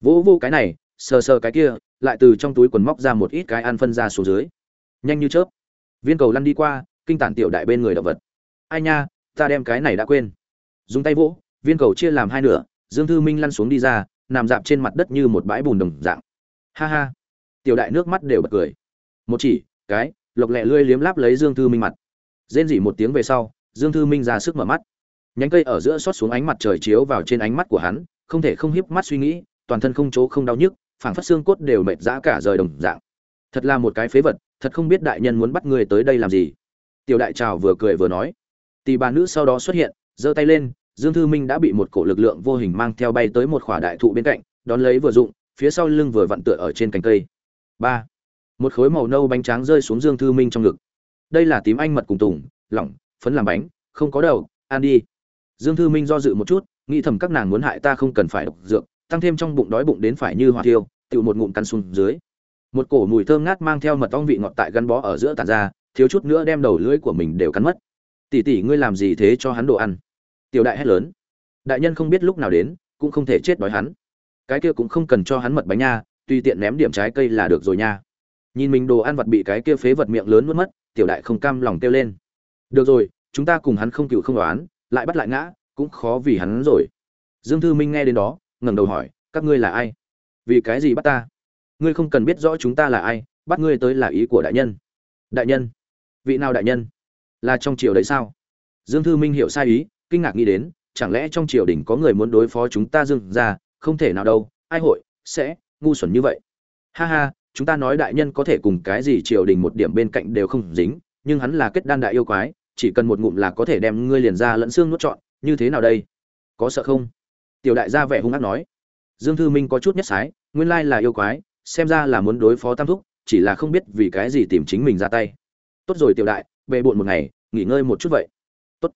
vỗ vô cái này, sờ sờ cái kia, lại từ trong túi quần móc ra một ít cái ăn phân ra xuống dưới. Nhanh như chớp. Viên cầu lăn đi qua, kinh tản tiểu đại bên người động vật. Ai nha, ta đem cái này đã quên. Dùng tay vỗ, viên cầu chia làm hai nửa, dương thư minh lăn xuống đi ra, nằm dạp trên mặt đất như một bãi bùn đồng dạng. Ha ha. Tiểu đại nước mắt đều bật cười. Một chỉ, cái, lộc lẹ lươi liếm láp lấy dương thư minh mặt. Rên rỉ một tiếng về sau, dương thư minh ra sức mở mắt. Nhánh cây ở giữa xót xuống ánh mặt trời chiếu vào trên ánh mắt của hắn, không thể không hiếp mắt suy nghĩ toàn thân không chỗ không đau nhức, phảng phất xương cốt đều mệt dã cả rời đồng dạng. Thật là một cái phế vật, thật không biết đại nhân muốn bắt người tới đây làm gì. Tiểu đại trào vừa cười vừa nói. Tỷ bà nữ sau đó xuất hiện, giơ tay lên, dương thư minh đã bị một cổ lực lượng vô hình mang theo bay tới một khỏa đại thụ bên cạnh, đón lấy vừa dụng, phía sau lưng vừa vặn tựa ở trên cành cây. Ba. Một khối màu nâu bánh tráng rơi xuống dương thư minh trong ngực. Đây là tím anh mật cùng tùng, lỏng, phấn làm bánh, không có đầu, ăn đi. Dương thư minh do dự một chút, nghĩ thầm các nàng muốn hại ta không cần phải độc dược tăng thêm trong bụng đói bụng đến phải như hỏa thiêu tự một ngụm căn xuống dưới. Một cổ mùi thơm ngát mang theo mật ong vị ngọt tại gắn bó ở giữa tàn ra, thiếu chút nữa đem đầu lưỡi của mình đều cắn mất. Tỷ tỷ, ngươi làm gì thế cho hắn đồ ăn? Tiểu đại hét lớn. Đại nhân không biết lúc nào đến, cũng không thể chết đói hắn. Cái kia cũng không cần cho hắn mật bánh nha, tùy tiện ném điểm trái cây là được rồi nha. Nhìn mình đồ ăn vật bị cái kia phế vật miệng lớn nuốt mất, tiểu đại không cam lòng kêu lên. Được rồi, chúng ta cùng hắn không cựu không đoán, lại bắt lại ngã, cũng khó vì hắn rồi. Dương thư minh nghe đến đó ngẩng đầu hỏi, các ngươi là ai? Vì cái gì bắt ta? Ngươi không cần biết rõ chúng ta là ai, bắt ngươi tới là ý của đại nhân. Đại nhân? Vị nào đại nhân? Là trong triều đấy sao? Dương thư minh hiểu sai ý, kinh ngạc nghĩ đến, chẳng lẽ trong triều đình có người muốn đối phó chúng ta dương ra không thể nào đâu, ai hội sẽ ngu xuẩn như vậy? Ha ha, chúng ta nói đại nhân có thể cùng cái gì triều đình một điểm bên cạnh đều không dính, nhưng hắn là kết đan đại yêu quái, chỉ cần một ngụm là có thể đem ngươi liền ra lẫn xương nuốt trọn, như thế nào đây? Có sợ không? Tiểu đại gia vẻ hung ác nói. Dương thư minh có chút nhất sái, nguyên lai là yêu quái, xem ra là muốn đối phó tam thúc, chỉ là không biết vì cái gì tìm chính mình ra tay. Tốt rồi tiểu đại bề bộn một ngày, nghỉ ngơi một chút vậy. Tốt.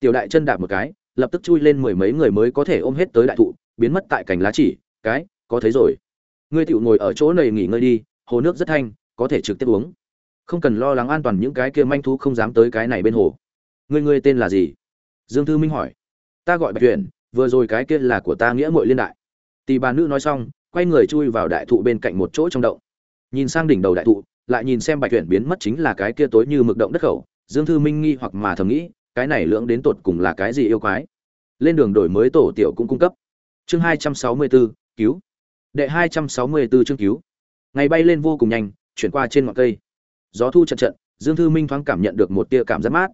Tiểu đại chân đạp một cái, lập tức chui lên mười mấy người mới có thể ôm hết tới đại thụ, biến mất tại cành lá chỉ, cái, có thấy rồi. Ngươi tiểu ngồi ở chỗ này nghỉ ngơi đi, hồ nước rất thanh, có thể trực tiếp uống. Không cần lo lắng an toàn những cái kia manh thú không dám tới cái này bên hồ. Ngươi ngươi tên là gì? Dương thư minh hỏi. Ta gọi bạch tuyển vừa rồi cái kia là của ta nghĩa muội liên đại. Tì bà nữ nói xong, quay người chui vào đại thụ bên cạnh một chỗ trong động. Nhìn sang đỉnh đầu đại thụ, lại nhìn xem bạch tuyển biến mất chính là cái kia tối như mực động đất khẩu, dương thư minh nghi hoặc mà thầm nghĩ, cái này lưỡng đến tột cùng là cái gì yêu quái? Lên đường đổi mới tổ tiểu cũng cung cấp. Chương hai trăm sáu mươi bốn cứu. Đệ hai trăm sáu mươi bốn chương cứu. Ngày bay lên vô cùng nhanh, chuyển qua trên ngọn cây. Gió thu trận trận dương thư minh thoáng cảm nhận được một tia cảm giác mát.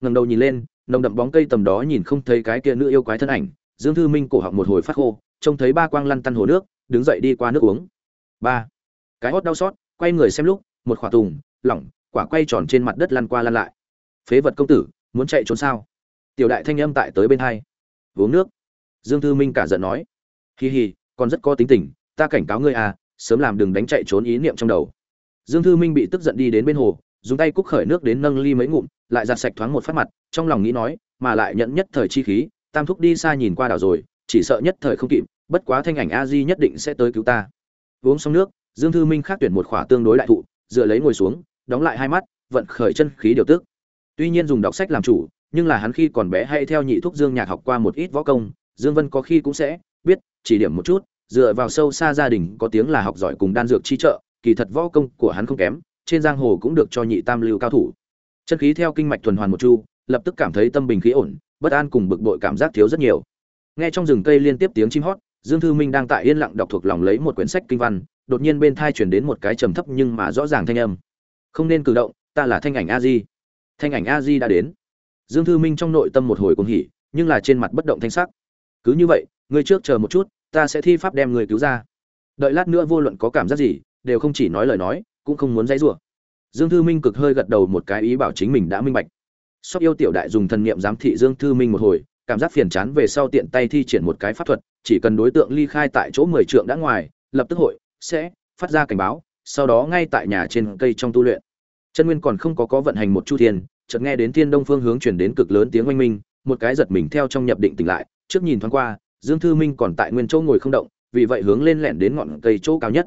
Ngẩng đầu nhìn lên nồng đậm bóng cây tầm đó nhìn không thấy cái kia nữ yêu quái thân ảnh, dương thư minh cổ họng một hồi phát khô, trông thấy ba quang lăn tăn hồ nước, đứng dậy đi qua nước uống. Ba. Cái hót đau xót, quay người xem lúc, một khỏa tùng, lỏng, quả quay tròn trên mặt đất lăn qua lăn lại. Phế vật công tử, muốn chạy trốn sao? Tiểu đại thanh âm tại tới bên hai. Uống nước. Dương thư minh cả giận nói. Hì hì còn rất có tính tình, ta cảnh cáo ngươi à sớm làm đừng đánh chạy trốn ý niệm trong đầu. Dương thư minh bị tức giận đi đến bên hồ dùng tay cúc khởi nước đến nâng ly mấy ngụm, lại giặt sạch thoáng một phát mặt, trong lòng nghĩ nói, mà lại nhận nhất thời chi khí, tam thúc đi xa nhìn qua đảo rồi, chỉ sợ nhất thời không kịp, bất quá thanh ảnh a di nhất định sẽ tới cứu ta. Uống xong nước, dương thư minh khác tuyển một khỏa tương đối đại thụ, dựa lấy ngồi xuống, đóng lại hai mắt, vận khởi chân khí điều tức. Tuy nhiên dùng đọc sách làm chủ, nhưng là hắn khi còn bé hay theo nhị thúc dương nhạc học qua một ít võ công, dương vân có khi cũng sẽ biết, chỉ điểm một chút, dựa vào sâu xa gia đình có tiếng là học giỏi cùng đan dược chi trợ, kỳ thật võ công của hắn không kém trên giang hồ cũng được cho nhị tam lưu cao thủ. Chân khí theo kinh mạch tuần hoàn một chu, lập tức cảm thấy tâm bình khí ổn, bất an cùng bực bội cảm giác thiếu rất nhiều. Nghe trong rừng cây liên tiếp tiếng chim hót, dương thư minh đang tại yên lặng đọc thuộc lòng lấy một quyển sách kinh văn, đột nhiên bên thai chuyển đến một cái trầm thấp nhưng mà rõ ràng thanh âm. Không nên cử động, ta là thanh ảnh a di. Thanh ảnh a di đã đến. Dương thư minh trong nội tâm một hồi cuồng hỉ, nhưng là trên mặt bất động thanh sắc. Cứ như vậy, ngươi trước chờ một chút, ta sẽ thi pháp đem người cứu ra. Đợi lát nữa vô luận có cảm giác gì, đều không chỉ nói lời nói cũng không muốn dãy rủa. Dương thư minh cực hơi gật đầu một cái ý bảo chính mình đã minh bạch. Sóc yêu tiểu đại dùng thần niệm giám thị dương thư minh một hồi, cảm giác phiền chán về sau tiện tay thi triển một cái pháp thuật, chỉ cần đối tượng ly khai tại chỗ mười trượng đã ngoài, lập tức hội, sẽ phát ra cảnh báo, sau đó ngay tại nhà trên cây trong tu luyện. Chân nguyên còn không có có vận hành một chu thiên, chợt nghe đến thiên đông phương hướng truyền đến cực lớn tiếng oanh minh, một cái giật mình theo trong nhập định tỉnh lại, trước nhìn thoáng qua, dương thư minh còn tại nguyên chỗ ngồi không động, vì vậy hướng lên lẻn đến ngọn cây chỗ cao nhất.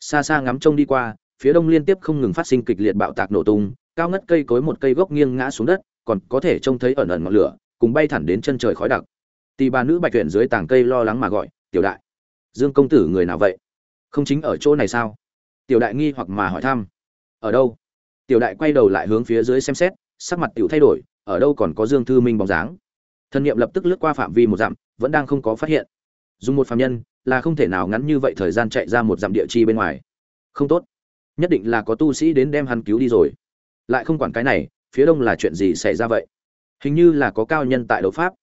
Xa xa ngắm trông đi qua phía đông liên tiếp không ngừng phát sinh kịch liệt bạo tạc nổ tung, cao ngất cây cối một cây gốc nghiêng ngã xuống đất, còn có thể trông thấy ẩn ẩn ngọn lửa, cùng bay thẳng đến chân trời khói đặc. Tỷ bà nữ bạch tuyển dưới tảng cây lo lắng mà gọi, tiểu đại, dương công tử người nào vậy? Không chính ở chỗ này sao? Tiểu đại nghi hoặc mà hỏi thăm, ở đâu? Tiểu đại quay đầu lại hướng phía dưới xem xét, sắc mặt tiểu thay đổi, ở đâu còn có dương thư minh bóng dáng? Thân niệm lập tức lướt qua phạm vi một dặm, vẫn đang không có phát hiện. Dùng một phàm nhân, là không thể nào ngắn như vậy thời gian chạy ra một dặm địa chi bên ngoài. Không tốt nhất định là có tu sĩ đến đem hắn cứu đi rồi. Lại không quản cái này, phía đông là chuyện gì xảy ra vậy? Hình như là có cao nhân tại đấu pháp.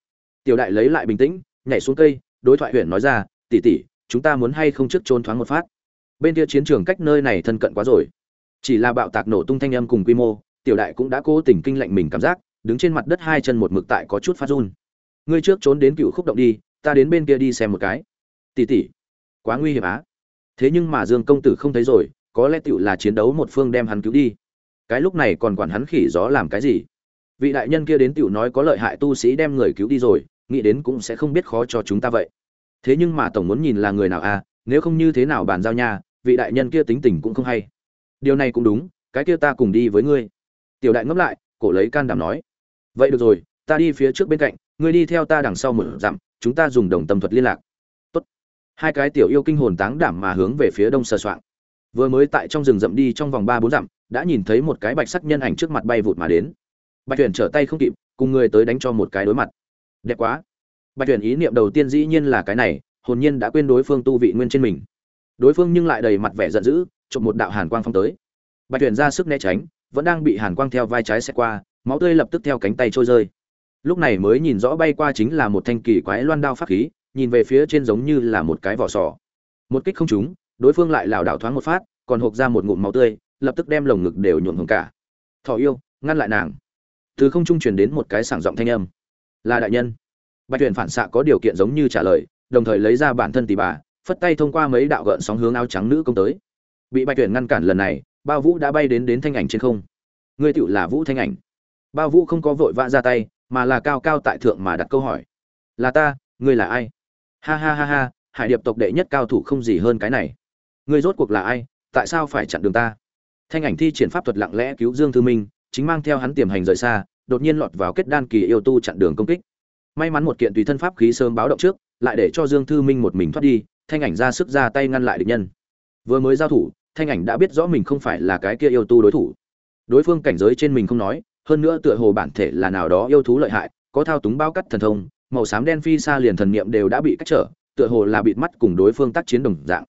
Tiểu đại lấy lại bình tĩnh, nhảy xuống cây, đối thoại huyện nói ra tỉ tỉ chúng ta muốn hay không trước trốn thoáng một phát? Bên kia chiến trường cách nơi này thân cận quá rồi. Chỉ là bạo tạc nổ tung thanh âm cùng quy mô, tiểu đại cũng đã cố tình kinh lệnh mình cảm giác, đứng trên mặt đất hai chân một mực tại có chút phát run. Ngươi trước trốn đến cựu khúc động đi, ta đến bên kia đi xem một cái. Tỉ tỉ quá nguy hiểm á. Thế nhưng mà dương công tử không thấy rồi có lẽ tựu là chiến đấu một phương đem hắn cứu đi. Cái lúc này còn quản hắn khỉ gió làm cái gì? Vị đại nhân kia đến tựu nói có lợi hại tu sĩ đem người cứu đi rồi, nghĩ đến cũng sẽ không biết khó cho chúng ta vậy. Thế nhưng mà tổng muốn nhìn là người nào à nếu không như thế nào bàn giao nha, vị đại nhân kia tính tình cũng không hay. Điều này cũng đúng, cái kia ta cùng đi với ngươi. Tiểu đại ngẫm lại, cổ lấy can đảm nói. Vậy được rồi, ta đi phía trước bên cạnh, ngươi đi theo ta đằng sau một dặm, chúng ta dùng đồng tâm thuật liên lạc. Tốt. hai cái tiểu yêu kinh hồn táng đảm mà hướng về phía đông sờ soạng vừa mới tại trong rừng rậm đi trong vòng ba bốn dặm, đã nhìn thấy một cái bạch sắc nhân ảnh trước mặt bay vụt mà đến. Bạch tuyển trở tay không kịp, cùng người tới đánh cho một cái đối mặt. Đẹp quá. Bạch tuyển ý niệm đầu tiên dĩ nhiên là cái này, hồn nhiên đã quên đối phương tu vị nguyên trên mình. Đối phương nhưng lại đầy mặt vẻ giận dữ, chụp một đạo hàn quang phong tới. Bạch tuyển ra sức né tránh, vẫn đang bị hàn quang theo vai trái xe qua, máu tươi lập tức theo cánh tay trôi rơi. Lúc này mới nhìn rõ bay qua chính là một thanh kỳ quái loan đao pháp khí, nhìn về phía trên giống như là một cái vỏ sò. Một kích không trúng đối phương lại lảo đảo thoáng một phát, còn hộc ra một ngụm máu tươi, lập tức đem lồng ngực đều nhuộm hồng cả. Thọ yêu, ngăn lại nàng. Từ không trung truyền đến một cái sảng giọng thanh âm. Là đại nhân. Bạch tuyển phản xạ có điều kiện giống như trả lời, đồng thời lấy ra bản thân tỷ bà, phất tay thông qua mấy đạo gợn sóng hướng áo trắng nữ công tới. Bị bạch tuyển ngăn cản lần này, bao vũ đã bay đến đến thanh ảnh trên không. Ngươi tựu là vũ thanh ảnh. Bao vũ không có vội vã ra tay, mà là cao cao tại thượng mà đặt câu hỏi. Là ta, ngươi là ai? Ha ha ha ha, hải điệp tộc đệ nhất cao thủ không gì hơn cái này ngươi rốt cuộc là ai, tại sao phải chặn đường ta? Thanh ảnh thi triển pháp thuật lặng lẽ cứu dương thư minh, chính mang theo hắn tiềm hành rời xa, đột nhiên lọt vào kết đan kỳ yêu tu chặn đường công kích. May mắn một kiện tùy thân pháp khí sớm báo động trước, lại để cho dương thư minh một mình thoát đi, thanh ảnh ra sức ra tay ngăn lại địch nhân. Vừa mới giao thủ, thanh ảnh đã biết rõ mình không phải là cái kia yêu tu đối thủ. Đối phương cảnh giới trên mình không nói, hơn nữa tựa hồ bản thể là nào đó yêu thú lợi hại, có thao túng bao cắt thần thông, màu xám đen phi xa liền thần niệm đều đã bị cách trở, tựa hồ là bịt mắt cùng đối phương tác chiến đồng dạng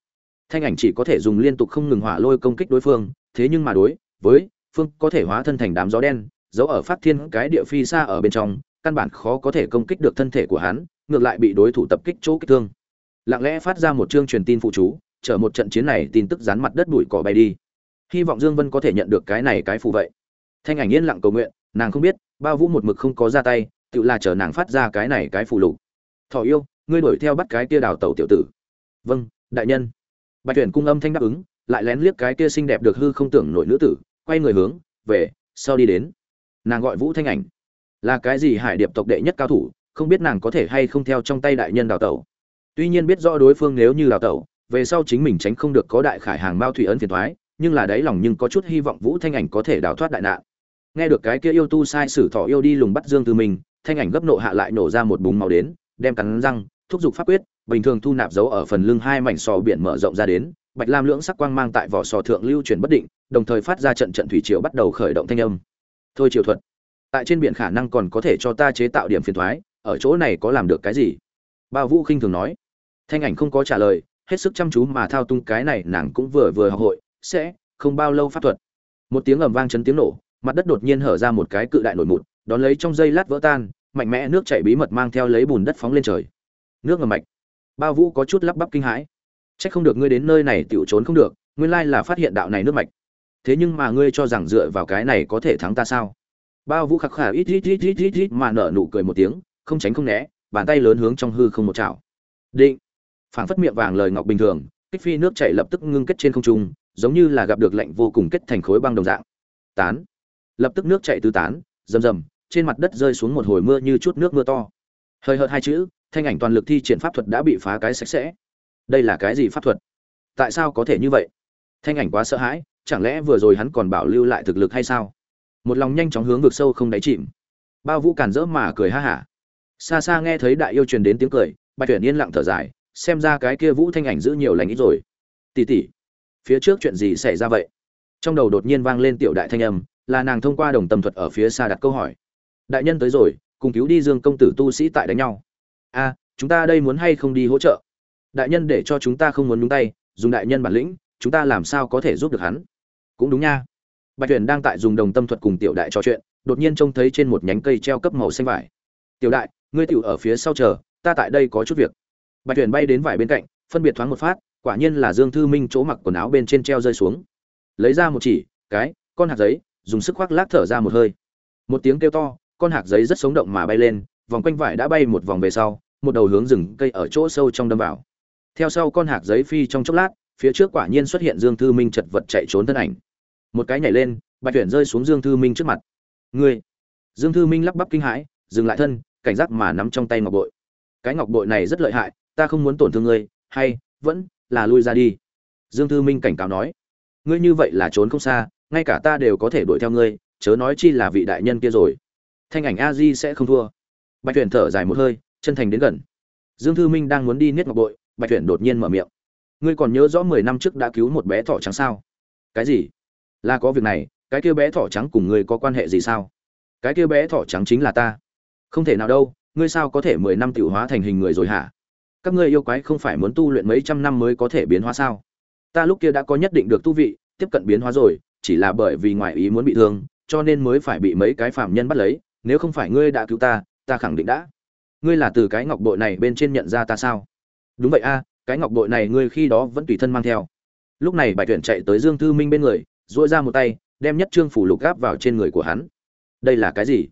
thanh ảnh chỉ có thể dùng liên tục không ngừng hỏa lôi công kích đối phương, thế nhưng mà đối với phương có thể hóa thân thành đám gió đen, giấu ở phát thiên cái địa phi xa ở bên trong, căn bản khó có thể công kích được thân thể của hắn, ngược lại bị đối thủ tập kích chỗ kích thương. Lặng lẽ phát ra một chương truyền tin phụ chú, chở một trận chiến này tin tức dán mặt đất bụi cỏ bay đi. Hy vọng dương vân có thể nhận được cái này cái phù vậy. Thanh ảnh yên lặng cầu nguyện, nàng không biết, bao vũ một mực không có ra tay, tự là chờ nàng phát ra cái này cái phù lục. Thọ yêu, ngươi đuổi theo bắt cái kia đào tẩu tiểu tử. Vâng đại nhân bạch tuyển cung âm thanh đáp ứng, lại lén liếc cái kia xinh đẹp được hư không tưởng nổi nữ tử, quay người hướng, về, sau đi đến. Nàng gọi vũ thanh ảnh. Là cái gì hải điệp tộc đệ nhất cao thủ, không biết nàng có thể hay không theo trong tay đại nhân đào tẩu. Tuy nhiên biết rõ đối phương nếu như đào tẩu, về sau chính mình tránh không được có đại khải hàng mao thủy ấn phiền thoái, nhưng là đáy lòng nhưng có chút hy vọng vũ thanh ảnh có thể đào thoát đại nạn. Nghe được cái kia yêu tu sai sử thọ yêu đi lùng bắt dương từ mình thanh ảnh gấp nộ hạ lại nổ ra một búng màu đến, đem cắn răng thúc giục pháp quyết, bình thường thu nạp dấu ở phần lưng hai mảnh sò biển mở rộng ra đến, bạch lam lưỡng sắc quang mang tại vỏ sò thượng lưu chuyển bất định, đồng thời phát ra trận trận thủy triều bắt đầu khởi động thanh âm. Thôi triều thuật, tại trên biển khả năng còn có thể cho ta chế tạo điểm phiền thoái, ở chỗ này có làm được cái gì? Bao vũ khinh thường nói. Thanh ảnh không có trả lời, hết sức chăm chú mà thao tung cái này nàng cũng vừa vừa học hội, sẽ không bao lâu pháp thuật. Một tiếng ầm vang chấn tiếng nổ, mặt đất đột nhiên hở ra một cái cự đại nổi mụt, đón lấy trong dây lát vỡ tan, mạnh mẽ nước chảy bí mật mang theo lấy bùn đất phóng lên trời nước ngầm mạch bao vũ có chút lắp bắp kinh hãi Chắc không được ngươi đến nơi này tiểu trốn không được, nguyên lai là phát hiện đạo này nước mạch. Thế nhưng mà ngươi cho rằng dựa vào cái này có thể thắng ta sao? Bao Vũ khắc khả ít ít ít ít ít ít mà nở nụ cười một tiếng, không tránh không né, bàn tay lớn hướng trong hư không một chảo. Định. Phảng phất miệng vàng lời ngọc bình thường, kích phi nước chảy lập tức ngưng kết trên không trung, giống như là gặp được lạnh vô cùng kết thành khối băng đồng dạng. Tán. Lập tức nước chảy tứ tán, rầm rầm, trên mặt đất rơi xuống một hồi mưa như chút nước mưa to. Hơi hợt hai chữ, thanh ảnh toàn lực thi triển pháp thuật đã bị phá cái sạch sẽ. Đây là cái gì pháp thuật? Tại sao có thể như vậy? Thanh ảnh quá sợ hãi, chẳng lẽ vừa rồi hắn còn bảo lưu lại thực lực hay sao? Một lòng nhanh chóng hướng vực sâu không đáy chìm. Bao vũ cản rỡ mà cười ha hả. Xa xa nghe thấy đại yêu truyền đến tiếng cười, bạch tuyển yên lặng thở dài, xem ra cái kia vũ thanh ảnh giữ nhiều lành ít rồi. Tỉ tỉ, phía trước chuyện gì xảy ra vậy? Trong đầu đột nhiên vang lên tiểu đại thanh âm, là nàng thông qua đồng tâm thuật ở phía xa đặt câu hỏi. Đại nhân tới rồi, cùng cứu đi dương công tử tu sĩ tại đánh nhau a chúng ta đây muốn hay không đi hỗ trợ? Đại nhân để cho chúng ta không muốn nhúng tay, dùng đại nhân bản lĩnh, chúng ta làm sao có thể giúp được hắn? Cũng đúng nha. Bạch tuyển đang tại dùng đồng tâm thuật cùng tiểu đại trò chuyện, đột nhiên trông thấy trên một nhánh cây treo cấp màu xanh vải. Tiểu đại, ngươi tiểu ở phía sau chờ, ta tại đây có chút việc. Bạch tuyển bay đến vải bên cạnh, phân biệt thoáng một phát, quả nhiên là dương thư minh chỗ mặc quần áo bên trên treo rơi xuống. Lấy ra một chỉ, cái, con hạt giấy, dùng sức khoác lác thở ra một hơi. Một tiếng kêu to, con hạt giấy rất sống động mà bay lên vòng quanh vải đã bay một vòng về sau, một đầu hướng rừng cây ở chỗ sâu trong đâm vào. Theo sau con hạt giấy phi trong chốc lát, phía trước quả nhiên xuất hiện dương thư minh chật vật chạy trốn thân ảnh. Một cái nhảy lên, bạch tuyển rơi xuống dương thư minh trước mặt. Ngươi! Dương thư minh lắp bắp kinh hãi, dừng lại thân, cảnh giác mà nắm trong tay ngọc bội. Cái ngọc bội này rất lợi hại, ta không muốn tổn thương ngươi, hay, vẫn là lui ra đi. Dương thư minh cảnh cáo nói. Ngươi như vậy là trốn không xa, ngay cả ta đều có thể đuổi theo ngươi, chớ nói chi là vị đại nhân kia rồi. Thanh ảnh a di sẽ không thua bạch tuyển thở dài một hơi, chân thành đến gần. Dương thư minh đang muốn đi niết ngọc bội, bạch tuyển đột nhiên mở miệng. Ngươi còn nhớ rõ mười năm trước đã cứu một bé thỏ trắng sao? Cái gì? Là có việc này, cái kia bé thỏ trắng cùng ngươi có quan hệ gì sao? Cái kia bé thỏ trắng chính là ta. Không thể nào đâu, ngươi sao có thể mười năm tiểu hóa thành hình người rồi hả? Các ngươi yêu quái không phải muốn tu luyện mấy trăm năm mới có thể biến hóa sao? Ta lúc kia đã có nhất định được tu vị, tiếp cận biến hóa rồi, chỉ là bởi vì ngoại ý muốn bị thương, cho nên mới phải bị mấy cái phạm nhân bắt lấy, nếu không phải ngươi đã cứu ta ta khẳng định đã. Ngươi là từ cái ngọc bội này bên trên nhận ra ta sao? Đúng vậy a, cái ngọc bội này ngươi khi đó vẫn tùy thân mang theo. Lúc này bạch tuyển chạy tới dương thư minh bên người dỗi ra một tay, đem nhất trương phủ lục gáp vào trên người của hắn. Đây là cái gì?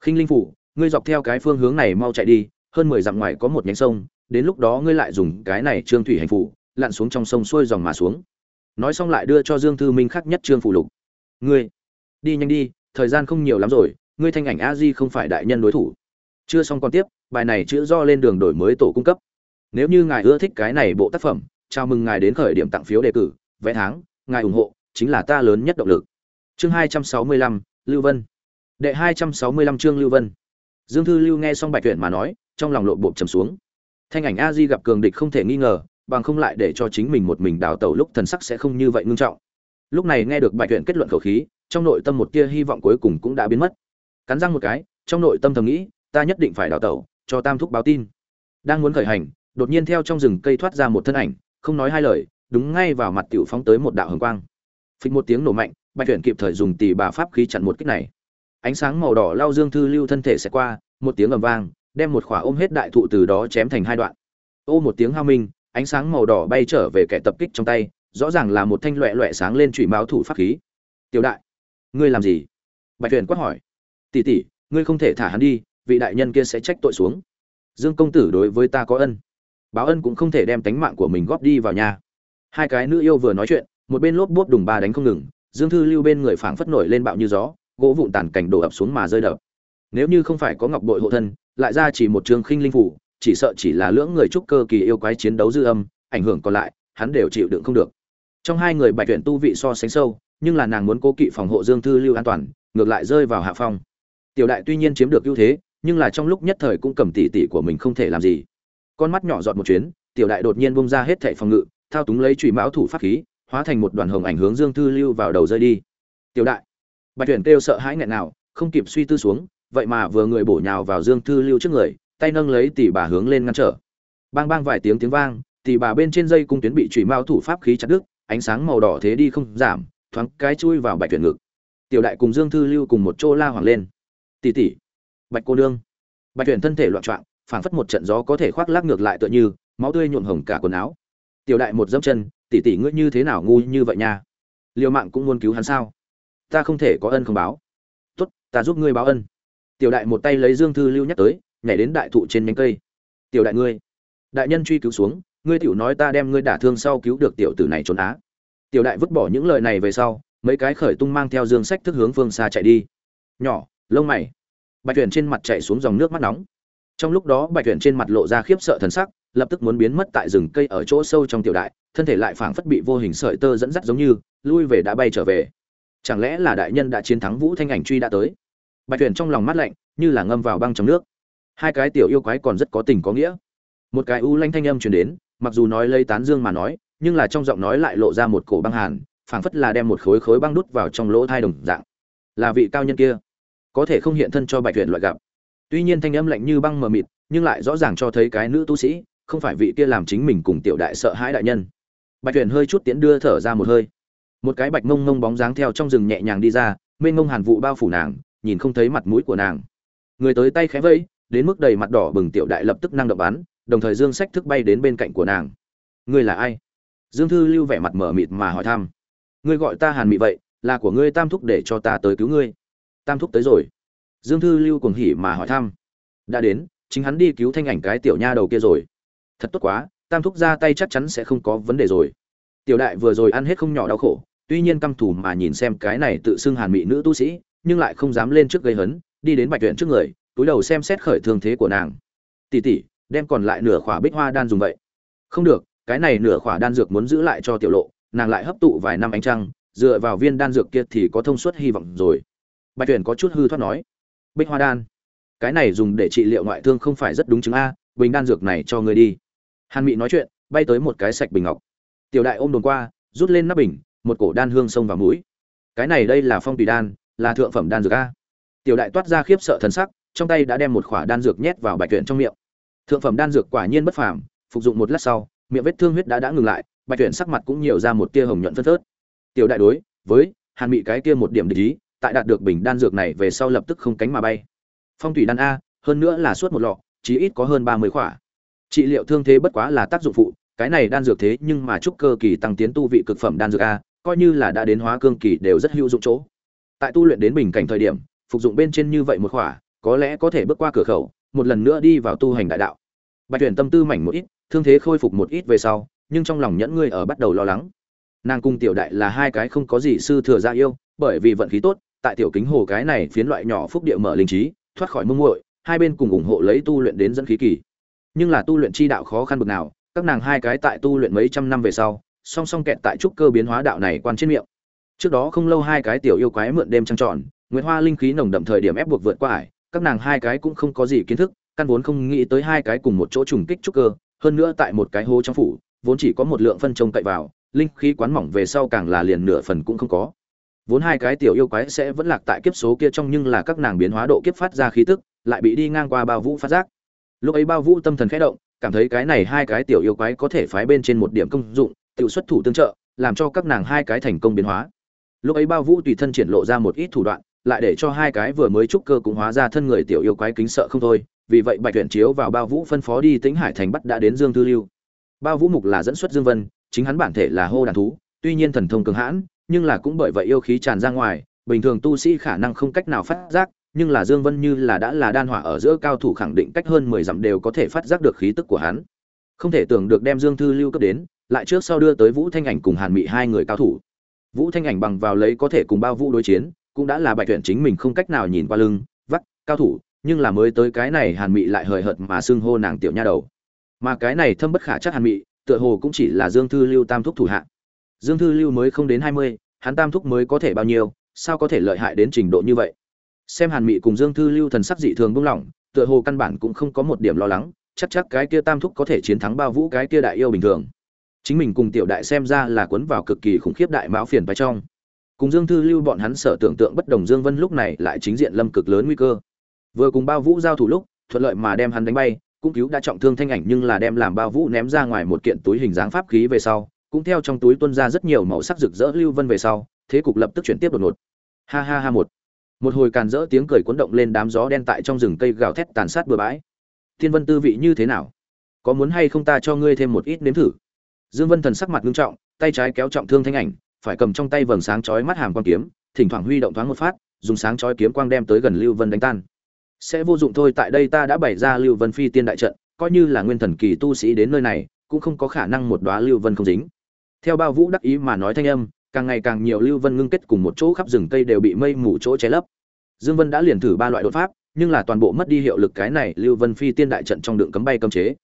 Khinh linh phủ, ngươi dọc theo cái phương hướng này mau chạy đi, hơn mười dặm ngoài có một nhánh sông, đến lúc đó ngươi lại dùng cái này trương thủy hành phủ, lặn xuống trong sông xuôi dòng mà xuống. Nói xong lại đưa cho dương thư minh khắc nhất trương phủ lục. Ngươi, đi nhanh đi, thời gian không nhiều lắm rồi, ngươi thanh ảnh a di không phải đại nhân đối thủ chưa xong còn tiếp, bài này chữ do lên đường đổi mới tổ cung cấp. Nếu như ngài ưa thích cái này bộ tác phẩm, chào mừng ngài đến khởi điểm tặng phiếu đề cử, vé tháng, ngài ủng hộ, chính là ta lớn nhất động lực. Chương hai trăm sáu mươi lăm, lưu vân. Đệ hai trăm sáu mươi lăm chương lưu vân. Dương thư lưu nghe xong bạch tuyển mà nói, trong lòng lộ bộp trầm xuống. Thanh ảnh a di gặp cường địch không thể nghi ngờ, bằng không lại để cho chính mình một mình đào tẩu lúc thần sắc sẽ không như vậy ngưng trọng. Lúc này nghe được bạch tuyển kết luận khẩu khí, trong nội tâm một tia hy vọng cuối cùng cũng đã biến mất. Cắn răng một cái, trong nội tâm thầm nghĩ ta nhất định phải đào tẩu, cho tam thúc báo tin. Đang muốn khởi hành, đột nhiên theo trong rừng cây thoát ra một thân ảnh, không nói hai lời, đúng ngay vào mặt tiểu phóng tới một đạo hồng quang. Phịch một tiếng nổ mạnh, bạch tuyển kịp thời dùng tỷ bà pháp khí chặn một kích này. Ánh sáng màu đỏ lao dương thư lưu thân thể sẽ qua, một tiếng ầm vang, đem một khỏa ôm hết đại thụ từ đó chém thành hai đoạn. Ô, một tiếng hao minh, ánh sáng màu đỏ bay trở về kẻ tập kích trong tay, rõ ràng là một thanh loẹ loẹ sáng lên trụy máu thủ pháp khí. Tiểu đại, ngươi làm gì? Bạch tuyển quát hỏi. Tỷ tỷ, ngươi không thể thả hắn đi vị đại nhân kia sẽ trách tội xuống. Dương công tử đối với ta có ân. Báo ân cũng không thể đem tánh mạng của mình góp đi vào nhà. Hai cái nữ yêu vừa nói chuyện, một bên lốp bốp đùng ba đánh không ngừng, dương thư lưu bên người phảng phất nổi lên bạo như gió, gỗ vụn tàn cảnh đổ ập xuống mà rơi đập. Nếu như không phải có ngọc bội hộ thân, lại ra chỉ một trường khinh linh phủ, chỉ sợ chỉ là lưỡng người trúc cơ kỳ yêu quái chiến đấu dư âm, ảnh hưởng còn lại, hắn đều chịu đựng không được. Trong hai người bạch tuyển tu vị so sánh sâu, nhưng là nàng muốn cố kỵ phòng hộ dương thư lưu an toàn, ngược lại rơi vào hạ phong. Tiểu đại tuy nhiên chiếm được ưu thế nhưng là trong lúc nhất thời cũng cầm tỷ tỷ của mình không thể làm gì. Con mắt nhỏ giọt một chuyến, tiểu đại đột nhiên bung ra hết thệ phòng ngự, thao túng lấy trùy mão thủ pháp khí, hóa thành một đoàn hồng ảnh hướng dương thư lưu vào đầu rơi đi. Tiểu đại, bạch tuyển kêu sợ hãi nghẹn nào, không kịp suy tư xuống, vậy mà vừa người bổ nhào vào dương thư lưu trước người, tay nâng lấy tỷ bà hướng lên ngăn trở. Bang bang vài tiếng tiếng vang, tỷ bà bên trên dây cung tuyến bị trùy mao thủ pháp khí chặt đứt, ánh sáng màu đỏ thế đi không giảm, thoáng cái chui vào bạch tuyển ngực. Tiểu đại cùng dương thư lưu cùng một chỗ la hoàng lên. Tỷ tỷ bạch cô nương. Bạch tuyển thân thể loạn trọng phảng phất một trận gió có thể khoác lác ngược lại tựa như, máu tươi nhuộm hồng cả quần áo. Tiểu đại một dẫm chân, tỷ tỷ ngươi như thế nào ngu như vậy nha? Liều mạng cũng muốn cứu hắn sao? Ta không thể có ân không báo. Tốt, ta giúp ngươi báo ân. Tiểu đại một tay lấy dương thư lưu nhắc tới, nhảy đến đại thụ trên nhánh cây. Tiểu đại ngươi, đại nhân truy cứu xuống, ngươi tiểu nói ta đem ngươi đả thương sau cứu được tiểu tử này trốn á. Tiểu đại vứt bỏ những lời này về sau, mấy cái khởi tung mang theo dương sách thức hướng phương xa chạy đi. Nhỏ, lông mày bạch tuyển trên mặt chạy xuống dòng nước mắt nóng. Trong lúc đó, bạch tuyển trên mặt lộ ra khiếp sợ thần sắc, lập tức muốn biến mất tại rừng cây ở chỗ sâu trong tiểu đại, thân thể lại phảng phất bị vô hình sợi tơ dẫn dắt giống như, lui về đã bay trở về. Chẳng lẽ là đại nhân đã chiến thắng vũ thanh ảnh truy đã tới? Bạch tuyển trong lòng mắt lạnh, như là ngâm vào băng trong nước. Hai cái tiểu yêu quái còn rất có tình có nghĩa. Một cái u lanh thanh âm truyền đến, mặc dù nói lấy tán dương mà nói, nhưng là trong giọng nói lại lộ ra một cổ băng hàn, phảng phất là đem một khối khối băng đút vào trong lỗ thai đồng dạng. Là vị cao nhân kia có thể không hiện thân cho bạch huyện loại gặp. Tuy nhiên thanh âm lạnh như băng mờ mịt, nhưng lại rõ ràng cho thấy cái nữ tu sĩ, không phải vị kia làm chính mình cùng tiểu đại sợ hãi đại nhân. Bạch huyện hơi chút tiến đưa thở ra một hơi. Một cái bạch mông mông bóng dáng theo trong rừng nhẹ nhàng đi ra, mênh mông hàn vụ bao phủ nàng, nhìn không thấy mặt mũi của nàng. Người tới tay khẽ vẫy, đến mức đầy mặt đỏ bừng tiểu đại lập tức năng động bắn, đồng thời dương sách thức bay đến bên cạnh của nàng. Ngươi là ai? Dương thư lưu vẻ mặt mở mịt mà hỏi thăm. Ngươi gọi ta hàn mị vậy, là của ngươi tam thúc để cho ta tới cứu ngươi tam thúc tới rồi. Dương thư lưu cuồng hỉ mà hỏi thăm. Đã đến, chính hắn đi cứu thanh ảnh cái tiểu nha đầu kia rồi. Thật tốt quá, tam thúc ra tay chắc chắn sẽ không có vấn đề rồi. Tiểu đại vừa rồi ăn hết không nhỏ đau khổ, tuy nhiên căm thủ mà nhìn xem cái này tự xưng hàn mị nữ tu sĩ, nhưng lại không dám lên trước gây hấn, đi đến bạch tuyển trước người, túi đầu xem xét khởi thương thế của nàng. Tỉ tỉ đem còn lại nửa khỏa bích hoa đan dùng vậy. Không được, cái này nửa khỏa đan dược muốn giữ lại cho tiểu lộ, nàng lại hấp tụ vài năm ánh trăng, dựa vào viên đan dược kia thì có thông suất hy vọng rồi bạch tuyển có chút hư thoát nói, bích hoa đan, cái này dùng để trị liệu ngoại thương không phải rất đúng chứng a, bình đan dược này cho người đi. Hàn mị nói chuyện, bay tới một cái sạch bình ngọc. Tiểu đại ôm đồn qua, rút lên nắp bình, một cổ đan hương sông vào mũi. Cái này đây là phong tùy đan, là thượng phẩm đan dược a. Tiểu đại toát ra khiếp sợ thần sắc, trong tay đã đem một khỏa đan dược nhét vào bạch tuyển trong miệng. Thượng phẩm đan dược quả nhiên bất phàm, phục dụng một lát sau, miệng vết thương huyết đã đã ngừng lại, bạch tuyển sắc mặt cũng nhiều ra một tia hồng nhuận phân phớt. Tiểu đại đối với hàn mị cái kia một điểm địch ý tại đạt được bình đan dược này về sau lập tức không cánh mà bay. Phong thủy đan a, hơn nữa là suốt một lọ, chí ít có hơn ba mươi khỏa. Trị liệu thương thế bất quá là tác dụng phụ, cái này đan dược thế nhưng mà chúc cơ kỳ tăng tiến tu vị cực phẩm đan dược a, coi như là đã đến hóa cương kỳ đều rất hữu dụng chỗ. Tại tu luyện đến bình cảnh thời điểm, phục dụng bên trên như vậy một khỏa, có lẽ có thể bước qua cửa khẩu, một lần nữa đi vào tu hành đại đạo. Bạch tuyển tâm tư mảnh một ít, thương thế khôi phục một ít về sau, nhưng trong lòng nhẫn ngươi ở bắt đầu lo lắng. Nàng cung tiểu đại là hai cái không có gì sư thừa ra yêu, bởi vì vận khí tốt tại tiểu kính hồ cái này phiến loại nhỏ phúc địa mở linh trí, thoát khỏi mông muội, hai bên cùng ủng hộ lấy tu luyện đến dẫn khí kỳ. Nhưng là tu luyện chi đạo khó khăn bực nào, các nàng hai cái tại tu luyện mấy trăm năm về sau, song song kẹt tại trúc cơ biến hóa đạo này quan trên miệng. Trước đó không lâu hai cái tiểu yêu quái mượn đêm trăng tròn nguyễn hoa linh khí nồng đậm thời điểm ép buộc vượt qua ải, các nàng hai cái cũng không có gì kiến thức, căn vốn không nghĩ tới hai cái cùng một chỗ trùng kích trúc cơ, hơn nữa tại một cái hố trong phủ, vốn chỉ có một lượng phân trông cậy vào, linh khí quán mỏng về sau càng là liền nửa phần cũng không có vốn hai cái tiểu yêu quái sẽ vẫn lạc tại kiếp số kia trong nhưng là các nàng biến hóa độ kiếp phát ra khí tức, lại bị đi ngang qua bao vũ phát giác. Lúc ấy bao vũ tâm thần khẽ động, cảm thấy cái này hai cái tiểu yêu quái có thể phái bên trên một điểm công dụng tự xuất thủ tương trợ, làm cho các nàng hai cái thành công biến hóa. Lúc ấy bao vũ tùy thân triển lộ ra một ít thủ đoạn, lại để cho hai cái vừa mới trúc cơ cũng hóa ra thân người tiểu yêu quái kính sợ không thôi, vì vậy bạch tuyển chiếu vào bao vũ phân phó đi tĩnh hải thành bắt đã đến dương tư lưu. Bao vũ mục là dẫn xuất dương vân, chính hắn bản thể là hô đàn thú, tuy nhiên thần thông cường hãn nhưng là cũng bởi vậy yêu khí tràn ra ngoài, bình thường tu sĩ khả năng không cách nào phát giác, nhưng là dương vân như là đã là đan hỏa ở giữa cao thủ khẳng định cách hơn 10 dặm đều có thể phát giác được khí tức của hắn. Không thể tưởng được đem dương thư lưu cấp đến, lại trước sau đưa tới vũ thanh ảnh cùng hàn mị hai người cao thủ. Vũ thanh ảnh bằng vào lấy có thể cùng bao vũ đối chiến, cũng đã là bạch tuyển chính mình không cách nào nhìn qua lưng, vắt, cao thủ, nhưng là mới tới cái này hàn mị lại hời hợt mà xưng hô nàng tiểu nha đầu. Mà cái này thâm bất khả chắc hàn mị, tựa hồ cũng chỉ là dương thư lưu tam thúc thủ hạ dương thư lưu mới không đến hai mươi, hắn tam thúc mới có thể bao nhiêu, sao có thể lợi hại đến trình độ như vậy? Xem hàn mị cùng dương thư lưu thần sắc dị thường buông lỏng, tựa hồ căn bản cũng không có một điểm lo lắng, chắc chắc cái kia tam thúc có thể chiến thắng bao vũ cái kia đại yêu bình thường. Chính mình cùng tiểu đại xem ra là cuốn vào cực kỳ khủng khiếp đại mão phiền vai trong. Cùng dương thư lưu bọn hắn sợ tưởng tượng bất đồng dương vân lúc này lại chính diện lâm cực lớn nguy cơ. Vừa cùng bao vũ giao thủ lúc, thuận lợi mà đem hắn đánh bay, cũng cứu đã trọng thương thanh ảnh nhưng là đem làm bao vũ ném ra ngoài một kiện túi hình dáng pháp khí về sau cũng theo trong túi tuân ra rất nhiều màu sắc rực rỡ lưu vân về sau, thế cục lập tức chuyển tiếp đột ngột. Ha ha ha một. Một hồi càn rỡ tiếng cười cuốn động lên đám gió đen tại trong rừng cây gào thét tàn sát bừa bãi. Thiên vân tư vị như thế nào? Có muốn hay không ta cho ngươi thêm một ít nếm thử? Dương vân thần sắc mặt nghiêm trọng, tay trái kéo trọng thương thanh ảnh, phải cầm trong tay vầng sáng chói mắt hàm quan kiếm, thỉnh thoảng huy động thoáng một phát, dùng sáng chói kiếm quang đem tới gần lưu vân đánh tan. Sẽ vô dụng thôi, tại đây ta đã bày ra lưu vân phi tiên đại trận, coi như là nguyên thần kỳ tu sĩ đến nơi này, cũng không có khả năng một đóa lưu vân không dính theo bao vũ đắc ý mà nói thanh âm, càng ngày càng nhiều lưu vân ngưng kết cùng một chỗ khắp rừng cây đều bị mây mù chỗ che lấp. Dương vân đã liền thử ba loại đột pháp, nhưng là toàn bộ mất đi hiệu lực cái này lưu vân phi tiên đại trận trong đường cấm bay cấm chế.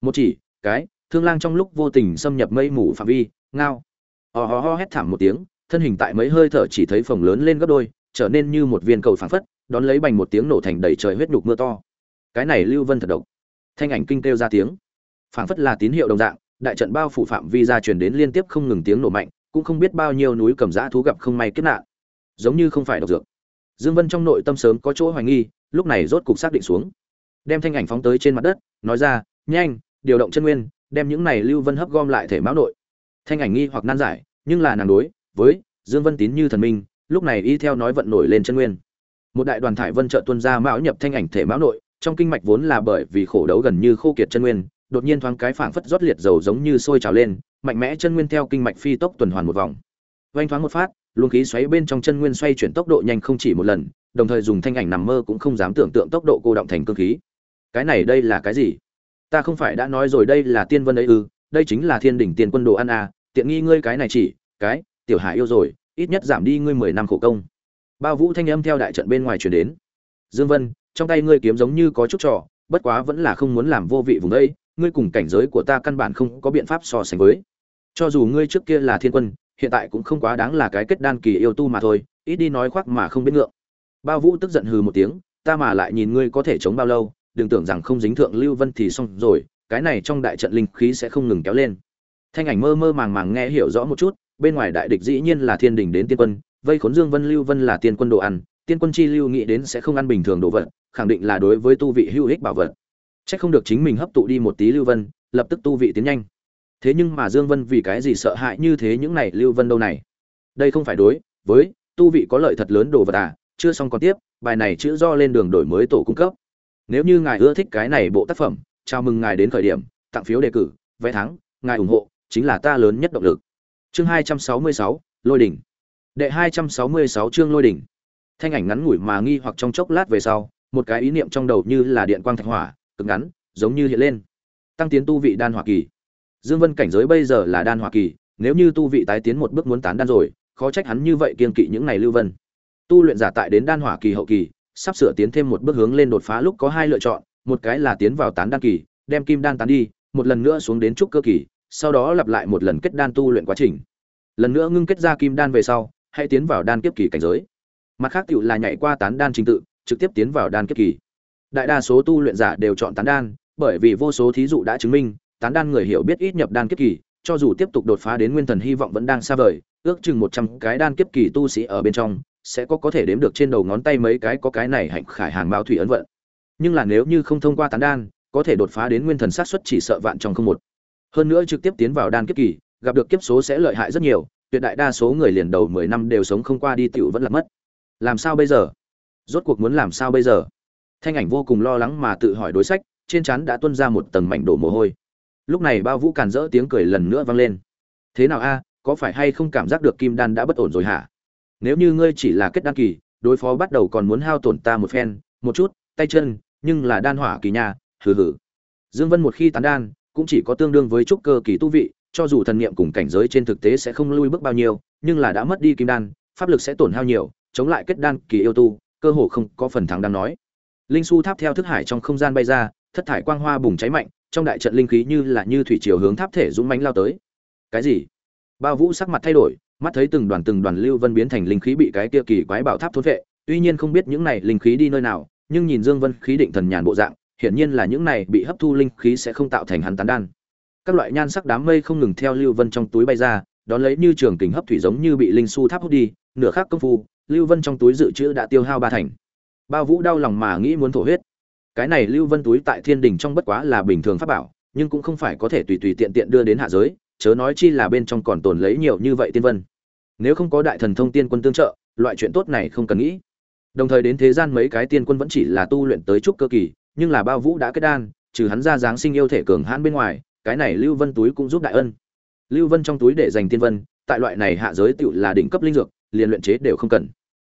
Một chỉ, cái, thương lang trong lúc vô tình xâm nhập mây mù phạm vi, ngao. Ho ho ho hét thảm một tiếng, thân hình tại mấy hơi thở chỉ thấy phồng lớn lên gấp đôi, trở nên như một viên cầu phảng phất, đón lấy bành một tiếng nổ thành đầy trời huyết nhục mưa to. Cái này lưu vân thật độc. Thanh ảnh kinh kêu ra tiếng. Phảng phất là tín hiệu đồng dạng đại trận bao phủ phạm vi ra truyền đến liên tiếp không ngừng tiếng nổ mạnh, cũng không biết bao nhiêu núi cầm dã thú gặp không may kiếp nạn. Giống như không phải độc dược. Dương vân trong nội tâm sớm có chỗ hoài nghi, lúc này rốt cục xác định xuống. Đem thanh ảnh phóng tới trên mặt đất, nói ra, nhanh, điều động chân nguyên, đem những này lưu vân hấp gom lại thể máu nội. Thanh ảnh nghi hoặc nan giải, nhưng là nàng đối với dương vân tín như thần minh, lúc này y theo nói vận nổi lên chân nguyên. Một đại đoàn thải vân trợ tuân ra mão nhập thanh ảnh thể máu nội, trong kinh mạch vốn là bởi vì khổ đấu gần như khô kiệt chân nguyên đột nhiên thoáng cái phảng phất rót liệt dầu giống như sôi trào lên, mạnh mẽ chân nguyên theo kinh mạch phi tốc tuần hoàn một vòng. Vành thoáng một phát, luồng khí xoáy bên trong chân nguyên xoay chuyển tốc độ nhanh không chỉ một lần, đồng thời dùng thanh ảnh nằm mơ cũng không dám tưởng tượng tốc độ cô động thành cương khí. Cái này đây là cái gì? Ta không phải đã nói rồi đây là tiên vân ấy ư, đây chính là thiên đỉnh tiền quân đồ ăn à tiện nghi ngươi cái này chỉ, cái, tiểu hải yêu rồi, ít nhất giảm đi ngươi mười năm khổ công. Bao vũ thanh âm theo đại trận bên ngoài truyền đến. Dương vân, trong tay ngươi kiếm giống như có chút trò, bất quá vẫn là không muốn làm vô vị vùng đây ngươi cùng cảnh giới của ta căn bản không có biện pháp so sánh với. Cho dù ngươi trước kia là thiên quân, hiện tại cũng không quá đáng là cái kết đan kỳ yêu tu mà thôi, ít đi nói khoác mà không biết ngượng. Bao vũ tức giận hừ một tiếng, ta mà lại nhìn ngươi có thể chống bao lâu, đừng tưởng rằng không dính thượng lưu vân thì xong rồi, cái này trong đại trận linh khí sẽ không ngừng kéo lên. Thanh ảnh mơ mơ màng màng nghe hiểu rõ một chút, bên ngoài đại địch dĩ nhiên là thiên đình đến tiên quân, vây khốn dương vân lưu vân là tiên quân đồ ăn, tiên quân chi lưu nghĩ đến sẽ không ăn bình thường đồ vật, khẳng định là đối với tu vị hữu ích bảo vật chắc không được chính mình hấp tụ đi một tí lưu vân, lập tức tu vị tiến nhanh. Thế nhưng mà dương vân vì cái gì sợ hãi như thế những này lưu vân đâu này? Đây không phải đối với tu vị có lợi thật lớn đồ vật à? Chưa xong còn tiếp, bài này chữ do lên đường đổi mới tổ cung cấp. Nếu như ngài ưa thích cái này bộ tác phẩm, chào mừng ngài đến khởi điểm, tặng phiếu đề cử, vé thắng, ngài ủng hộ, chính là ta lớn nhất động lực. Chương hai trăm sáu mươi sáu, lôi đỉnh. Đệ hai trăm sáu mươi sáu chương lôi đỉnh. Thanh ảnh ngắn ngủi mà nghi hoặc trong chốc lát về sau, một cái ý niệm trong đầu như là điện quang thạch hỏa cực ngắn, giống như hiện lên. Tăng tiến tu vị đan hỏa kỳ. Dương vân cảnh giới bây giờ là đan hỏa kỳ, nếu như tu vị tái tiến một bước muốn tán đan rồi, khó trách hắn như vậy kiên kỵ những này lưu vân. Tu luyện giả tại đến đan hỏa kỳ hậu kỳ, sắp sửa tiến thêm một bước hướng lên đột phá lúc có hai lựa chọn, một cái là tiến vào tán đan kỳ, đem kim đan tán đi, một lần nữa xuống đến trúc cơ kỳ, sau đó lặp lại một lần kết đan tu luyện quá trình. Lần nữa ngưng kết ra kim đan về sau, hãy tiến vào đan kiếp kỳ cảnh giới. Mặt khác tiểu là nhảy qua tán đan trình tự, trực tiếp tiến vào đan kiếp kỳ đại đa số tu luyện giả đều chọn tán đan, bởi vì vô số thí dụ đã chứng minh, tán đan người hiểu biết ít nhập đan kiếp kỳ, cho dù tiếp tục đột phá đến nguyên thần hy vọng vẫn đang xa vời, ước chừng một trăm cái đan kiếp kỳ tu sĩ ở bên trong, sẽ có có thể đếm được trên đầu ngón tay mấy cái có cái này hạnh khải hàng bao thủy ấn vận. Nhưng là nếu như không thông qua tán đan, có thể đột phá đến nguyên thần sát xuất chỉ sợ vạn trong không một. Hơn nữa trực tiếp tiến vào đan kiếp kỳ, gặp được kiếp số sẽ lợi hại rất nhiều, tuyệt đại đa số người liền đầu mười năm đều sống không qua đi, tiểu vẫn là mất. Làm sao bây giờ? Rốt cuộc muốn làm sao bây giờ? Thanh ảnh vô cùng lo lắng mà tự hỏi đối sách, trên chắn đã tuôn ra một tầng mảnh đổ mồ hôi. Lúc này bao vũ càn rỡ tiếng cười lần nữa vang lên. Thế nào a, có phải hay không cảm giác được kim đan đã bất ổn rồi hả? Nếu như ngươi chỉ là kết đan kỳ, đối phó bắt đầu còn muốn hao tổn ta một phen, một chút, tay chân, nhưng là đan hỏa kỳ nha, hừ hừ. Dương vân một khi tán đan, cũng chỉ có tương đương với trúc cơ kỳ tu vị, cho dù thần niệm cùng cảnh giới trên thực tế sẽ không lui bước bao nhiêu, nhưng là đã mất đi kim đan, pháp lực sẽ tổn hao nhiều, chống lại kết đan kỳ yêu tu, cơ hồ không có phần thắng đang nói linh su tháp theo thức hải trong không gian bay ra, thất thải quang hoa bùng cháy mạnh, trong đại trận linh khí như là như thủy chiều hướng tháp thể dũng mánh lao tới. Cái gì? Bao vũ sắc mặt thay đổi, mắt thấy từng đoàn từng đoàn lưu vân biến thành linh khí bị cái kia kỳ quái bảo tháp thôn vệ, tuy nhiên không biết những này linh khí đi nơi nào, nhưng nhìn dương vân khí định thần nhàn bộ dạng, hiển nhiên là những này bị hấp thu linh khí sẽ không tạo thành hắn tán đan. Các loại nhan sắc đám mây không ngừng theo lưu vân trong túi bay ra, đón lấy như trường kình hấp thủy giống như bị linh su tháp hút đi, nửa khắc công phu, lưu vân trong túi dự trữ đã tiêu hao ba thành bao vũ đau lòng mà nghĩ muốn thổ huyết. Cái này lưu vân túi tại thiên đình trong bất quá là bình thường pháp bảo, nhưng cũng không phải có thể tùy tùy tiện tiện đưa đến hạ giới, chớ nói chi là bên trong còn tồn lấy nhiều như vậy tiên vân. Nếu không có đại thần thông tiên quân tương trợ, loại chuyện tốt này không cần nghĩ. Đồng thời đến thế gian mấy cái tiên quân vẫn chỉ là tu luyện tới trúc cơ kỳ, nhưng là bao vũ đã kết đan, trừ hắn ra dáng sinh yêu thể cường hãn bên ngoài, cái này lưu vân túi cũng giúp đại ân. Lưu vân trong túi để dành tiên vân, tại loại này hạ giới tựu là đỉnh cấp linh dược, liền luyện chế đều không cần.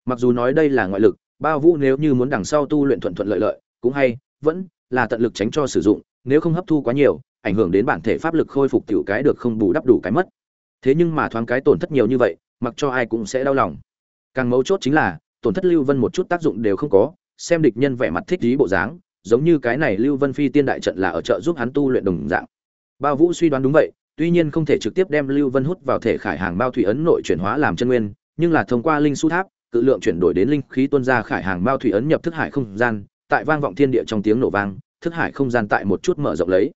Mặc dù nói đây là ngoại lực bao vũ nếu như muốn đằng sau tu luyện thuận thuận lợi lợi, cũng hay, vẫn là tận lực tránh cho sử dụng, nếu không hấp thu quá nhiều, ảnh hưởng đến bản thể pháp lực khôi phục tiểu cái được không bù đắp đủ cái mất. Thế nhưng mà thoáng cái tổn thất nhiều như vậy, mặc cho ai cũng sẽ đau lòng. Càng mấu chốt chính là, tổn thất lưu vân một chút tác dụng đều không có, xem địch nhân vẻ mặt thích ý bộ dáng, giống như cái này lưu vân phi tiên đại trận là ở chợ giúp hắn tu luyện đồng dạng. Bao vũ suy đoán đúng vậy, tuy nhiên không thể trực tiếp đem lưu vân hút vào thể khải hàng bao thủy ấn nội chuyển hóa làm chân nguyên, nhưng là thông qua linh su tháp cự lượng chuyển đổi đến linh khí tuôn ra khải hàng bao thủy ấn nhập thức hải không gian tại vang vọng thiên địa trong tiếng nổ vang thức hải không gian tại một chút mở rộng lấy.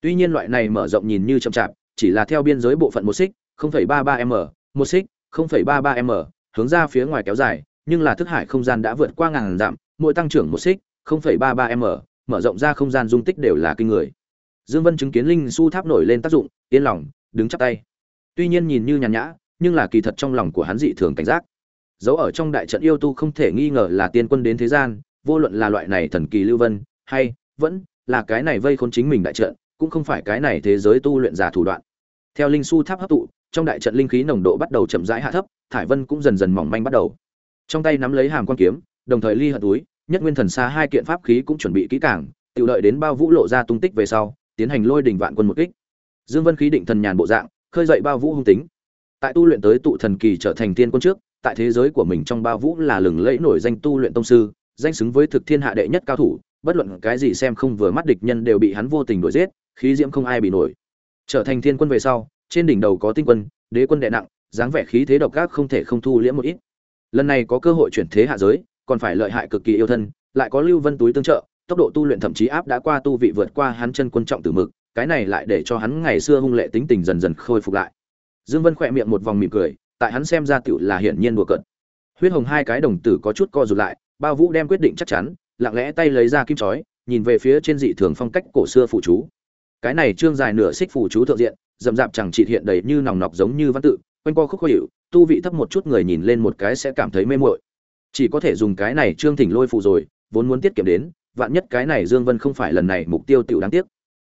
Tuy nhiên loại này mở rộng nhìn như chậm chạp chỉ là theo biên giới bộ phận một xích 0,33 m một xích 0,33 m hướng ra phía ngoài kéo dài nhưng là thức hải không gian đã vượt qua ngàn dặm mỗi tăng trưởng một xích 0,33 m mở rộng ra không gian dung tích đều là kinh người. Dương vân chứng kiến linh su tháp nổi lên tác dụng yên lòng đứng chắp tay. Tuy nhiên nhìn như nhàn nhã nhưng là kỳ thật trong lòng của hắn dị thường cảnh giác dấu ở trong đại trận yêu tu không thể nghi ngờ là tiên quân đến thế gian, vô luận là loại này thần kỳ lưu vân, hay vẫn là cái này vây khốn chính mình đại trận, cũng không phải cái này thế giới tu luyện giả thủ đoạn. Theo linh su tháp hấp tụ, trong đại trận linh khí nồng độ bắt đầu chậm rãi hạ thấp, thải vân cũng dần dần mỏng manh bắt đầu. Trong tay nắm lấy hàm quan kiếm, đồng thời ly hận túi, nhất nguyên thần xa hai kiện pháp khí cũng chuẩn bị kỹ càng tự đợi đến bao vũ lộ ra tung tích về sau, tiến hành lôi đỉnh vạn quân một kích. Dương vân khí định thần nhàn bộ dạng, khơi dậy bao vũ hung tính. Tại tu luyện tới tụ thần kỳ trở thành tiên quân trước tại thế giới của mình trong bao vũ là lừng lẫy nổi danh tu luyện tông sư, danh xứng với thực thiên hạ đệ nhất cao thủ, bất luận cái gì xem không vừa mắt địch nhân đều bị hắn vô tình đuổi giết, khí diễm không ai bị nổi. Trở thành thiên quân về sau, trên đỉnh đầu có tinh quân, đế quân đệ nặng, dáng vẻ khí thế độc ác không thể không thu liễm một ít. Lần này có cơ hội chuyển thế hạ giới, còn phải lợi hại cực kỳ yêu thân, lại có lưu vân túi tương trợ, tốc độ tu luyện thậm chí áp đã qua tu vị vượt qua hắn chân quân trọng tử mực, cái này lại để cho hắn ngày xưa hung lệ tính tình dần dần khôi phục lại. Dương vân khỏe miệng một vòng mỉm cười tại hắn xem ra tựu là hiển nhiên đùa cợt. Huyết hồng hai cái đồng tử có chút co rụt lại, bao vũ đem quyết định chắc chắn, lặng lẽ tay lấy ra kim chói, nhìn về phía trên dị thường phong cách cổ xưa phụ chú. Cái này trương dài nửa xích phụ chú thượng diện dầm dạp chẳng chỉ hiện đầy như nòng nọc giống như văn tự, quanh co khúc khó hiệu tu vị thấp một chút người nhìn lên một cái sẽ cảm thấy mê muội. Chỉ có thể dùng cái này trương thỉnh lôi phụ rồi, vốn muốn tiết kiệm đến, vạn nhất cái này dương vân không phải lần này mục tiêu tiểu đáng tiếc.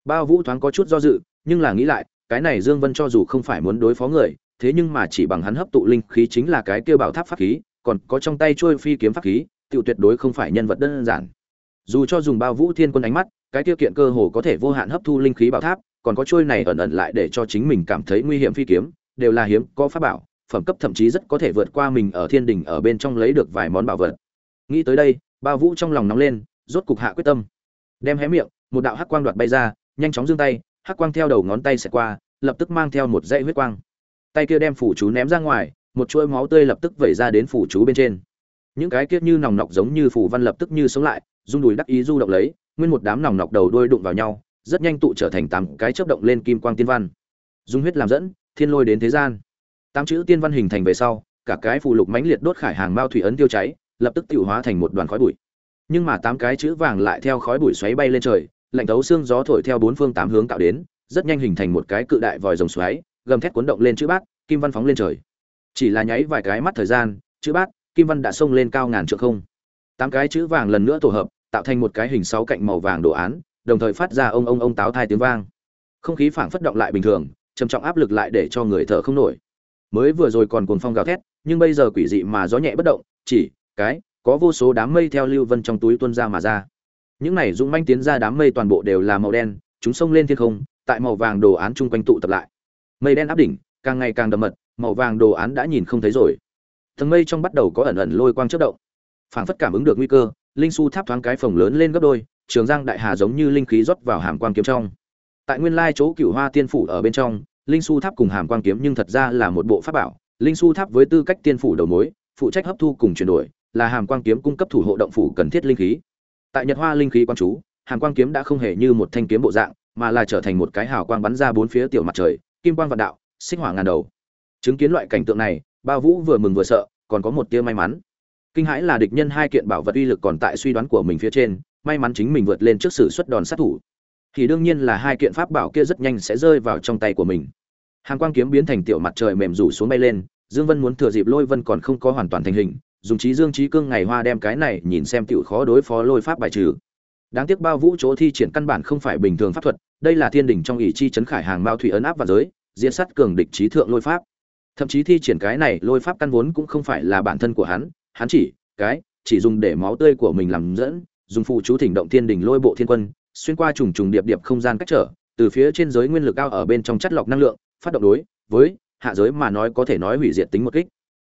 Bao vũ thoáng có chút do dự, nhưng là nghĩ lại, cái này dương vân cho dù không phải muốn đối phó người thế nhưng mà chỉ bằng hắn hấp tụ linh khí chính là cái kia bảo tháp pháp khí, còn có trong tay trôi phi kiếm pháp khí, tiểu tuyệt đối không phải nhân vật đơn giản. Dù cho dùng bao vũ thiên quân ánh mắt, cái tiêu kiện cơ hồ có thể vô hạn hấp thu linh khí bảo tháp, còn có trôi này ẩn ẩn lại để cho chính mình cảm thấy nguy hiểm phi kiếm, đều là hiếm, có pháp bảo, phẩm cấp thậm chí rất có thể vượt qua mình ở thiên đình ở bên trong lấy được vài món bảo vật. Nghĩ tới đây, bao vũ trong lòng nóng lên, rốt cục hạ quyết tâm. Đem hé miệng, một đạo hắc quang đoạt bay ra, nhanh chóng giương tay, hắc quang theo đầu ngón tay sẽ qua, lập tức mang theo một dãy huyết quang tay kia đem phủ chú ném ra ngoài, một chuỗi máu tươi lập tức vẩy ra đến phủ chú bên trên. Những cái kiết như nòng nọc giống như phủ văn lập tức như sống lại, rung đùi đắc ý du động lấy, nguyên một đám nòng nọc đầu đuôi đụng vào nhau, rất nhanh tụ trở thành tám cái chớp động lên kim quang tiên văn. Dung huyết làm dẫn, thiên lôi đến thế gian. Tám chữ tiên văn hình thành về sau, cả cái phù lục mãnh liệt đốt khải hàng mao thủy ấn tiêu cháy, lập tức tiêu hóa thành một đoàn khói bụi. Nhưng mà tám cái chữ vàng lại theo khói bụi xoáy bay lên trời, lạnh thấu xương gió thổi theo bốn phương tám hướng tạo đến, rất nhanh hình thành một cái cự đại vòi rồng xoáy gầm thét cuốn động lên chữ bát, kim văn phóng lên trời. Chỉ là nháy vài cái mắt thời gian, chữ bát, kim văn đã xông lên cao ngàn trượng không. Tám cái chữ vàng lần nữa tổ hợp, tạo thành một cái hình sáu cạnh màu vàng đồ án, đồng thời phát ra ông ông ông táo thai tiếng vang. Không khí phảng phất động lại bình thường, trầm trọng áp lực lại để cho người thở không nổi. Mới vừa rồi còn cuồng phong gào thét, nhưng bây giờ quỷ dị mà gió nhẹ bất động, chỉ, cái, có vô số đám mây theo lưu vân trong túi tuôn ra mà ra. Những này dũng manh tiến ra đám mây toàn bộ đều là màu đen, chúng xông lên thiên không, tại màu vàng đồ án chung quanh tụ tập lại mây đen áp đỉnh, càng ngày càng đậm mật, màu vàng đồ án đã nhìn không thấy rồi. Tầng mây trong bắt đầu có ẩn ẩn lôi quang chất động. Phảng phất cảm ứng được nguy cơ, linh su tháp thoáng cái phồng lớn lên gấp đôi, trường giang đại hà giống như linh khí rót vào hàm quang kiếm trong. Tại nguyên lai chỗ cửu hoa tiên phủ ở bên trong, linh su tháp cùng hàm quang kiếm nhưng thật ra là một bộ pháp bảo. Linh su tháp với tư cách tiên phủ đầu mối, phụ trách hấp thu cùng chuyển đổi, là hàm quang kiếm cung cấp thủ hộ động phủ cần thiết linh khí. Tại nhật hoa linh khí quan chú, hàm quang kiếm đã không hề như một thanh kiếm bộ dạng, mà là trở thành một cái hào quang bắn ra bốn phía tiểu mặt trời kim quang vạn đạo sinh hỏa ngàn đầu. Chứng kiến loại cảnh tượng này, Ba vũ vừa mừng vừa sợ, còn có một tia may mắn. Kinh hãi là địch nhân hai kiện bảo vật uy lực còn tại suy đoán của mình phía trên, may mắn chính mình vượt lên trước sự xuất đòn sát thủ. Thì đương nhiên là hai kiện pháp bảo kia rất nhanh sẽ rơi vào trong tay của mình. Hàn quang kiếm biến thành tiểu mặt trời mềm rủ xuống bay lên, dương vân muốn thừa dịp lôi vân còn không có hoàn toàn thành hình, dùng trí dương trí cương ngày hoa đem cái này nhìn xem tiểu khó đối phó lôi pháp bài trừ. Đáng tiếc bao vũ chỗ thi triển căn bản không phải bình thường pháp thuật đây là thiên đỉnh trong ỷ chi chấn khải hàng mao thủy ấn áp và giới, diễn sát cường địch trí thượng lôi pháp. Thậm chí thi triển cái này lôi pháp căn vốn cũng không phải là bản thân của hắn hắn chỉ, cái, chỉ dùng để máu tươi của mình làm dẫn, dùng phụ chú thỉnh động thiên đỉnh lôi bộ thiên quân, xuyên qua trùng trùng điệp điệp không gian cách trở, từ phía trên giới nguyên lực cao ở bên trong chất lọc năng lượng, phát động đối với hạ giới mà nói có thể nói hủy diệt tính một kích.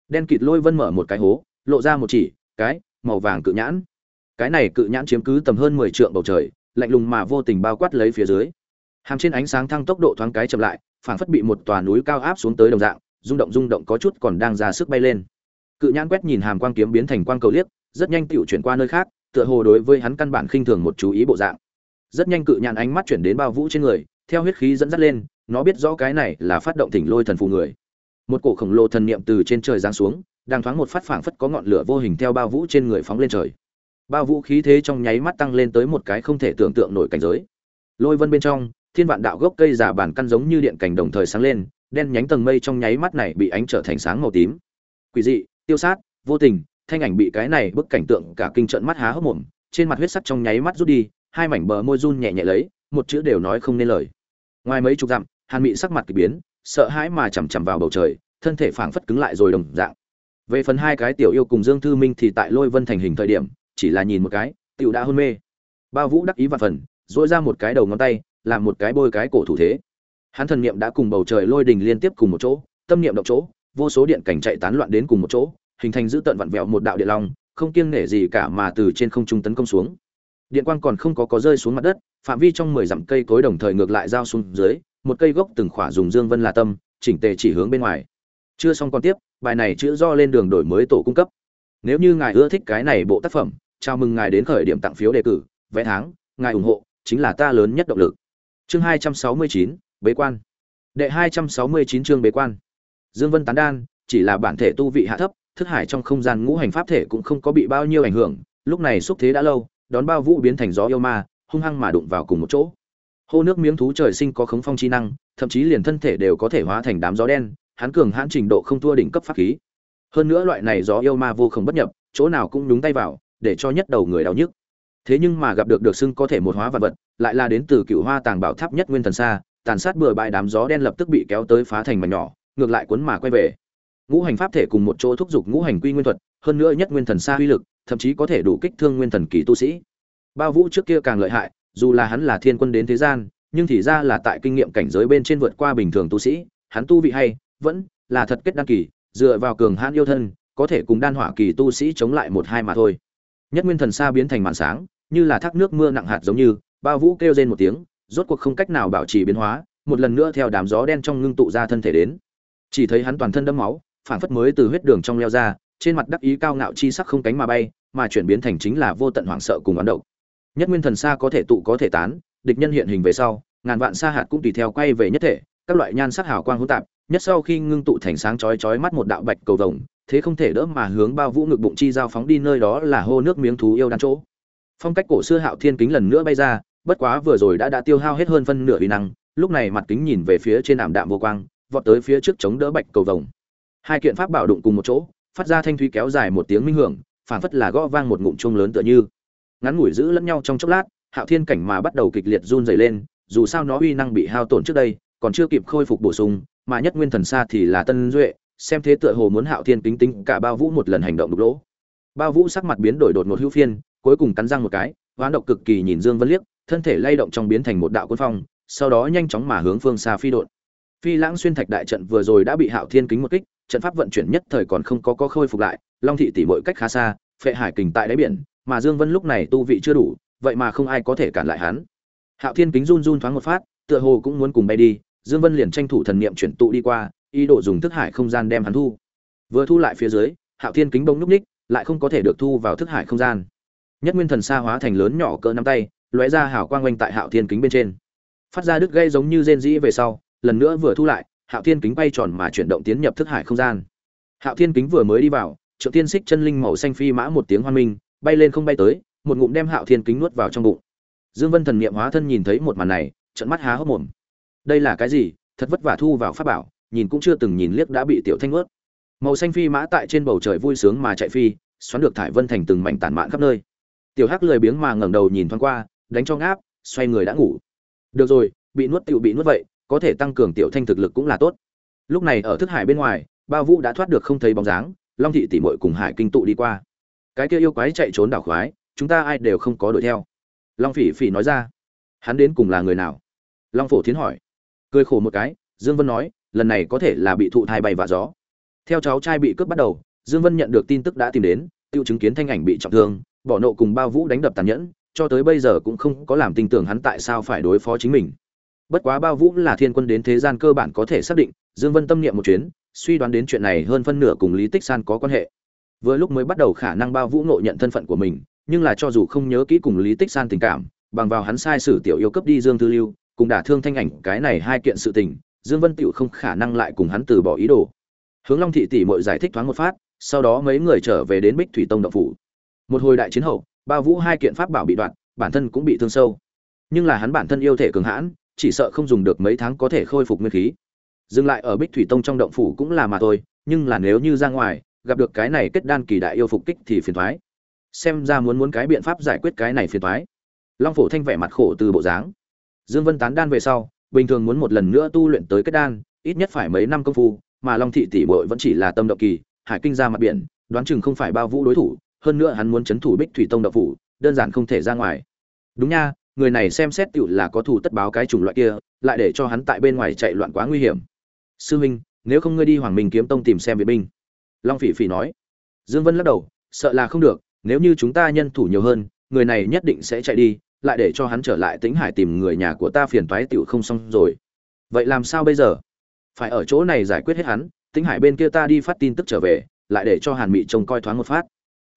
Đen kịt lôi vân mở một cái hố, lộ ra một chỉ, cái, màu vàng cự nhãn. Cái này cự nhãn chiếm cứ tầm hơn mười trượng bầu trời lạnh lùng mà vô tình bao quát lấy phía dưới. Hàm trên ánh sáng thăng tốc độ thoáng cái chậm lại, phảng phất bị một tòa núi cao áp xuống tới đồng dạng, rung động rung động có chút còn đang ra sức bay lên. Cự nhãn quét nhìn hàm quang kiếm biến thành quang cầu liếc, rất nhanh tựu chuyển qua nơi khác, tựa hồ đối với hắn căn bản khinh thường một chú ý bộ dạng. Rất nhanh cự nhãn ánh mắt chuyển đến bao vũ trên người, theo huyết khí dẫn dắt lên, nó biết rõ cái này là phát động thỉnh lôi thần phù người. Một cổ khổng lồ thần niệm từ trên trời giáng xuống, đang thoáng một phát phảng phất có ngọn lửa vô hình theo bao vũ trên người phóng lên trời bao vũ khí thế trong nháy mắt tăng lên tới một cái không thể tưởng tượng nổi cảnh giới. Lôi vân bên trong, thiên vạn đạo gốc cây giả bản căn giống như điện cảnh đồng thời sáng lên, đen nhánh tầng mây trong nháy mắt này bị ánh trở thành sáng màu tím. Quỷ dị, tiêu sát, vô tình, thanh ảnh bị cái này bức cảnh tượng cả kinh trận mắt há hốc mồm, trên mặt huyết sắc trong nháy mắt rút đi, hai mảnh bờ môi run nhẹ nhẹ lấy, một chữ đều nói không nên lời. Ngoài mấy chục dặm, hàn mị sắc mặt kỳ biến, sợ hãi mà chằm chằm vào bầu trời, thân thể phảng phất cứng lại rồi đồng dạng. Về phần hai cái tiểu yêu cùng dương thư minh thì tại lôi vân thành hình thời điểm chỉ là nhìn một cái, tiểu đã hôn mê. Bao vũ đắc ý và phần dỗi ra một cái đầu ngón tay, làm một cái bôi cái cổ thủ thế. Hắn thần niệm đã cùng bầu trời lôi đình liên tiếp cùng một chỗ, tâm niệm động chỗ, vô số điện cảnh chạy tán loạn đến cùng một chỗ, hình thành giữ tận vặn vẹo một đạo điện long, không kiêng nể gì cả mà từ trên không trung tấn công xuống. Điện quang còn không có có rơi xuống mặt đất, phạm vi trong mười dặm cây cối đồng thời ngược lại giao xuống dưới, một cây gốc từng khỏa dùng dương vân là tâm, chỉnh tề chỉ hướng bên ngoài. Chưa xong còn tiếp, bài này chữ do lên đường đổi mới tổ cung cấp. Nếu như ngài ưa thích cái này bộ tác phẩm chào mừng ngài đến khởi điểm tặng phiếu đề cử vé tháng, ngài ủng hộ, chính là ta lớn nhất động lực. Chương hai trăm sáu mươi chín, bế quan. Đệ hai trăm sáu mươi chín chương bế quan. Dương vân tán đan, chỉ là bản thể tu vị hạ thấp, thức hải trong không gian ngũ hành pháp thể cũng không có bị bao nhiêu ảnh hưởng, lúc này xúc thế đã lâu, đón bao vũ biến thành gió yêu ma, hung hăng mà đụng vào cùng một chỗ. Hô nước miếng thú trời sinh có khống phong chi năng, thậm chí liền thân thể đều có thể hóa thành đám gió đen, hắn cường hãn trình độ không thua đỉnh cấp pháp khí. Hơn nữa loại này gió yêu ma vô không bất nhập, chỗ nào cũng đúng tay vào để cho nhất đầu người đau nhức. Thế nhưng mà gặp được được xưng có thể một hóa vật vật, lại là đến từ cựu hoa tàng bảo tháp nhất nguyên thần xa, tàn sát bừa bãi đám gió đen lập tức bị kéo tới phá thành mảnh nhỏ, ngược lại cuốn mà quay về. Ngũ hành pháp thể cùng một chỗ thúc giục ngũ hành quy nguyên thuật, hơn nữa nhất nguyên thần xa uy lực, thậm chí có thể đủ kích thương nguyên thần kỳ tu sĩ. Bao vũ trước kia càng lợi hại, dù là hắn là thiên quân đến thế gian, nhưng thì ra là tại kinh nghiệm cảnh giới bên trên vượt qua bình thường tu sĩ, hắn tu vị hay, vẫn là thật kết đan kỳ, dựa vào cường hãn yêu thân, có thể cùng đan hỏa kỳ tu sĩ chống lại một hai mà thôi nhất nguyên thần xa biến thành màn sáng, như là thác nước mưa nặng hạt giống như, bao vũ kêu rên một tiếng, rốt cuộc không cách nào bảo trì biến hóa, một lần nữa theo đám gió đen trong ngưng tụ ra thân thể đến. Chỉ thấy hắn toàn thân đẫm máu phản phất mới từ huyết đường trong leo ra, trên mặt đắc ý cao ngạo chi sắc không cánh mà bay, mà chuyển biến thành chính là vô tận hoảng sợ cùng oán độc. Nhất nguyên thần xa có thể tụ có thể tán, địch nhân hiện hình về sau, ngàn vạn sa hạt cũng tùy theo quay về nhất thể, các loại nhan sắc hào quang hỗn tạp, nhất sau khi ngưng tụ thành sáng chói chói mắt một đạo bạch cầu vồng thế không thể đỡ mà hướng bao vũ ngực bụng chi giao phóng đi nơi đó là hô nước miếng thú yêu đan chỗ. Phong cách cổ xưa hạo thiên kính lần nữa bay ra, bất quá vừa rồi đã đã tiêu hao hết hơn phân nửa uy năng, lúc này mặt kính nhìn về phía trên ảm đạm vô quang, vọt tới phía trước chống đỡ bạch cầu vồng. Hai kiện pháp bảo đụng cùng một chỗ, phát ra thanh thúy kéo dài một tiếng minh hưởng phản phất là gõ vang một ngụm chuông lớn tựa như. Ngắn ngủi giữ lẫn nhau trong chốc lát, hạo thiên cảnh mà bắt đầu kịch liệt run rẩy lên, dù sao nó uy năng bị hao tổn trước đây, còn chưa kịp khôi phục bổ sung, mà nhất nguyên thần xa thì là tân duệ xem thế tựa hồ muốn hạo thiên kính tính cả bao vũ một lần hành động đục lỗ. Bao vũ sắc mặt biến đổi đột ngột hữu phiên, cuối cùng cắn răng một cái, hoán độc cực kỳ nhìn dương vân liếc, thân thể lay động trong biến thành một đạo quân phong, sau đó nhanh chóng mà hướng phương xa phi đột phi lãng xuyên thạch đại trận vừa rồi đã bị hạo thiên kính một kích, trận pháp vận chuyển nhất thời còn không có có khôi phục lại, long thị tỷ mọi cách khá xa, phệ hải kình tại đáy biển, mà dương vân lúc này tu vị chưa đủ, vậy mà không ai có thể cản lại hắn. Hạo thiên kính run run thoáng một phát, tựa hồ cũng muốn cùng bay đi, dương vân liền tranh thủ thần niệm chuyển tụ đi qua ý đồ dùng thức hải không gian đem hắn thu. Vừa thu lại phía dưới, hạo thiên kính bông núp ních, lại không có thể được thu vào thức hải không gian. Nhất nguyên thần xa hóa thành lớn nhỏ cỡ nắm tay, lóe ra hào quang quanh tại hạo thiên kính bên trên. Phát ra đứt gây giống như rên dĩ về sau, lần nữa vừa thu lại, hạo thiên kính bay tròn mà chuyển động tiến nhập thức hải không gian. Hạo thiên kính vừa mới đi vào triệu tiên xích chân linh màu xanh phi mã một tiếng hoan minh, bay lên không bay tới, một ngụm đem hạo thiên kính nuốt vào trong bụng. Dương vân thần niệm hóa thân nhìn thấy một màn này trận mắt há hốc mồm. Đây là cái gì? Thật vất vả thu vào pháp bảo nhìn cũng chưa từng nhìn liếc đã bị tiểu thanh ướt. Màu xanh phi mã tại trên bầu trời vui sướng mà chạy phi, xoắn được thải vân thành từng mảnh tản mạn khắp nơi. Tiểu hắc lười biếng mà ngẩng đầu nhìn thoáng qua, đánh cho ngáp, xoay người đã ngủ. Được rồi, bị nuốt tiểu bị nuốt vậy, có thể tăng cường tiểu thanh thực lực cũng là tốt. Lúc này ở thức hải bên ngoài, bao vũ đã thoát được không thấy bóng dáng, long thị tỷ muội cùng hải kinh tụ đi qua. Cái kia yêu quái chạy trốn đảo khoái, chúng ta ai đều không có đuổi theo. Long phỉ phỉ nói ra. Hắn đến cùng là người nào? Long phổ thiến hỏi. Cười khổ một cái, dương vân nói lần này có thể là bị thụ thai bay và gió. Theo cháu trai bị cướp bắt đầu, dương vân nhận được tin tức đã tìm đến, tiêu chứng kiến thanh ảnh bị trọng thương, bỏ nộ cùng bao vũ đánh đập tàn nhẫn, cho tới bây giờ cũng không có làm tin tưởng hắn tại sao phải đối phó chính mình. Bất quá bao vũ là thiên quân đến thế gian cơ bản có thể xác định, dương vân tâm niệm một chuyến, suy đoán đến chuyện này hơn phân nửa cùng lý tích san có quan hệ. Vừa lúc mới bắt đầu khả năng bao vũ ngộ nhận thân phận của mình, nhưng là cho dù không nhớ kỹ cùng lý tích san tình cảm, bằng vào hắn sai sử tiểu yêu cấp đi dương tư lưu, cùng đả thương thanh ảnh, cái này hai kiện sự tình dương vân tiểu không khả năng lại cùng hắn từ bỏ ý đồ. Hướng long thị tỷ muội giải thích thoáng một phát, sau đó mấy người trở về đến bích thủy tông động phủ. Một hồi đại chiến hậu, ba vũ hai kiện pháp bảo bị đoạn bản thân cũng bị thương sâu. Nhưng là hắn bản thân yêu thể cường hãn, chỉ sợ không dùng được mấy tháng có thể khôi phục nguyên khí. Dừng lại ở bích thủy tông trong động phủ cũng là mà thôi, nhưng là nếu như ra ngoài, gặp được cái này kết đan kỳ đại yêu phục kích thì phiền thoái xem ra muốn muốn cái biện pháp giải quyết cái này phiền thoái long phổ thanh vẻ mặt khổ từ bộ dáng. Dương vân tán đan về sau bình thường muốn một lần nữa tu luyện tới kết đan, ít nhất phải mấy năm công phu, mà long thị tỷ muội vẫn chỉ là tâm động kỳ, hải kinh ra mặt biển, đoán chừng không phải bao vũ đối thủ, hơn nữa hắn muốn chấn thủ bích thủy tông đậu phủ, đơn giản không thể ra ngoài. Đúng nha, người này xem xét tựu là có thủ tất báo cái chủng loại kia, lại để cho hắn tại bên ngoài chạy loạn quá nguy hiểm. Sư huynh nếu không ngươi đi hoàng minh kiếm tông tìm xem vệ binh. Long phỉ phỉ nói. Dương vân lắc đầu, sợ là không được, nếu như chúng ta nhân thủ nhiều hơn, người này nhất định sẽ chạy đi lại để cho hắn trở lại tĩnh hải tìm người nhà của ta phiền toái tiểu không xong rồi. Vậy làm sao bây giờ? Phải ở chỗ này giải quyết hết hắn, tĩnh hải bên kia ta đi phát tin tức trở về, lại để cho hàn mị trông coi thoáng một phát.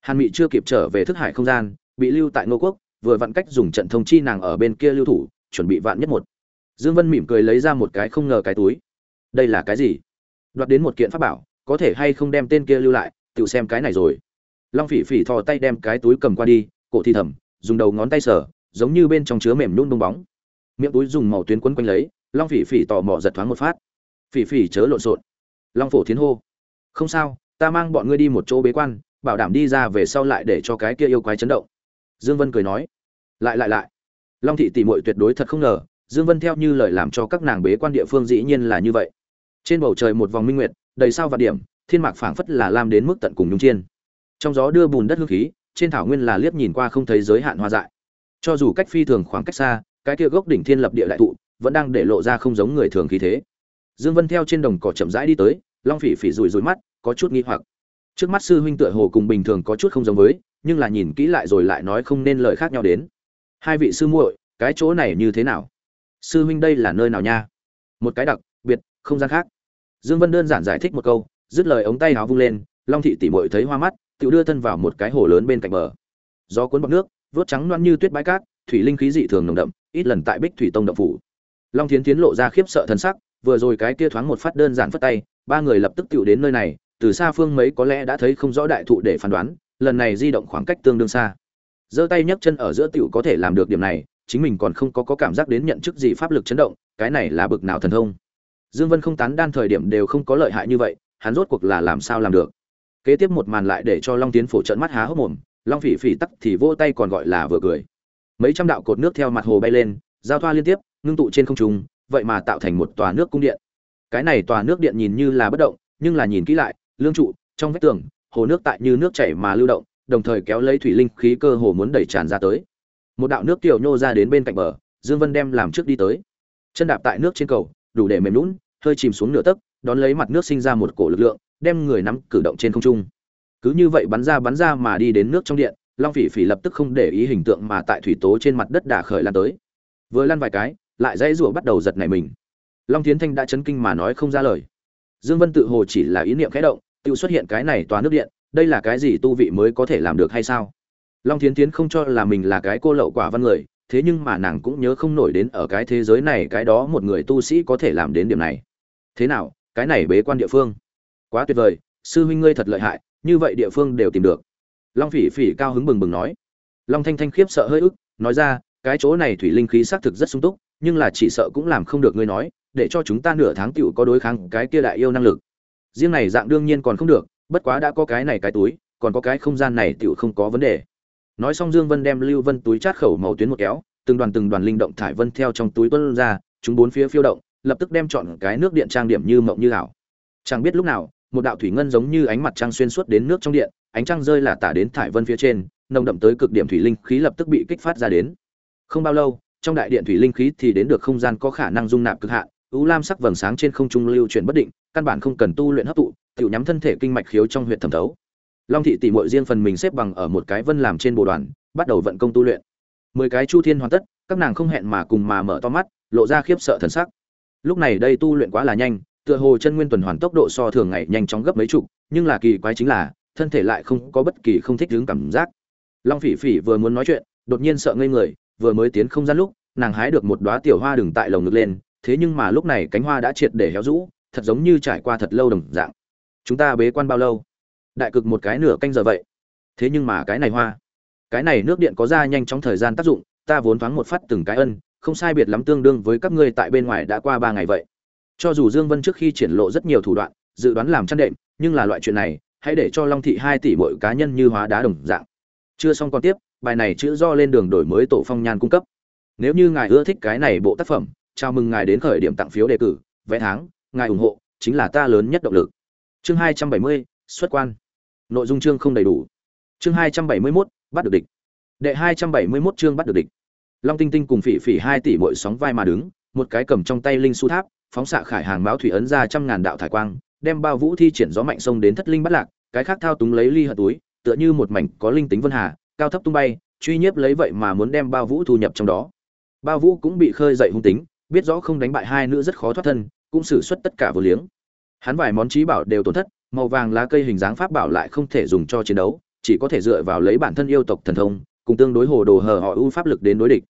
Hàn mị chưa kịp trở về thức hải không gian, bị lưu tại ngô quốc, vừa vặn cách dùng trận thông chi nàng ở bên kia lưu thủ, chuẩn bị vạn nhất một. Dương vân mỉm cười lấy ra một cái không ngờ cái túi. Đây là cái gì? Đoạt đến một kiện pháp bảo, có thể hay không đem tên kia lưu lại, tự xem cái này rồi. Long phỉ phỉ thò tay đem cái túi cầm qua đi, cổ thi thầm, dùng đầu ngón tay sờ giống như bên trong chứa mềm nhún bông bóng. Miệng túi dùng màu tuyến quấn quanh lấy, long phỉ phỉ tò mò giật thoáng một phát. Phỉ phỉ chớ lộn xộn. Long phổ thiến hô, không sao, ta mang bọn ngươi đi một chỗ bế quan, bảo đảm đi ra về sau lại để cho cái kia yêu quái chấn động. Dương vân cười nói, lại lại lại. Long thị tỷ muội tuyệt đối thật không ngờ, dương vân theo như lời làm cho các nàng bế quan địa phương dĩ nhiên là như vậy. Trên bầu trời một vòng minh nguyệt, đầy sao và điểm, thiên mạc phảng phất là lam đến mức tận cùng nhung chiên. Trong gió đưa bùn đất hương khí, trên thảo nguyên là liếc nhìn qua không thấy giới hạn hoa dại cho dù cách phi thường khoảng cách xa, cái kia gốc đỉnh thiên lập địa đại thụ vẫn đang để lộ ra không giống người thường khí thế. Dương vân theo trên đồng cỏ chậm rãi đi tới, long phỉ phỉ rủi rủi mắt, có chút nghi hoặc. Trước mắt sư huynh tựa hồ cùng bình thường có chút không giống với, nhưng là nhìn kỹ lại rồi lại nói không nên lời khác nhau đến. Hai vị sư muội, cái chỗ này như thế nào? Sư huynh đây là nơi nào nha? Một cái đặc, biệt, không gian khác. Dương vân đơn giản giải thích một câu, dứt lời ống tay áo vung lên, long thị tỷ muội thấy hoa mắt, tự đưa thân vào một cái hồ lớn bên cạnh bờ. Gió cuốn bọt nước vớt trắng loan như tuyết bãi cát thủy linh khí dị thường nồng đậm ít lần tại bích thủy tông động phủ. Long thiến tiến lộ ra khiếp sợ thân sắc vừa rồi cái kia thoáng một phát đơn giản phất tay ba người lập tức tựu đến nơi này từ xa phương mấy có lẽ đã thấy không rõ đại thụ để phán đoán lần này di động khoảng cách tương đương xa. Giơ tay nhấc chân ở giữa tựu có thể làm được điểm này chính mình còn không có, có cảm giác đến nhận chức gì pháp lực chấn động cái này là bực nào thần thông. Dương vân không tán đan thời điểm đều không có lợi hại như vậy hắn rốt cuộc là làm sao làm được. Kế tiếp một màn lại để cho long tiến phổ trận mắt há hốc mồm long phỉ phỉ tắc thì vỗ tay còn gọi là vừa cười. Mấy trăm đạo cột nước theo mặt hồ bay lên, giao thoa liên tiếp, ngưng tụ trên không trung, vậy mà tạo thành một tòa nước cung điện. Cái này tòa nước điện nhìn như là bất động, nhưng là nhìn kỹ lại, lương trụ, trong vách tường, hồ nước tại như nước chảy mà lưu động, đồng thời kéo lấy thủy linh khí cơ hồ muốn đẩy tràn ra tới. Một đạo nước tiểu nhô ra đến bên cạnh bờ, dương vân đem làm trước đi tới. Chân đạp tại nước trên cầu, đủ để mềm lún hơi chìm xuống nửa tấc, đón lấy mặt nước sinh ra một cổ lực lượng, đem người nắm cử động trên không trung cứ như vậy bắn ra bắn ra mà đi đến nước trong điện, long phỉ phỉ lập tức không để ý hình tượng mà tại thủy tố trên mặt đất đả khởi lan tới. Vừa lăn vài cái, lại dãy rủa bắt đầu giật nảy mình. Long tiến thanh đã chấn kinh mà nói không ra lời. Dương vân tự hồ chỉ là ý niệm khẽ động, tự xuất hiện cái này tòa nước điện, đây là cái gì tu vị mới có thể làm được hay sao? Long tiến tiến không cho là mình là cái cô lậu quả văn người, thế nhưng mà nàng cũng nhớ không nổi đến ở cái thế giới này cái đó một người tu sĩ có thể làm đến điểm này. Thế nào, cái này bế quan địa phương. Quá tuyệt vời, sư huynh ngươi thật lợi hại như vậy địa phương đều tìm được. Long phỉ phỉ cao hứng bừng bừng nói. Long thanh thanh khiếp sợ hơi ức, nói ra, cái chỗ này thủy linh khí xác thực rất sung túc, nhưng là chỉ sợ cũng làm không được ngươi nói, để cho chúng ta nửa tháng tiểu có đối kháng cái kia đại yêu năng lực. Riêng này dạng đương nhiên còn không được, bất quá đã có cái này cái túi, còn có cái không gian này tiểu không có vấn đề. Nói xong dương vân đem lưu vân túi chát khẩu màu tuyến một kéo, từng đoàn từng đoàn linh động thải vân theo trong túi tuôn ra, chúng bốn phía phiêu động, lập tức đem chọn cái nước điện trang điểm như mộng như ảo. Chẳng biết lúc nào một đạo thủy ngân giống như ánh mặt trăng xuyên suốt đến nước trong điện, ánh trăng rơi là tả đến thải vân phía trên, nồng đậm tới cực điểm thủy linh khí lập tức bị kích phát ra đến. Không bao lâu, trong đại điện thủy linh khí thì đến được không gian có khả năng dung nạp cực hạn, u lam sắc vầng sáng trên không trung lưu chuyển bất định, căn bản không cần tu luyện hấp tụ, tiểu nhắm thân thể kinh mạch khiếu trong huyện thẩm thấu. Long thị tỷ muội riêng phần mình xếp bằng ở một cái vân làm trên bồ đoàn, bắt đầu vận công tu luyện. Mười cái chu thiên hoàn tất, các nàng không hẹn mà cùng mà mở to mắt, lộ ra khiếp sợ thần sắc. Lúc này đây tu luyện quá là nhanh tựa hồ chân nguyên tuần hoàn tốc độ so thường ngày nhanh chóng gấp mấy chục, nhưng là kỳ quái chính là, thân thể lại không có bất kỳ không thích đứng cảm giác. Long phỉ phỉ vừa muốn nói chuyện, đột nhiên sợ ngây người, vừa mới tiến không gian lúc, nàng hái được một đóa tiểu hoa đừng tại lồng ngực lên, thế nhưng mà lúc này cánh hoa đã triệt để héo rũ, thật giống như trải qua thật lâu đồng dạng. Chúng ta bế quan bao lâu? Đại cực một cái nửa canh giờ vậy. Thế nhưng mà cái này hoa, cái này nước điện có ra nhanh trong thời gian tác dụng, ta vốn thoáng một phát từng cái ân, không sai biệt lắm tương đương với các ngươi tại bên ngoài đã qua ba ngày vậy cho dù dương vân trước khi triển lộ rất nhiều thủ đoạn dự đoán làm chăn đệm nhưng là loại chuyện này hãy để cho long thị hai tỷ mỗi cá nhân như hóa đá đồng dạng. Chưa xong còn tiếp bài này chữ do lên đường đổi mới tổ phong nhan cung cấp. Nếu như ngài ưa thích cái này bộ tác phẩm chào mừng ngài đến khởi điểm tặng phiếu đề cử vẽ tháng ngài ủng hộ chính là ta lớn nhất động lực. Chương hai trăm bảy mươi xuất quan. Nội dung chương không đầy đủ. Chương hai trăm bảy mươi 271, bắt được địch. Đệ hai trăm bảy mươi 271 chương bắt được địch. Long tinh tinh cùng phỉ phỉ hai tỷ mỗi sóng vai mà đứng một cái cầm trong tay linh su tháp phóng xạ khải hàng báo thủy ấn ra trăm ngàn đạo thải quang, đem bao vũ thi triển gió mạnh sông đến thất linh bắt lạc, cái khác thao túng lấy ly hận túi, tựa như một mảnh có linh tính vân hà, cao thấp tung bay, truy nhiếp lấy vậy mà muốn đem bao vũ thu nhập trong đó. Bao vũ cũng bị khơi dậy hung tính, biết rõ không đánh bại hai nữ rất khó thoát thân, cũng xử suất tất cả vô liếng. Hắn vài món trí bảo đều tổn thất, màu vàng lá cây hình dáng pháp bảo lại không thể dùng cho chiến đấu, chỉ có thể dựa vào lấy bản thân yêu tộc thần thông, cùng tương đối hồ đồ hờ họ ưu pháp lực đến đối địch.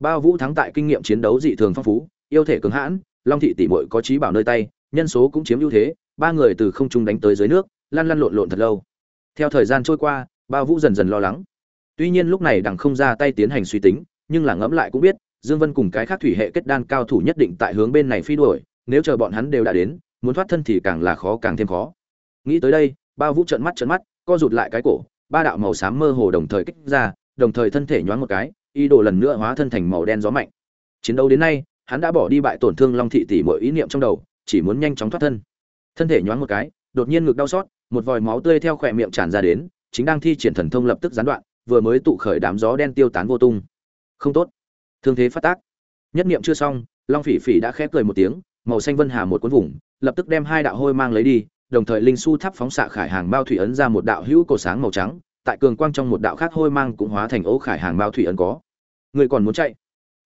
Bao vũ thắng tại kinh nghiệm chiến đấu dị thường phong phú, yêu thể cứng hãn long thị tỷ muội có trí bảo nơi tay, nhân số cũng chiếm ưu thế, ba người từ không trung đánh tới dưới nước, lăn lăn lộn lộn thật lâu. Theo thời gian trôi qua bao vũ dần dần lo lắng. Tuy nhiên lúc này đằng không ra tay tiến hành suy tính, nhưng là ngẫm lại cũng biết, dương vân cùng cái khác thủy hệ kết đan cao thủ nhất định tại hướng bên này phi đuổi, nếu chờ bọn hắn đều đã đến, muốn thoát thân thì càng là khó càng thêm khó. Nghĩ tới đây bao vũ trợn mắt trợn mắt, co rụt lại cái cổ, ba đạo màu xám mơ hồ đồng thời kích ra, đồng thời thân thể nhoáng một cái, ý đồ lần nữa hóa thân thành màu đen gió mạnh. Chiến đấu đến nay hắn đã bỏ đi bại tổn thương long thị tỷ mọi ý niệm trong đầu, chỉ muốn nhanh chóng thoát thân. Thân thể nhoáng một cái, đột nhiên ngực đau xót, một vòi máu tươi theo khỏe miệng tràn ra đến, chính đang thi triển thần thông lập tức gián đoạn, vừa mới tụ khởi đám gió đen tiêu tán vô tung. Không tốt. Thương thế phát tác. Nhất niệm chưa xong, long phỉ phỉ đã khép cười một tiếng, màu xanh vân hà một cuốn vùng, lập tức đem hai đạo hôi mang lấy đi, đồng thời linh su tháp phóng xạ khải hàng bao thủy ấn ra một đạo hữu cổ sáng màu trắng, tại cường quang trong một đạo khác hôi mang cũng hóa thành ố khải hàng bao thủy ấn có. Người còn muốn chạy?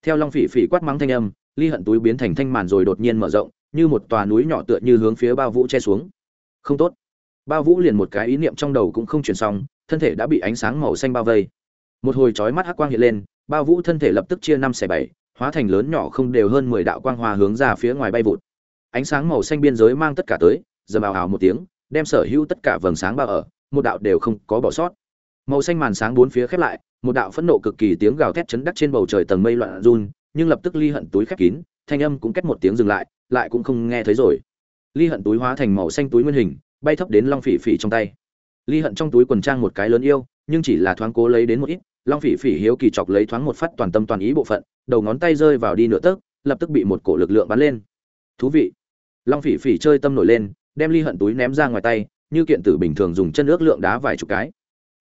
Theo long phỉ phỉ quát mắng thanh âm ly hận túi biến thành thanh màn rồi đột nhiên mở rộng, như một tòa núi nhỏ tựa như hướng phía bao vũ che xuống. Không tốt. Bao vũ liền một cái ý niệm trong đầu cũng không chuyển xong, thân thể đã bị ánh sáng màu xanh bao vây. Một hồi chói mắt hắc quang hiện lên, bao vũ thân thể lập tức chia năm xẻ bảy, hóa thành lớn nhỏ không đều hơn mười đạo quang hòa hướng ra phía ngoài bay vụt. Ánh sáng màu xanh biên giới mang tất cả tới giờ bào ảo một tiếng, đem sở hữu tất cả vầng sáng bao ở, một đạo đều không có bỏ sót. Màu xanh màn sáng bốn phía khép lại, một đạo phẫn nộ cực kỳ tiếng gào thét chấn đắc trên bầu trời tầng mây loạn run nhưng lập tức ly hận túi khép kín, thanh âm cũng kết một tiếng dừng lại lại cũng không nghe thấy rồi. Ly hận túi hóa thành màu xanh túi nguyên hình, bay thấp đến long phỉ phỉ trong tay. Ly hận trong túi quần trang một cái lớn yêu, nhưng chỉ là thoáng cố lấy đến một ít, long phỉ phỉ hiếu kỳ chọc lấy thoáng một phát toàn tâm toàn ý bộ phận, đầu ngón tay rơi vào đi nửa tấc, lập tức bị một cổ lực lượng bắn lên. Thú vị. Long phỉ phỉ chơi tâm nổi lên, đem ly hận túi ném ra ngoài tay, như kiện tử bình thường dùng chân ước lượng đá vài chục cái.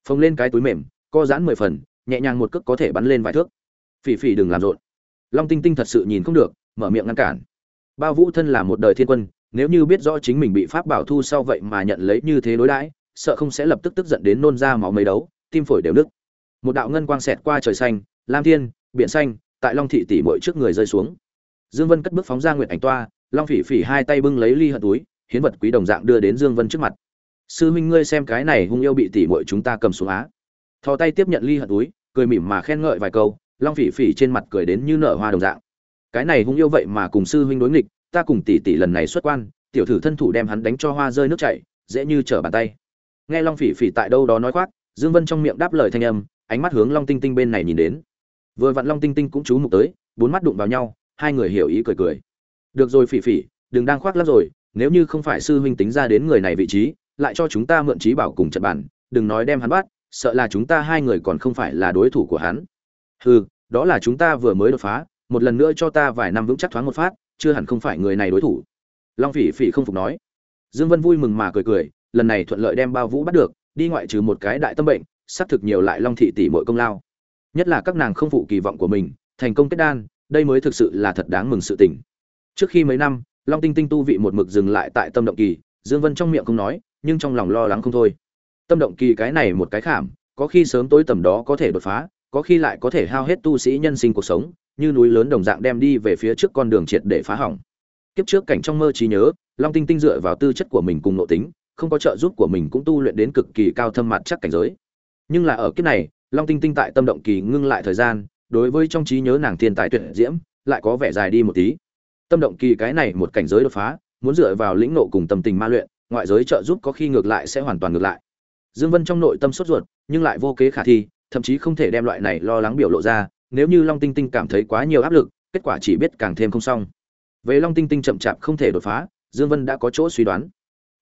Phồng lên cái túi mềm, co giãn mười phần, nhẹ nhàng một cước có thể bắn lên vài thước. Phỉ phỉ đừng làm rộn long tinh tinh thật sự nhìn không được, mở miệng ngăn cản. Bao vũ thân là một đời thiên quân, nếu như biết rõ chính mình bị pháp bảo thu sau vậy mà nhận lấy như thế đối đãi, sợ không sẽ lập tức tức giận đến nôn ra máu mấy đấu, tim phổi đều nứt. Một đạo ngân quang xẹt qua trời xanh, lam thiên, biển xanh, tại long thị tỷ Mội trước người rơi xuống. Dương vân cất bước phóng ra nguyệt ảnh toa, long phỉ phỉ hai tay bưng lấy ly hận túi, hiến vật quý đồng dạng đưa đến dương vân trước mặt. Sư huynh ngươi xem cái này hung yêu bị tỷ muội chúng ta cầm xuống á. Thò tay tiếp nhận ly hận túi, cười mỉm mà khen ngợi vài câu long phỉ phỉ trên mặt cười đến như nở hoa đồng dạng. Cái này hung yêu vậy mà cùng sư huynh đối nghịch, ta cùng tỷ tỷ lần này xuất quan, tiểu thử thân thủ đem hắn đánh cho hoa rơi nước chảy, dễ như trở bàn tay. Nghe long phỉ phỉ tại đâu đó nói khoác, dương vân trong miệng đáp lời thanh âm, ánh mắt hướng long tinh tinh bên này nhìn đến. Vừa vặn long tinh tinh cũng chú mục tới, bốn mắt đụng vào nhau, hai người hiểu ý cười cười. Được rồi phỉ phỉ, đừng đang khoác lắm rồi, nếu như không phải sư huynh tính ra đến người này vị trí, lại cho chúng ta mượn trí bảo cùng trận bản đừng nói đem hắn bắt, sợ là chúng ta hai người còn không phải là đối thủ của hắn. Hừ đó là chúng ta vừa mới đột phá, một lần nữa cho ta vài năm vững chắc thoáng một phát, chưa hẳn không phải người này đối thủ. Long phỉ phỉ không phục nói. Dương vân vui mừng mà cười cười, lần này thuận lợi đem bao vũ bắt được, đi ngoại trừ một cái đại tâm bệnh, xác thực nhiều lại long thị tỷ mọi công lao. Nhất là các nàng không phụ kỳ vọng của mình, thành công kết đan, đây mới thực sự là thật đáng mừng sự tình. Trước khi mấy năm, long tinh tinh tu vị một mực dừng lại tại tâm động kỳ, dương vân trong miệng không nói, nhưng trong lòng lo lắng không thôi. Tâm động kỳ cái này một cái khảm, có khi sớm tối tầm đó có thể đột phá có khi lại có thể hao hết tu sĩ nhân sinh cuộc sống, như núi lớn đồng dạng đem đi về phía trước con đường triệt để phá hỏng. Kiếp trước cảnh trong mơ trí nhớ, long tinh tinh dựa vào tư chất của mình cùng nội tính, không có trợ giúp của mình cũng tu luyện đến cực kỳ cao thâm mặt chắc cảnh giới. Nhưng là ở kiếp này, long tinh tinh tại tâm động kỳ ngưng lại thời gian, đối với trong trí nhớ nàng thiên tài tuyệt diễm, lại có vẻ dài đi một tí. Tâm động kỳ cái này một cảnh giới đột phá, muốn dựa vào lĩnh nộ cùng tâm tình ma luyện, ngoại giới trợ giúp có khi ngược lại sẽ hoàn toàn ngược lại. Dương vân trong nội tâm sốt ruột, nhưng lại vô kế khả thi thậm chí không thể đem loại này lo lắng biểu lộ ra, nếu như long tinh tinh cảm thấy quá nhiều áp lực, kết quả chỉ biết càng thêm không xong. Về long tinh tinh chậm chạp không thể đột phá, dương vân đã có chỗ suy đoán.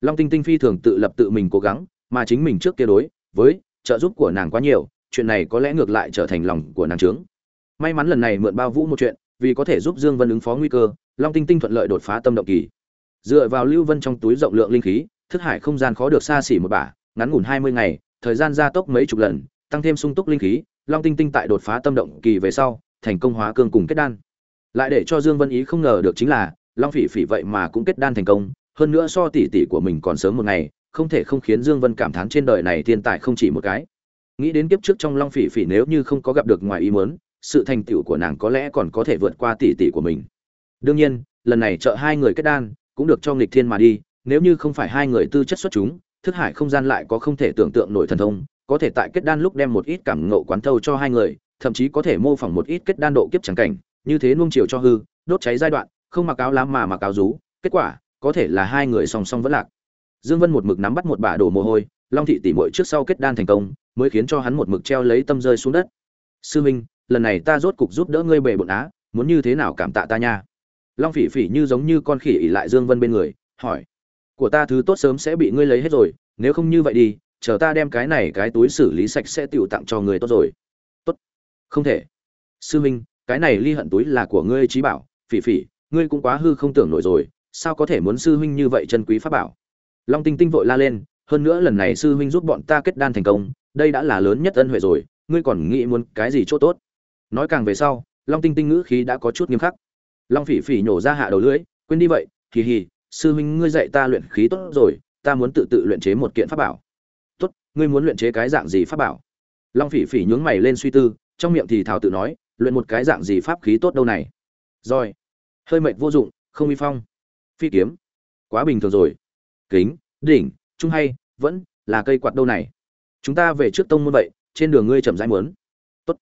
Long tinh tinh phi thường tự lập tự mình cố gắng, mà chính mình trước kia đối với trợ giúp của nàng quá nhiều, chuyện này có lẽ ngược lại trở thành lòng của nàng trướng may mắn lần này mượn bao vũ một chuyện, vì có thể giúp dương vân ứng phó nguy cơ, long tinh tinh thuận lợi đột phá tâm động kỳ. Dựa vào lưu vân trong túi rộng lượng linh khí, thức hải không gian khó được xa xỉ một bả, ngắn ngủn hai mươi ngày, thời gian gia tốc mấy chục lần tăng thêm sung túc linh khí, long tinh tinh tại đột phá tâm động kỳ về sau, thành công hóa cương cùng kết đan. Lại để cho dương vân ý không ngờ được chính là, long phỉ phỉ vậy mà cũng kết đan thành công, hơn nữa so tỷ tỷ của mình còn sớm một ngày, không thể không khiến dương vân cảm thán trên đời này thiên tài không chỉ một cái. Nghĩ đến kiếp trước trong long phỉ phỉ nếu như không có gặp được ngoài ý muốn, sự thành tựu của nàng có lẽ còn có thể vượt qua tỷ tỷ của mình. Đương nhiên, lần này trợ hai người kết đan, cũng được cho nghịch thiên mà đi, nếu như không phải hai người tư chất xuất chúng, thức hải không gian lại có không thể tưởng tượng nổi thần thông có thể tại kết đan lúc đem một ít cảm ngộ quán thâu cho hai người, thậm chí có thể mô phỏng một ít kết đan độ kiếp chẳng cảnh, như thế nuông chiều cho hư, đốt cháy giai đoạn, không mặc áo lám mà mặc áo rú, kết quả, có thể là hai người song song vẫn lạc. Dương vân một mực nắm bắt một bả đổ mồ hôi, long thị tỷ muội trước sau kết đan thành công, mới khiến cho hắn một mực treo lấy tâm rơi xuống đất. Sư minh, lần này ta rốt cục giúp đỡ ngươi bề bộn á, muốn như thế nào cảm tạ ta nha? Long phỉ phỉ như giống như con khỉ ỉ lại dương vân bên người, hỏi. Của ta thứ tốt sớm sẽ bị ngươi lấy hết rồi, nếu không như vậy đi chờ ta đem cái này cái túi xử lý sạch sẽ tiểu tặng cho người tốt rồi. Tốt. Không thể. Sư minh, cái này ly hận túi là của ngươi trí bảo, phỉ phỉ, ngươi cũng quá hư không tưởng nổi rồi, sao có thể muốn sư huynh như vậy chân quý pháp bảo? Long tinh tinh vội la lên, hơn nữa lần này sư huynh giúp bọn ta kết đan thành công, đây đã là lớn nhất ân huệ rồi, ngươi còn nghĩ muốn cái gì chỗ tốt? Nói càng về sau, long tinh tinh ngữ khí đã có chút nghiêm khắc. Long phỉ phỉ nhổ ra hạ đầu lưỡi, quên đi vậy, hì hì, sư huynh ngươi dạy ta luyện khí tốt rồi, ta muốn tự tự luyện chế một kiện pháp bảo tốt, ngươi muốn luyện chế cái dạng gì pháp bảo? Long phỉ phỉ nhướng mày lên suy tư, trong miệng thì thảo tự nói, luyện một cái dạng gì pháp khí tốt đâu này? Rồi. Hơi mệt vô dụng, không uy phong. Phi kiếm. Quá bình thường rồi. Kính, đỉnh, trung hay, vẫn là cây quạt đâu này? Chúng ta về trước tông môn vậy, trên đường ngươi chậm rãi muốn. Tốt.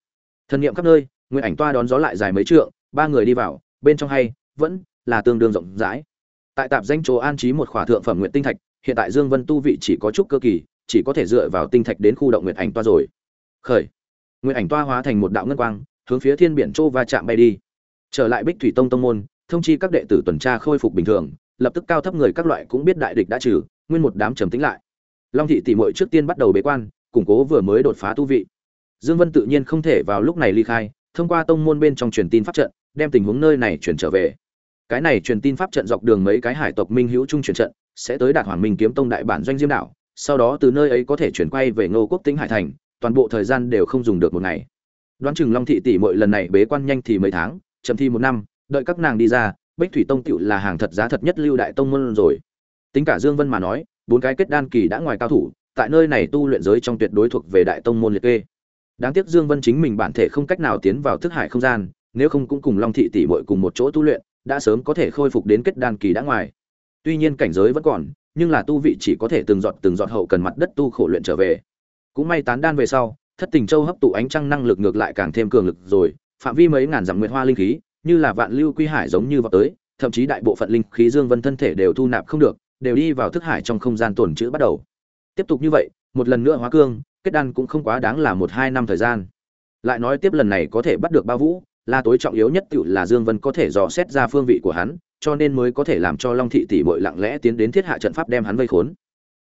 Thần niệm khắp nơi nguyên ảnh toa đón gió lại dài mấy trượng, ba người đi vào, bên trong hay, vẫn là tương đương rộng rãi. Tại tạp danh chỗ an trí một khỏa thượng phẩm nguyện tinh thạch, hiện tại dương vân tu vị chỉ có chút cơ kỳ chỉ có thể dựa vào tinh thạch đến khu động nguyệt ảnh toa rồi. Khởi. Nguyệt ảnh toa hóa thành một đạo ngân quang, hướng phía thiên biển châu va chạm bay đi. Trở lại bích thủy tông tông môn, thông chi các đệ tử tuần tra khôi phục bình thường, lập tức cao thấp người các loại cũng biết đại địch đã trừ, nguyên một đám trầm tĩnh lại. Long thị tỷ muội trước tiên bắt đầu bế quan, củng cố vừa mới đột phá tu vị. Dương vân tự nhiên không thể vào lúc này ly khai, thông qua tông môn bên trong truyền tin pháp trận, đem tình huống nơi này chuyển trở về. Cái này truyền tin pháp trận dọc đường mấy cái hải tộc minh hữu trung truyền trận, sẽ tới đạt hoàng minh kiếm tông đại bản doanh diêm đảo sau đó từ nơi ấy có thể chuyển quay về ngô quốc tĩnh hải thành, toàn bộ thời gian đều không dùng được một ngày. Đoán chừng long thị tỷ muội lần này bế quan nhanh thì mấy tháng, chậm thì một năm, đợi các nàng đi ra, bích thủy tông tiểu là hàng thật giá thật nhất lưu đại tông môn rồi. Tính cả dương vân mà nói, bốn cái kết đan kỳ đã ngoài cao thủ, tại nơi này tu luyện giới trong tuyệt đối thuộc về đại tông môn liệt kê. Đáng tiếc dương vân chính mình bản thể không cách nào tiến vào thức hải không gian, nếu không cũng cùng long thị tỷ muội cùng một chỗ tu luyện, đã sớm có thể khôi phục đến kết đan kỳ đã ngoài. Tuy nhiên cảnh giới vẫn còn nhưng là tu vị chỉ có thể từng giọt từng giọt hậu cần mặt đất tu khổ luyện trở về. Cũng may tán đan về sau, thất tình châu hấp tụ ánh trăng năng lực ngược lại càng thêm cường lực rồi, phạm vi mấy ngàn dặm nguyệt hoa linh khí, như là vạn lưu quy hải giống như vào tới, thậm chí đại bộ phận linh khí dương vân thân thể đều thu nạp không được, đều đi vào thức hải trong không gian tổn chữ bắt đầu. Tiếp tục như vậy, một lần nữa hóa cương, kết đan cũng không quá đáng là một hai năm thời gian. Lại nói tiếp lần này có thể bắt được ba vũ, là tối trọng yếu nhất tiểu là dương vân có thể dò xét ra phương vị của hắn cho nên mới có thể làm cho long thị tỷ bội lặng lẽ tiến đến thiết hạ trận pháp đem hắn vây khốn.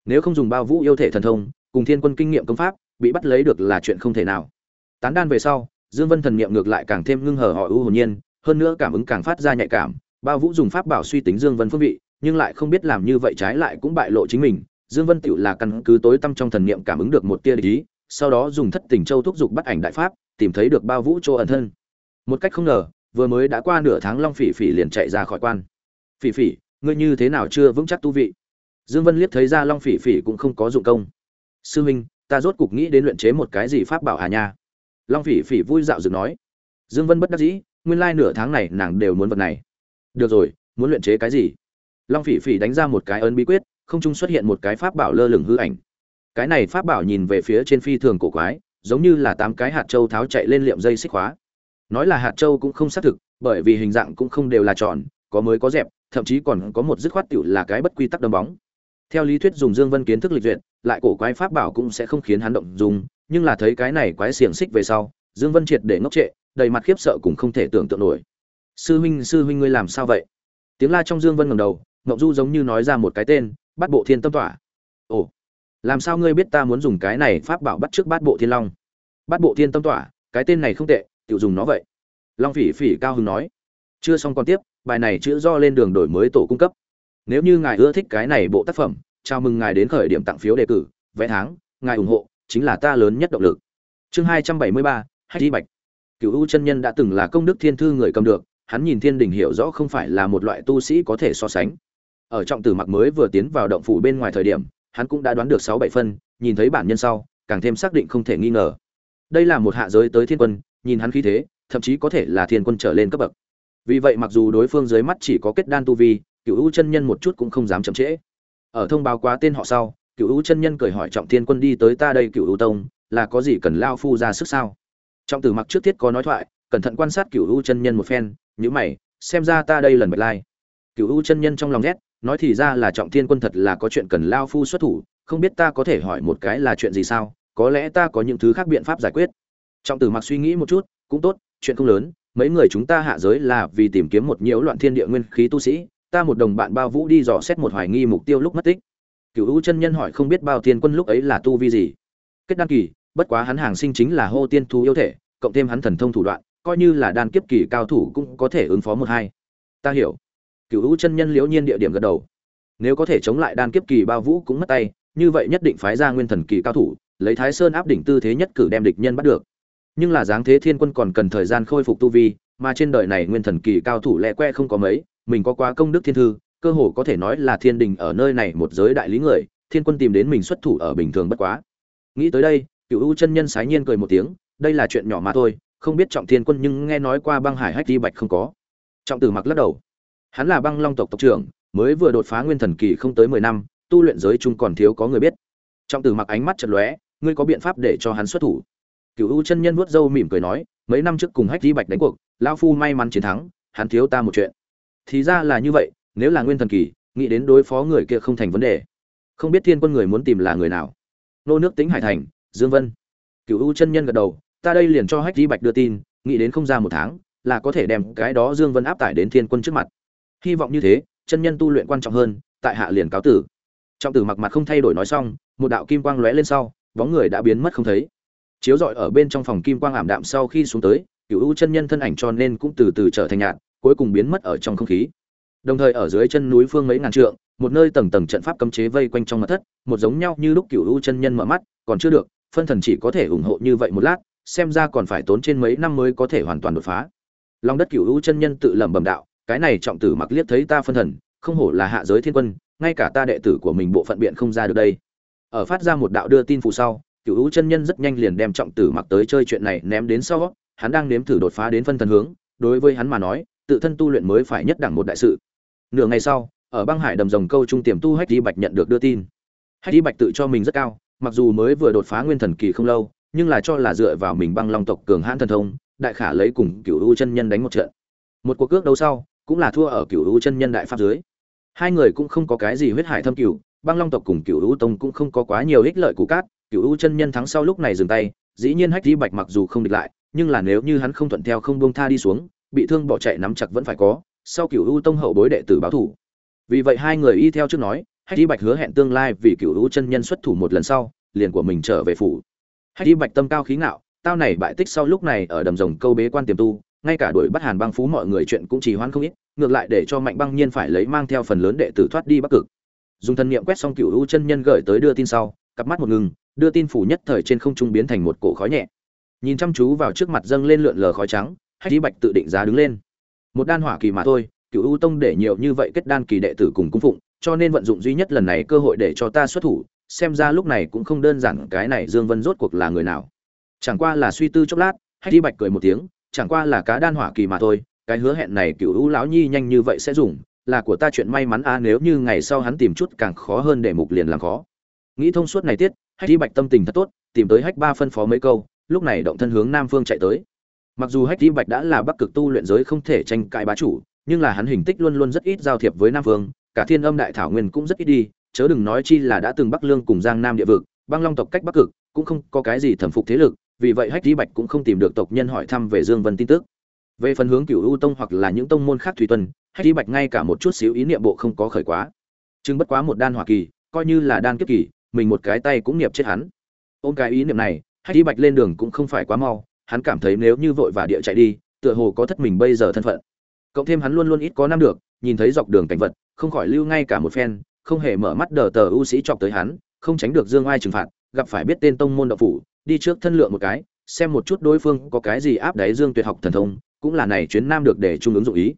Nếu không dùng bao vũ yêu thể thần thông, cùng thiên quân kinh nghiệm công pháp, bị bắt lấy được là chuyện không thể nào. Tán đan về sau, dương vân thần niệm ngược lại càng thêm ngưng hở hỏi u hồn nhiên, hơn nữa cảm ứng càng phát ra nhạy cảm. Bao vũ dùng pháp bảo suy tính dương vân phương vị, nhưng lại không biết làm như vậy trái lại cũng bại lộ chính mình. Dương vân tiểu là căn cứ tối tâm trong thần niệm cảm ứng được một tia ý, sau đó dùng thất tình châu thúc dục bắt ảnh đại pháp, tìm thấy được bao vũ chỗ ẩn thân. Một cách không ngờ vừa mới đã qua nửa tháng long phỉ phỉ liền chạy ra khỏi quan. Phỉ phỉ, ngươi như thế nào chưa vững chắc tu vị? Dương vân liếc thấy ra long phỉ phỉ cũng không có dụng công. Sư huynh ta rốt cục nghĩ đến luyện chế một cái gì pháp bảo hà nha. Long phỉ phỉ vui dạo dựng nói. Dương vân bất đắc dĩ, nguyên lai nửa tháng này nàng đều muốn vật này. Được rồi, muốn luyện chế cái gì? Long phỉ phỉ đánh ra một cái ấn bí quyết, không trung xuất hiện một cái pháp bảo lơ lửng hư ảnh. Cái này pháp bảo nhìn về phía trên phi thường cổ quái, giống như là tám cái hạt châu tháo chạy lên liệm dây xích khóa nói là hạt châu cũng không xác thực, bởi vì hình dạng cũng không đều là tròn, có mới có dẹp, thậm chí còn có một dứt khoát tiểu là cái bất quy tắc đấm bóng. Theo lý thuyết dùng dương vân kiến thức lịch duyệt, lại cổ quái pháp bảo cũng sẽ không khiến hắn động dùng nhưng là thấy cái này quái xiềng xích về sau, dương vân triệt để ngốc trệ, đầy mặt khiếp sợ cũng không thể tưởng tượng nổi. Sư huynh sư huynh ngươi làm sao vậy? Tiếng la trong dương vân ngẩng đầu, ngọc du giống như nói ra một cái tên bắt bộ thiên tâm tỏa. Ồ, làm sao ngươi biết ta muốn dùng cái này pháp bảo bắt trước bát bộ thiên long? Bát bộ thiên tâm tỏa, cái tên này không tệ tự dùng nó vậy. Long phỉ phỉ cao hứng nói. Chưa xong còn tiếp, bài này chữ do lên đường đổi mới tổ cung cấp. Nếu như ngài ưa thích cái này bộ tác phẩm, chào mừng ngài đến khởi điểm tặng phiếu đề cử vẽ tháng, ngài ủng hộ, chính là ta lớn nhất động lực. Chương hai trăm bảy mươi ba hay đi bạch. Cựu u chân nhân đã từng là công đức thiên thư người cầm được, hắn nhìn thiên đình hiểu rõ không phải là một loại tu sĩ có thể so sánh. Ở trọng tử mặc mới vừa tiến vào động phủ bên ngoài thời điểm, hắn cũng đã đoán được sáu bảy phân, nhìn thấy bản nhân sau, càng thêm xác định không thể nghi ngờ. Đây là một hạ giới tới thiên quân nhìn hắn khí thế thậm chí có thể là thiên quân trở lên cấp bậc. Vì vậy mặc dù đối phương dưới mắt chỉ có kết đan tu vi cựu u chân nhân một chút cũng không dám chậm trễ. Ở thông báo quá tên họ sau cựu u chân nhân cười hỏi trọng thiên quân đi tới ta đây cựu u tông là có gì cần lao phu ra sức sao? Trọng tử mặc trước tiết có nói thoại cẩn thận quan sát cựu u chân nhân một phen nhíu mày xem ra ta đây lần bạch lai. Cựu u chân nhân trong lòng ghét, nói thì ra là trọng thiên quân thật là có chuyện cần lao phu xuất thủ không biết ta có thể hỏi một cái là chuyện gì sao có lẽ ta có những thứ khác biện pháp giải quyết trọng tử mặc suy nghĩ một chút, cũng tốt, chuyện không lớn, mấy người chúng ta hạ giới là vì tìm kiếm một nhiễu loạn thiên địa nguyên khí tu sĩ, ta một đồng bạn bao vũ đi dò xét một hoài nghi mục tiêu lúc mất tích. Cựu u chân nhân hỏi không biết bao tiên quân lúc ấy là tu vi gì. Kết đan kỳ, bất quá hắn hàng sinh chính là hô tiên thú yêu thể, cộng thêm hắn thần thông thủ đoạn, coi như là đan kiếp kỳ cao thủ cũng có thể ứng phó một hai. Ta hiểu. Cựu u chân nhân liễu nhiên địa điểm gật đầu. Nếu có thể chống lại đan kiếp kỳ bao vũ cũng mất tay, như vậy nhất định phái ra nguyên thần kỳ cao thủ, lấy thái sơn áp đỉnh tư thế nhất cử đem địch nhân bắt được nhưng là dáng thế thiên quân còn cần thời gian khôi phục tu vi, mà trên đời này nguyên thần kỳ cao thủ lẹ que không có mấy, mình có quá công đức thiên thư, cơ hồ có thể nói là thiên đình ở nơi này một giới đại lý người, thiên quân tìm đến mình xuất thủ ở bình thường bất quá. Nghĩ tới đây, cựu u chân nhân sái nhiên cười một tiếng, đây là chuyện nhỏ mà thôi, không biết trọng thiên quân nhưng nghe nói qua băng hải hách đi bạch không có. Trọng tử mặc lắc đầu. Hắn là băng long tộc tộc trưởng, mới vừa đột phá nguyên thần kỳ không tới mười năm, tu luyện giới chung còn thiếu có người biết. Trọng tử mặc ánh mắt chật lóe, ngươi có biện pháp để cho hắn xuất thủ? Cựu u chân nhân vuốt râu mỉm cười nói, mấy năm trước cùng hách di bạch đánh cuộc lao phu may mắn chiến thắng, hắn thiếu ta một chuyện. Thì ra là như vậy, nếu là nguyên thần kỳ, nghĩ đến đối phó người kia không thành vấn đề. Không biết thiên quân người muốn tìm là người nào. Nô nước tính hải thành, dương vân. Cựu u chân nhân gật đầu, ta đây liền cho hách di bạch đưa tin, nghĩ đến không ra một tháng, là có thể đem cái đó dương vân áp tải đến thiên quân trước mặt. Hy vọng như thế, chân nhân tu luyện quan trọng hơn, tại hạ liền cáo tử. Trọng tử mặc mặt không thay đổi nói xong, một đạo kim quang lóe lên sau, bóng người đã biến mất không thấy chiếu rọi ở bên trong phòng kim quang ảm đạm sau khi xuống tới cựu u chân nhân thân ảnh cho nên cũng từ từ trở thành nhạt, cuối cùng biến mất ở trong không khí. Đồng thời ở dưới chân núi phương mấy ngàn trượng, một nơi tầng tầng trận pháp cấm chế vây quanh trong mặt thất, một giống nhau như lúc cựu u chân nhân mở mắt, còn chưa được, phân thần chỉ có thể ủng hộ như vậy một lát, xem ra còn phải tốn trên mấy năm mới có thể hoàn toàn đột phá. Lòng đất cựu u chân nhân tự lẩm bẩm đạo, cái này trọng tử mặc liếc thấy ta phân thần, không hổ là hạ giới thiên quân, ngay cả ta đệ tử của mình bộ phận biện không ra được đây. Ở phát ra một đạo đưa tin phụ sau cựu u chân nhân rất nhanh liền đem trọng tử mặc tới chơi chuyện này ném đến sau, hắn đang nếm thử đột phá đến phân thần hướng, đối với hắn mà nói, tự thân tu luyện mới phải nhất đẳng một đại sự. Nửa ngày sau, ở băng hải đầm rồng câu trung tiềm tu hách đi bạch nhận được đưa tin. Hách đi bạch tự cho mình rất cao, mặc dù mới vừa đột phá nguyên thần kỳ không lâu, nhưng là cho là dựa vào mình băng long tộc cường hãn thần thông, đại khả lấy cùng cựu u chân nhân đánh một trận. Một cuộc cước đấu sau, cũng là thua ở cựu u chân nhân đại pháp dưới. Hai người cũng không có cái gì huyết hải thâm cựu băng long tộc cùng cựu u tông cũng không có quá nhiều ích lợi của cát cựu u chân nhân thắng sau lúc này dừng tay, dĩ nhiên hách di bạch mặc dù không địch lại, nhưng là nếu như hắn không thuận theo không buông tha đi xuống, bị thương bỏ chạy nắm chặt vẫn phải có, sau cựu u tông hậu bối đệ tử báo thủ. Vì vậy hai người y theo trước nói, hách di bạch hứa hẹn tương lai vì cựu u chân nhân xuất thủ một lần sau, liền của mình trở về phủ. Hách di bạch tâm cao khí ngạo, tao này bại tích sau lúc này ở đầm rồng câu bế quan tiềm tu, ngay cả đuổi bắt hàn băng phú mọi người chuyện cũng chỉ hoan không ít, ngược lại để cho mạnh băng nhiên phải lấy mang theo phần lớn đệ tử thoát đi bắc cực. Dùng thần niệm quét xong cựu u chân nhân gửi tới đưa tin sau, cặp mắt một ngừng đưa tin phủ nhất thời trên không trung biến thành một cổ khói nhẹ. Nhìn chăm chú vào trước mặt dâng lên lượn lờ khói trắng, hách di bạch tự định giá đứng lên. Một đan hỏa kỳ mà thôi, cựu u tông để nhiều như vậy kết đan kỳ đệ tử cùng cung phụng, cho nên vận dụng duy nhất lần này cơ hội để cho ta xuất thủ, xem ra lúc này cũng không đơn giản cái này dương vân rốt cuộc là người nào. Chẳng qua là suy tư chốc lát, hách di bạch cười một tiếng, chẳng qua là cá đan hỏa kỳ mà thôi, cái hứa hẹn này cựu u lão nhi nhanh như vậy sẽ dùng, là của ta chuyện may mắn a, nếu như ngày sau hắn tìm chút càng khó hơn để mục liền làm khó. Nghĩ thông suốt này tiết hách di bạch tâm tình thật tốt, tìm tới hách ba phân phó mấy câu, lúc này động thân hướng nam phương chạy tới. Mặc dù hách di bạch đã là bắc cực tu luyện giới không thể tranh cãi bá chủ, nhưng là hắn hình tích luôn luôn rất ít giao thiệp với nam vương cả thiên âm đại thảo nguyên cũng rất ít đi, chớ đừng nói chi là đã từng bắc lương cùng giang nam địa vực, băng long tộc cách bắc cực, cũng không có cái gì thẩm phục thế lực, vì vậy hách di bạch cũng không tìm được tộc nhân hỏi thăm về dương vân tin tức. Về phần hướng cửu u tông hoặc là những tông môn khác thủy tuần, hách di bạch ngay cả một chút xíu ý niệm bộ không có khởi quá. Chừng bất quá một đan hỏa kỳ, coi như là đan kiếp kỳ mình một cái tay cũng nghiệp chết hắn. Ôm cái ý niệm này, hách đi bạch lên đường cũng không phải quá mau, hắn cảm thấy nếu như vội và địa chạy đi, tựa hồ có thất mình bây giờ thân phận. Cộng thêm hắn luôn luôn ít có năm được, nhìn thấy dọc đường cảnh vật, không khỏi lưu ngay cả một phen, không hề mở mắt đờ tờ ưu sĩ chọc tới hắn, không tránh được dương ai trừng phạt, gặp phải biết tên tông môn đạo phủ, đi trước thân lượng một cái, xem một chút đối phương có cái gì áp đáy dương tuyệt học thần thông, cũng là này chuyến nam được để trung ứng dụng ý.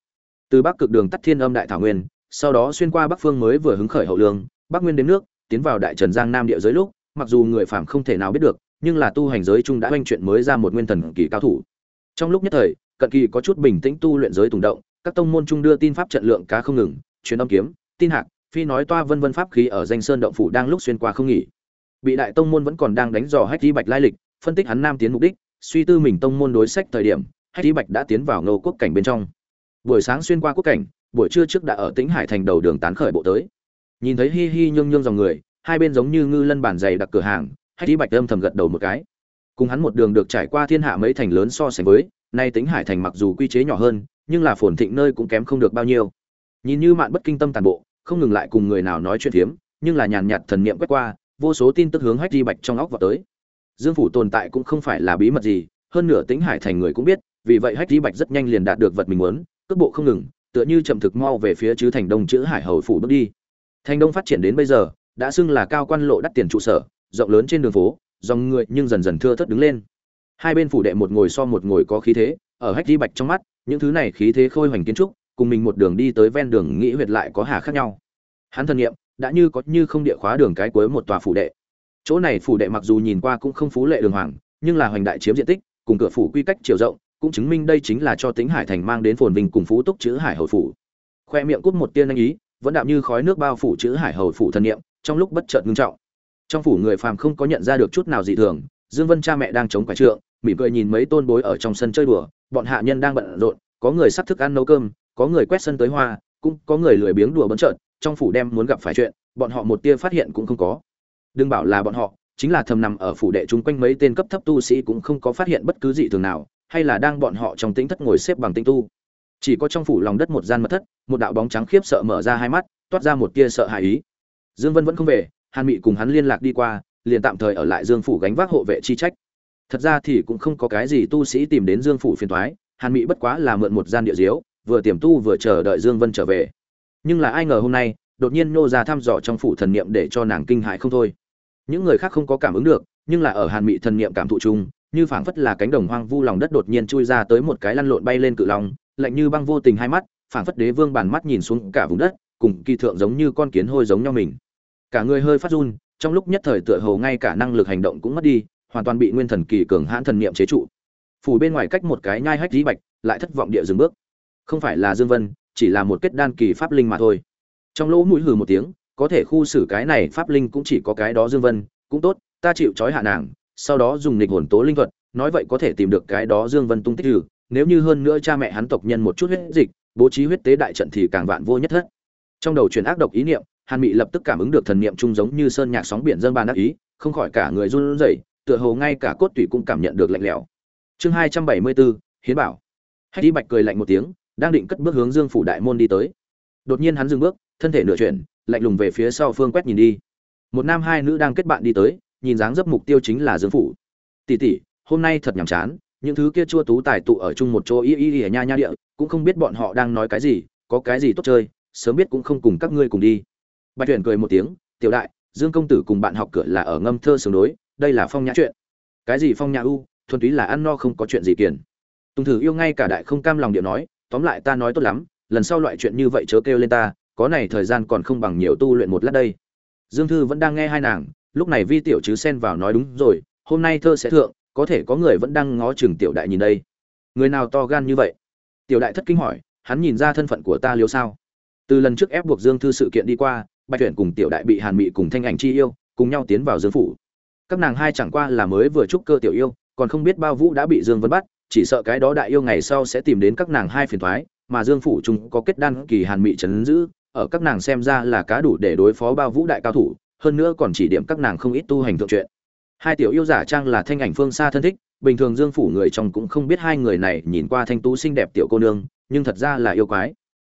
Từ bắc cực đường tắt thiên âm đại thảo nguyên, sau đó xuyên qua bắc phương mới vừa hứng khởi hậu lương, bắc nguyên đến nước tiến vào đại trần giang nam địa giới lúc, mặc dù người phàm không thể nào biết được, nhưng là tu hành giới trung đã oanh chuyện mới ra một nguyên thần kỳ cao thủ. Trong lúc nhất thời, cận kỳ có chút bình tĩnh tu luyện giới tùng động, các tông môn trung đưa tin pháp trận lượng cá không ngừng, truyền âm kiếm, tin hạc, phi nói toa vân vân pháp khí ở danh sơn động phủ đang lúc xuyên qua không nghỉ. Bị đại tông môn vẫn còn đang đánh dò hách di bạch lai lịch, phân tích hắn nam tiến mục đích, suy tư mình tông môn đối sách thời điểm, hách di bạch đã tiến vào ngô quốc cảnh bên trong. Buổi sáng xuyên qua quốc cảnh, buổi trưa trước đã ở tĩnh hải thành đầu đường tán khởi bộ tới nhìn thấy hi hi nhương nhương dòng người, hai bên giống như ngư lân bản dày đặc cửa hàng, hách di bạch âm thầm gật đầu một cái. Cùng hắn một đường được trải qua thiên hạ mấy thành lớn so sánh với, nay tính hải thành mặc dù quy chế nhỏ hơn, nhưng là phồn thịnh nơi cũng kém không được bao nhiêu. Nhìn như mạn bất kinh tâm tàn bộ, không ngừng lại cùng người nào nói chuyện thiếm nhưng là nhàn nhạt thần niệm quét qua, vô số tin tức hướng hách đi bạch trong óc vào tới. Dương phủ tồn tại cũng không phải là bí mật gì, hơn nửa tính hải thành người cũng biết, vì vậy hách đi bạch rất nhanh liền đạt được vật mình muốn, cước bộ không ngừng, tựa như chậm thực mau về phía chứ thành đông chữ hải hầu phủ bước đi thành đông phát triển đến bây giờ, đã xưng là cao quan lộ đắt tiền trụ sở, rộng lớn trên đường phố, dòng người nhưng dần dần thưa thớt đứng lên. Hai bên phủ đệ một ngồi so một ngồi có khí thế, ở hách di bạch trong mắt, những thứ này khí thế khôi hoành kiến trúc, cùng mình một đường đi tới ven đường nghĩ huyệt lại có hà khác nhau. Hắn thân nghiệm đã như có như không địa khóa đường cái cuối một tòa phủ đệ. Chỗ này phủ đệ mặc dù nhìn qua cũng không phú lệ đường hoàng, nhưng là hoành đại chiếm diện tích, cùng cửa phủ quy cách chiều rộng, cũng chứng minh đây chính là cho tính hải thành mang đến phồn vinh cùng phú túc chữ hải hội phủ. Khoe miệng cút một tiên anh ý vẫn đạm như khói nước bao phủ chữ hải hầu phủ thân niệm, trong lúc bất chợt ngưng trọng. Trong phủ người phàm không có nhận ra được chút nào dị thường, dương vân cha mẹ đang chống quải trượng, mỉm cười nhìn mấy tôn bối ở trong sân chơi đùa, bọn hạ nhân đang bận rộn, có người sắp thức ăn nấu cơm, có người quét sân tới hoa, cũng có người lười biếng đùa bấn trợn, trong phủ đem muốn gặp phải chuyện, bọn họ một tia phát hiện cũng không có. Đừng bảo là bọn họ, chính là thầm nằm ở phủ đệ chung quanh mấy tên cấp thấp tu sĩ cũng không có phát hiện bất cứ gì thường nào, hay là đang bọn họ trong tính thất ngồi xếp bằng tinh tu chỉ có trong phủ lòng đất một gian mật thất, một đạo bóng trắng khiếp sợ mở ra hai mắt, toát ra một tia sợ hãi ý. Dương vân vẫn không về, hàn mị cùng hắn liên lạc đi qua, liền tạm thời ở lại dương phủ gánh vác hộ vệ chi trách. Thật ra thì cũng không có cái gì tu sĩ tìm đến dương phủ phiền thoái hàn mị bất quá là mượn một gian địa diếu, vừa tiềm tu vừa chờ đợi dương vân trở về. Nhưng là ai ngờ hôm nay, đột nhiên nô ra thăm dò trong phủ thần niệm để cho nàng kinh hãi không thôi. Những người khác không có cảm ứng được, nhưng là ở hàn mị thần niệm cảm thụ chung, như phảng phất là cánh đồng hoang vu lòng đất đột nhiên chui ra tới một cái lăn lộn bay lên cự long lạnh như băng vô tình hai mắt, phảng phất đế vương bàn mắt nhìn xuống cả vùng đất, cùng kỳ thượng giống như con kiến hôi giống nhau mình. Cả người hơi phát run, trong lúc nhất thời tựa hồ ngay cả năng lực hành động cũng mất đi, hoàn toàn bị nguyên thần kỳ cường hãn thần niệm chế trụ. Phủ bên ngoài cách một cái nhai hách dí bạch, lại thất vọng địa dừng bước. Không phải là dương vân, chỉ là một kết đan kỳ pháp linh mà thôi. Trong lỗ mũi hừ một tiếng, có thể khu xử cái này pháp linh cũng chỉ có cái đó dương vân, cũng tốt, ta chịu trói hạ nàng, sau đó dùng nghịch hồn tố linh thuật, nói vậy có thể tìm được cái đó dương vân tung tích trừ nếu như hơn nữa cha mẹ hắn tộc nhân một chút huyết dịch, bố trí huyết tế đại trận thì càng vạn vô nhất thất. Trong đầu truyền ác độc ý niệm, hàn mị lập tức cảm ứng được thần niệm trung giống như sơn nhạc sóng biển dâng bàn ác ý, không khỏi cả người run rẩy, tựa hồ ngay cả cốt tủy cũng cảm nhận được lạnh lẽo. Chương hai trăm bảy mươi bốn, hiến bảo. Hách đi bạch cười lạnh một tiếng, đang định cất bước hướng dương phủ đại môn đi tới. Đột nhiên hắn dừng bước, thân thể nửa chuyển, lạnh lùng về phía sau phương quét nhìn đi. Một nam hai nữ đang kết bạn đi tới, nhìn dáng dấp mục tiêu chính là dương phủ. Tỷ tỷ, hôm nay thật nhàm chán những thứ kia chua tú tài tụ ở chung một chỗ y y y nha nha địa, cũng không biết bọn họ đang nói cái gì, có cái gì tốt chơi, sớm biết cũng không cùng các ngươi cùng đi. Bạch tuyển cười một tiếng, tiểu đại, dương công tử cùng bạn học cửa là ở ngâm thơ sướng đối, đây là phong nhã chuyện. Cái gì phong nhã u, thuần túy là ăn no không có chuyện gì kiền tùng thử yêu ngay cả đại không cam lòng điệu nói, tóm lại ta nói tốt lắm, lần sau loại chuyện như vậy chớ kêu lên ta, có này thời gian còn không bằng nhiều tu luyện một lát đây. Dương thư vẫn đang nghe hai nàng, lúc này vi tiểu chứ xen vào nói, đúng rồi, hôm nay thơ sẽ thượng có thể có người vẫn đang ngó chừng tiểu đại nhìn đây. Người nào to gan như vậy? Tiểu đại thất kinh hỏi, hắn nhìn ra thân phận của ta liếu sao? Từ lần trước ép buộc dương thư sự kiện đi qua, bạch tuyển cùng tiểu đại bị hàn mị cùng thanh ảnh chi yêu, cùng nhau tiến vào dương phủ. Các nàng hai chẳng qua là mới vừa trúc cơ tiểu yêu, còn không biết bao vũ đã bị dương vân bắt, chỉ sợ cái đó đại yêu ngày sau sẽ tìm đến các nàng hai phiền thoái mà dương phủ chúng có kết đan kỳ hàn mị trấn giữ, ở các nàng xem ra là cá đủ để đối phó bao vũ đại cao thủ, hơn nữa còn chỉ điểm các nàng không ít tu hành thượng chuyện hai tiểu yêu giả trang là thanh ảnh phương xa thân thích, bình thường dương phủ người trong cũng không biết hai người này nhìn qua thanh tú xinh đẹp tiểu cô nương, nhưng thật ra là yêu quái.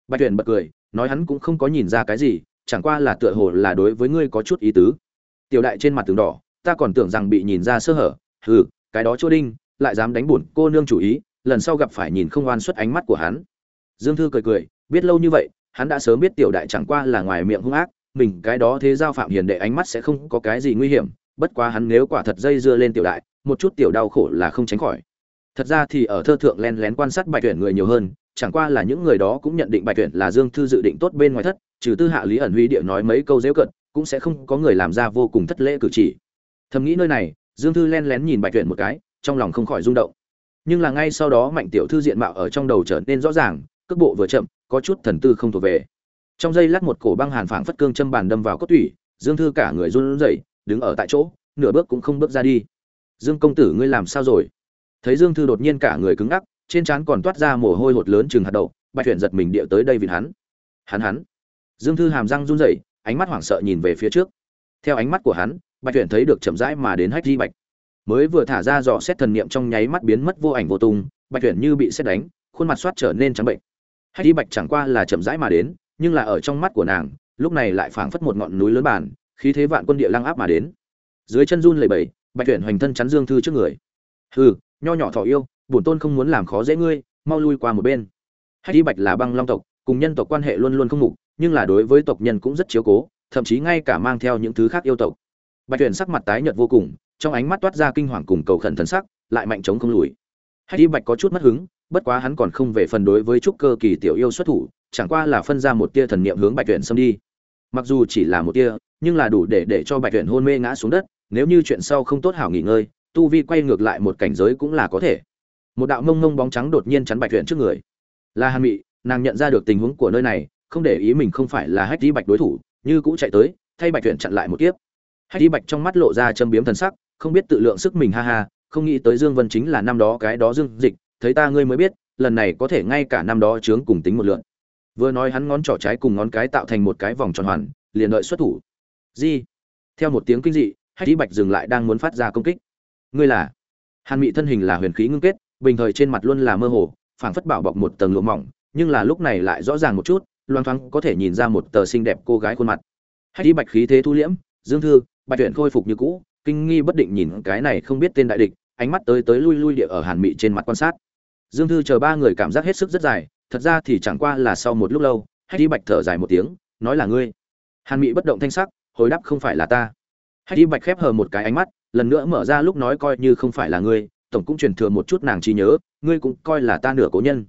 Bạch tuyển bật cười, nói hắn cũng không có nhìn ra cái gì, chẳng qua là tựa hồ là đối với ngươi có chút ý tứ. Tiểu đại trên mặt tường đỏ, ta còn tưởng rằng bị nhìn ra sơ hở, hừ, cái đó chỗ đinh, lại dám đánh bổn cô nương chủ ý, lần sau gặp phải nhìn không oan xuất ánh mắt của hắn. Dương thư cười cười, biết lâu như vậy, hắn đã sớm biết tiểu đại chẳng qua là ngoài miệng hung ác, mình cái đó thế giao phạm hiền đệ ánh mắt sẽ không có cái gì nguy hiểm bất quá hắn nếu quả thật dây dưa lên tiểu đại, một chút tiểu đau khổ là không tránh khỏi. Thật ra thì ở thơ thượng len lén quan sát bạch tuyển người nhiều hơn, chẳng qua là những người đó cũng nhận định bạch tuyển là dương thư dự định tốt bên ngoài thất, trừ tư hạ lý ẩn huy địa nói mấy câu dễu cận, cũng sẽ không có người làm ra vô cùng thất lễ cử chỉ. Thầm nghĩ nơi này, dương thư len lén nhìn bạch tuyển một cái, trong lòng không khỏi rung động. Nhưng là ngay sau đó mạnh tiểu thư diện mạo ở trong đầu trở nên rõ ràng, cước bộ vừa chậm, có chút thần tư không thuộc về. Trong giây lát một cổ băng hàn phảng phất cương châm bàn đâm vào cốt tủy, dương thư cả người run rẩy đứng ở tại chỗ, nửa bước cũng không bước ra đi. Dương công tử ngươi làm sao rồi? Thấy dương thư đột nhiên cả người cứng ngắc, trên trán còn toát ra mồ hôi hột lớn chừng hạt đậu, bạch tuyển giật mình điệu tới đây vì hắn. Hắn hắn. Dương thư hàm răng run rẩy, ánh mắt hoảng sợ nhìn về phía trước. Theo ánh mắt của hắn, bạch tuyển thấy được chậm rãi mà đến hách di bạch. Mới vừa thả ra dò xét thần niệm trong nháy mắt biến mất vô ảnh vô tung, bạch tuyển như bị xét đánh, khuôn mặt soát trở nên trắng bệnh. Hách di bạch chẳng qua là chậm rãi mà đến, nhưng là ở trong mắt của nàng, lúc này lại phảng phất một ngọn núi lớn bản khí thế vạn quân địa lăng áp mà đến. Dưới chân run lầy bầy bạch tuyển hoành thân chắn dương thư trước người. Hừ, nho nhỏ thọ yêu, bổn tôn không muốn làm khó dễ ngươi, mau lui qua một bên. Hay đi bạch là băng long tộc, cùng nhân tộc quan hệ luôn luôn không mục, nhưng là đối với tộc nhân cũng rất chiếu cố, thậm chí ngay cả mang theo những thứ khác yêu tộc. Bạch tuyển sắc mặt tái nhợt vô cùng, trong ánh mắt toát ra kinh hoàng cùng cầu khẩn thần sắc, lại mạnh chống không lùi. Hay đi bạch có chút mất hứng, bất quá hắn còn không về phần đối với trúc cơ kỳ tiểu yêu xuất thủ, chẳng qua là phân ra một tia thần niệm hướng bạch tuyển xâm đi mặc dù chỉ là một tia, nhưng là đủ để để cho bạch tuyển hôn mê ngã xuống đất, nếu như chuyện sau không tốt hảo nghỉ ngơi, tu vi quay ngược lại một cảnh giới cũng là có thể. Một đạo mông mông bóng trắng đột nhiên chắn bạch tuyển trước người. Là hàn mị, nàng nhận ra được tình huống của nơi này, không để ý mình không phải là hách đi bạch đối thủ, như cũ chạy tới, thay bạch tuyển chặn lại một kiếp. Hách đi bạch trong mắt lộ ra châm biếm thần sắc, không biết tự lượng sức mình ha ha, không nghĩ tới dương vân chính là năm đó cái đó dương dịch, thấy ta ngươi mới biết, lần này có thể ngay cả năm đó chướng cùng tính một lượng vừa nói hắn ngón trỏ trái cùng ngón cái tạo thành một cái vòng tròn hoàn, liền đợi xuất thủ. Di, theo một tiếng kinh dị, hách di bạch dừng lại đang muốn phát ra công kích. Ngươi là? Hàn mị thân hình là huyền khí ngưng kết, bình thời trên mặt luôn là mơ hồ, phảng phất bảo bọc một tầng lụa mỏng, nhưng là lúc này lại rõ ràng một chút, loang thoáng có thể nhìn ra một tờ xinh đẹp cô gái khuôn mặt. Hách di bạch khí thế thu liễm, dương thư, bạch tuyển khôi phục như cũ, kinh nghi bất định nhìn cái này không biết tên đại địch, ánh mắt tới tới lui lui địa ở hàn mị trên mặt quan sát. Dương thư chờ ba người cảm giác hết sức rất dài thật ra thì chẳng qua là sau một lúc lâu, hách di bạch thở dài một tiếng, nói là ngươi. Hàn mị bất động thanh sắc, hồi đáp không phải là ta. Hách di bạch khép hờ một cái ánh mắt, lần nữa mở ra lúc nói coi như không phải là ngươi, tổng cũng truyền thừa một chút nàng trí nhớ, ngươi cũng coi là ta nửa cố nhân.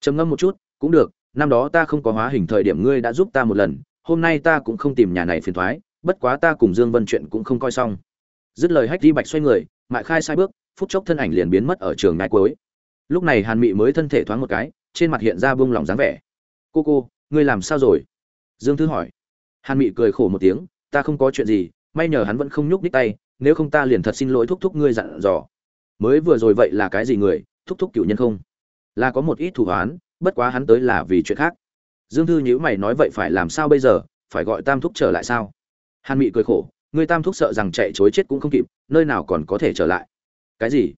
Trầm ngâm một chút, cũng được, năm đó ta không có hóa hình thời điểm ngươi đã giúp ta một lần, hôm nay ta cũng không tìm nhà này phiền thoái, bất quá ta cùng dương vân chuyện cũng không coi xong. Dứt lời hách di bạch xoay người, mại khai sai bước, phút chốc thân ảnh liền biến mất ở trường ngai cuối. Lúc này hàn mị mới thân thể thoáng một cái trên mặt hiện ra buông lỏng dáng vẻ. Cô cô, ngươi làm sao rồi? Dương thư hỏi. Hàn mị cười khổ một tiếng, ta không có chuyện gì, may nhờ hắn vẫn không nhúc nhích tay, nếu không ta liền thật xin lỗi thúc thúc ngươi dặn dò. Mới vừa rồi vậy là cái gì người, thúc thúc cựu nhân không? Là có một ít thủ hoán, bất quá hắn tới là vì chuyện khác. Dương thư nhữ mày nói, vậy phải làm sao bây giờ? Phải gọi tam thúc trở lại sao? Hàn mị cười khổ người tam thúc sợ rằng chạy chối chết cũng không kịp, nơi nào còn có thể trở lại? Cái gì?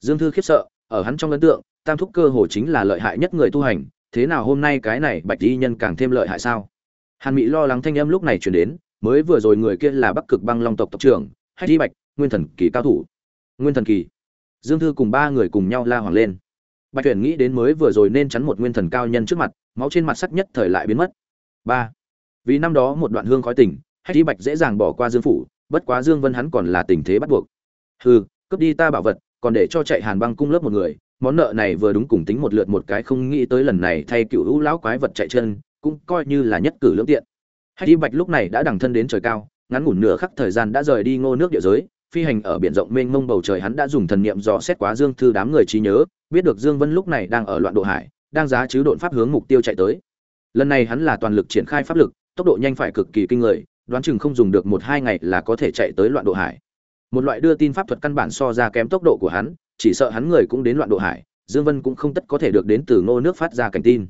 Dương thư khiếp sợ, ở hắn trong ấn tượng tam thúc cơ hồ chính là lợi hại nhất người tu hành, thế nào hôm nay cái này bạch y nhân càng thêm lợi hại sao? Hàn mỹ lo lắng thanh âm lúc này chuyển đến, mới vừa rồi người kia là bắc cực băng long tộc tộc trưởng hay di bạch, nguyên thần kỳ cao thủ. Nguyên thần kỳ. Dương thư cùng ba người cùng nhau la hoàng lên. Bạch tuyển nghĩ đến mới vừa rồi nên chắn một nguyên thần cao nhân trước mặt, máu trên mặt sắc nhất thời lại biến mất. Ba. Vì năm đó một đoạn hương khói tình hay di bạch dễ dàng bỏ qua dương phủ, bất quá dương vân hắn còn là tình thế bắt buộc. Hừ, cướp đi ta bảo vật, còn để cho chạy hàn băng cung lớp một người món nợ này vừa đúng cùng tính một lượt một cái không nghĩ tới lần này thay cựu hữu lão quái vật chạy chân, cũng coi như là nhất cử lưỡng tiện. Hay đi bạch lúc này đã đằng thân đến trời cao, ngắn ngủn nửa khắc thời gian đã rời đi ngô nước địa giới, phi hành ở biển rộng mênh mông bầu trời hắn đã dùng thần niệm dò xét quá dương thư đám người trí nhớ, biết được dương vân lúc này đang ở loạn độ hải, đang giá chứ độn pháp hướng mục tiêu chạy tới. Lần này hắn là toàn lực triển khai pháp lực, tốc độ nhanh phải cực kỳ kinh người, đoán chừng không dùng được một hai ngày là có thể chạy tới loạn độ hải. Một loại đưa tin pháp thuật căn bản so ra kém tốc độ của hắn chỉ sợ hắn người cũng đến loạn độ hải, dương vân cũng không tất có thể được đến từ ngô nước phát ra cảnh tin.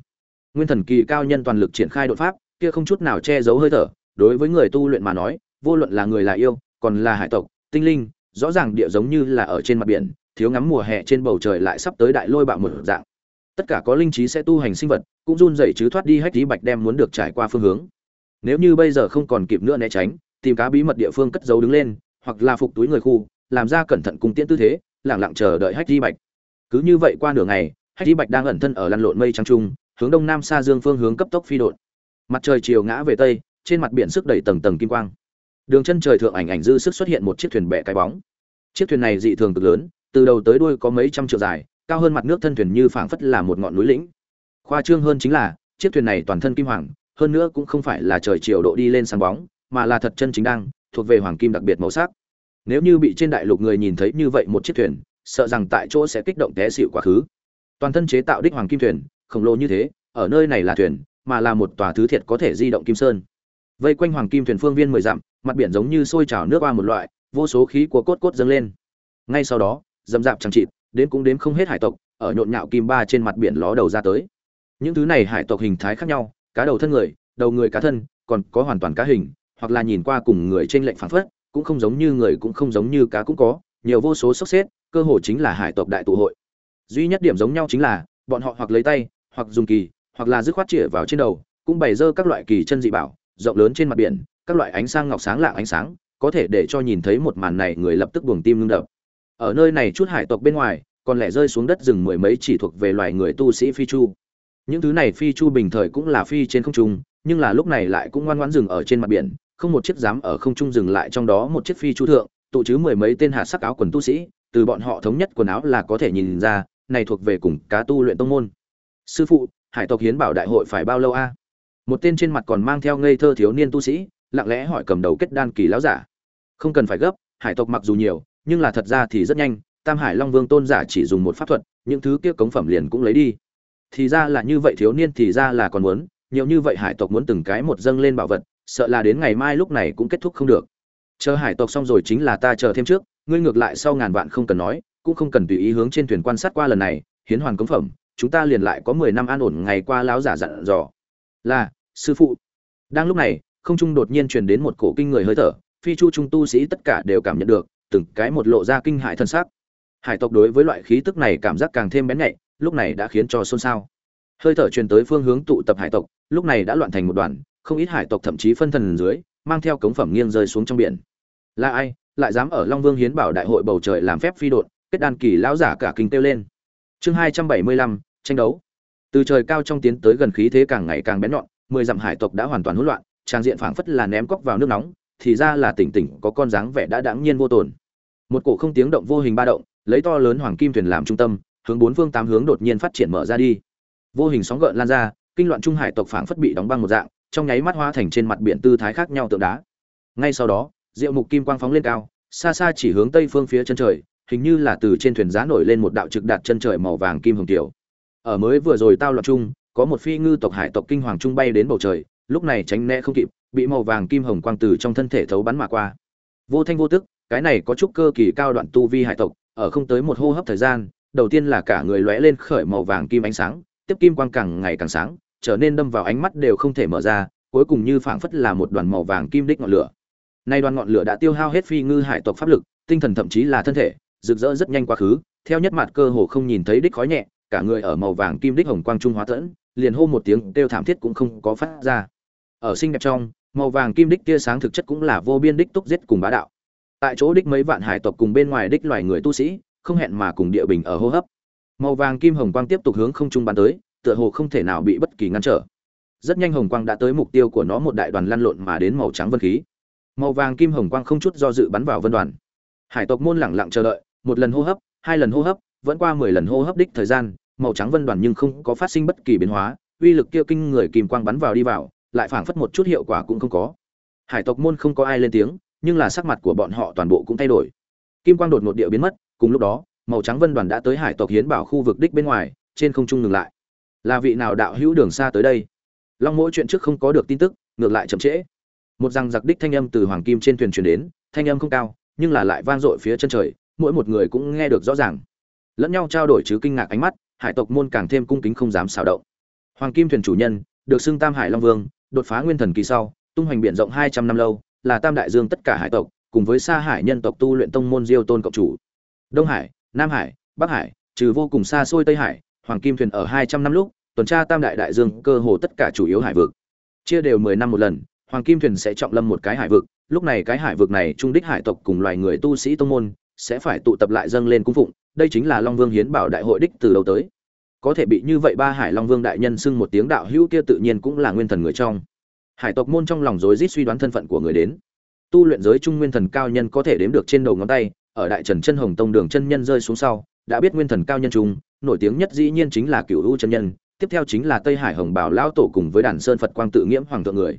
Nguyên thần kỳ cao nhân toàn lực triển khai đột pháp, kia không chút nào che giấu hơi thở, đối với người tu luyện mà nói, vô luận là người là yêu, còn là hải tộc, tinh linh, rõ ràng địa giống như là ở trên mặt biển, thiếu ngắm mùa hè trên bầu trời lại sắp tới đại lôi bạo một dạng. Tất cả có linh trí sẽ tu hành sinh vật, cũng run rẩy chứ thoát đi hách tí bạch đem muốn được trải qua phương hướng. Nếu như bây giờ không còn kịp nữa né tránh, tìm cá bí mật địa phương cất giấu đứng lên, hoặc là phục túi người khu, làm ra cẩn thận cung tiễn tư thế lẳng lặng chờ đợi hách di bạch. Cứ như vậy qua nửa ngày, hách di bạch đang ẩn thân ở lăn lộn mây trắng trung, hướng đông nam xa dương phương hướng cấp tốc phi đột mặt trời chiều ngã về tây, trên mặt biển sức đầy tầng tầng kim quang. Đường chân trời thượng ảnh ảnh dư sức xuất hiện một chiếc thuyền bè cái bóng. Chiếc thuyền này dị thường cực lớn, từ đầu tới đuôi có mấy trăm triệu dài, cao hơn mặt nước thân thuyền như phảng phất là một ngọn núi lĩnh. Khoa trương hơn chính là, chiếc thuyền này toàn thân kim hoàng, hơn nữa cũng không phải là trời chiều độ đi lên sáng bóng, mà là thật chân chính đang, thuộc về hoàng kim đặc biệt màu sắc nếu như bị trên đại lục người nhìn thấy như vậy một chiếc thuyền, sợ rằng tại chỗ sẽ kích động té xịu quá khứ. Toàn thân chế tạo đích hoàng kim thuyền, khổng lồ như thế, ở nơi này là thuyền, mà là một tòa thứ thiệt có thể di động kim sơn. Vây quanh hoàng kim thuyền phương viên mười dặm, mặt biển giống như sôi trào nước qua một loại, vô số khí của cốt cốt dâng lên. Ngay sau đó, dầm dạp chẳng chịt, đến cũng đến không hết hải tộc, ở nhộn nhạo kim ba trên mặt biển ló đầu ra tới. Những thứ này hải tộc hình thái khác nhau, cá đầu thân người, đầu người cá thân, còn có hoàn toàn cá hình, hoặc là nhìn qua cùng người trên lệnh phản phất cũng không giống như người cũng không giống như cá cũng có, nhiều vô số sốc xếp, cơ hồ chính là hải tộc đại tụ hội. Duy nhất điểm giống nhau chính là, bọn họ hoặc lấy tay, hoặc dùng kỳ, hoặc là dứt khoát chĩa vào trên đầu, cũng bày dơ các loại kỳ chân dị bảo, rộng lớn trên mặt biển, các loại ánh sáng ngọc sáng lạng ánh sáng, có thể để cho nhìn thấy một màn này người lập tức buồng tim ngưng đập. Ở nơi này chút hải tộc bên ngoài, còn lẻ rơi xuống đất rừng mười mấy chỉ thuộc về loài người tu sĩ phi chu. Những thứ này phi chu bình thời cũng là phi trên không trung, nhưng là lúc này lại cũng ngoan ngoãn dừng ở trên mặt biển không một chiếc dám ở không trung dừng lại trong đó một chiếc phi chu thượng, tụ chứ mười mấy tên hạt sắc áo quần tu sĩ, từ bọn họ thống nhất quần áo là có thể nhìn ra, này thuộc về cùng cá tu luyện tông môn. Sư phụ, hải tộc hiến bảo đại hội phải bao lâu a? Một tên trên mặt còn mang theo ngây thơ thiếu niên tu sĩ, lặng lẽ hỏi cầm đầu kết đan kỳ lão giả. Không cần phải gấp, hải tộc mặc dù nhiều, nhưng là thật ra thì rất nhanh, tam hải long vương tôn giả chỉ dùng một pháp thuật, những thứ kia cống phẩm liền cũng lấy đi. Thì ra là như vậy thiếu niên thì ra là còn muốn, nhiều như vậy hải tộc muốn từng cái một dâng lên bảo vật sợ là đến ngày mai lúc này cũng kết thúc không được. Chờ hải tộc xong rồi chính là ta chờ thêm trước, ngươi ngược lại sau ngàn vạn không cần nói, cũng không cần tùy ý hướng trên thuyền quan sát qua lần này, hiến hoàn cống phẩm, chúng ta liền lại có mười năm an ổn ngày qua láo giả dặn dò. Là, sư phụ. Đang lúc này, không trung đột nhiên truyền đến một cổ kinh người hơi thở, phi chu trung tu sĩ tất cả đều cảm nhận được, từng cái một lộ ra kinh hại thân xác hải tộc đối với loại khí tức này cảm giác càng thêm bén nhạy, lúc này đã khiến cho xôn xao. Hơi thở truyền tới phương hướng tụ tập hải tộc, lúc này đã loạn thành một đoàn không ít hải tộc thậm chí phân thần dưới, mang theo cống phẩm nghiêng rơi xuống trong biển. Là ai, lại dám ở long vương hiến bảo đại hội bầu trời làm phép phi đột kết đan kỳ lão giả cả kinh kêu lên. Chương hai trăm bảy mươi lăm, tranh đấu. Từ trời cao trong tiến tới gần khí thế càng ngày càng bén nhọn, mười dặm hải tộc đã hoàn toàn hỗn loạn, trang diện phảng phất là ném cóc vào nước nóng, thì ra là tỉnh tỉnh có con dáng vẻ đã đáng nhiên vô tồn. Một cổ không tiếng động vô hình ba động, lấy to lớn hoàng kim thuyền làm trung tâm, hướng bốn phương tám hướng đột nhiên phát triển mở ra đi. Vô hình sóng gợn lan ra, kinh loạn trung hải tộc phảng phất bị đóng băng một dạng trong nháy mắt hóa thành trên mặt biển tư thái khác nhau tượng đá. Ngay sau đó, diệu mục kim quang phóng lên cao, xa xa chỉ hướng tây phương phía chân trời, hình như là từ trên thuyền giá nổi lên một đạo trực đạt chân trời màu vàng kim hồng tiểu. Ở mới vừa rồi tao loạn chung, có một phi ngư tộc hải tộc kinh hoàng trung bay đến bầu trời, lúc này tránh né không kịp, bị màu vàng kim hồng quang từ trong thân thể thấu bắn mà qua. Vô thanh vô tức, cái này có chút cơ kỳ cao đoạn tu vi hải tộc, ở không tới một hô hấp thời gian, đầu tiên là cả người lóe lên khởi màu vàng kim ánh sáng, tiếp kim quang càng ngày càng sáng trở nên đâm vào ánh mắt đều không thể mở ra, cuối cùng như phảng phất là một đoàn màu vàng kim đích ngọn lửa. Nay đoàn ngọn lửa đã tiêu hao hết phi ngư hải tộc pháp lực, tinh thần thậm chí là thân thể, rực rỡ rất nhanh quá khứ, theo nhất mặt cơ hồ không nhìn thấy đích khói nhẹ, cả người ở màu vàng kim đích hồng quang trung hóa tẫn, liền hô một tiếng kêu thảm thiết cũng không có phát ra. Ở xinh đẹp trong, màu vàng kim đích tia sáng thực chất cũng là vô biên đích túc giết cùng bá đạo. Tại chỗ đích mấy vạn hải tộc cùng bên ngoài đích loài người tu sĩ, không hẹn mà cùng địa bình ở hô hấp. Màu vàng kim hồng quang tiếp tục hướng không trung bắn tới tựa hồ không thể nào bị bất kỳ ngăn trở. Rất nhanh hồng quang đã tới mục tiêu của nó, một đại đoàn lăn lộn mà đến màu trắng vân khí. Màu vàng kim hồng quang không chút do dự bắn vào vân đoàn. Hải tộc môn lẳng lặng chờ đợi, một lần hô hấp, hai lần hô hấp, vẫn qua mười lần hô hấp đích thời gian, màu trắng vân đoàn nhưng không có phát sinh bất kỳ biến hóa, uy lực kia kinh người kim quang bắn vào đi vào, lại phảng phất một chút hiệu quả cũng không có. Hải tộc môn không có ai lên tiếng, nhưng là sắc mặt của bọn họ toàn bộ cũng thay đổi. Kim quang đột ngột địa biến mất, cùng lúc đó, màu trắng vân đoàn đã tới hải tộc hiến bảo khu vực đích bên ngoài, trên không trung ngừng lại là vị nào đạo hữu đường xa tới đây? Long mỗi chuyện trước không có được tin tức, ngược lại chậm trễ. Một răng giặc đích thanh âm từ hoàng kim trên thuyền truyền đến, thanh âm không cao, nhưng là lại vang dội phía chân trời, mỗi một người cũng nghe được rõ ràng. Lẫn nhau trao đổi chứ kinh ngạc ánh mắt, hải tộc môn càng thêm cung kính không dám xào động. Hoàng kim thuyền chủ nhân, được xưng tam hải long vương, đột phá nguyên thần kỳ sau, tung hoành biển rộng hai trăm năm lâu, là tam đại dương tất cả hải tộc, cùng với xa hải nhân tộc tu luyện tông môn diêu tôn cộng chủ. Đông hải, nam hải, bắc hải, trừ vô cùng xa xôi tây hải hoàng kim thuyền ở hai trăm năm lúc, tuần tra tam đại đại dương cơ hồ tất cả chủ yếu hải vực. Chia đều mười năm một lần, hoàng kim thuyền sẽ trọng lâm một cái hải vực. Lúc này cái hải vực này trung đích hải tộc cùng loài người tu sĩ tông môn sẽ phải tụ tập lại dâng lên cung phụng. Đây chính là long vương hiến bảo đại hội đích từ đầu tới. Có thể bị như vậy ba hải long vương đại nhân xưng một tiếng đạo hữu kia tự nhiên cũng là nguyên thần người trong. Hải tộc môn trong lòng rối rít suy đoán thân phận của người đến. Tu luyện giới trung nguyên thần cao nhân có thể đếm được trên đầu ngón tay, ở đại trần chân hồng tông đường chân nhân rơi xuống sau, đã biết nguyên thần cao nhân trung nổi tiếng nhất dĩ nhiên chính là cửu u chân nhân, tiếp theo chính là tây hải hồng bảo lão tổ cùng với đàn sơn phật quang tự nghiễm hoàng thượng người.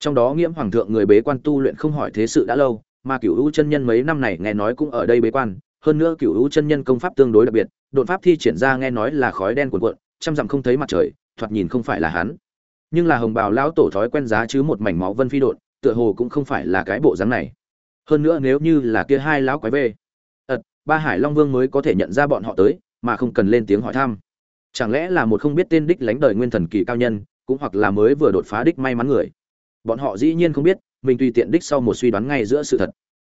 Trong đó nghiễm hoàng thượng người bế quan tu luyện không hỏi thế sự đã lâu, mà cửu u chân nhân mấy năm này nghe nói cũng ở đây bế quan. Hơn nữa cửu u chân nhân công pháp tương đối đặc biệt đột pháp thi triển ra nghe nói là khói đen cuộn cuộn, trăm dặm không thấy mặt trời, thoạt nhìn không phải là hắn. Nhưng là hồng bào lão tổ thói quen giá chứ một mảnh máu vân phi đột tựa hồ cũng không phải là cái bộ dáng này. Hơn nữa nếu như là kia hai lão quái về, ật, ba hải long vương mới có thể nhận ra bọn họ tới mà không cần lên tiếng hỏi thăm. Chẳng lẽ là một không biết tên đích lánh đời nguyên thần kỳ cao nhân, cũng hoặc là mới vừa đột phá đích may mắn người? Bọn họ dĩ nhiên không biết, mình tùy tiện đích sau một suy đoán ngay giữa sự thật.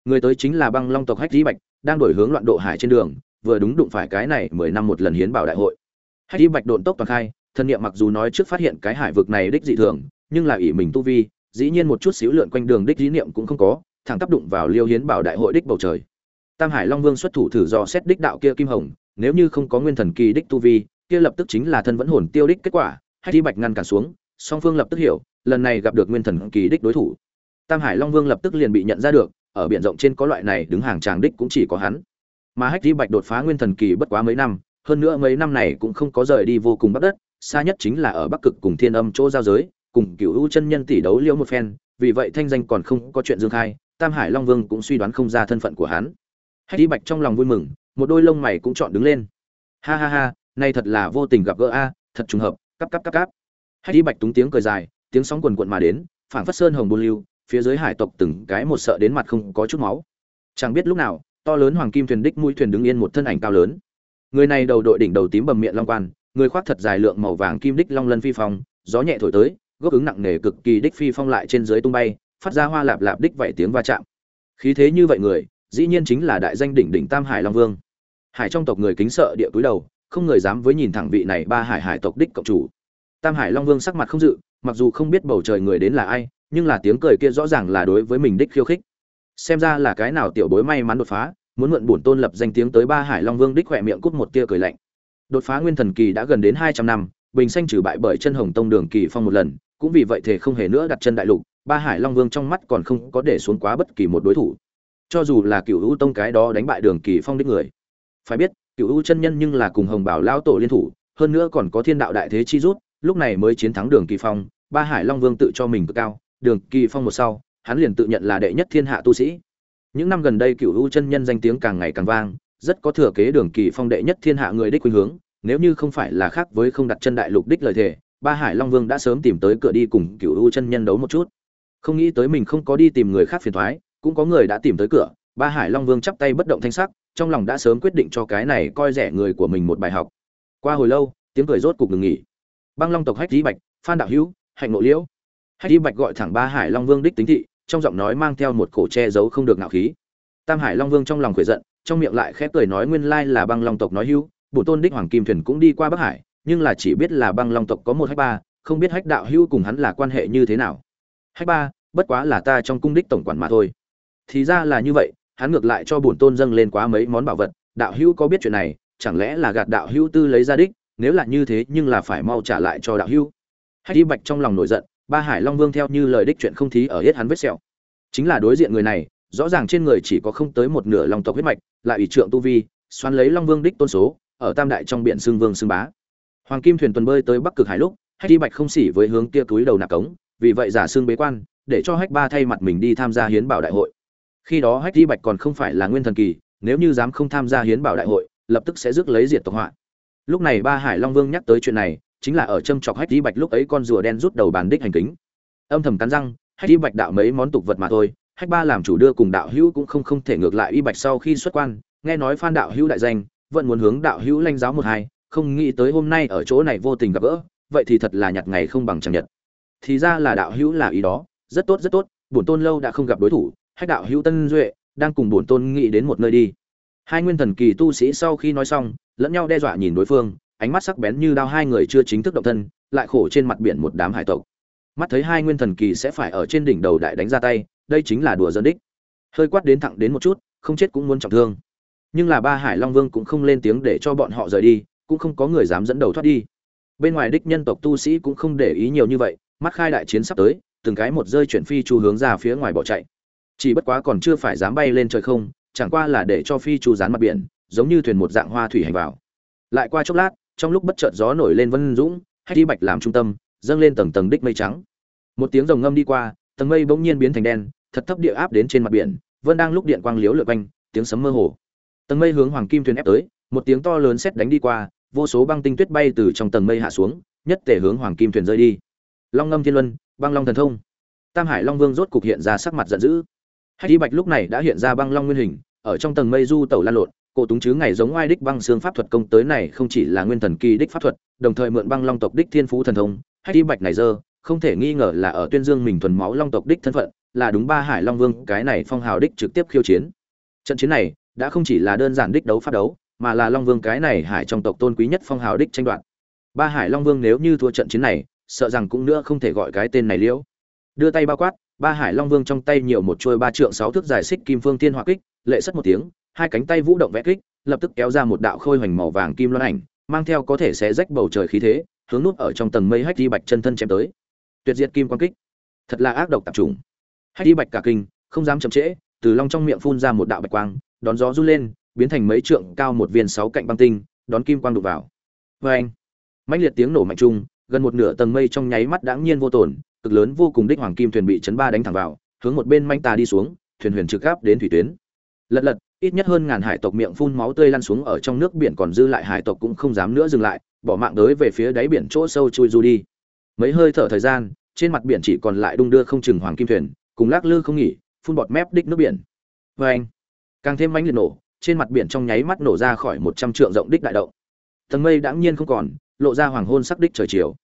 Người tới chính là băng long tộc hách dĩ bạch, đang đổi hướng loạn độ hải trên đường, vừa đúng đụng phải cái này mười năm một lần hiến bảo đại hội. Hách dĩ bạch độn tốc toàn khai, thân nhiệm mặc dù nói trước phát hiện cái hải vực này đích dị thường, nhưng là ỷ mình tu vi, dĩ nhiên một chút xíu lượn quanh đường đích dí niệm cũng không có, thẳng tác đụng vào liêu hiến bảo đại hội đích bầu trời. Tam hải long vương xuất thủ thử dò xét đích đạo kia kim hồng nếu như không có nguyên thần kỳ đích tu vi, kia lập tức chính là thân vẫn hồn tiêu đích kết quả hách đi bạch ngăn cản xuống, song phương lập tức hiểu, lần này gặp được nguyên thần kỳ đích đối thủ. Tam hải long vương lập tức liền bị nhận ra được, ở biển rộng trên có loại này đứng hàng tràng đích cũng chỉ có hắn. Mà hách đi bạch đột phá nguyên thần kỳ bất quá mấy năm, hơn nữa mấy năm này cũng không có rời đi vô cùng bắc đất, xa nhất chính là ở bắc cực cùng thiên âm chỗ giao giới, cùng cựu hữu chân nhân tỷ đấu liễu một phen, vì vậy thanh danh còn không có chuyện dương khai, tam hải long vương cũng suy đoán không ra thân phận của hắn. Hách đi bạch trong lòng vui mừng một đôi lông mày cũng chọn đứng lên. Ha ha ha nay thật là vô tình gặp gỡ a, thật trùng hợp, cắp cắp cắp cắp. Hách đi bạch túng tiếng cười dài, tiếng sóng quần quận mà đến, phảng phất sơn hồng buôn lưu, phía dưới hải tộc từng cái một sợ đến mặt không có chút máu. Chẳng biết lúc nào, to lớn hoàng kim thuyền đích mũi thuyền đứng yên một thân ảnh cao lớn. Người này đầu đội đỉnh đầu tím bầm miệng long quan, người khoác thật dài lượng màu vàng kim đích long lân phi phong, gió nhẹ thổi tới, gốc ứng nặng nề cực kỳ đích phi phong lại trên dưới tung bay, phát ra hoa lạp lạp đích vậy tiếng va chạm. Khí thế như vậy người dĩ nhiên chính là đại danh đỉnh đỉnh tam hải long vương. Hải trong tộc người kính sợ địa túi đầu, không người dám với nhìn thẳng vị này ba hải hải tộc đích cộng chủ. Tam hải long vương sắc mặt không dự, mặc dù không biết bầu trời người đến là ai, nhưng là tiếng cười kia rõ ràng là đối với mình đích khiêu khích. Xem ra là cái nào tiểu bối may mắn đột phá, muốn mượn bổn tôn lập danh tiếng tới ba hải long vương đích khỏe miệng cút một tia cười lạnh. Đột phá nguyên thần kỳ đã gần đến hai trăm năm, bình xanh trừ bại bởi chân hồng tông đường kỳ phong một lần, cũng vì vậy thể không hề nữa đặt chân đại lục, ba hải long vương trong mắt còn không có để xuống quá bất kỳ một đối thủ cho dù là cựu hữu tông cái đó đánh bại đường kỳ phong đích người. Phải biết, cựu hữu chân nhân nhưng là cùng hồng bảo lao tổ liên thủ, hơn nữa còn có thiên đạo đại thế chi rút, lúc này mới chiến thắng đường kỳ phong, ba hải long vương tự cho mình cực cao, đường kỳ phong một sau, hắn liền tự nhận là đệ nhất thiên hạ tu sĩ. Những năm gần đây cựu hữu chân nhân danh tiếng càng ngày càng vang, rất có thừa kế đường kỳ phong đệ nhất thiên hạ người đích khuynh hướng, nếu như không phải là khác với không đặt chân đại lục đích lời thề, ba hải long vương đã sớm tìm tới cửa đi cùng cựu hữu chân nhân đấu một chút. Không nghĩ tới mình không có đi tìm người khác phiền thoái cũng có người đã tìm tới cửa, ba hải long vương chắp tay bất động thanh sắc, trong lòng đã sớm quyết định cho cái này coi rẻ người của mình một bài học. Qua hồi lâu, tiếng cười rốt cục ngừng nghỉ. Băng long tộc hách dí bạch, phan đạo hữu, hạnh ngộ liễu. Hách dí bạch gọi thẳng ba hải long vương đích tính thị, trong giọng nói mang theo một cổ che giấu không được ngạo khí. Tam hải long vương trong lòng khởi giận, trong miệng lại khép cười nói nguyên lai là băng long tộc nói hữu bổ tôn đích hoàng kim thuyền cũng đi qua bắc hải, nhưng là chỉ biết là băng long tộc có một hách ba, không biết hách đạo hữu cùng hắn là quan hệ như thế nào. Hách ba, bất quá là ta trong cung đích tổng quản mà thôi thì ra là như vậy, hắn ngược lại cho bổn tôn dâng lên quá mấy món bảo vật. Đạo hữu có biết chuyện này, chẳng lẽ là gạt đạo hữu tư lấy ra đích? Nếu là như thế, nhưng là phải mau trả lại cho đạo hữu. Hách đi bạch trong lòng nổi giận, ba hải long vương theo như lời đích chuyện không thí ở hết hắn vết sẹo. Chính là đối diện người này, rõ ràng trên người chỉ có không tới một nửa long tộc huyết mạch lại ủy trượng tu vi, xoắn lấy long vương đích tôn số, ở tam đại trong biển xương vương xương bá. Hoàng kim thuyền tuần bơi tới bắc cực hải lúc, hách đi bạch không xỉ với hướng kia túi đầu nạc cống, vì vậy giả xương bế quan, để cho hách ba thay mặt mình đi tham gia hiến bảo đại hội khi đó hách di bạch còn không phải là nguyên thần kỳ, nếu như dám không tham gia hiến bảo đại hội, lập tức sẽ rước lấy diệt tộc họa. Lúc này ba hải long vương nhắc tới chuyện này, chính là ở châm chọc hách di bạch lúc ấy con rùa đen rút đầu bàn đích hành kính. Âm thầm cắn răng, hách di bạch đạo mấy món tục vật mà thôi, hách ba làm chủ đưa cùng đạo hữu cũng không không thể ngược lại y bạch sau khi xuất quan, nghe nói phan đạo hữu đại danh, vẫn muốn hướng đạo hữu lanh giáo một hai, không nghĩ tới hôm nay ở chỗ này vô tình gặp gỡ, vậy thì thật là nhặt ngày không bằng chẳng nhật. Thì ra là đạo hữu là ý đó, rất tốt rất tốt, bổn tôn lâu đã không gặp đối thủ hách đạo hữu tân duệ, đang cùng bổn tôn nghĩ đến một nơi đi. Hai nguyên thần kỳ tu sĩ sau khi nói xong, lẫn nhau đe dọa nhìn đối phương, ánh mắt sắc bén như đao hai người chưa chính thức động thân, lại khổ trên mặt biển một đám hải tộc. Mắt thấy hai nguyên thần kỳ sẽ phải ở trên đỉnh đầu đại đánh ra tay, đây chính là đùa dân đích. Hơi quát đến thẳng đến một chút, không chết cũng muốn trọng thương. Nhưng là ba hải long vương cũng không lên tiếng để cho bọn họ rời đi, cũng không có người dám dẫn đầu thoát đi. Bên ngoài đích nhân tộc tu sĩ cũng không để ý nhiều như vậy, mắt khai đại chiến sắp tới, từng cái một rơi chuyển phi chu hướng ra phía ngoài bỏ chạy chỉ bất quá còn chưa phải dám bay lên trời không, chẳng qua là để cho phi chu dán mặt biển, giống như thuyền một dạng hoa thủy hành vào. Lại qua chốc lát, trong lúc bất chợt gió nổi lên vân dũng hay đi bạch làm trung tâm, dâng lên tầng tầng đích mây trắng. Một tiếng rồng ngâm đi qua, tầng mây bỗng nhiên biến thành đen, thật thấp địa áp đến trên mặt biển vân đang lúc điện quang liếu lượt quanh, tiếng sấm mơ hồ. Tầng mây hướng hoàng kim thuyền ép tới, một tiếng to lớn xét đánh đi qua, vô số băng tinh tuyết bay từ trong tầng mây hạ xuống, nhất tể hướng hoàng kim thuyền rơi đi. Long ngâm thiên luân, băng long thần thông. Tam hải long vương rốt cục hiện ra sắc mặt giận dữ hay đi bạch lúc này đã hiện ra băng long nguyên hình, ở trong tầng mây du tẩu lan lộn, cổ túng chứ ngày giống oai đích băng xương pháp thuật công tới này không chỉ là nguyên thần kỳ đích pháp thuật, đồng thời mượn băng long tộc đích thiên phú thần thông hay đi bạch này dơ không thể nghi ngờ là ở tuyên dương mình thuần máu long tộc đích thân phận, là đúng ba hải long vương, cái này phong hào đích trực tiếp khiêu chiến. Trận chiến này, đã không chỉ là đơn giản đích đấu pháp đấu, mà là long vương cái này hải trong tộc tôn quý nhất phong hào đích tranh đoạt. Ba hải long vương nếu như thua trận chiến này, sợ rằng cũng nữa không thể gọi cái tên này liễu. Đưa tay bao quát ba hải long vương trong tay nhiều một chuôi ba trượng sáu thước dài xích kim phương thiên hỏa kích, lệ sất một tiếng, hai cánh tay vũ động vẽ kích, lập tức kéo ra một đạo khôi hoành màu vàng kim loan ảnh, mang theo có thể sẽ rách bầu trời khí thế, hướng nút ở trong tầng mây hách di bạch chân thân chém tới. Tuyệt diệt kim quan kích. Thật là ác độc tạp trùng hách di bạch cả kinh, không dám chậm trễ, từ long trong miệng phun ra một đạo bạch quang, đón gió run lên, biến thành mấy trượng cao một viên sáu cạnh băng tinh, đón kim quang đục vào. Vê anh mãnh liệt tiếng nổ mạnh chung, gần một nửa tầng mây trong nháy mắt đãng nhiên vô tổn cực lớn vô cùng đích hoàng kim thuyền bị chấn ba đánh thẳng vào, hướng một bên manh tà đi xuống, thuyền huyền trực gáp đến thủy tuyến. Lật lật, ít nhất hơn ngàn hải tộc miệng phun máu tươi lăn xuống ở trong nước biển còn dư lại hải tộc cũng không dám nữa dừng lại, bỏ mạng tới về phía đáy biển chỗ sâu chui du đi. Mấy hơi thở thời gian, trên mặt biển chỉ còn lại đung đưa không chừng hoàng kim thuyền, cùng lác lư không nghỉ, phun bọt mép đích nước biển. Và anh, càng thêm mãnh liệt nổ, trên mặt biển trong nháy mắt nổ ra khỏi một trăm trượng rộng đích đại động. Tầng mây đãng nhiên không còn, lộ ra hoàng hôn sắc đích trời chiều.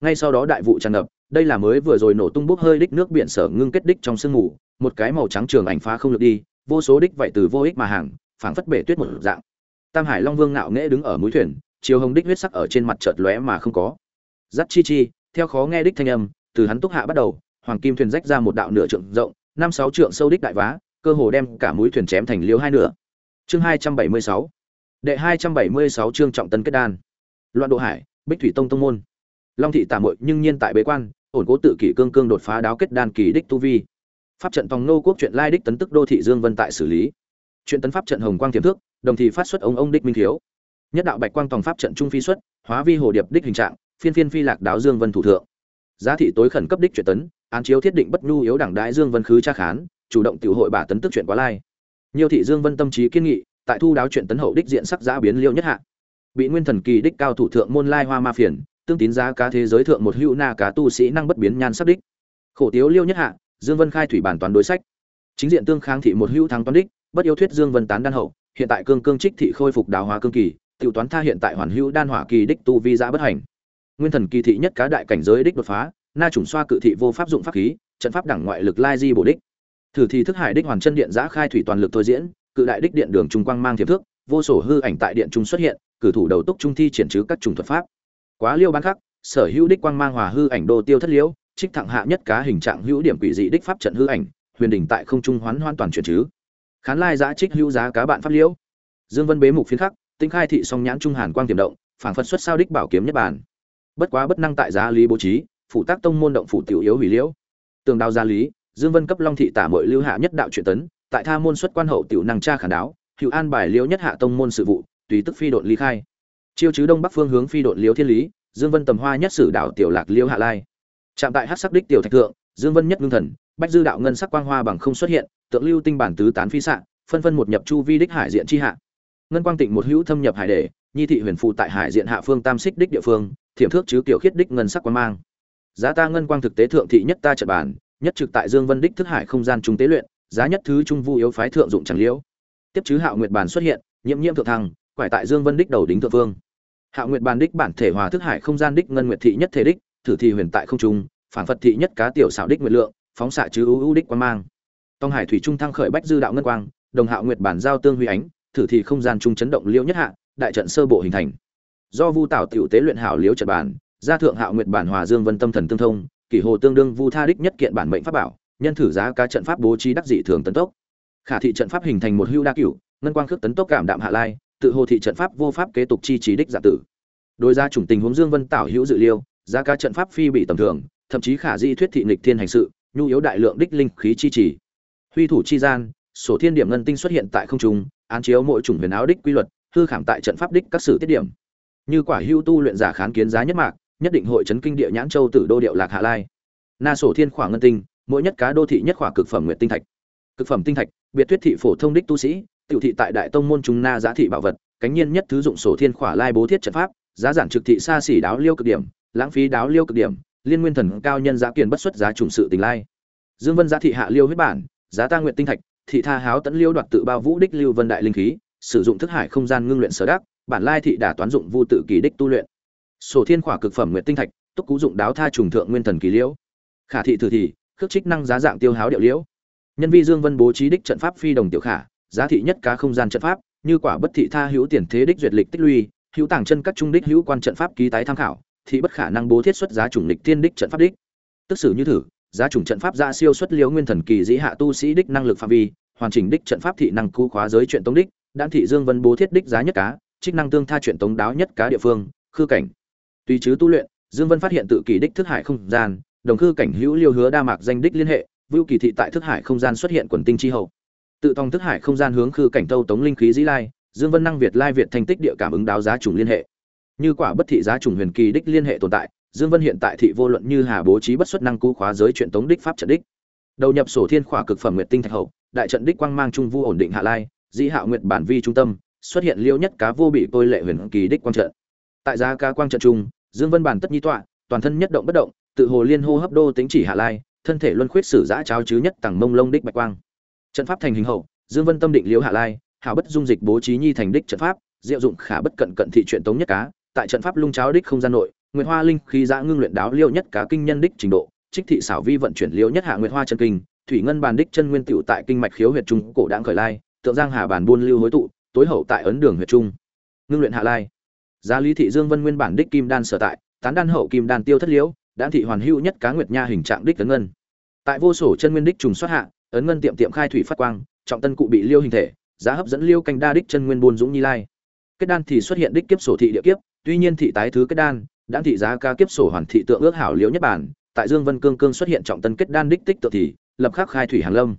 Ngay sau đó đại vụ tràn ngập đây là mới vừa rồi nổ tung bốc hơi đích nước biển sở ngưng kết đích trong sương mù, một cái màu trắng trường ảnh phá không lực đi, vô số đích vậy từ vô ích mà hàng, phảng phất bể tuyết một dạng. Tam hải long vương ngạo nghễ đứng ở mũi thuyền, chiều hồng đích huyết sắc ở trên mặt chợt lóe mà không có. Dắt chi chi, theo khó nghe đích thanh âm, từ hắn túc hạ bắt đầu, hoàng kim thuyền rách ra một đạo nửa trượng rộng, năm sáu trượng sâu đích đại vá, cơ hồ đem cả mũi thuyền chém thành liêu hai nửa. Chương hai trăm bảy mươi sáu. Đệ hai trăm bảy mươi sáu chương trọng tân kết đan. Loạn độ hải, bích thủy tông tông môn long thị tạm muội nhưng nhiên tại bế quan, ổn cố tự kỷ cương cương đột phá đáo kết đan kỳ đích tu vi. Pháp trận tòng nô quốc chuyện lai đích tấn tức đô thị dương vân tại xử lý. Chuyện tấn pháp trận hồng quang tiềm thước đồng thị phát xuất ông ông đích minh thiếu. Nhất đạo bạch quang tòng pháp trận trung phi xuất, hóa vi hồ điệp đích hình trạng, phiên phiên phi lạc đáo dương vân thủ thượng. Giá thị tối khẩn cấp đích chuyện tấn, án chiếu thiết định bất nhu yếu đảng đại dương vân khứ tra khán, chủ động tiểu hội bà tấn tức chuyện quá lai. Nhiều thị dương vân tâm trí kiên nghị, tại thu đáo chuyện tấn hậu đích diện sắc giá biến liêu nhất hạ. Bị nguyên thần kỳ đích cao thủ thượng môn lai hoa ma phiền tương tín giá cá thế giới thượng một hữu na cá tu sĩ năng bất biến nhan sắp đích. Khổ tiếu liêu nhất hạ, dương vân khai thủy bản toán đối sách. Chính diện tương kháng thị một hữu thắng toán đích, bất yêu thuyết dương vân tán đan hậu, hiện tại cương cương trích thị khôi phục đào hóa cương kỳ, tiểu toán tha hiện tại hoàn hữu đan hỏa kỳ đích tu vi giã bất hành. Nguyên thần kỳ thị nhất cá đại cảnh giới đích đột phá, na chủng xoa cự thị vô pháp dụng pháp khí, trận pháp đẳng ngoại lực lai di bổ đích. Thử thì thức hải đích hoàn chân điện giã khai thủy toàn lực thôi diễn, cự đại đích điện đường trung quang mang thiệp thước, vô sổ hư ảnh tại điện trung xuất hiện, cử thủ đầu túc trung thi triển chứ các trùng thuật pháp quá liêu bán khắc, sở hữu đích quang mang hòa hư ảnh đô tiêu thất liễu, trích thẳng hạ nhất cá hình trạng hữu điểm quỷ dị đích pháp trận hư ảnh, huyền đỉnh tại không trung hoán hoàn toàn chuyển chứ. Khán lai giá trích hữu giá cá bạn pháp liễu. Dương vân bế mục phiến khắc, tinh khai thị song nhãn trung hàn quang tiềm động, phảng phật xuất sao đích bảo kiếm nhất bản. Bất quá bất năng tại giá lý bố trí, phụ tác tông môn động phủ tiểu yếu hủy liễu. Tường đao gia lý, dương vân cấp long thị tả mội lưu hạ nhất đạo truyện tấn, tại tha môn xuất quan hậu tiểu năng tra khả đáo, hữu an bài liễu nhất hạ tông môn sự vụ, tùy tức phi độn ly khai chiêu chứ đông bắc phương hướng phi đội liễu thiên lý, dương vân tầm hoa nhất sử đạo tiểu lạc liễu hạ lai. Chạm tại hát sắc đích tiểu thạch thượng, dương vân nhất ngưng thần, bách dư đạo ngân sắc quang hoa bằng không xuất hiện, tượng lưu tinh bản tứ tán phi sạng phân phân một nhập chu vi đích hải diện chi hạ. Ngân quang tịnh một hữu thâm nhập hải đề, nhi thị huyền phụ tại hải diện hạ phương tam xích đích địa phương, thiểm thước chứ kiểu khiết đích ngân sắc quang mang. Giá ta ngân quang thực tế thượng thị nhất ta trận bản nhất trực tại dương vân đích thức hải không gian trung tế luyện, giá nhất thứ trung vu yếu phái thượng dụng chẳng liễu. Tiếp chứ hạo nguyệt bản xuất hiện, nhiễm nhiễm thượng thăng quải tại dương vân đích đầu đính thượng phương hạ Nguyệt bàn đích bản thể hòa thức hải không gian đích ngân nguyệt thị nhất thể đích, thử thì huyền tại không trung, phản phật thị nhất cá tiểu xảo đích nguyệt lượng, phóng xạ chứ ưu ưu đích quan mang. Tông hải thủy trung thăng khởi bách dư đạo ngân quang, đồng hạ nguyệt bản giao tương huy ánh, thử thì không gian trung chấn động liễu nhất hạ, đại trận sơ bộ hình thành. Do Vu Tảo tiểu tế luyện hảo liễu trận bản, gia thượng hạ nguyệt bản hòa dương vân tâm thần tương thông, kỷ hồ tương đương Vu Tha đích nhất kiện bản mệnh pháp bảo, nhân thử giá cá trận pháp bố trí đắc dị thường tấn tốc. Khả thị trận pháp hình thành một hưu đa cửu, ngân quang khước tấn tốc cảm đạm hạ lai, tự hồ thị trận pháp vô pháp kế tục chi trí đích giả tử. Đối ra chủng tình huống dương vân tạo hữu dự liêu, giá ca trận pháp phi bị tầm thường, thậm chí khả di thuyết thị nghịch thiên hành sự, nhu yếu đại lượng đích linh khí chi trì. Huy thủ chi gian, sổ thiên điểm ngân tinh xuất hiện tại không trung, án chiếu mỗi chủng huyền áo đích quy luật, hư khảm tại trận pháp đích các sử tiết điểm. Như quả hưu tu luyện giả khán kiến giá nhất mạc, nhất định hội chấn kinh địa nhãn châu tử đô điệu lạc hạ lai. Na sổ thiên khỏa ngân tinh, mỗi nhất cá đô thị nhất khỏa cực phẩm nguyệt tinh thạch. Cực phẩm tinh thạch, biệt thuyết thị phổ thông đích tu sĩ tiểu thị tại đại tông môn trung na giá thị bảo vật, cánh nhiên nhất thứ dụng sổ thiên khỏa lai bố thiết trận pháp, giá giản trực thị xa xỉ đáo liêu cực điểm, lãng phí đáo liêu cực điểm, liên nguyên thần cao nhân giá kiền bất xuất giá trùng sự tình lai. Dương vân giá thị hạ liêu huyết bản, giá ta nguyện tinh thạch, thị tha háo tấn liêu đoạt tự bao vũ đích lưu vân đại linh khí, sử dụng thức hải không gian ngưng luyện sở đắc, bản lai thị đả toán dụng vu tự kỳ đích tu luyện. Sổ thiên khỏa cực phẩm nguyện tinh thạch, túc cú dụng đáo tha trùng thượng nguyên thần kỳ liễu. Khả thị thử thị khước trích năng giá dạng tiêu háo điệu liễu. Nhân vi dương vân bố trí đích trận pháp phi đồng tiểu khả giá thị nhất cá không gian trận pháp, như quả bất thị tha hữu tiền thế đích duyệt lịch tích lũy, hữu tàng chân các trung đích hữu quan trận pháp ký tái tham khảo, thì bất khả năng bố thiết xuất giá chủng lịch tiên đích trận pháp đích. Tức sử như thử, giá chủng trận pháp ra siêu xuất liếu nguyên thần kỳ dĩ hạ tu sĩ đích năng lực phạm vi, hoàn chỉnh đích trận pháp thị năng cú khóa giới chuyện tống đích, đan thị dương vân bố thiết đích giá nhất cá, trích năng tương tha chuyện tống đáo nhất cá địa phương, khư cảnh. Tùy chứ tu luyện, dương vân phát hiện tự kỳ đích thức hải không gian, đồng khư cảnh hữu liêu hứa đa mạc danh đích liên hệ, vưu kỳ thị tại thức hải không gian xuất hiện quần tinh chi hậu tự tòng thức hải không gian hướng khư cảnh tâu tống linh khí dĩ lai, dương vân năng việt lai việt thành tích địa cảm ứng đáo giá trùng liên hệ. Như quả bất thị giá trùng huyền kỳ đích liên hệ tồn tại, dương vân hiện tại thị vô luận như hà bố trí bất xuất năng cú khóa giới chuyện tống đích pháp trận đích. Đầu nhập sổ thiên khỏa cực phẩm nguyệt tinh thạch hậu, đại trận đích quang mang trung vu ổn định hạ lai, dĩ hạo nguyệt bản vi trung tâm, xuất hiện liêu nhất cá vô bị tôi lệ huyền kỳ đích quang trận. Tại giá cá quang trận trung, dương vân bản tất nhi tọa, toàn thân nhất động bất động, tự hồ liên hô hấp đô tính chỉ hạ lai, thân thể luân khuyết sử giã cháo chứ nhất tầng mông lông đích bạch quang trận pháp thành hình hậu, dương vân tâm định liễu hạ lai, hảo bất dung dịch bố trí nhi thành đích trận pháp, diệu dụng khả bất cận cận thị truyện tống nhất cá, tại trận pháp lung cháo đích không gian nội, nguyệt hoa linh khí giã ngưng luyện đáo liêu nhất cá kinh nhân đích trình độ, trích thị xảo vi vận chuyển liễu nhất hạ nguyệt hoa chân kinh, thủy ngân bàn đích chân nguyên tiểu tại kinh mạch khiếu huyệt trung cổ đãng khởi lai, tượng giang hà bản buôn lưu hối tụ, tối hậu tại ấn đường huyệt trung. Ngưng luyện hạ lai. Giá lý thị dương vân nguyên bản đích kim đan sở tại, tán đan hậu kim đan tiêu thất liễu đan thị hoàn hữu nhất cá nguyệt nha hình trạng đích tấn ngân. Tại vô sổ chân nguyên đích trùng xuất hạ ấn ngân tiệm tiệm khai thủy phát quang, trọng tân cụ bị liêu hình thể, giá hấp dẫn liêu canh đa đích chân nguyên buôn dũng nhi lai. Kết đan thì xuất hiện đích kiếp sổ thị địa kiếp, tuy nhiên thị tái thứ kết đan đã thị giá ca kiếp sổ hoàn thị tượng ước hảo liễu nhất bản, tại dương vân cương cương xuất hiện trọng tân kết đan đích tích tự thì, lập khắc khai thủy hàng lâm.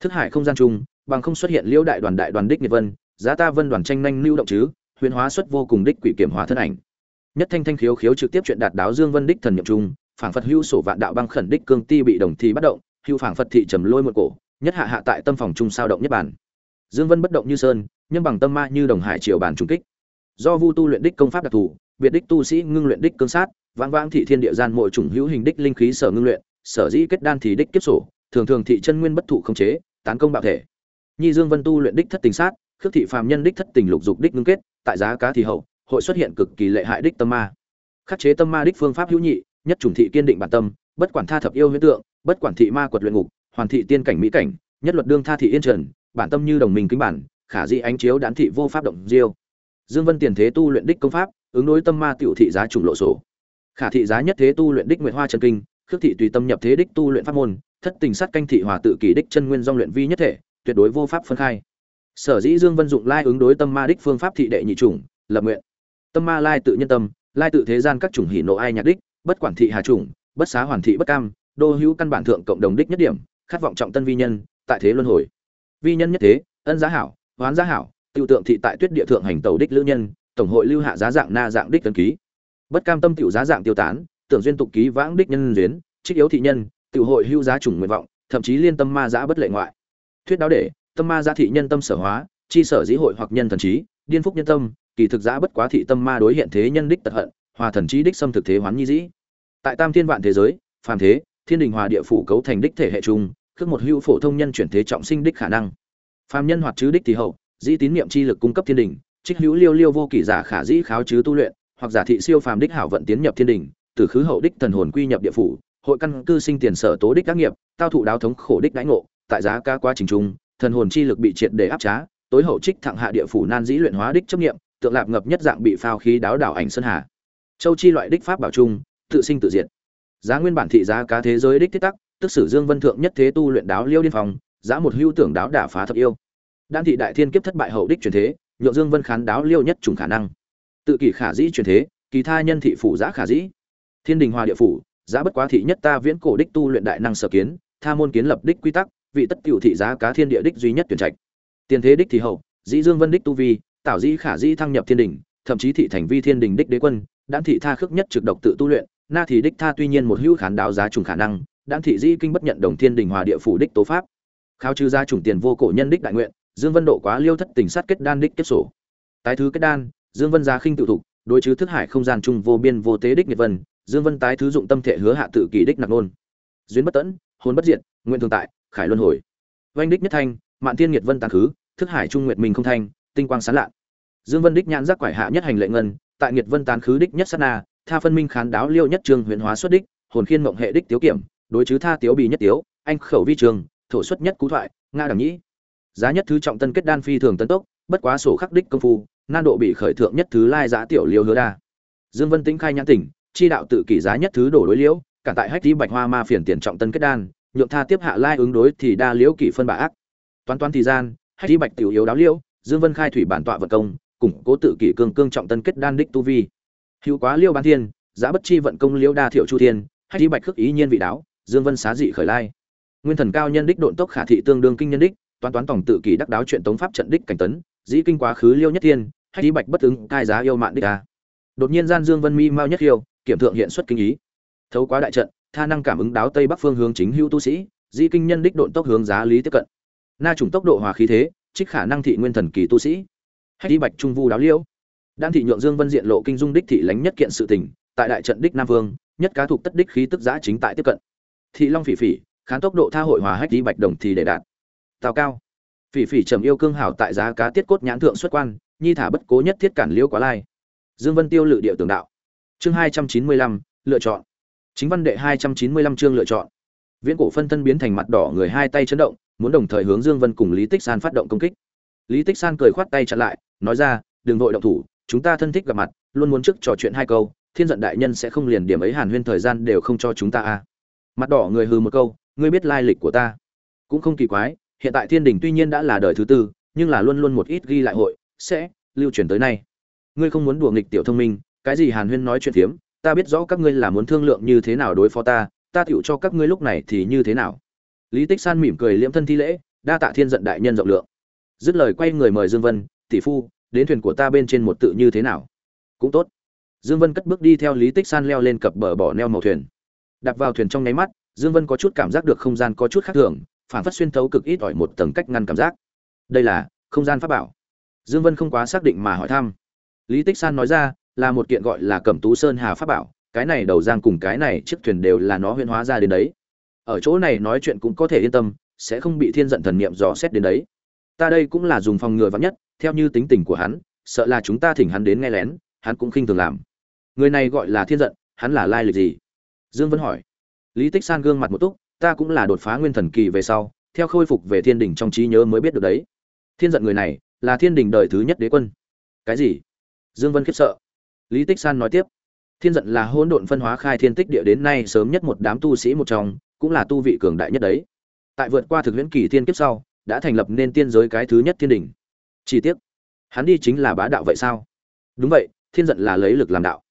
Thức hải không gian chung bằng không xuất hiện liễu đại đoàn đại đoàn đích nhiệt vân, giá ta vân đoàn tranh nhanh lưu động chứ, huyền hóa xuất vô cùng đích quỷ kiểm hóa thân ảnh. Nhất thanh thanh khiếu khiếu trực tiếp chuyện đạt đáo dương vân đích thần nhậm trung phảng phật hưu sổ vạn đạo băng khẩn đích cương ti bị đồng thì bắt động hữu phảng phật thị trầm lôi một cổ, nhất hạ hạ tại tâm phòng trung sao động nhất bản. Dương vân bất động như sơn, nhưng bằng tâm ma như đồng hải triều bản trung kích. Do vu tu luyện đích công pháp đặc thù, biệt đích tu sĩ ngưng luyện đích cương sát, vãng vãng thị thiên địa gian mỗi chủng hữu hình đích linh khí sở ngưng luyện, sở dĩ kết đan thì đích kiếp sổ, thường thường thị chân nguyên bất thụ không chế, tán công bạo thể. Nhi dương vân tu luyện đích thất tình sát, khước thị phàm nhân đích thất tình lục dục đích ngưng kết, tại giá cá thì hậu, hội xuất hiện cực kỳ lệ hại đích tâm ma. Khắc chế tâm ma đích phương pháp hữu nhị, nhất chủng thị kiên định bản tâm, bất quản tha thập yêu huyễn tượng bất quản thị ma quật luyện ngục, hoàn thị tiên cảnh mỹ cảnh, nhất luật đương tha thị yên trần, bản tâm như đồng minh kính bản, khả dĩ ánh chiếu đán thị vô pháp động diêu. Dương vân tiền thế tu luyện đích công pháp, ứng đối tâm ma tiểu thị giá trùng lộ sổ. Khả thị giá nhất thế tu luyện đích nguyệt hoa chân kinh, khước thị tùy tâm nhập thế đích tu luyện pháp môn, thất tình sát canh thị hòa tự kỷ đích chân nguyên dòng luyện vi nhất thể, tuyệt đối vô pháp phân khai. Sở dĩ dương vân dụng lai ứng đối tâm ma đích phương pháp thị đệ nhị chủng, lập nguyện. Tâm ma lai tự nhân tâm, lai tự thế gian các chủng hỉ nộ ai nhạc đích, bất quản thị hà chủng, bất xá hoàn thị bất cam đô hữu căn bản thượng cộng đồng đích nhất điểm, khát vọng trọng tân vi nhân, tại thế luân hồi. Vi nhân nhất thế, ân giá hảo, hoán giá hảo tiêu tượng thị tại tuyết địa thượng hành tàu đích lữ nhân, tổng hội lưu hạ giá dạng na dạng đích tân ký. Bất cam tâm tiểu giá dạng tiêu tán, tưởng duyên tục ký vãng đích nhân duyến trích yếu thị nhân, tiểu hội hưu giá chủng nguyện vọng, thậm chí liên tâm ma giá bất lệ ngoại. Thuyết đáo để, tâm ma giá thị nhân tâm sở hóa, chi sở dĩ hội hoặc nhân thần trí, điên phúc nhân tâm, kỳ thực giá bất quá thị tâm ma đối hiện thế nhân đích tật hận, hòa thần trí đích xâm thực thế hoán nhi dĩ. Tại tam thiên vạn thế giới, phàm thế thiên đình hòa địa phủ cấu thành đích thể hệ chung, khước một hữu phổ thông nhân chuyển thế trọng sinh đích khả năng. Phàm nhân hoặc chứ đích thì hậu, dĩ tín niệm chi lực cung cấp thiên đình, trích hữu liêu liêu vô kỷ giả khả dĩ kháo chứ tu luyện, hoặc giả thị siêu phàm đích hảo vận tiến nhập thiên đình, từ khứ hậu đích thần hồn quy nhập địa phủ, hội căn cư sinh tiền sở tố đích các nghiệp, tao thụ đáo thống khổ đích đãi ngộ, tại giá ca quá trình trung thần hồn chi lực bị triệt để áp trá, tối hậu trích thẳng hạ địa phủ nan dĩ luyện hóa đích chấp nghiệm tượng lạp ngập nhất dạng bị phao khí đáo đảo ảnh sơn hà. Châu chi loại đích pháp bảo trung tự sinh tự diệt giá nguyên bản thị giá cá thế giới đích thiết tắc, tức sử dương vân thượng nhất thế tu luyện đáo liêu điên phòng, giá một hưu tưởng đáo đả phá thập yêu. Đan thị đại thiên kiếp thất bại hậu đích truyền thế, nhượng dương vân khán đáo liêu nhất trùng khả năng. Tự kỷ khả dĩ truyền thế, kỳ tha nhân thị phủ giá khả dĩ. Thiên đình hòa địa phủ, giá bất quá thị nhất ta viễn cổ đích tu luyện đại năng sở kiến, tha môn kiến lập đích quy tắc, vị tất cựu thị giá cá thiên địa đích duy nhất tuyển trạch. Tiền thế đích thì hậu, dĩ dương vân đích tu vi tạo dĩ khả dĩ thăng nhập thiên đình, thậm chí thị thành vi thiên đình đích đế quân, đan thị tha khước nhất trực độc tự tu luyện na thì đích tha tuy nhiên một hữu khán đáo giá trùng khả năng, đan thị dĩ kinh bất nhận đồng thiên đình hòa địa phủ đích tố pháp. Khao trừ gia trùng tiền vô cổ nhân đích đại nguyện, dương vân độ quá liêu thất tình sát kết đan đích kết sổ. Tái thứ kết đan, dương vân gia khinh tự thục, đối chứ thức hải không gian chung vô biên vô tế đích nhiệt vân, dương vân tái thứ dụng tâm thể hứa hạ tự kỷ đích nặc nôn. Duyên bất tẫn, hồn bất diệt, nguyện thường tại, khải luân hồi. Vanh đích nhất thanh, mạn thiên nhiệt vân tàn khứ, thức hải trung nguyệt minh không thanh, tinh quang sáng lạ dương vân đích nhãn giác quải hạ nhất hành lệ ngân, tại nhiệt vân tàn khứ đích nhất sát na tha phân minh khán đáo liêu nhất trường huyền hóa xuất đích, hồn khiên mộng hệ đích tiếu kiểm, đối chứ tha tiếu bì nhất tiếu, anh khẩu vi trường, thổ xuất nhất cú thoại nga đẳng nhĩ. Giá nhất thứ trọng tân kết đan phi thường tấn tốc, bất quá sổ khắc đích công phu, nan độ bị khởi thượng nhất thứ lai giá tiểu liêu hứa đa. Dương vân tĩnh khai nhãn tỉnh, chi đạo tự kỷ giá nhất thứ đổ đối liễu cả tại hách đi bạch hoa ma phiền tiền trọng tân kết đan, nhượng tha tiếp hạ lai ứng đối thì đa liễu kỷ phân bà ác. Toán toán thì gian, hách đi bạch tiểu yếu đáo liễu, dương vân khai thủy bản tọa vật công, củng cố tự kỷ cương cương trọng tân kết đan đích tu vi hữu quá liêu bán thiên giá bất chi vận công liễu đa thiệu chu thiên hay đi bạch khước ý nhiên vị đáo, dương vân xá dị khởi lai. Nguyên thần cao nhân đích độn tốc khả thị tương đương kinh nhân đích, toán toán tổng tự kỷ đắc đáo chuyện tống pháp trận đích cảnh tấn, dĩ kinh quá khứ liêu nhất thiên hay đi bạch bất ứng cai giá yêu mạn đích a. Đột nhiên gian dương vân mi mau nhất hiêu kiểm thượng hiện xuất kinh ý. Thấu quá đại trận, tha năng cảm ứng đáo tây bắc phương hướng chính hữu tu sĩ, dĩ kinh nhân đích độn tốc hướng giá lý tiếp cận. Na trùng tốc độ hòa khí thế, trích khả năng thị nguyên thần kỳ tu sĩ. Hay đi bạch trung vu đáo liễu đan thị nhượng dương vân diện lộ kinh dung đích thị lánh nhất kiện sự tình, tại đại trận đích nam vương, nhất cá thuộc tất đích khí tức giã chính tại tiếp cận. Thị long phỉ phỉ, khán tốc độ tha hội hòa hách đi bạch đồng thì để đạt. Tào cao, phỉ phỉ trầm yêu cương hảo tại giá cá tiết cốt nhãn thượng xuất quan, nhi thả bất cố nhất thiết cản liễu quá lai. Dương vân tiêu lự địa tường đạo. Chương hai trăm chín mươi lăm, lựa chọn. Chính văn đệ hai trăm chín mươi lăm chương lựa chọn. Viễn cổ phân thân biến thành mặt đỏ người hai tay chấn động, muốn đồng thời hướng dương vân cùng lý tích san phát động công kích. Lý tích san cười khoát tay chặn lại, nói ra, đừng vội động thủ chúng ta thân thích gặp mặt, luôn muốn trước trò chuyện hai câu, thiên giận đại nhân sẽ không liền điểm ấy hàn huyên thời gian đều không cho chúng ta à. Mặt đỏ người hừ một câu, ngươi biết lai lịch của ta. Cũng không kỳ quái, hiện tại thiên đình tuy nhiên đã là đời thứ tư, nhưng là luôn luôn một ít ghi lại hội, sẽ lưu truyền tới nay. Ngươi không muốn đùa nghịch tiểu thông minh, cái gì hàn huyên nói chuyện phiếm ta biết rõ các ngươi là muốn thương lượng như thế nào đối phó ta ta tựu cho các ngươi lúc này thì như thế nào. Lý tích san mỉm cười liễm thân thi lễ, đa tạ thiên giận đại nhân rộng lượng. Dứt lời quay người mời dương vân, tỷ phu đến thuyền của ta bên trên một tự như thế nào? Cũng tốt. Dương vân cất bước đi theo lý tích san leo lên cập bờ bỏ neo màu thuyền. Đặt vào thuyền trong nháy mắt, dương vân có chút cảm giác được không gian có chút khác thường, phản phất xuyên thấu cực ít ỏi một tầng cách ngăn cảm giác. Đây là không gian pháp bảo. Dương vân không quá xác định mà hỏi thăm. Lý tích san nói ra, là một kiện gọi là cẩm tú sơn hà pháp bảo, cái này đầu giang cùng cái này chiếc thuyền đều là nó huyễn hóa ra đến đấy. Ở chỗ này nói chuyện cũng có thể yên tâm, sẽ không bị thiên giận thần niệm dò xét đến đấy. Ta đây cũng là dùng phòng ngừa vắng nhất theo như tính tình của hắn, sợ là chúng ta thỉnh hắn đến nghe lén, hắn cũng khinh thường làm. Người này gọi là thiên giận, hắn là lai lịch gì? Dương vân hỏi. Lý tích san gương mặt một túc, ta cũng là đột phá nguyên thần kỳ về sau, theo khôi phục về thiên đình trong trí nhớ mới biết được đấy. Thiên giận người này, là thiên đình đời thứ nhất đế quân. Cái gì? Dương vân khiếp sợ. Lý tích san nói tiếp. Thiên giận là hỗn độn phân hóa khai thiên tích địa đến nay sớm nhất một đám tu sĩ một trong, cũng là tu vị cường đại nhất đấy. Tại vượt qua thực huyễn kỳ thiên kiếp sau, đã thành lập nên tiên giới cái thứ nhất thiên đình chi tiết hắn đi chính là bá đạo vậy sao? Đúng vậy, thiên giận là lấy lực làm đạo.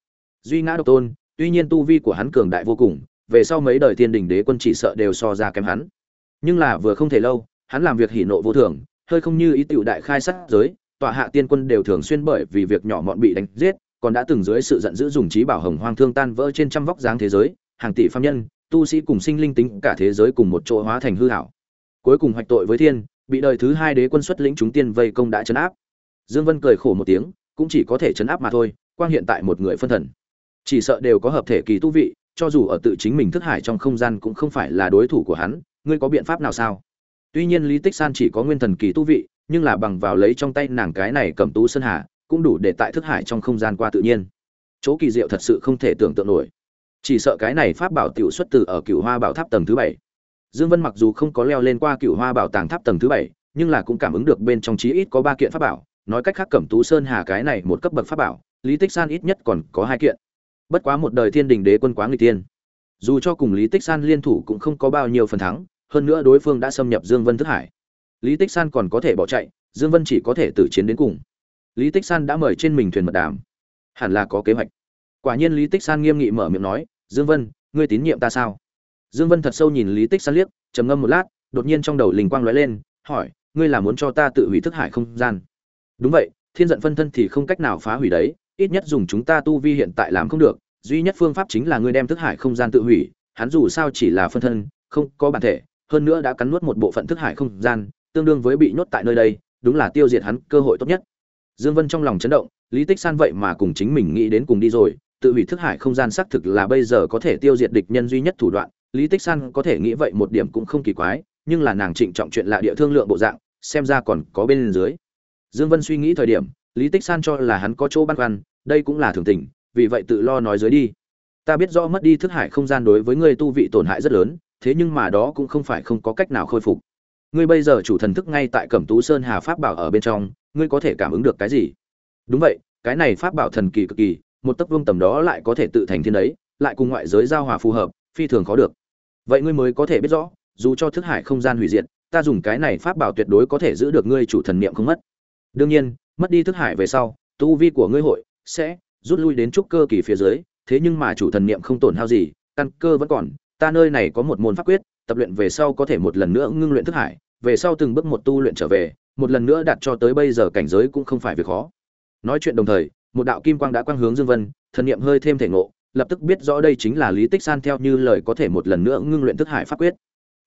Duy ngã độc tôn, tuy nhiên tu vi của hắn cường đại vô cùng, về sau mấy đời thiên đình đế quân chỉ sợ đều so ra kém hắn. Nhưng là vừa không thể lâu, hắn làm việc hỉ nộ vô thường, hơi không như ý tiểu đại khai sát giới tọa hạ tiên quân đều thường xuyên bởi vì việc nhỏ mọn bị đánh giết, còn đã từng dưới sự giận dữ dùng trí bảo hồng hoang thương tan vỡ trên trăm vóc dáng thế giới, hàng tỷ phạm nhân, tu sĩ cùng sinh linh tính cả thế giới cùng một chỗ hóa thành hư hảo cuối cùng hoạch tội với thiên bị đời thứ hai đế quân xuất lĩnh chúng tiên vây công đã chấn áp. Dương vân cười khổ một tiếng, cũng chỉ có thể chấn áp mà thôi, quang hiện tại một người phân thần. Chỉ sợ đều có hợp thể kỳ tu vị, cho dù ở tự chính mình thức hải trong không gian cũng không phải là đối thủ của hắn, ngươi có biện pháp nào sao? Tuy nhiên lý tích san chỉ có nguyên thần kỳ tu vị, nhưng là bằng vào lấy trong tay nàng cái này cầm tú sơn hà, cũng đủ để tại thức hải trong không gian qua tự nhiên. Chỗ kỳ diệu thật sự không thể tưởng tượng nổi. Chỉ sợ cái này pháp bảo tiểu xuất từ ở cựu hoa bảo tháp tầng thứ bảy dương vân mặc dù không có leo lên qua cựu hoa bảo tàng tháp tầng thứ bảy, nhưng là cũng cảm ứng được bên trong chí ít có ba kiện pháp bảo, nói cách khác cẩm tú sơn hà cái này một cấp bậc pháp bảo, lý tích san ít nhất còn có hai kiện. Bất quá một đời thiên đình đế quân quá nguy tiên dù cho cùng lý tích san liên thủ cũng không có bao nhiêu phần thắng, hơn nữa đối phương đã xâm nhập dương vân thức hải. Lý tích san còn có thể bỏ chạy, dương vân chỉ có thể tử chiến đến cùng. Lý tích san đã mời trên mình thuyền mật đàm. Hẳn là có kế hoạch. Quả nhiên lý tích san nghiêm nghị mở miệng nói, dương vân, ngươi tín nhiệm ta sao? Dương vân thật sâu nhìn lý tích san liếc, trầm ngâm một lát, đột nhiên trong đầu linh quang lóe lên, hỏi, ngươi là muốn cho ta tự hủy thức hải không gian? Đúng vậy, thiên giận phân thân thì không cách nào phá hủy đấy, ít nhất dùng chúng ta tu vi hiện tại làm không được, duy nhất phương pháp chính là ngươi đem thức hải không gian tự hủy, hắn dù sao chỉ là phân thân, không có bản thể, hơn nữa đã cắn nuốt một bộ phận thức hải không gian, tương đương với bị nhốt tại nơi đây, đúng là tiêu diệt hắn cơ hội tốt nhất. Dương vân trong lòng chấn động, lý tích san vậy mà cùng chính mình nghĩ đến cùng đi rồi, tự hủy thức hải không gian xác thực là bây giờ có thể tiêu diệt địch nhân duy nhất thủ đoạn lý tích san có thể nghĩ vậy một điểm cũng không kỳ quái, nhưng là nàng trịnh trọng chuyện lạ địa thương lượng bộ dạng, xem ra còn có bên dưới. Dương vân suy nghĩ thời điểm, lý tích san cho là hắn có chỗ băn khoăn, đây cũng là thường tình, vì vậy tự lo nói dưới đi. Ta biết rõ mất đi thức hải không gian đối với ngươi tu vị tổn hại rất lớn, thế nhưng mà đó cũng không phải không có cách nào khôi phục. Ngươi bây giờ chủ thần thức ngay tại cẩm tú sơn hà pháp bảo ở bên trong, ngươi có thể cảm ứng được cái gì? Đúng vậy, cái này pháp bảo thần kỳ cực kỳ, một tấc vương tầm đó lại có thể tự thành thiên đấy, lại cùng ngoại giới giao hòa phù hợp, phi thường khó được vậy ngươi mới có thể biết rõ, dù cho thức hải không gian hủy diệt, ta dùng cái này pháp bảo tuyệt đối có thể giữ được ngươi chủ thần niệm không mất. Đương nhiên, mất đi thức hải về sau, tu vi của ngươi hội sẽ rút lui đến trúc cơ kỳ phía dưới, thế nhưng mà chủ thần niệm không tổn hao gì, căn cơ vẫn còn, ta nơi này có một môn pháp quyết, tập luyện về sau có thể một lần nữa ngưng luyện thức hải, về sau từng bước một tu luyện trở về, một lần nữa đạt cho tới bây giờ cảnh giới cũng không phải việc khó. Nói chuyện đồng thời, một đạo kim quang đã quang hướng dương vân, thần niệm hơi thêm thể ngộ lập tức biết rõ đây chính là lý tích san theo như lời có thể một lần nữa ngưng luyện thức hải pháp quyết.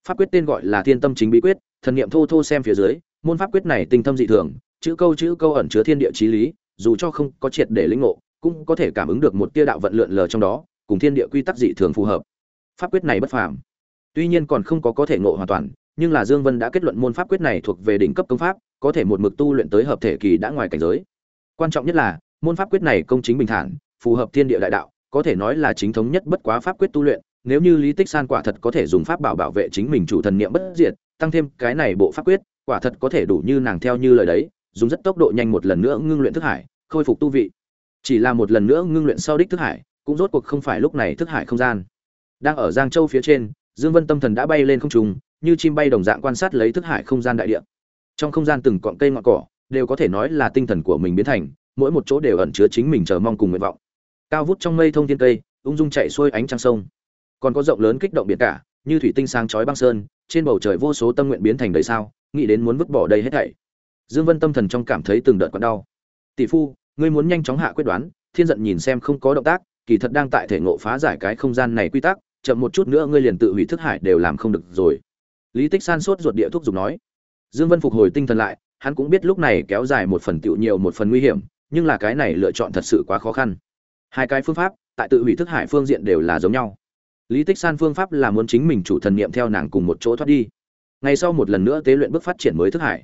Pháp quyết tên gọi là thiên tâm chính bí quyết, thần niệm thô thô xem phía dưới, môn pháp quyết này tinh thâm dị thường, chữ câu chữ câu ẩn chứa thiên địa trí lý, dù cho không có triệt để lĩnh ngộ, cũng có thể cảm ứng được một tia đạo vận lượn lờ trong đó, cùng thiên địa quy tắc dị thường phù hợp. Pháp quyết này bất phàm. Tuy nhiên còn không có có thể ngộ hoàn toàn, nhưng là dương vân đã kết luận môn pháp quyết này thuộc về đỉnh cấp công pháp, có thể một mực tu luyện tới hợp thể kỳ đã ngoài cảnh giới. Quan trọng nhất là, môn pháp quyết này công chính bình thản, phù hợp thiên địa đại đạo có thể nói là chính thống nhất bất quá pháp quyết tu luyện, nếu như lý tích san quả thật có thể dùng pháp bảo bảo vệ chính mình chủ thần niệm bất diệt, tăng thêm cái này bộ pháp quyết, quả thật có thể đủ như nàng theo như lời đấy, dùng rất tốc độ nhanh một lần nữa ngưng luyện thức hải, khôi phục tu vị. Chỉ là một lần nữa ngưng luyện sau đích thức hải, cũng rốt cuộc không phải lúc này thức hải không gian. Đang ở giang châu phía trên, dương vân tâm thần đã bay lên không trung, như chim bay đồng dạng quan sát lấy thức hải không gian đại địa. Trong không gian từng cọn cây ngọn cỏ, đều có thể nói là tinh thần của mình biến thành, mỗi một chỗ đều ẩn chứa chính mình chờ mong cùng nguyện vọng cao vút trong mây thông thiên cây, ung dung chạy xuôi ánh trăng sông. Còn có rộng lớn kích động biển cả, như thủy tinh sáng chói băng sơn, trên bầu trời vô số tâm nguyện biến thành đầy sao, nghĩ đến muốn vứt bỏ đây hết thảy. Dương vân tâm thần trong cảm thấy từng đợt quặn đau. Tỷ phu, ngươi muốn nhanh chóng hạ quyết đoán, thiên giận nhìn xem không có động tác, kỳ thật đang tại thể ngộ phá giải cái không gian này quy tắc, chậm một chút nữa ngươi liền tự hủy thức hải đều làm không được rồi. Lý tích san sốt ruột địa thuốc dùng nói. Dương vân phục hồi tinh thần lại, hắn cũng biết lúc này kéo dài một phần tựu nhiều một phần nguy hiểm, nhưng là cái này lựa chọn thật sự quá khó khăn hai cái phương pháp, tại tự hủy thức hải phương diện đều là giống nhau. Lý tích san phương pháp là muốn chính mình chủ thần niệm theo nàng cùng một chỗ thoát đi. Ngay sau một lần nữa tế luyện bước phát triển mới thức hải.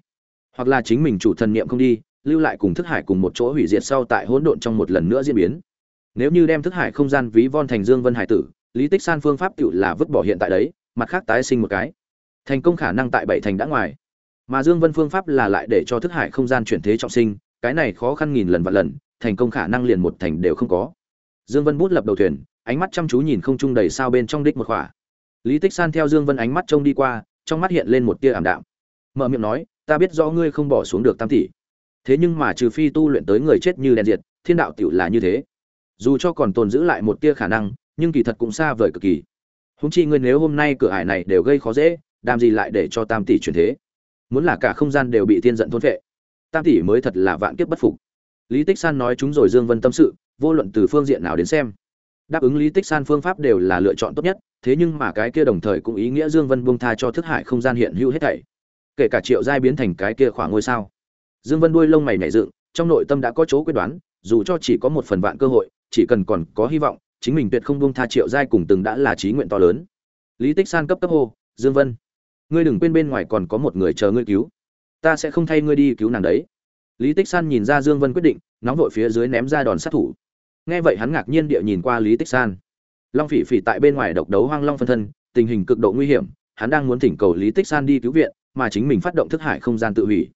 Hoặc là chính mình chủ thần niệm không đi, lưu lại cùng thức hải cùng một chỗ hủy diệt sau tại hỗn độn trong một lần nữa diễn biến. Nếu như đem thức hải không gian ví von thành dương vân hải tử, lý tích san phương pháp tự là vứt bỏ hiện tại đấy, mặt khác tái sinh một cái. Thành công khả năng tại bảy thành đã ngoài. Mà dương vân phương pháp là lại để cho thức hải không gian chuyển thế trọng sinh, cái này khó khăn nghìn lần vạn lần, thành công khả năng liền một thành đều không có dương vân bút lập đầu thuyền, ánh mắt chăm chú nhìn không trung đầy sao bên trong đích một khỏa. Lý tích san theo dương vân ánh mắt trông đi qua, trong mắt hiện lên một tia ảm đạm. Mở miệng nói, ta biết rõ ngươi không bỏ xuống được tam tỷ. Thế nhưng mà trừ phi tu luyện tới người chết như đèn diệt, thiên đạo tiểu là như thế. Dù cho còn tồn giữ lại một tia khả năng, nhưng kỳ thật cũng xa vời cực kỳ. Húng chi ngươi nếu hôm nay cửa ải này đều gây khó dễ đam gì lại để cho tam tỷ chuyển thế? Muốn là cả không gian đều bị thiên giận thôn vệ tam tỷ mới thật là vạn kiếp bất phục. Lý tích san nói chúng rồi dương vân tâm sự vô luận từ phương diện nào đến xem, đáp ứng lý tích san phương pháp đều là lựa chọn tốt nhất, thế nhưng mà cái kia đồng thời cũng ý nghĩa dương vân buông tha cho thức hải không gian hiện hữu hết thảy. Kể cả triệu giai biến thành cái kia khoảng ngôi sao, dương vân đuôi lông mày nhảy dựng, trong nội tâm đã có chỗ quyết đoán, dù cho chỉ có một phần vạn cơ hội, chỉ cần còn có hy vọng, chính mình tuyệt không buông tha triệu giai cùng từng đã là trí nguyện to lớn. Lý tích san cấp cấp hô, dương vân, ngươi đừng quên bên ngoài còn có một người chờ ngươi cứu. Ta sẽ không thay ngươi đi cứu nàng đấy. Lý tích san nhìn ra dương vân quyết định, nóng vội phía dưới ném ra đòn sát thủ nghe vậy hắn ngạc nhiên địa nhìn qua lý tích san. Long phỉ phỉ tại bên ngoài độc đấu hoang long phân thân, tình hình cực độ nguy hiểm, hắn đang muốn thỉnh cầu lý tích san đi cứu viện, mà chính mình phát động thức hải không gian tự hủy.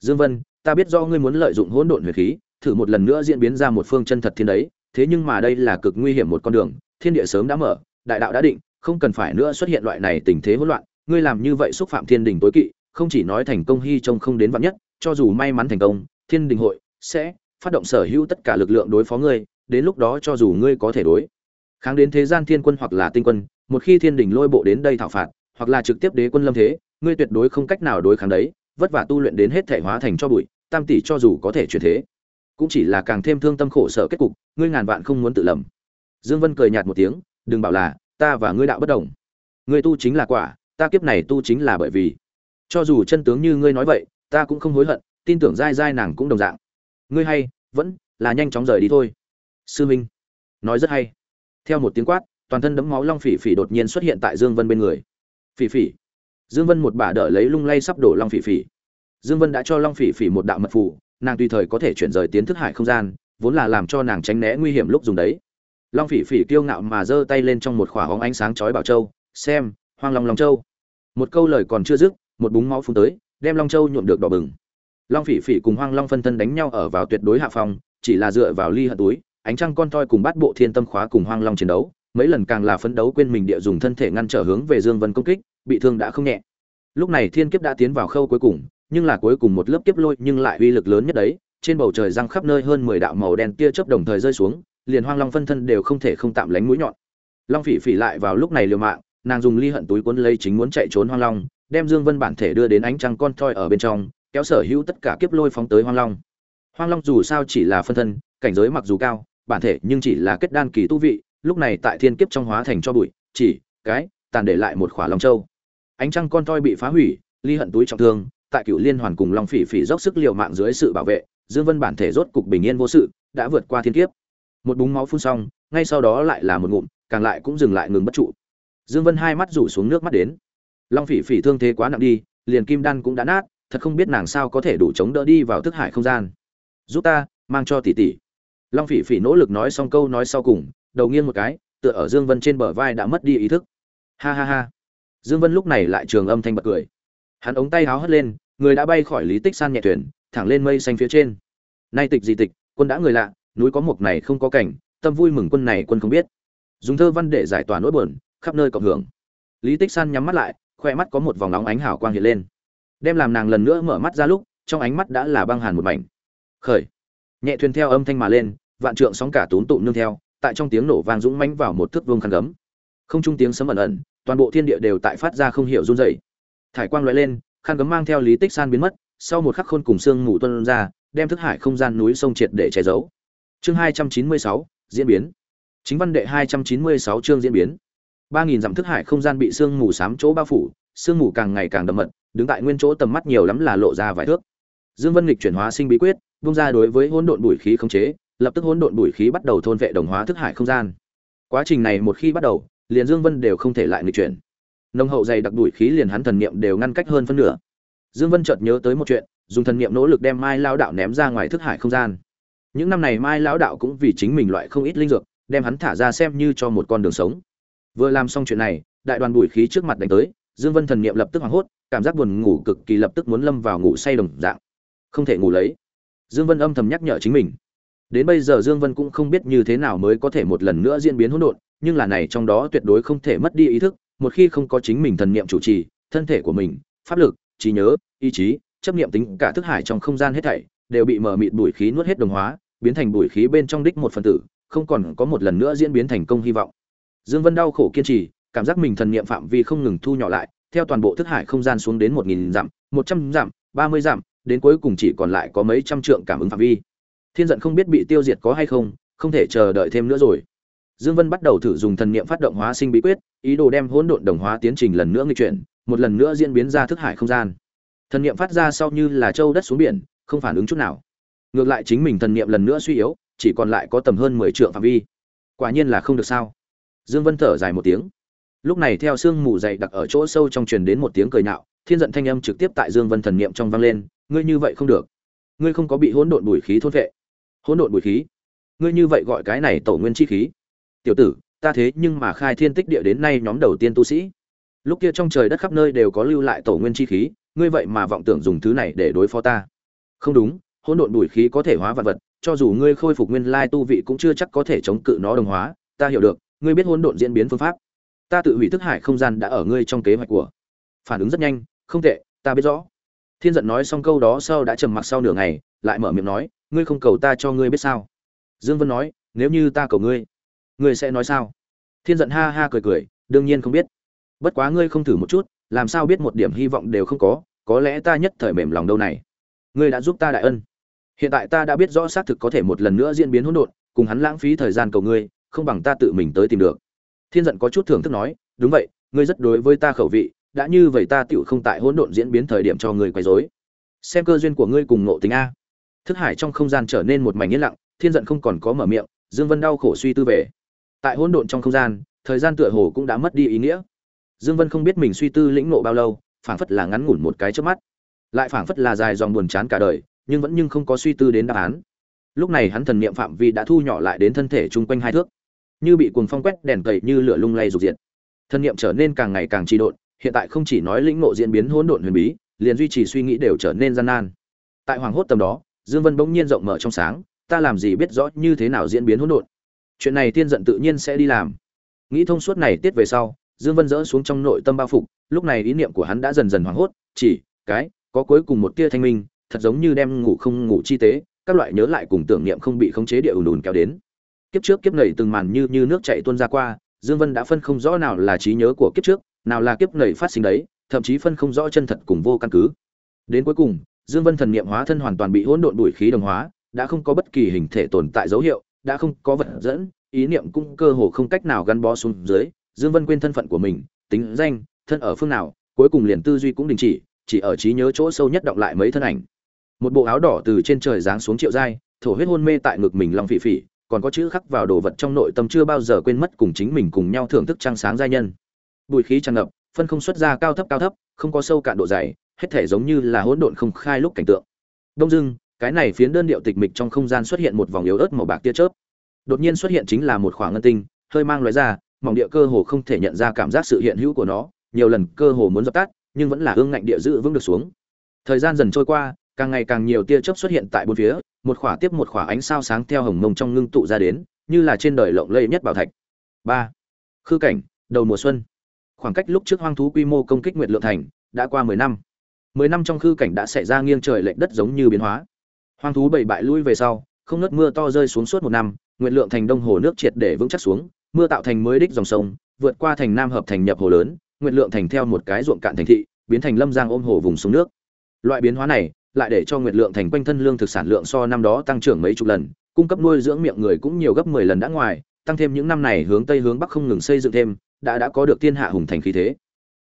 Dương vân, ta biết do ngươi muốn lợi dụng hỗn độn huyền khí, thử một lần nữa diễn biến ra một phương chân thật thiên đấy, thế nhưng mà đây là cực nguy hiểm một con đường, thiên địa sớm đã mở, đại đạo đã định, không cần phải nữa xuất hiện loại này tình thế hỗn loạn, ngươi làm như vậy xúc phạm thiên đình tối kỵ, không chỉ nói thành công hy trông không đến vạn nhất, cho dù may mắn thành công, thiên đình hội sẽ phát động sở hữu tất cả lực lượng đối phó ngươi đến lúc đó cho dù ngươi có thể đối. Kháng đến thế gian thiên quân hoặc là tinh quân, một khi thiên đình lôi bộ đến đây thảo phạt, hoặc là trực tiếp đế quân lâm thế, ngươi tuyệt đối không cách nào đối kháng đấy, vất vả tu luyện đến hết thể hóa thành cho bụi, tam tỷ cho dù có thể chuyển thế, cũng chỉ là càng thêm thương tâm khổ sở kết cục, ngươi ngàn vạn không muốn tự lầm. Dương vân cười nhạt một tiếng, đừng bảo là, ta và ngươi đạo bất đồng. Ngươi tu chính là quả, ta kiếp này tu chính là bởi vì. Cho dù chân tướng như ngươi nói vậy, ta cũng không hối hận, tin tưởng dai dai nàng cũng đồng dạng. Ngươi hay, vẫn là nhanh chóng rời đi thôi sư minh nói rất hay. Theo một tiếng quát toàn thân đấm máu long phỉ phỉ đột nhiên xuất hiện tại dương vân bên người. Phỉ phỉ. Dương vân một bà đỡ lấy lung lay sắp đổ long phỉ phỉ. Dương vân đã cho long phỉ phỉ một đạo mật phù nàng tùy thời có thể chuyển rời tiến thức hải không gian vốn là làm cho nàng tránh né nguy hiểm lúc dùng đấy. Long phỉ phỉ kiêu ngạo mà giơ tay lên trong một khỏa hóng ánh sáng chói bảo châu xem hoang long long châu. Một câu lời còn chưa dứt một búng máu phun tới đem long châu nhuộm được đỏ bừng. Long phỉ phỉ cùng hoang long phân thân đánh nhau ở vào tuyệt đối hạ phòng, chỉ là dựa vào ly hận túi ánh trăng con toi cùng bắt bộ thiên tâm khóa cùng hoang long chiến đấu, mấy lần càng là phấn đấu quên mình địa dùng thân thể ngăn trở hướng về dương vân công kích, bị thương đã không nhẹ. Lúc này thiên kiếp đã tiến vào khâu cuối cùng, nhưng là cuối cùng một lớp kiếp lôi nhưng lại uy lực lớn nhất đấy, trên bầu trời răng khắp nơi hơn mười đạo màu đen tia chớp đồng thời rơi xuống, liền hoang long phân thân đều không thể không tạm lánh mũi nhọn. Long phỉ phỉ lại vào lúc này liều mạng, nàng dùng ly hận túi cuốn lấy chính muốn chạy trốn hoang long, đem dương vân bản thể đưa đến ánh trăng con toi ở bên trong, kéo sở hữu tất cả kiếp lôi phóng tới hoang long. Hoang long dù sao chỉ là phân thân, cảnh giới mặc dù cao bản thể nhưng chỉ là kết đan kỳ tu vị, lúc này tại thiên kiếp trong hóa thành cho bụi, chỉ, cái, tàn để lại một khỏa long châu. Ánh trăng con toi bị phá hủy, ly hận túi trọng thương, tại cựu liên hoàn cùng long phỉ phỉ dốc sức liều mạng dưới sự bảo vệ, dương vân bản thể rốt cục bình yên vô sự, đã vượt qua thiên kiếp. Một búng máu phun xong, ngay sau đó lại là một ngụm, càng lại cũng dừng lại ngừng bất trụ. Dương vân hai mắt rủ xuống nước mắt đến. Long phỉ phỉ thương thế quá nặng đi, liền kim đan cũng đã nát, thật không biết nàng sao có thể đủ chống đỡ đi vào thức hải không gian. Giúp ta, mang cho tỷ tỷ long phỉ phỉ nỗ lực nói xong câu nói sau cùng, đầu nghiêng một cái, tựa ở dương vân trên bờ vai đã mất đi ý thức. Ha ha ha. Dương vân lúc này lại trường âm thanh bật cười. Hắn ống tay háo hất lên, người đã bay khỏi lý tích san nhẹ thuyền, thẳng lên mây xanh phía trên. Nay tịch gì tịch, quân đã người lạ, núi có mục này không có cảnh, tâm vui mừng quân này quân không biết. Dùng thơ văn để giải tỏa nỗi buồn, khắp nơi cộng hưởng. Lý tích san nhắm mắt lại, khoe mắt có một vòng nóng ánh hào quang hiện lên. Đem làm nàng lần nữa mở mắt ra lúc, trong ánh mắt đã là băng hàn một mảnh. Khởi nhẹ thuyền theo âm thanh mà lên, vạn trượng sóng cả tún tụ nương theo, tại trong tiếng nổ vang dũng mãnh vào một thước vương khăn gấm. Không trung tiếng sấm ẩn ẩn, toàn bộ thiên địa đều tại phát ra không hiểu run dày thải quang lóe lên, khăn gấm mang theo lý tích san biến mất, sau một khắc khôn cùng xương ngủ tuân ra, đem thức hải không gian núi sông triệt để che giấu. Chương hai trăm chín mươi sáu, diễn biến. Chính văn đệ hai trăm chín mươi sáu chương diễn biến. Ba nghìn dặm thức hải không gian bị sương mù sám chỗ bao phủ, sương mù càng ngày càng đậm mật, đứng tại nguyên chỗ tầm mắt nhiều lắm là lộ ra vài thước dương vân lịch chuyển hóa sinh bí quyết bung ra đối với hỗn độn bụi khí khống chế, lập tức hỗn độn bụi khí bắt đầu thôn vệ đồng hóa thức hải không gian. Quá trình này một khi bắt đầu, liền dương vân đều không thể lại nghịch chuyển. Nông hậu dày đặc bụi khí liền hắn thần niệm đều ngăn cách hơn phân nửa. Dương vân chợt nhớ tới một chuyện, dùng thần niệm nỗ lực đem mai Lão đạo ném ra ngoài thức hải không gian. Những năm này mai lão đạo cũng vì chính mình loại không ít linh dược, đem hắn thả ra xem như cho một con đường sống. Vừa làm xong chuyện này, đại đoàn bụi khí trước mặt đánh tới, dương vân thần niệm lập tức hoảng hốt, cảm giác buồn ngủ cực kỳ lập tức muốn lâm vào ngủ say đồng dạng không thể ngủ lấy. Dương vân âm thầm nhắc nhở chính mình. Đến bây giờ dương vân cũng không biết như thế nào mới có thể một lần nữa diễn biến hỗn độn, nhưng là này trong đó tuyệt đối không thể mất đi ý thức, một khi không có chính mình thần niệm chủ trì, thân thể của mình, pháp lực, trí nhớ, ý chí, chấp niệm tính cả thức hải trong không gian hết thảy đều bị mờ mịt bụi khí nuốt hết đồng hóa, biến thành bụi khí bên trong đích một phần tử, không còn có một lần nữa diễn biến thành công hy vọng. Dương vân đau khổ kiên trì, cảm giác mình thần niệm phạm vi không ngừng thu nhỏ lại, theo toàn bộ thức hải không gian xuống đến một nghìn dặm, một trăm dặm, ba mươi dặm đến cuối cùng chỉ còn lại có mấy trăm trượng cảm ứng phạm vi. Thiên giận không biết bị tiêu diệt có hay không không thể chờ đợi thêm nữa rồi. Dương vân bắt đầu thử dùng thần niệm phát động hóa sinh bí quyết, ý đồ đem hỗn độn đồng hóa tiến trình lần nữa nghịch chuyển, một lần nữa diễn biến ra thức hải không gian. Thần niệm phát ra sau như là châu đất xuống biển, không phản ứng chút nào. Ngược lại chính mình thần niệm lần nữa suy yếu, chỉ còn lại có tầm hơn mười trượng phạm vi. Quả nhiên là không được sao. Dương vân thở dài một tiếng. Lúc này theo sương mù dày đặc ở chỗ sâu trong truyền đến một tiếng cười nhạo, thiên giận thanh âm trực tiếp tại dương vân thần niệm trong vang lên ngươi như vậy không được. Ngươi không có bị hỗn độn bùi khí thôn vệ. Hỗn độn bùi khí? Ngươi như vậy gọi cái này tổ nguyên chi khí. Tiểu tử, ta thế nhưng mà khai thiên tích địa đến nay nhóm đầu tiên tu sĩ. Lúc kia trong trời đất khắp nơi đều có lưu lại tổ nguyên chi khí, ngươi vậy mà vọng tưởng dùng thứ này để đối phó ta. Không đúng, hỗn độn bùi khí có thể hóa vật vật, cho dù ngươi khôi phục nguyên lai tu vị cũng chưa chắc có thể chống cự nó đồng hóa, ta hiểu được, ngươi biết hỗn độn diễn biến phương pháp. Ta tự hủy thức hải không gian đã ở ngươi trong kế hoạch của. Phản ứng rất nhanh, không tệ, ta biết rõ thiên giận nói xong câu đó sau đã trầm mặc sau nửa ngày, lại mở miệng nói, ngươi không cầu ta cho ngươi biết sao? Dương vân nói, nếu như ta cầu ngươi ngươi sẽ nói sao? Thiên giận ha ha cười cười, đương nhiên không biết. Bất quá ngươi không thử một chút, làm sao biết một điểm hy vọng đều không có có lẽ ta nhất thời mềm lòng đâu này. Ngươi đã giúp ta đại ân. Hiện tại ta đã biết rõ xác thực có thể một lần nữa diễn biến hỗn độn, cùng hắn lãng phí thời gian cầu ngươi, không bằng ta tự mình tới tìm được. Thiên giận có chút thưởng thức nói, đúng vậy, ngươi rất đối với ta khẩu vị đã như vậy ta tựu không tại hỗn độn diễn biến thời điểm cho ngươi quấy rối. Xem cơ duyên của ngươi cùng ngộ tính a. Thức hải trong không gian trở nên một mảnh yên lặng, thiên giận không còn có mở miệng, dương vân đau khổ suy tư về. Tại hỗn độn trong không gian, thời gian tựa hồ cũng đã mất đi ý nghĩa. Dương vân không biết mình suy tư lĩnh ngộ bao lâu, phảng phất là ngắn ngủn một cái chớp mắt. Lại phảng phất là dài dòng buồn chán cả đời, nhưng vẫn nhưng không có suy tư đến đáp án. Lúc này hắn thần niệm phạm vi đã thu nhỏ lại đến thân thể chung quanh hai thước. Như bị cuồng phong quét đèn tẩy như lửa lung lay rục diện thần niệm trở nên càng ngày càng trì độn hiện tại không chỉ nói lĩnh ngộ diễn biến hỗn độn huyền bí, liền duy trì suy nghĩ đều trở nên gian nan. Tại hoàng hốt tầm đó, dương vân bỗng nhiên rộng mở trong sáng, ta làm gì biết rõ như thế nào diễn biến hỗn độn? Chuyện này tiên giận tự nhiên sẽ đi làm. Nghĩ thông suốt này tiết về sau, dương vân dỡ xuống trong nội tâm bao phục, lúc này ý niệm của hắn đã dần dần hoảng hốt, chỉ, cái, có cuối cùng một tia thanh minh, thật giống như đem ngủ không ngủ chi tế, các loại nhớ lại cùng tưởng niệm không bị khống chế địa ùn ùn kéo đến. Kiếp trước kiếp này từng màn như như nước chảy tuôn ra qua, dương vân đã phân không rõ nào là trí nhớ của kiếp trước nào là kiếp nảy phát sinh đấy, thậm chí phân không rõ chân thật cùng vô căn cứ. Đến cuối cùng, dương vân thần niệm hóa thân hoàn toàn bị hỗn độn đuổi khí đồng hóa, đã không có bất kỳ hình thể tồn tại dấu hiệu, đã không có vật dẫn, ý niệm cũng cơ hồ không cách nào gắn bó xuống dưới. Dương vân quên thân phận của mình, tính danh, thân ở phương nào, cuối cùng liền tư duy cũng đình chỉ chỉ ở trí nhớ chỗ sâu nhất động lại mấy thân ảnh. Một bộ áo đỏ từ trên trời giáng xuống triệu giai, thổ huyết hôn mê tại ngực mình long phỉ phỉ, còn có chữ khắc vào đồ vật trong nội tâm chưa bao giờ quên mất cùng chính mình cùng nhau thưởng thức trăng sáng giai nhân. Bụi khí tràn ngập, phân không xuất ra cao thấp cao thấp, không có sâu cạn độ dày, hết thể giống như là hỗn độn không khai lúc cảnh tượng. Đông dưng cái này phiến đơn điệu tịch mịch trong không gian xuất hiện một vòng yếu ớt màu bạc tia chớp. Đột nhiên xuất hiện chính là một khoảng ngân tinh, hơi mang lóe ra, mỏng địa cơ hồ không thể nhận ra cảm giác sự hiện hữu của nó, nhiều lần cơ hồ muốn dập tắt, nhưng vẫn là ương ngạnh địa giữ vững được xuống. Thời gian dần trôi qua, càng ngày càng nhiều tia chớp xuất hiện tại bốn phía, một khỏa tiếp một khỏa ánh sao sáng theo hồng mông trong ngưng tụ ra đến, như là trên đời lộng lẫy nhất bảo thạch. Ba. Khư cảnh, đầu mùa xuân khoảng cách lúc trước hoang thú quy mô công kích nguyệt lượng thành đã qua mười năm. Mười năm trong khư cảnh đã xảy ra nghiêng trời lệch đất giống như biến hóa. Hoang thú bảy bại lui về sau, không nớt mưa to rơi xuống suốt một năm, nguyệt lượng thành đông hồ nước triệt để vững chắc xuống, mưa tạo thành mới đích dòng sông, vượt qua thành nam hợp thành nhập hồ lớn, nguyệt lượng thành theo một cái ruộng cạn thành thị, biến thành lâm giang ôm hồ vùng xuống nước. Loại biến hóa này lại để cho nguyệt lượng thành quanh thân lương thực sản lượng so năm đó tăng trưởng mấy chục lần, cung cấp nuôi dưỡng miệng người cũng nhiều gấp mười lần đã ngoài, tăng thêm những năm này hướng tây hướng bắc không ngừng xây dựng thêm đã đã có được thiên hạ hùng thành khí thế.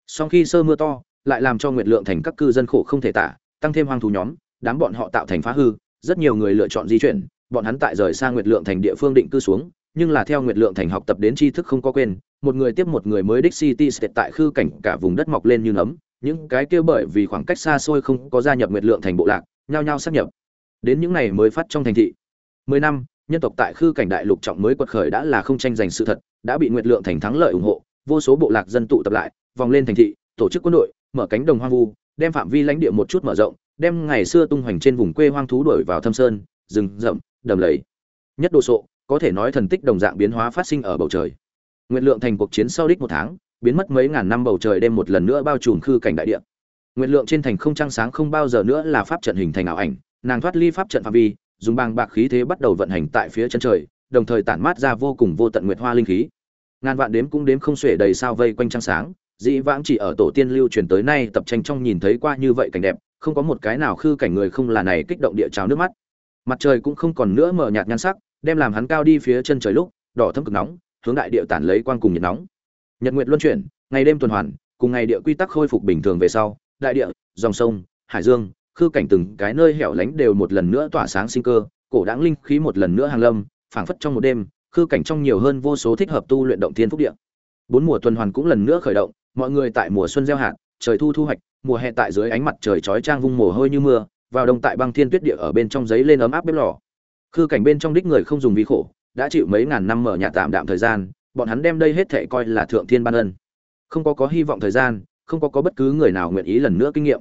Song khi sơ mưa to, lại làm cho nguyệt lượng thành các cư dân khổ không thể tả, tăng thêm hoang thú nhóm, đám bọn họ tạo thành phá hư, rất nhiều người lựa chọn di chuyển, bọn hắn tại rời xa nguyệt lượng thành địa phương định cư xuống, nhưng là theo nguyệt lượng thành học tập đến tri thức không có quên, một người tiếp một người mới đích city state tại khư cảnh cả vùng đất mọc lên như nấm, những cái kia bởi vì khoảng cách xa xôi không có gia nhập nguyệt lượng thành bộ lạc, nhao nhao sắp nhập. Đến những này mới phát trong thành thị. Mười năm, nhân tộc tại khư cảnh đại lục trọng mới quật khởi đã là không tranh giành sự thật, đã bị nguyệt lượng thành thắng lợi ủng hộ vô số bộ lạc dân tụ tập lại, vòng lên thành thị, tổ chức quân đội, mở cánh đồng hoang vu, đem phạm vi lãnh địa một chút mở rộng, đem ngày xưa tung hoành trên vùng quê hoang thú đuổi vào thâm sơn, rừng rậm, đầm lầy. Nhất đồ sộ, có thể nói thần tích đồng dạng biến hóa phát sinh ở bầu trời. Nguyện lượng thành cuộc chiến sau đích một tháng, biến mất mấy ngàn năm bầu trời đêm một lần nữa bao trùm khư cảnh đại địa. Nguyện lượng trên thành không trăng sáng không bao giờ nữa là pháp trận hình thành ảo ảnh, nàng thoát ly pháp trận phạm vi, dùng bàng bạc khí thế bắt đầu vận hành tại phía chân trời, đồng thời tản mát ra vô cùng vô tận nguyệt hoa linh khí ngàn vạn đếm cũng đếm không xuể đầy sao vây quanh trăng sáng, dĩ vãng chỉ ở tổ tiên lưu truyền tới nay tập tranh trong nhìn thấy qua như vậy cảnh đẹp, không có một cái nào khư cảnh người không là này kích động địa trào nước mắt. Mặt trời cũng không còn nữa mờ nhạt nhan sắc, đem làm hắn cao đi phía chân trời lúc, đỏ thâm cực nóng, hướng đại địa tản lấy quang cùng nhiệt nóng. Nhật nguyệt luân chuyển, ngày đêm tuần hoàn, cùng ngày địa quy tắc khôi phục bình thường về sau, đại địa, dòng sông, hải dương, khư cảnh từng cái nơi hẻo lánh đều một lần nữa tỏa sáng sinh cơ, cổ đáng linh khí một lần nữa hàng lâm, phảng phất trong một đêm khư cảnh trong nhiều hơn vô số thích hợp tu luyện động thiên phúc địa. Bốn mùa tuần hoàn cũng lần nữa khởi động, mọi người tại mùa xuân gieo hạt, trời thu thu hoạch, mùa hè tại dưới ánh mặt trời chói chang vung mồ hôi như mưa, vào đông tại băng thiên tuyết địa ở bên trong giấy lên ấm áp bếp lò. Khư cảnh bên trong đích người không dùng vi khổ, đã chịu mấy ngàn năm mở nhà tạm đạm thời gian, bọn hắn đem đây hết thể coi là thượng thiên ban ân. Không có có hy vọng thời gian, không có có bất cứ người nào nguyện ý lần nữa kinh nghiệm.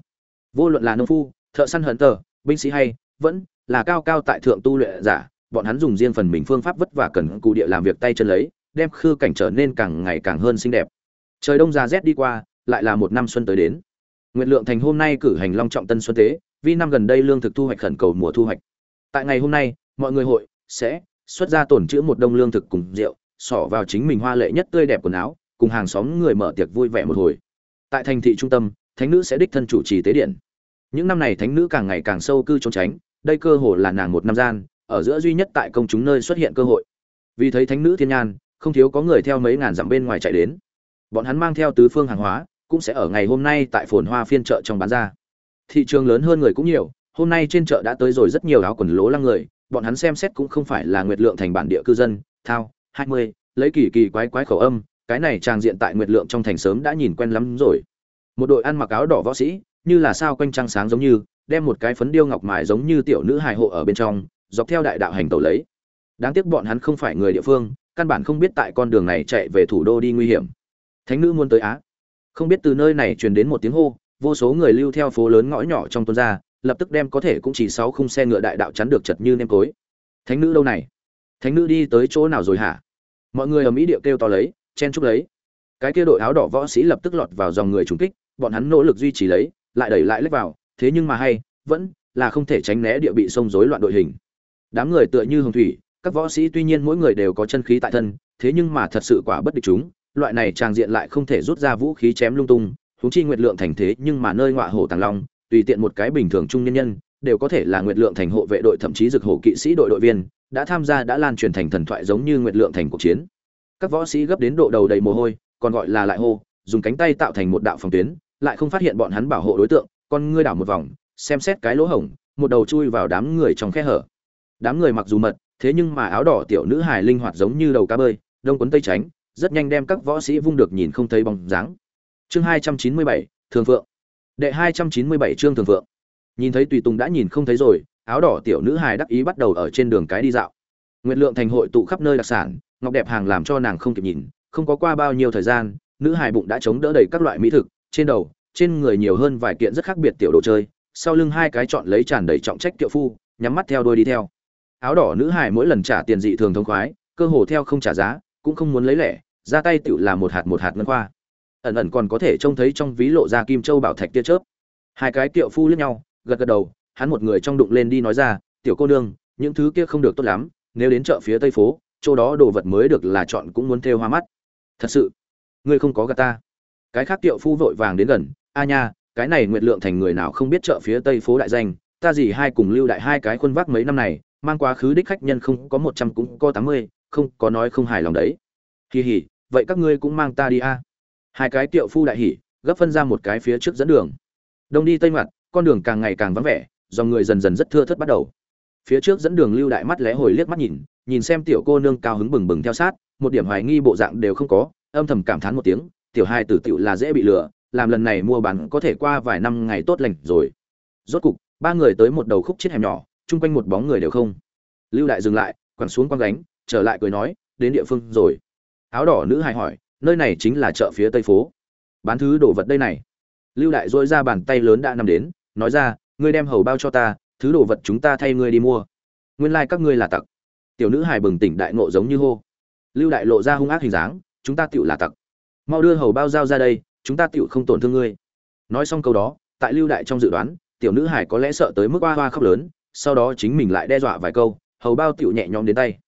Vô luận là nông phu, thợ săn hận tờ, binh sĩ hay, vẫn là cao cao tại thượng tu luyện giả bọn hắn dùng riêng phần mình phương pháp vất vả cần cù địa làm việc tay chân lấy, đem khư cảnh trở nên càng ngày càng hơn xinh đẹp. Trời đông ra rét đi qua, lại là một năm xuân tới đến. Nguyệt lượng thành hôm nay cử hành long trọng tân xuân tế, vì năm gần đây lương thực thu hoạch khẩn cầu mùa thu hoạch. Tại ngày hôm nay, mọi người hội sẽ xuất ra tổn chữ một đông lương thực cùng rượu, xỏ vào chính mình hoa lệ nhất tươi đẹp quần áo, cùng hàng xóm người mở tiệc vui vẻ một hồi. Tại thành thị trung tâm, thánh nữ sẽ đích thân chủ trì tế điện. Những năm này thánh nữ càng ngày càng sâu cư trốn tránh, đây cơ hồ là nàng một năm gian ở giữa duy nhất tại công chúng nơi xuất hiện cơ hội. Vì thấy thánh nữ thiên nhan, không thiếu có người theo mấy ngàn dặm bên ngoài chạy đến. Bọn hắn mang theo tứ phương hàng hóa, cũng sẽ ở ngày hôm nay tại phồn hoa phiên chợ trong bán ra. Thị trường lớn hơn người cũng nhiều, hôm nay trên chợ đã tới rồi rất nhiều áo quần lố lăng người, bọn hắn xem xét cũng không phải là nguyệt lượng thành bản địa cư dân, thao, hai mươi, lấy kỳ kỳ quái quái khẩu âm, cái này trang diện tại nguyệt lượng trong thành sớm đã nhìn quen lắm rồi. Một đội ăn mặc áo đỏ võ sĩ, như là sao quanh trăng sáng giống như, đem một cái phấn điêu ngọc mài giống như tiểu nữ hài hộ ở bên trong dọc theo đại đạo hành tẩu lấy. Đáng tiếc bọn hắn không phải người địa phương, căn bản không biết tại con đường này chạy về thủ đô đi nguy hiểm. Thánh nữ muốn tới á. Không biết từ nơi này truyền đến một tiếng hô, vô số người lưu theo phố lớn ngõ nhỏ trong tuần ra, lập tức đem có thể cũng chỉ sáu khung xe ngựa đại đạo chắn được chật như nêm cối. Thánh nữ đâu này? Thánh nữ đi tới chỗ nào rồi hả? Mọi người ở mỹ địa kêu to lấy, chen chúc lấy. Cái kia đội áo đỏ võ sĩ lập tức lọt vào dòng người trùng kích, bọn hắn nỗ lực duy trì lấy, lại đẩy lại lách vào, thế nhưng mà hay, vẫn là không thể tránh né địa bị sông rối loạn đội hình đám người tựa như hồng thủy, các võ sĩ tuy nhiên mỗi người đều có chân khí tại thân, thế nhưng mà thật sự quả bất địch chúng, loại này trang diện lại không thể rút ra vũ khí chém lung tung húng chi nguyệt lượng thành thế nhưng mà nơi ngọa hổ tàng long, tùy tiện một cái bình thường trung nhân nhân, đều có thể là nguyệt lượng thành hộ vệ đội thậm chí dực hổ kỵ sĩ đội đội viên, đã tham gia đã lan truyền thành thần thoại giống như nguyệt lượng thành cuộc chiến. Các võ sĩ gấp đến độ đầu đầy mồ hôi, còn gọi là lại hô, dùng cánh tay tạo thành một đạo phòng tuyến, lại không phát hiện bọn hắn bảo hộ đối tượng, con ngươi đảo một vòng, xem xét cái lỗ hổng, một đầu chui vào đám người trong khe hở đám người mặc dù mật, thế nhưng mà áo đỏ tiểu nữ hài linh hoạt giống như đầu cá bơi, đông quấn tây tránh, rất nhanh đem các võ sĩ vung được nhìn không thấy bóng dáng. Chương hai trăm chín mươi bảy, thường phượng. Đệ hai trăm chín mươi bảy chương thường phượng. Nhìn thấy tùy tùng đã nhìn không thấy rồi, áo đỏ tiểu nữ hài đắc ý bắt đầu ở trên đường cái đi dạo. Nguyệt lượng thành hội tụ khắp nơi đặc sản, ngọc đẹp hàng làm cho nàng không kịp nhìn, không có qua bao nhiêu thời gian, nữ hài bụng đã chống đỡ đầy các loại mỹ thực, trên đầu, trên người nhiều hơn vài kiện rất khác biệt tiểu đồ chơi, sau lưng hai cái chọn lấy tràn đầy trọng trách tiệu phu, nhắm mắt theo đuôi đi theo áo đỏ nữ hài mỗi lần trả tiền dị thường thông khoái, cơ hồ theo không trả giá, cũng không muốn lấy lẻ, ra tay tựu là một hạt một hạt ngân khoa. Ẩn ẩn còn có thể trông thấy trong ví lộ ra kim châu bảo thạch tia chớp. Hai cái tiệu phu lướt nhau, gật gật đầu, hắn một người trong đụng lên đi nói ra, tiểu cô nương, những thứ kia không được tốt lắm, nếu đến chợ phía tây phố, chỗ đó đồ vật mới được là chọn cũng muốn thêu hoa mắt. Thật sự? Ngươi không có gạt ta? Cái khác tiệu phu vội vàng đến gần, a nha, cái này nguyệt lượng thành người nào không biết chợ phía tây phố đại danh, ta gì hai cùng lưu đại hai cái khuôn vác mấy năm này mang quá khứ đích khách nhân không có một trăm cũng có tám mươi, không có nói không hài lòng đấy. Kỳ hỉ vậy các ngươi cũng mang ta đi a. Hai cái tiệu phu đại hỉ, gấp phân ra một cái phía trước dẫn đường. Đông đi tây mặt con đường càng ngày càng vắng vẻ, dòng người dần dần rất thưa thớt bắt đầu. Phía trước dẫn đường lưu đại mắt lẽ hồi liếc mắt nhìn nhìn xem tiểu cô nương cao hứng bừng bừng theo sát, một điểm hoài nghi bộ dạng đều không có, âm thầm cảm thán một tiếng, tiểu hai tử tiểu là dễ bị lừa, làm lần này mua bán có thể qua vài năm ngày tốt lành rồi. Rốt cục, ba người tới một đầu khúc chết hẻm nhỏ chung quanh một bóng người đều không. Lưu đại dừng lại, quẳng xuống quăng gánh, trở lại cười nói, đến địa phương rồi. Áo đỏ nữ hài hỏi, nơi này chính là chợ phía tây phố. Bán thứ đồ vật đây này. Lưu đại dỗi ra bàn tay lớn đã nằm đến, nói ra, ngươi đem hầu bao cho ta, thứ đồ vật chúng ta thay ngươi đi mua. Nguyên lai các ngươi là tặc. Tiểu nữ hài bừng tỉnh đại ngộ giống như hô. Lưu đại lộ ra hung ác hình dáng, chúng ta tựu là tặc. Mau đưa hầu bao giao ra đây, chúng ta tựu không tổn thương ngươi. Nói xong câu đó, tại lưu đại trong dự đoán, tiểu nữ hải có lẽ sợ tới mức oa hoa khóc lớn sau đó chính mình lại đe dọa vài câu, hầu bao tiểu nhẹ nhõm đến tay.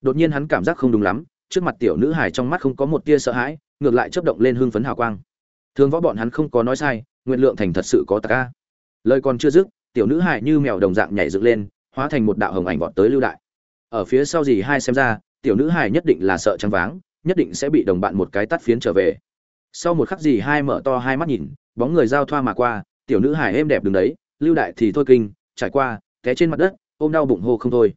Đột nhiên hắn cảm giác không đúng lắm, trước mặt tiểu nữ hải trong mắt không có một tia sợ hãi, ngược lại chớp động lên hưng phấn hào quang. Thường võ bọn hắn không có nói sai nguyện lượng thành thật sự có tạc ca lời còn chưa dứt, tiểu nữ hải như mèo đồng dạng nhảy dựng lên, hóa thành một đạo hồng ảnh vọt tới lưu đại. Ở phía sau gì hai xem ra, tiểu nữ hải nhất định là sợ trắng váng, nhất định sẽ bị đồng bạn một cái tắt phiến trở về. Sau một khắc gì hai mở to hai mắt nhìn, bóng người giao thoa mà qua, tiểu nữ hải êm đẹp đứng đấy, lưu đại thì thôi kinh, trải qua té trên mặt đất, ôm đau bụng hô không thôi.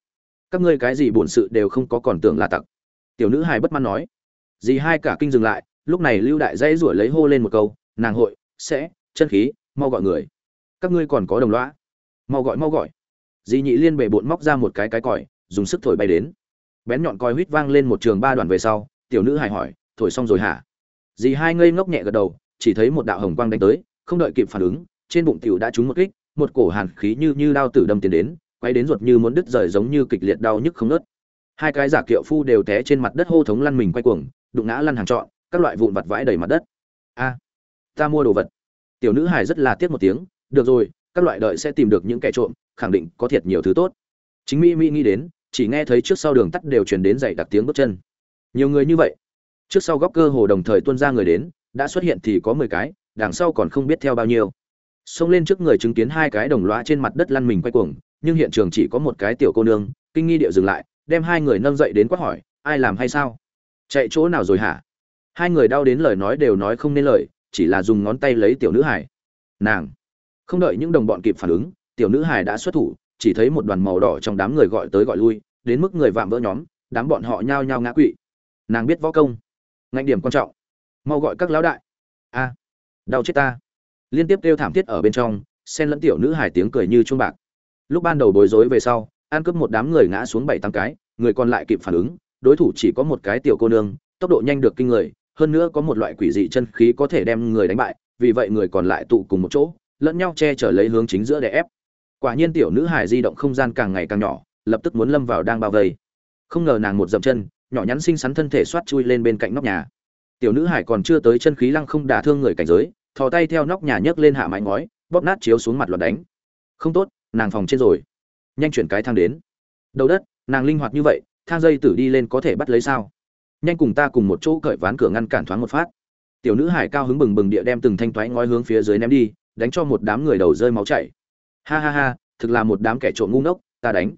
Các ngươi cái gì bổn sự đều không có còn tưởng là tặc. Tiểu nữ hài bất mãn nói. Dì hai cả kinh dừng lại, lúc này lưu đại dãy rủi lấy hô lên một câu, nàng hội, sẽ, chân khí, mau gọi người. Các ngươi còn có đồng loã mau gọi mau gọi. Dì nhị liên bể bộn móc ra một cái cái còi, dùng sức thổi bay đến. Bén nhọn coi huýt vang lên một trường ba đoạn về sau, tiểu nữ hài hỏi, thổi xong rồi hả? Dì hai ngây ngốc nhẹ gật đầu, chỉ thấy một đạo hồng quang đánh tới, không đợi kịp phản ứng, trên bụng tiểu đã trúng một kích một cổ hàn khí như như đao tử đâm tiến đến, quay đến ruột như muốn đứt rời giống như kịch liệt đau nhức không ngớt. hai cái giả kiệu phu đều té trên mặt đất hô thống lăn mình quay cuồng, đụng ngã lăn hàng trọn, các loại vụn vặt vãi đầy mặt đất. A, ta mua đồ vật. Tiểu nữ hải rất là tiếc một tiếng, được rồi, các loại đợi sẽ tìm được những kẻ trộm, khẳng định có thiệt nhiều thứ tốt. Chính mỹ mỹ nghĩ đến, chỉ nghe thấy trước sau đường tắt đều truyền đến dày đặc tiếng bước chân. Nhiều người như vậy. Trước sau góc cơ hồ đồng thời tuôn ra người đến, đã xuất hiện thì có mười cái, đằng sau còn không biết theo bao nhiêu xông lên trước người chứng kiến hai cái đồng loa trên mặt đất lăn mình quay cuồng, nhưng hiện trường chỉ có một cái tiểu cô nương, kinh nghi điệu dừng lại, đem hai người nâng dậy đến quát hỏi, ai làm hay sao? Chạy chỗ nào rồi hả? Hai người đau đến lời nói đều nói không nên lời, chỉ là dùng ngón tay lấy tiểu nữ hải nàng. Không đợi những đồng bọn kịp phản ứng, tiểu nữ hải đã xuất thủ, chỉ thấy một đoàn màu đỏ trong đám người gọi tới gọi lui, đến mức người vạm vỡ nhóm, đám bọn họ nhao nhao ngã quỵ. Nàng biết võ công, ngạnh điểm quan trọng, mau gọi các lão đại. A, đau chết ta liên tiếp kêu thảm thiết ở bên trong, xen lẫn tiểu nữ hài tiếng cười như chuông bạc. Lúc ban đầu bối rối về sau, ăn cướp một đám người ngã xuống bảy tám cái, người còn lại kịp phản ứng, đối thủ chỉ có một cái tiểu cô nương, tốc độ nhanh được kinh người, hơn nữa có một loại quỷ dị chân khí có thể đem người đánh bại, vì vậy người còn lại tụ cùng một chỗ, lẫn nhau che chở lấy hướng chính giữa để ép. Quả nhiên tiểu nữ hài di động không gian càng ngày càng nhỏ, lập tức muốn lâm vào đang bao vây. Không ngờ nàng một dậm chân, nhỏ nhắn xinh xắn thân thể xoát chui lên bên cạnh nóc nhà. Tiểu nữ hải còn chưa tới chân khí lăng không đả thương người cảnh giới thò tay theo nóc nhà nhấc lên hạ mái ngói, bóp nát chiếu xuống mặt loạt đánh. Không tốt, nàng phòng trên rồi. Nhanh chuyển cái thang đến. Đầu đất, nàng linh hoạt như vậy, thang dây tử đi lên có thể bắt lấy sao? Nhanh cùng ta cùng một chỗ cởi ván cửa ngăn cản thoáng một phát. Tiểu nữ hải cao hứng bừng bừng địa đem từng thanh thoái ngói hướng phía dưới ném đi, đánh cho một đám người đầu rơi máu chảy. Ha ha ha, thực là một đám kẻ trộm ngu ngốc, ta đánh.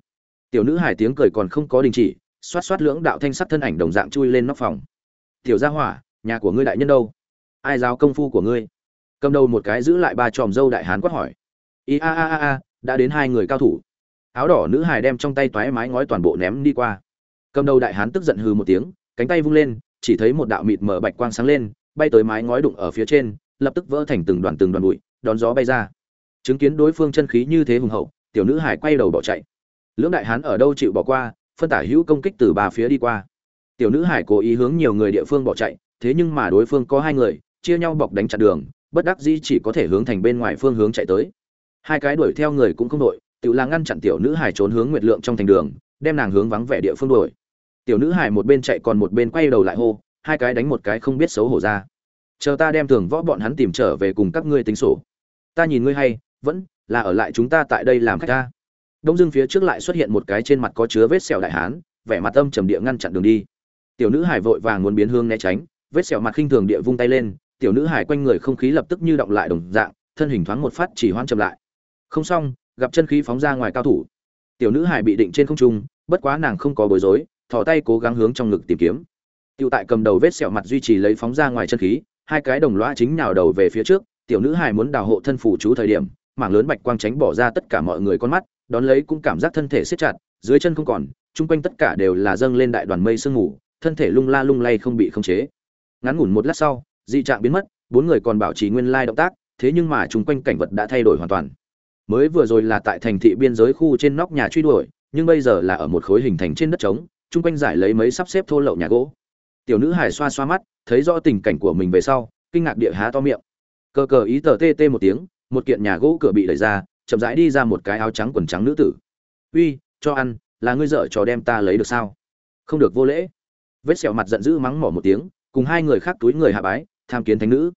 Tiểu nữ hải tiếng cười còn không có đình chỉ, xoát xoát lưỡng đạo thanh sắt thân ảnh đồng dạng chui lên nóc phòng. Tiểu gia hỏa, nhà của ngươi đại nhân đâu? Ai giáo công phu của ngươi? Cầm đầu một cái giữ lại ba tròm dâu đại hán quát hỏi. I a a a a, đã đến hai người cao thủ. Áo đỏ nữ hài đem trong tay toái mái ngói toàn bộ ném đi qua. Cầm đầu đại hán tức giận hừ một tiếng, cánh tay vung lên, chỉ thấy một đạo mịt mở bạch quang sáng lên, bay tới mái ngói đụng ở phía trên, lập tức vỡ thành từng đoàn từng đoàn bụi, đón gió bay ra. Chứng kiến đối phương chân khí như thế hùng hậu, tiểu nữ hải quay đầu bỏ chạy. Lưỡng đại hán ở đâu chịu bỏ qua, phân tả hữu công kích từ ba phía đi qua. Tiểu nữ hải cố ý hướng nhiều người địa phương bỏ chạy, thế nhưng mà đối phương có hai người, chia nhau bọc đánh chặn đường bất đắc dĩ chỉ có thể hướng thành bên ngoài phương hướng chạy tới. Hai cái đuổi theo người cũng không đội tự là ngăn chặn tiểu nữ hải trốn hướng nguyệt lượng trong thành đường, đem nàng hướng vắng vẻ địa phương đuổi. Tiểu nữ hải một bên chạy còn một bên quay đầu lại hô, hai cái đánh một cái không biết xấu hổ ra. Chờ ta đem thường võ bọn hắn tìm trở về cùng các ngươi tính sổ. Ta nhìn ngươi hay, vẫn là ở lại chúng ta tại đây làm khách ta. Đông dưng phía trước lại xuất hiện một cái trên mặt có chứa vết sẹo đại hán, vẻ mặt âm trầm địa ngăn chặn đường đi. Tiểu nữ hải vội vàng muốn biến hương né tránh, vết sẹo mặt khinh thường địa vung tay lên tiểu nữ hải quanh người không khí lập tức như động lại đồng dạng, thân hình thoáng một phát chỉ hoan chậm lại. Không xong, gặp chân khí phóng ra ngoài cao thủ. Tiểu nữ hải bị định trên không trung, bất quá nàng không có bối rối, thò tay cố gắng hướng trong ngực tìm kiếm. Tiểu tại cầm đầu vết sẹo mặt duy trì lấy phóng ra ngoài chân khí, hai cái đồng loa chính nhào đầu về phía trước, tiểu nữ hải muốn đào hộ thân phủ chú thời điểm, mảng lớn bạch quang tránh bỏ ra tất cả mọi người con mắt, đón lấy cũng cảm giác thân thể siết chặt, dưới chân không còn, chung quanh tất cả đều là dâng lên đại đoàn mây sương mù, thân thể lung la lung lay không bị khống chế. Ngắn ngủn một lát sau dị trạng biến mất, bốn người còn bảo trì nguyên lai động tác, thế nhưng mà chung quanh cảnh vật đã thay đổi hoàn toàn. Mới vừa rồi là tại thành thị biên giới khu trên nóc nhà truy đuổi, nhưng bây giờ là ở một khối hình thành trên đất trống, chung quanh giải lấy mấy sắp xếp thô lậu nhà gỗ. Tiểu nữ hải xoa xoa mắt, thấy rõ tình cảnh của mình về sau, kinh ngạc địa há to miệng. Cờ cờ ý tờ tê tê một tiếng, một kiện nhà gỗ cửa bị đẩy ra, chậm rãi đi ra một cái áo trắng quần trắng nữ tử. Uy, cho ăn, là ngươi dở trò đem ta lấy được sao? Không được vô lễ. Vết sẹo mặt giận dữ mắng mỏ một tiếng, cùng hai người khác túi người hạ bái tham kiến thánh nữ.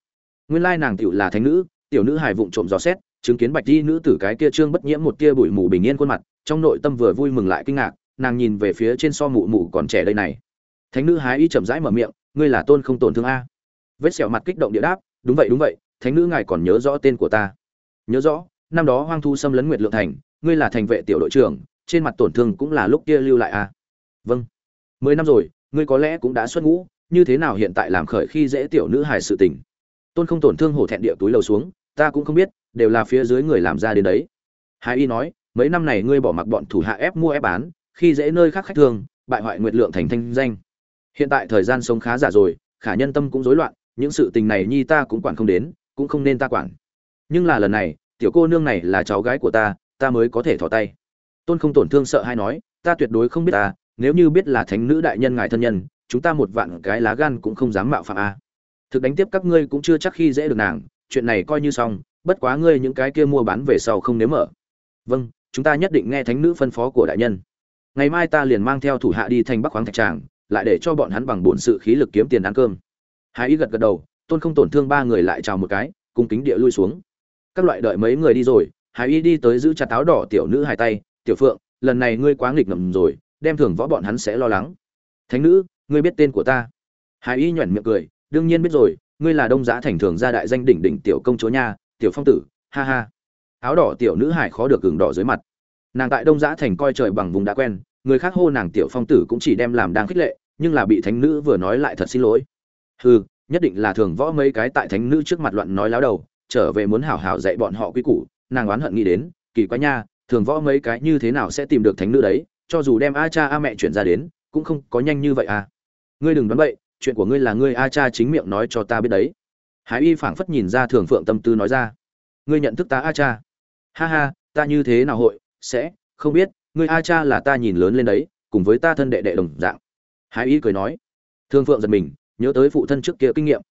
Nguyên lai nàng tiểu là thánh nữ, tiểu nữ hài vụng trộm dò xét, chứng kiến bạch di nữ tử cái kia trương bất nhiễm một tia bụi mù bình yên khuôn mặt, trong nội tâm vừa vui mừng lại kinh ngạc, nàng nhìn về phía trên so mụ mụ còn trẻ đây này. Thánh nữ hái y chậm rãi mở miệng, ngươi là tôn không tổn thương a. Vết sẹo mặt kích động địa đáp, đúng vậy đúng vậy, thánh nữ ngài còn nhớ rõ tên của ta. Nhớ rõ, năm đó hoang thu xâm lấn nguyệt lượng thành, ngươi là thành vệ tiểu đội trưởng, trên mặt tổn thương cũng là lúc kia lưu lại a. Vâng. Mười năm rồi, ngươi có lẽ cũng đã xuất ngũ như thế nào hiện tại làm khởi khi dễ tiểu nữ hài sự tình. Tôn không tổn thương hổ thẹn địa túi lầu xuống, ta cũng không biết, đều là phía dưới người làm ra đến đấy. Hai y nói, mấy năm này ngươi bỏ mặc bọn thủ hạ ép mua ép bán, khi dễ nơi khác khách thường bại hoại nguyệt lượng thành thanh danh. Hiện tại thời gian sống khá giả rồi, khả nhân tâm cũng rối loạn, những sự tình này nhi ta cũng quản không đến, cũng không nên ta quản. Nhưng là lần này, tiểu cô nương này là cháu gái của ta ta mới có thể thỏ tay. Tôn không tổn thương sợ hay nói, ta tuyệt đối không biết ta, nếu như biết là thánh nữ đại nhân ngài thân nhân chúng ta một vạn cái lá gan cũng không dám mạo phạm a. Thực đánh tiếp các ngươi cũng chưa chắc khi dễ được nàng, chuyện này coi như xong, bất quá ngươi những cái kia mua bán về sau không nếm mở. Vâng chúng ta nhất định nghe thánh nữ phân phó của đại nhân. Ngày mai ta liền mang theo thủ hạ đi thành bắc khoáng thạch tràng, lại để cho bọn hắn bằng bổn sự khí lực kiếm tiền ăn cơm. Hai ý gật gật đầu, tôn không tổn thương ba người lại chào một cái, cung kính địa lui xuống. Các loại đợi mấy người đi rồi, hải y đi tới giữ chặt táo đỏ tiểu nữ hai tay, tiểu phượng, lần này ngươi quá nghịch ngầm rồi, đem thưởng võ bọn hắn sẽ lo lắng. Thánh nữ ngươi biết tên của ta. Hải y nhoẻn miệng cười, đương nhiên biết rồi, ngươi là đông giá thành thường gia đại danh đỉnh đỉnh tiểu công chúa nha, tiểu phong tử, ha ha. Áo đỏ tiểu nữ hải khó được gừng đỏ dưới mặt. Nàng tại đông giã thành coi trời bằng vùng đã quen, người khác hô nàng tiểu phong tử cũng chỉ đem làm đang khích lệ, nhưng là bị thánh nữ vừa nói lại thật xin lỗi. Hừ, nhất định là thường võ mấy cái tại thánh nữ trước mặt loạn nói láo đầu, trở về muốn hảo hảo dạy bọn họ quy củ, nàng oán hận nghĩ đến, kỳ quái nha, thường võ mấy cái như thế nào sẽ tìm được thánh nữ đấy, cho dù đem a cha a mẹ chuyển ra đến, cũng không có nhanh như vậy à ngươi đừng đoán vậy, chuyện của ngươi là ngươi a cha chính miệng nói cho ta biết đấy. Hải y phảng phất nhìn ra thường phượng tâm tư nói ra. Ngươi nhận thức ta a cha? Ha ha, ta như thế nào hội, sẽ, không biết, ngươi a cha là ta nhìn lớn lên đấy, cùng với ta thân đệ đệ đồng dạng. Hải y cười nói. Thường phượng giật mình, nhớ tới phụ thân trước kia kinh nghiệm.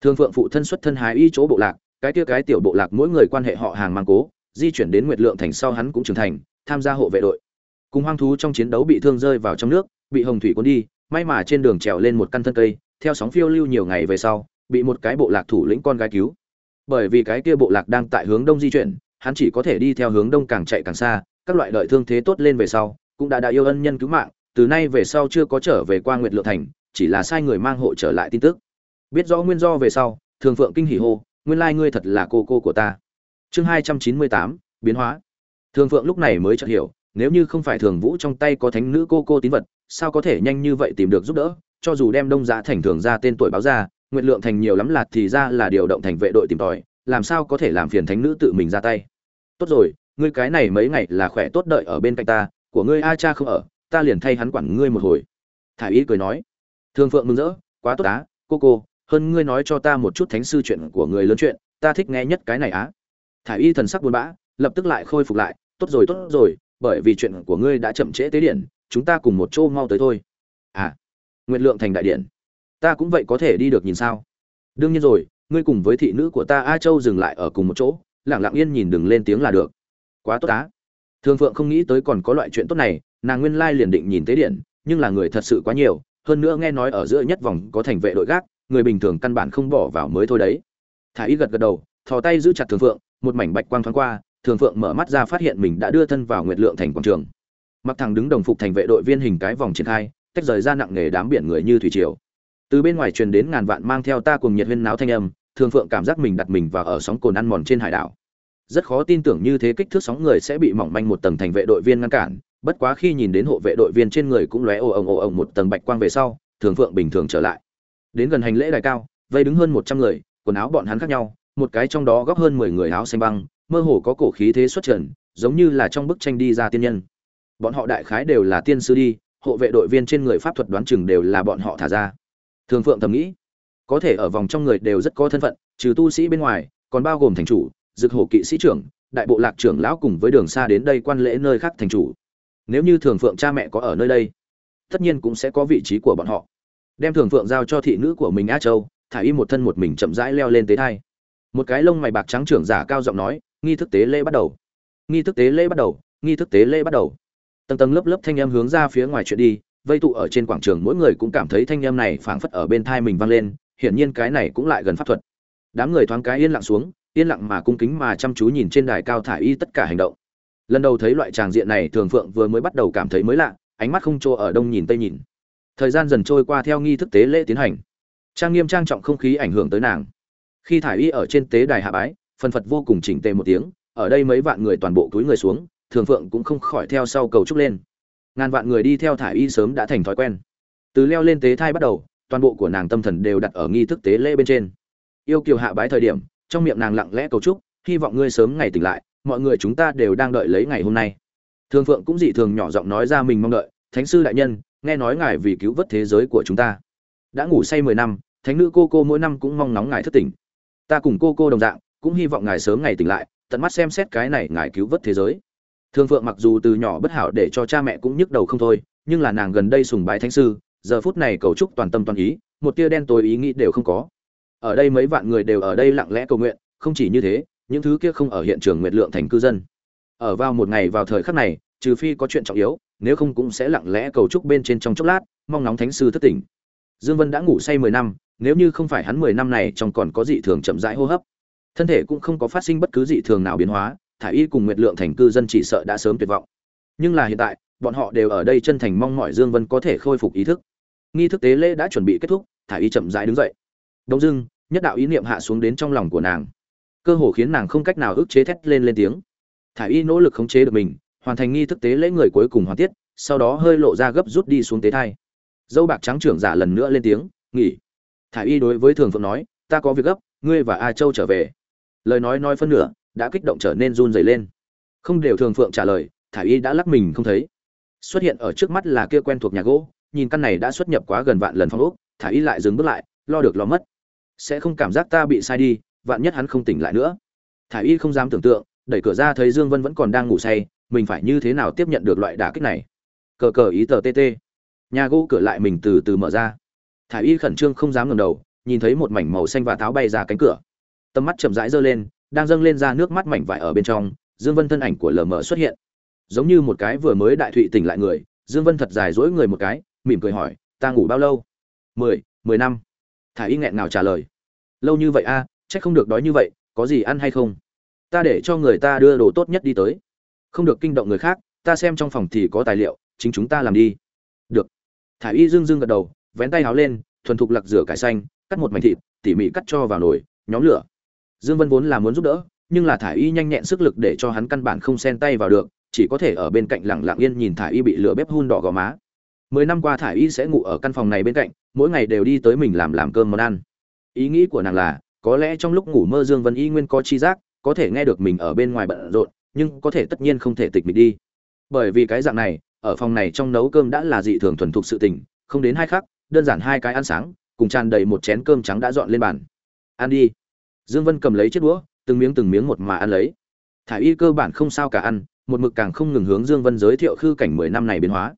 Thường phượng phụ thân xuất thân hải y chỗ bộ lạc, cái kia cái tiểu bộ lạc mỗi người quan hệ họ hàng mang cố, di chuyển đến nguyệt lượng thành sau hắn cũng trưởng thành, tham gia hộ vệ đội. Cùng hoang thú trong chiến đấu bị thương rơi vào trong nước, bị hồng thủy cuốn đi may mà trên đường trèo lên một căn thân cây, theo sóng phiêu lưu nhiều ngày về sau, bị một cái bộ lạc thủ lĩnh con gái cứu. Bởi vì cái kia bộ lạc đang tại hướng đông di chuyển, hắn chỉ có thể đi theo hướng đông càng chạy càng xa, các loại đợi thương thế tốt lên về sau, cũng đã đã yêu ân nhân cứu mạng, từ nay về sau chưa có trở về qua nguyệt lượng thành, chỉ là sai người mang hộ trở lại tin tức. Biết rõ nguyên do về sau, thường phượng kinh hỉ hô, nguyên lai ngươi thật là cô cô của ta. Chương hai trăm chín mươi tám, biến hóa. Thường phượng lúc này mới chợt hiểu nếu như không phải thường vũ trong tay có thánh nữ cô cô tín vật, sao có thể nhanh như vậy tìm được giúp đỡ? Cho dù đem đông giá thành thường ra tên tuổi báo ra nguyện lượng thành nhiều lắm lạt thì ra là điều động thành vệ đội tìm tòi, làm sao có thể làm phiền thánh nữ tự mình ra tay? Tốt rồi, ngươi cái này mấy ngày là khỏe tốt đợi ở bên cạnh ta, của ngươi a cha không ở, ta liền thay hắn quản ngươi một hồi. Thả ý cười nói. Thương phượng mừng rỡ, quá tốt á, cô cô, hơn ngươi nói cho ta một chút thánh sư chuyện của người lớn chuyện, ta thích nghe nhất cái này á. Thả y thần sắc buồn bã, lập tức lại khôi phục lại. Tốt rồi tốt rồi bởi vì chuyện của ngươi đã chậm trễ tế điện chúng ta cùng một chỗ mau tới thôi. À nguyện lượng thành đại điện. Ta cũng vậy có thể đi được nhìn sao? Đương nhiên rồi, ngươi cùng với thị nữ của ta a châu dừng lại ở cùng một chỗ lẳng lặng yên nhìn đừng lên tiếng là được. Quá tốt á. Thường phượng không nghĩ tới còn có loại chuyện tốt này, nàng nguyên lai liền định nhìn tế điện nhưng là người thật sự quá nhiều, hơn nữa nghe nói ở giữa nhất vòng có thành vệ đội gác, người bình thường căn bản không bỏ vào mới thôi đấy. Thả y gật gật đầu, thò tay giữ chặt thường phượng, một mảnh bạch quang thoáng qua thường phượng mở mắt ra phát hiện mình đã đưa thân vào nguyệt lượng thành quảng trường. Mặc thằng đứng đồng phục thành vệ đội viên hình cái vòng triển khai, tách rời ra nặng nghề đám biển người như thủy triều. Từ bên ngoài truyền đến ngàn vạn mang theo ta cùng nhiệt huyên náo thanh âm, thường phượng cảm giác mình đặt mình vào ở sóng cồn ăn mòn trên hải đảo. Rất khó tin tưởng như thế kích thước sóng người sẽ bị mỏng manh một tầng thành vệ đội viên ngăn cản, bất quá khi nhìn đến hộ vệ đội viên trên người cũng lóe ồ ồng ồ ồng một tầng bạch quang về sau, thường phượng bình thường trở lại. Đến gần hành lễ đài cao, vây đứng hơn một trăm người, quần áo bọn hắn khác nhau, một cái trong đó góp hơn mười người áo xanh băng mơ hồ có cổ khí thế xuất trần, giống như là trong bức tranh đi ra tiên nhân. Bọn họ đại khái đều là tiên sư đi, hộ vệ đội viên trên người pháp thuật đoán chừng đều là bọn họ thả ra. Thường phượng thầm nghĩ, có thể ở vòng trong người đều rất có thân phận, trừ tu sĩ bên ngoài, còn bao gồm thành chủ, dực hồ kỵ sĩ trưởng, đại bộ lạc trưởng lão cùng với đường xa đến đây quan lễ nơi khác thành chủ. Nếu như thường phượng cha mẹ có ở nơi đây, tất nhiên cũng sẽ có vị trí của bọn họ. Đem thường phượng giao cho thị nữ của mình a châu, thả y một thân một mình chậm rãi leo lên tế thai. Một cái lông mày bạc trắng trưởng giả cao giọng nói nghi thức tế lễ bắt đầu. Nghi thức tế lễ bắt đầu, nghi thức tế lễ bắt đầu. Tầng tầng lớp lớp thanh em hướng ra phía ngoài chuyện đi, vây tụ ở trên quảng trường mỗi người cũng cảm thấy thanh em này phảng phất ở bên thai mình vang lên, hiển nhiên cái này cũng lại gần pháp thuật. Đám người thoáng cái yên lặng xuống, yên lặng mà cung kính mà chăm chú nhìn trên đài cao thả y tất cả hành động. Lần đầu thấy loại tràng diện này, thường phượng vừa mới bắt đầu cảm thấy mới lạ, ánh mắt không chỗ ở đông nhìn tây nhìn. Thời gian dần trôi qua theo nghi thức tế lễ tiến hành. Trang nghiêm trang trọng không khí ảnh hưởng tới nàng. Khi thả y ở trên tế đài hạ bái phần phật vô cùng chỉnh tề một tiếng, ở đây mấy vạn người toàn bộ túi người xuống, thường phượng cũng không khỏi theo sau cầu trúc lên. Ngàn vạn người đi theo thả y sớm đã thành thói quen. Từ leo lên tế thai bắt đầu, toàn bộ của nàng tâm thần đều đặt ở nghi thức tế lễ bên trên. Yêu kiều hạ bái thời điểm, trong miệng nàng lặng lẽ cầu chúc, hy vọng ngươi sớm ngày tỉnh lại, mọi người chúng ta đều đang đợi lấy ngày hôm nay. Thường phượng cũng dị thường nhỏ giọng nói ra mình mong đợi, thánh sư đại nhân, nghe nói ngài vì cứu vớt thế giới của chúng ta. Đã ngủ say mười năm, thánh nữ cô cô mỗi năm cũng mong nóng ngài thức tỉnh. Ta cùng cô cô đồng dạng cũng hy vọng ngài sớm ngày tỉnh lại tận mắt xem xét cái này ngài cứu vớt thế giới Thương Phượng mặc dù từ nhỏ bất hảo để cho cha mẹ cũng nhức đầu không thôi, nhưng là nàng gần đây sùng bái thánh sư, giờ phút này cầu chúc toàn tâm toàn ý, một tia đen tối ý nghĩ đều không có. Ở đây mấy vạn người đều ở đây lặng lẽ cầu nguyện, không chỉ như thế, những thứ kia không ở hiện trường nguyệt lượng thành cư dân. Ở vào một ngày vào thời khắc này, trừ phi có chuyện trọng yếu, nếu không cũng sẽ lặng lẽ cầu chúc bên trên trong chốc lát, mong nóng thánh sư thất tỉnh. Dương Vân đã ngủ say 10 năm, nếu như không phải hắn 10 năm này trong còn có dị thường chậm rãi hô hấp, thân thể cũng không có phát sinh bất cứ dị thường nào biến hóa, thả y cùng nguyệt lượng thành cư dân chỉ sợ đã sớm tuyệt vọng. Nhưng là hiện tại, bọn họ đều ở đây chân thành mong mỏi Dương Vân có thể khôi phục ý thức. Nghi thức tế lễ đã chuẩn bị kết thúc, thả y chậm rãi đứng dậy. Đông dưng nhất đạo ý niệm hạ xuống đến trong lòng của nàng, cơ hồ khiến nàng không cách nào ức chế thét lên lên tiếng. thả y nỗ lực khống chế được mình, hoàn thành nghi thức tế lễ người cuối cùng hoàn tiết, sau đó hơi lộ ra gấp rút đi xuống tế thai. Dâu bạc trắng trưởng giả lần nữa lên tiếng, nghỉ. thả y đối với Thường Phượng nói, ta có việc gấp, ngươi và A Châu trở về. Lời nói nói phân nửa, đã kích động trở nên run rẩy lên. Không đều Thường Phượng trả lời, Thải y đã lắc mình không thấy. Xuất hiện ở trước mắt là kia quen thuộc nhà gỗ, nhìn căn này đã xuất nhập quá gần vạn lần phong ốc, Thải y lại dừng bước lại, lo được lo mất. Sẽ không cảm giác ta bị sai đi, vạn nhất hắn không tỉnh lại nữa. Thải y không dám tưởng tượng, đẩy cửa ra thấy Dương Vân vẫn còn đang ngủ say, mình phải như thế nào tiếp nhận được loại đả kích này. Cờ cờ ý tờ tê nhà gỗ cửa lại mình từ từ mở ra thả y khẩn trương không dám ngẩng đầu nhìn thấy một mảnh màu xanh và tháo bay ra cánh cửa tầm mắt chậm rãi giơ lên đang dâng lên ra nước mắt mảnh vải ở bên trong dương vân thân ảnh của lờ mờ xuất hiện. Giống như một cái vừa mới đại thụy tỉnh lại người dương vân thật dài dỗi người một cái mỉm cười hỏi ta ngủ bao lâu? Mười mười năm. Thả y nghẹn nào trả lời. Lâu như vậy a à, trách không được đói như vậy có gì ăn hay không? Ta để cho người ta đưa đồ tốt nhất đi tới. Không được kinh động người khác ta xem trong phòng thì có tài liệu chính chúng ta làm đi. Được. Thả y dương dương gật đầu vén tay háo lên thuần thục lặc rửa cải xanh cắt một mảnh thịt tỉ mỉ cắt cho vào nồi nhóm lửa dương vân vốn là muốn giúp đỡ, nhưng là Thải y nhanh nhẹn sức lực để cho hắn căn bản không xen tay vào được, chỉ có thể ở bên cạnh lặng lặng yên nhìn Thải y bị lửa bếp hun đỏ gò má. Mười năm qua Thải y sẽ ngủ ở căn phòng này bên cạnh, mỗi ngày đều đi tới mình làm làm cơm món ăn. Ý nghĩ của nàng là, có lẽ trong lúc ngủ mơ dương vân y nguyên có chi giác, có thể nghe được mình ở bên ngoài bận rộn, nhưng có thể tất nhiên không thể tịch mịch đi. Bởi vì cái dạng này, ở phòng này trong nấu cơm đã là dị thường thuần thục sự tình, không đến hai khắc, đơn giản hai cái ăn sáng, cùng tràn đầy một chén cơm trắng đã dọn lên bàn. Ăn đi dương vân cầm lấy chiếc đũa, từng miếng từng miếng một mà ăn lấy. Thải y cơ bản không sao cả ăn, một mực càng không ngừng hướng dương vân giới thiệu khư cảnh mười năm này biến hóa.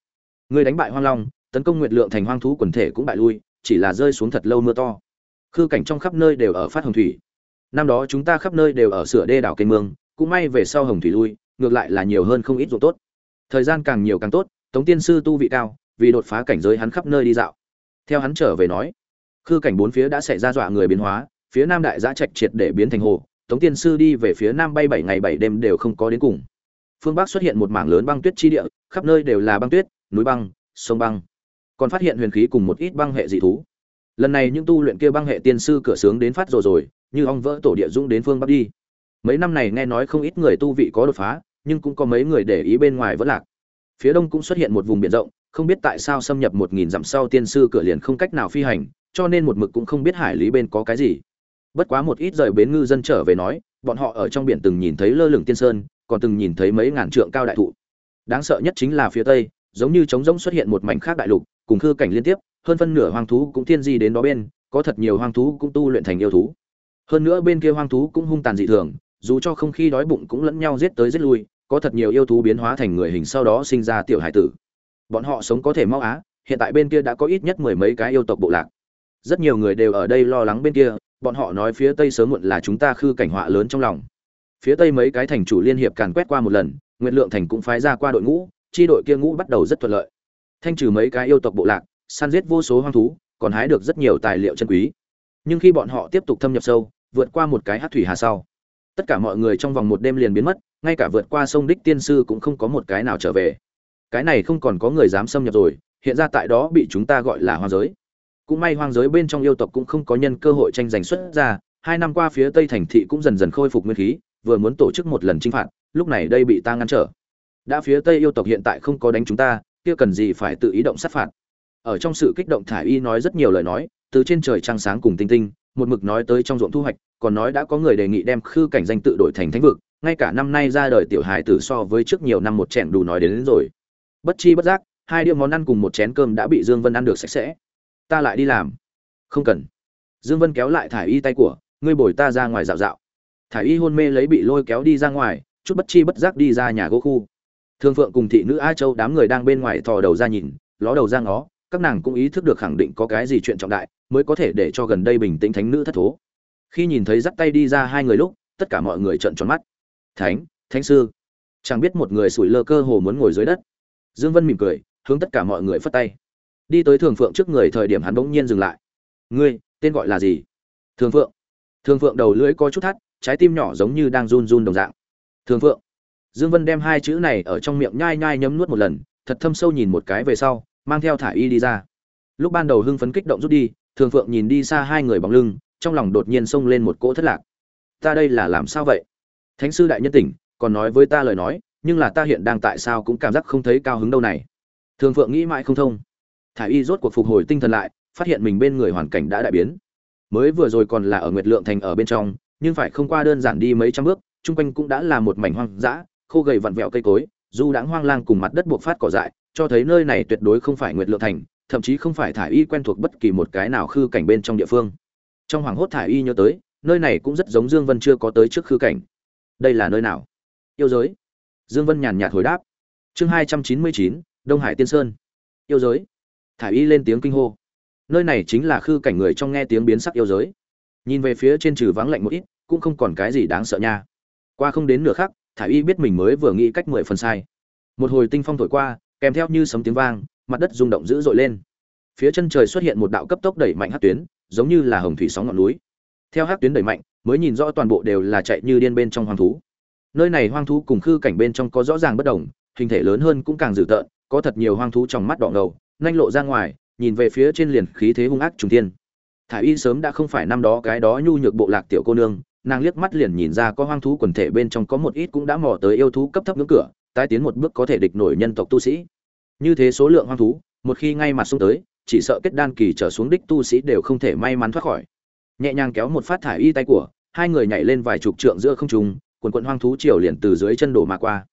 Người đánh bại hoang long, tấn công nguyệt lượng thành hoang thú quần thể cũng bại lui, chỉ là rơi xuống thật lâu mưa to. Khư cảnh trong khắp nơi đều ở phát hồng thủy. Năm đó chúng ta khắp nơi đều ở sửa đê đảo kênh mương, cũng may về sau hồng thủy lui, ngược lại là nhiều hơn không ít ruộng tốt. Thời gian càng nhiều càng tốt, tống tiên sư tu vị cao, vì đột phá cảnh giới hắn khắp nơi đi dạo. Theo hắn trở về nói, khư cảnh bốn phía đã xảy ra dọa người biến hóa phía nam đại giã trạch triệt để biến thành hồ, tống tiên sư đi về phía nam bay bảy ngày bảy đêm đều không có đến cùng. Phương bắc xuất hiện một mảng lớn băng tuyết chi địa, khắp nơi đều là băng tuyết, núi băng, sông băng. Còn phát hiện huyền khí cùng một ít băng hệ dị thú. Lần này những tu luyện kia băng hệ tiên sư cửa sướng đến phát rồi rồi, như ong vỡ tổ địa dũng đến phương bắc đi. Mấy năm này nghe nói không ít người tu vị có đột phá, nhưng cũng có mấy người để ý bên ngoài vẫn lạc. Phía đông cũng xuất hiện một vùng biển rộng, không biết tại sao xâm nhập một nghìn dặm sau tiên sư cửa liền không cách nào phi hành, cho nên một mực cũng không biết hải lý bên có cái gì bất quá một ít rời bến ngư dân trở về nói, bọn họ ở trong biển từng nhìn thấy lơ lửng tiên sơn, còn từng nhìn thấy mấy ngàn trượng cao đại thụ. Đáng sợ nhất chính là phía tây, giống như trống rỗng xuất hiện một mảnh khác đại lục, cùng khư cảnh liên tiếp, hơn phân nửa hoang thú cũng thiên di đến đó bên, có thật nhiều hoang thú cũng tu luyện thành yêu thú. Hơn nữa bên kia hoang thú cũng hung tàn dị thường, dù cho không khí đói bụng cũng lẫn nhau giết tới giết lui, có thật nhiều yêu thú biến hóa thành người hình sau đó sinh ra tiểu hải tử. Bọn họ sống có thể mau á, hiện tại bên kia đã có ít nhất mười mấy cái yêu tộc bộ lạc. Rất nhiều người đều ở đây lo lắng bên kia bọn họ nói phía tây sớm muộn là chúng ta khư cảnh họa lớn trong lòng. Phía tây mấy cái thành chủ liên hiệp càn quét qua một lần nguyện lượng thành cũng phái ra qua đội ngũ, chi đội kia ngũ bắt đầu rất thuận lợi. Thanh trừ mấy cái yêu tộc bộ lạc, săn giết vô số hoang thú, còn hái được rất nhiều tài liệu chân quý. Nhưng khi bọn họ tiếp tục thâm nhập sâu, vượt qua một cái hát thủy hà sau, tất cả mọi người trong vòng một đêm liền biến mất, ngay cả vượt qua sông đích tiên sư cũng không có một cái nào trở về. Cái này không còn có người dám xâm nhập rồi, hiện ra tại đó bị chúng ta gọi là hoang giới cũng may hoang giới bên trong yêu tộc cũng không có nhân cơ hội tranh giành xuất ra hai năm qua phía tây thành thị cũng dần dần khôi phục nguyên khí vừa muốn tổ chức một lần chinh phạt lúc này đây bị ta ngăn trở. Đã phía tây yêu tộc hiện tại không có đánh chúng ta kia cần gì phải tự ý động sát phạt. Ở trong sự kích động thả y nói rất nhiều lời nói từ trên trời trăng sáng cùng tinh tinh một mực nói tới trong ruộng thu hoạch còn nói đã có người đề nghị đem khư cảnh danh tự đổi thành thánh vực ngay cả năm nay ra đời tiểu hài tử so với trước nhiều năm một chén đủ nói đến, đến rồi. Bất chi bất giác hai đĩa món ăn cùng một chén cơm đã bị dương vân ăn được sạch sẽ ta lại đi làm không cần dương vân kéo lại thải y tay của ngươi bồi ta ra ngoài dạo dạo thải y hôn mê lấy bị lôi kéo đi ra ngoài chút bất chi bất giác đi ra nhà gỗ khu Thương Phượng cùng thị nữ A Châu đám người đang bên ngoài thò đầu ra nhìn, ló đầu ra ngó, các nàng cũng ý thức được khẳng định có cái gì chuyện trọng đại, mới có thể để cho gần đây bình tĩnh thánh nữ thất thố. Khi nhìn thấy dắt tay đi ra hai người lúc, tất cả mọi người trợn tròn mắt. Thánh, thánh sư. Chẳng biết một người sủi lơ cơ hồ muốn ngồi dưới đất. Dương Vân mỉm cười, hướng tất cả mọi người phất tay. Đi tới Thường Phượng trước người thời điểm hắn bỗng nhiên dừng lại. "Ngươi, tên gọi là gì?" "Thường Phượng." Thường Phượng đầu lưỡi có chút thắt, trái tim nhỏ giống như đang run run đồng dạng. "Thường Phượng." Dương Vân đem hai chữ này ở trong miệng nhai nhai nhấm nuốt một lần, thật thâm sâu nhìn một cái về sau, mang theo thả y đi ra. Lúc ban đầu hưng phấn kích động rút đi, Thường Phượng nhìn đi xa hai người bóng lưng, trong lòng đột nhiên xông lên một cỗ thất lạc. Ta đây là làm sao vậy? Thánh sư đại nhân tỉnh, còn nói với ta lời nói, nhưng là ta hiện đang tại sao cũng cảm giác không thấy cao hứng đâu này. Thường Phượng nghĩ mãi không thông. Thải y rốt cuộc phục hồi tinh thần lại, phát hiện mình bên người hoàn cảnh đã đại biến. Mới vừa rồi còn là ở Nguyệt Lượng thành ở bên trong, nhưng phải không qua đơn giản đi mấy trăm bước, chung quanh cũng đã là một mảnh hoang dã, khô gầy vặn vẹo cây cối, dù đãng hoang lang cùng mặt đất buộc phát cỏ dại, cho thấy nơi này tuyệt đối không phải Nguyệt Lượng thành, thậm chí không phải Thải y quen thuộc bất kỳ một cái nào khư cảnh bên trong địa phương. Trong hoàng hốt Thải y nhớ tới, nơi này cũng rất giống Dương Vân chưa có tới trước khư cảnh. Đây là nơi nào? Yêu giới. Dương Vân nhàn nhạt hồi đáp. Chương hai trăm chín mươi chín, Đông Hải Tiên Sơn. Yêu giới. Thả y lên tiếng kinh hô. Nơi này chính là khư cảnh người trong nghe tiếng biến sắc yêu giới. Nhìn về phía trên trừ vắng lạnh một ít, cũng không còn cái gì đáng sợ nha. Qua không đến nửa khắc, thả y biết mình mới vừa nghĩ cách mười phần sai một hồi tinh phong thổi qua kèm theo như sấm tiếng vang mặt đất rung động dữ dội lên phía chân trời xuất hiện một đạo cấp tốc đẩy mạnh hát tuyến giống như là hồng thủy sóng ngọn núi theo hát tuyến đẩy mạnh mới nhìn rõ toàn bộ đều là chạy như điên bên trong hoang thú nơi này hoang thú cùng khư cảnh bên trong có rõ ràng bất đồng hình thể lớn hơn cũng càng dữ tợn có thật nhiều hoang thú trong mắt đỏ ngầu nhanh lộ ra ngoài, nhìn về phía trên liền khí thế hung ác trùng thiên. Thải y sớm đã không phải năm đó cái đó nhu nhược bộ lạc tiểu cô nương, nàng liếc mắt liền nhìn ra có hoang thú quần thể bên trong có một ít cũng đã mò tới yêu thú cấp thấp ngưỡng cửa, tái tiến một bước có thể địch nổi nhân tộc tu sĩ. Như thế số lượng hoang thú, một khi ngay mặt xuống tới, chỉ sợ kết đan kỳ trở xuống đích tu sĩ đều không thể may mắn thoát khỏi. Nhẹ nhàng kéo một phát thải y tay của, hai người nhảy lên vài chục trượng giữa không trung, quần quần hoang thú triều liền từ dưới chân đổ mà qua.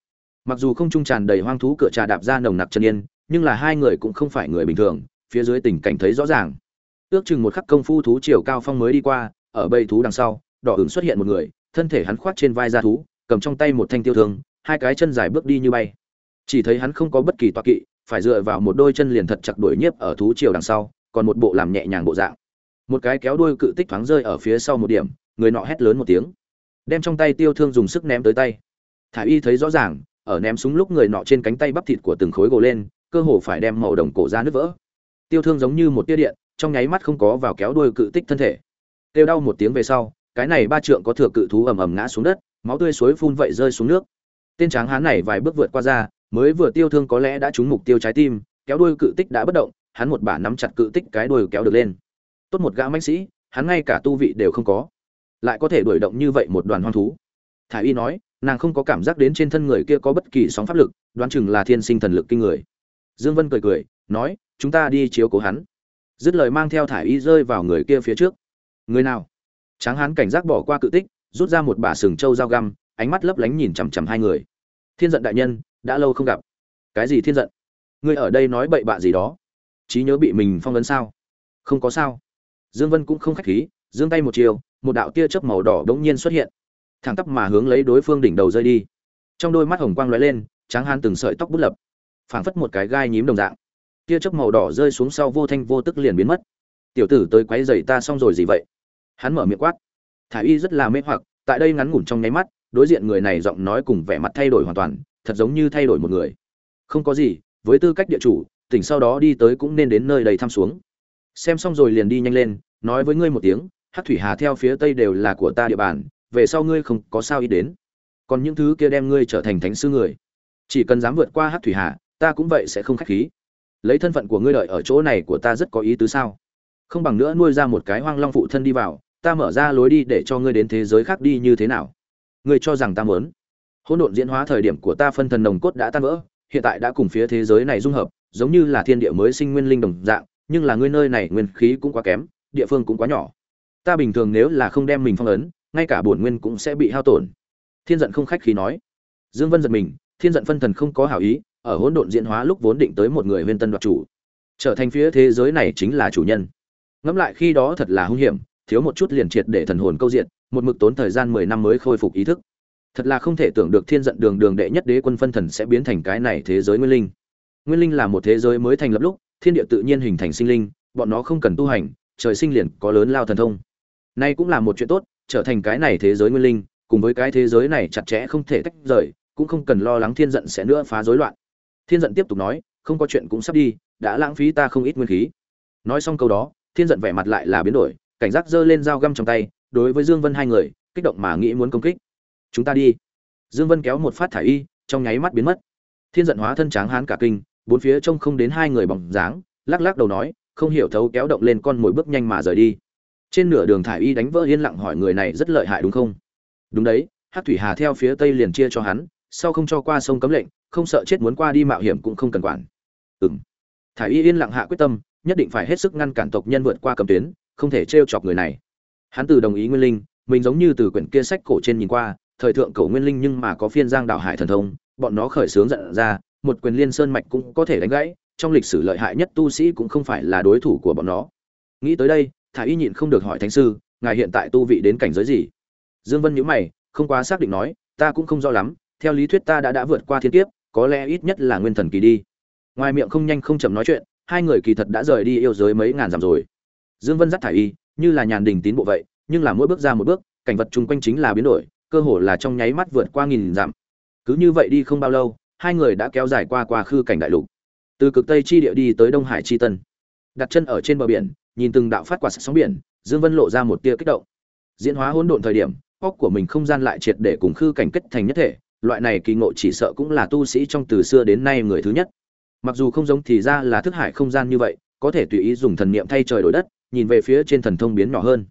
Mặc dù không trung tràn đầy hoang thú, cửa trà đạp ra nồng nặc chân yên nhưng là hai người cũng không phải người bình thường, phía dưới tình cảnh thấy rõ ràng. Ước chừng một khắc công phu thú triều cao phong mới đi qua, ở bầy thú đằng sau, đỏ ửng xuất hiện một người, thân thể hắn khoác trên vai da thú, cầm trong tay một thanh tiêu thương, hai cái chân dài bước đi như bay. Chỉ thấy hắn không có bất kỳ toa kỵ, phải dựa vào một đôi chân liền thật chặt đuổi nhiếp ở thú triều đằng sau, còn một bộ làm nhẹ nhàng bộ dạng. Một cái kéo đuôi cự tích thoáng rơi ở phía sau một điểm, người nọ hét lớn một tiếng. Đem trong tay tiêu thương dùng sức ném tới tay. Thả y thấy rõ ràng, ở ném súng lúc người nọ trên cánh tay bắp thịt của từng khối gồ lên cơ hồ phải đem màu đồng cổ ra nứt vỡ. Tiêu thương giống như một tia điện, trong nháy mắt không có vào kéo đuôi cự tích thân thể. Kêu đau một tiếng về sau, cái này ba trượng có thừa cự thú ầm ầm ngã xuống đất, máu tươi suối phun vậy rơi xuống nước. Tên tráng hán này vài bước vượt qua ra, mới vừa tiêu thương có lẽ đã trúng mục tiêu trái tim, kéo đuôi cự tích đã bất động, hắn một bả nắm chặt cự tích cái đuôi kéo được lên. Tốt một gã mãnh sĩ, hắn ngay cả tu vị đều không có. Lại có thể đuổi động như vậy một đoàn hoang thú. Thả y nói, nàng không có cảm giác đến trên thân người kia có bất kỳ sóng pháp lực, đoán chừng là thiên sinh thần lực kinh người dương vân cười cười, nói, chúng ta đi chiếu cố hắn. Dứt lời mang theo thả y rơi vào người kia phía trước. Người nào? Tráng hán cảnh giác bỏ qua cự tích, rút ra một bả sừng trâu dao găm, ánh mắt lấp lánh nhìn chằm chằm hai người. Thiên giận đại nhân, đã lâu không gặp. Cái gì thiên giận? Ngươi ở đây nói bậy bạ gì đó? Trí nhớ bị mình phong ấn sao? Không có sao. Dương vân cũng không khách khí, giương tay một chiều, một đạo tia chớp màu đỏ đống nhiên xuất hiện. Thẳng tắp mà hướng lấy đối phương đỉnh đầu rơi đi. Trong đôi mắt hồng quang lóe lên, tráng hán từng sợi tóc bút lập phảng phất một cái gai nhím đồng dạng. Tia chớp màu đỏ rơi xuống sau vô thanh vô tức liền biến mất. Tiểu tử tới quấy rầy ta xong rồi gì vậy? Hắn mở miệng quát. Thả y rất là mê hoặc, tại đây ngắn ngủn trong nháy mắt, đối diện người này giọng nói cùng vẻ mặt thay đổi hoàn toàn, thật giống như thay đổi một người. Không có gì, với tư cách địa chủ, tỉnh sau đó đi tới cũng nên đến nơi đầy thăm xuống. Xem xong rồi liền đi nhanh lên, nói với ngươi một tiếng hát thủy hà theo phía tây đều là của ta địa bàn, về sau ngươi không có sao ý đến. Còn những thứ kia đem ngươi trở thành thánh sư người. Chỉ cần dám vượt qua hát thủy hà ta cũng vậy sẽ không khách khí. Lấy thân phận của ngươi đợi ở chỗ này của ta rất có ý tứ sao? Không bằng nữa nuôi ra một cái hoang long phụ thân đi vào, ta mở ra lối đi để cho ngươi đến thế giới khác đi như thế nào? Ngươi cho rằng ta muốn? Hỗn độn diễn hóa thời điểm của ta phân thần nồng cốt đã tan vỡ, hiện tại đã cùng phía thế giới này dung hợp, giống như là thiên địa mới sinh nguyên linh đồng dạng, nhưng là ngươi nơi này nguyên khí cũng quá kém, địa phương cũng quá nhỏ. Ta bình thường nếu là không đem mình phong ấn, ngay cả bổn nguyên cũng sẽ bị hao tổn. Thiên giận không khách khí nói. Dương vân giật mình, thiên giận phân thần không có hảo ý ở hỗn độn diễn hóa lúc vốn định tới một người huyên tân đoạt chủ. Trở thành phía thế giới này chính là chủ nhân. Ngẫm lại khi đó thật là hung hiểm, thiếu một chút liền triệt để thần hồn câu diện, một mực tốn thời gian mười năm mới khôi phục ý thức. Thật là không thể tưởng được thiên giận đường đường đệ nhất đế quân phân thần sẽ biến thành cái này thế giới nguyên linh. Nguyên linh là một thế giới mới thành lập lúc, thiên địa tự nhiên hình thành sinh linh, bọn nó không cần tu hành, trời sinh liền có lớn lao thần thông. Nay cũng là một chuyện tốt, trở thành cái này thế giới nguyên linh, cùng với cái thế giới này chặt chẽ không thể tách rời, cũng không cần lo lắng thiên giận sẽ nữa phá rối loạn thiên giận tiếp tục nói, không có chuyện cũng sắp đi, đã lãng phí ta không ít nguyên khí. Nói xong câu đó, thiên giận vẻ mặt lại là biến đổi, cảnh giác giơ lên dao găm trong tay, đối với dương vân hai người, kích động mà nghĩ muốn công kích. Chúng ta đi. Dương vân kéo một phát thải y, trong nháy mắt biến mất. Thiên giận hóa thân tráng hán cả kinh, bốn phía trông không đến hai người bóng dáng, lắc lắc đầu nói, không hiểu thấu kéo động lên con mồi bước nhanh mà rời đi. Trên nửa đường thải y đánh vỡ yên lặng hỏi người này rất lợi hại đúng không? Đúng đấy hát thủy hà theo phía tây liền chia cho hắn, sau không cho qua sông cấm lệnh không sợ chết muốn qua đi mạo hiểm cũng không cần quản. Ừ Thả thải y yên lặng hạ quyết tâm, nhất định phải hết sức ngăn cản tộc nhân vượt qua cầm tuyến, không thể trêu chọc người này. Hắn từ đồng ý nguyên linh, mình giống như từ quyển kia sách cổ trên nhìn qua, thời thượng cầu nguyên linh nhưng mà có phiên giang đạo hải thần thông, bọn nó khởi sướng giận ra, một quyền liên sơn mạch cũng có thể đánh gãy, trong lịch sử lợi hại nhất tu sĩ cũng không phải là đối thủ của bọn nó. Nghĩ tới đây thả y nhịn không được hỏi thánh sư, ngài hiện tại tu vị đến cảnh giới gì? Dương vân nhíu mày, không quá xác định nói, ta cũng không rõ lắm, theo lý thuyết ta đã đã vượt qua thiên kiếp có lẽ ít nhất là nguyên thần kỳ đi. Ngoài miệng không nhanh không chậm nói chuyện, hai người kỳ thật đã rời đi yêu giới mấy ngàn dặm rồi. Dương vân dắt thải y, như là nhàn đình tín bộ vậy, nhưng là mỗi bước ra một bước, cảnh vật chung quanh chính là biến đổi, cơ hồ là trong nháy mắt vượt qua nghìn dặm. Cứ như vậy đi không bao lâu, hai người đã kéo dài qua qua khư cảnh đại lục. Từ cực tây chi địa đi tới đông hải chi tân. Đặt chân ở trên bờ biển, nhìn từng đạo phát quả sóng biển, dương vân lộ ra một tia kích động. Diễn hóa hỗn độn thời điểm, óc của mình không gian lại triệt để cùng khư cảnh kết thành nhất thể loại này kỳ ngộ chỉ sợ cũng là tu sĩ trong từ xưa đến nay người thứ nhất. Mặc dù không giống thì ra là thức hải không gian như vậy, có thể tùy ý dùng thần niệm thay trời đổi đất, nhìn về phía trên thần thông biến nhỏ hơn.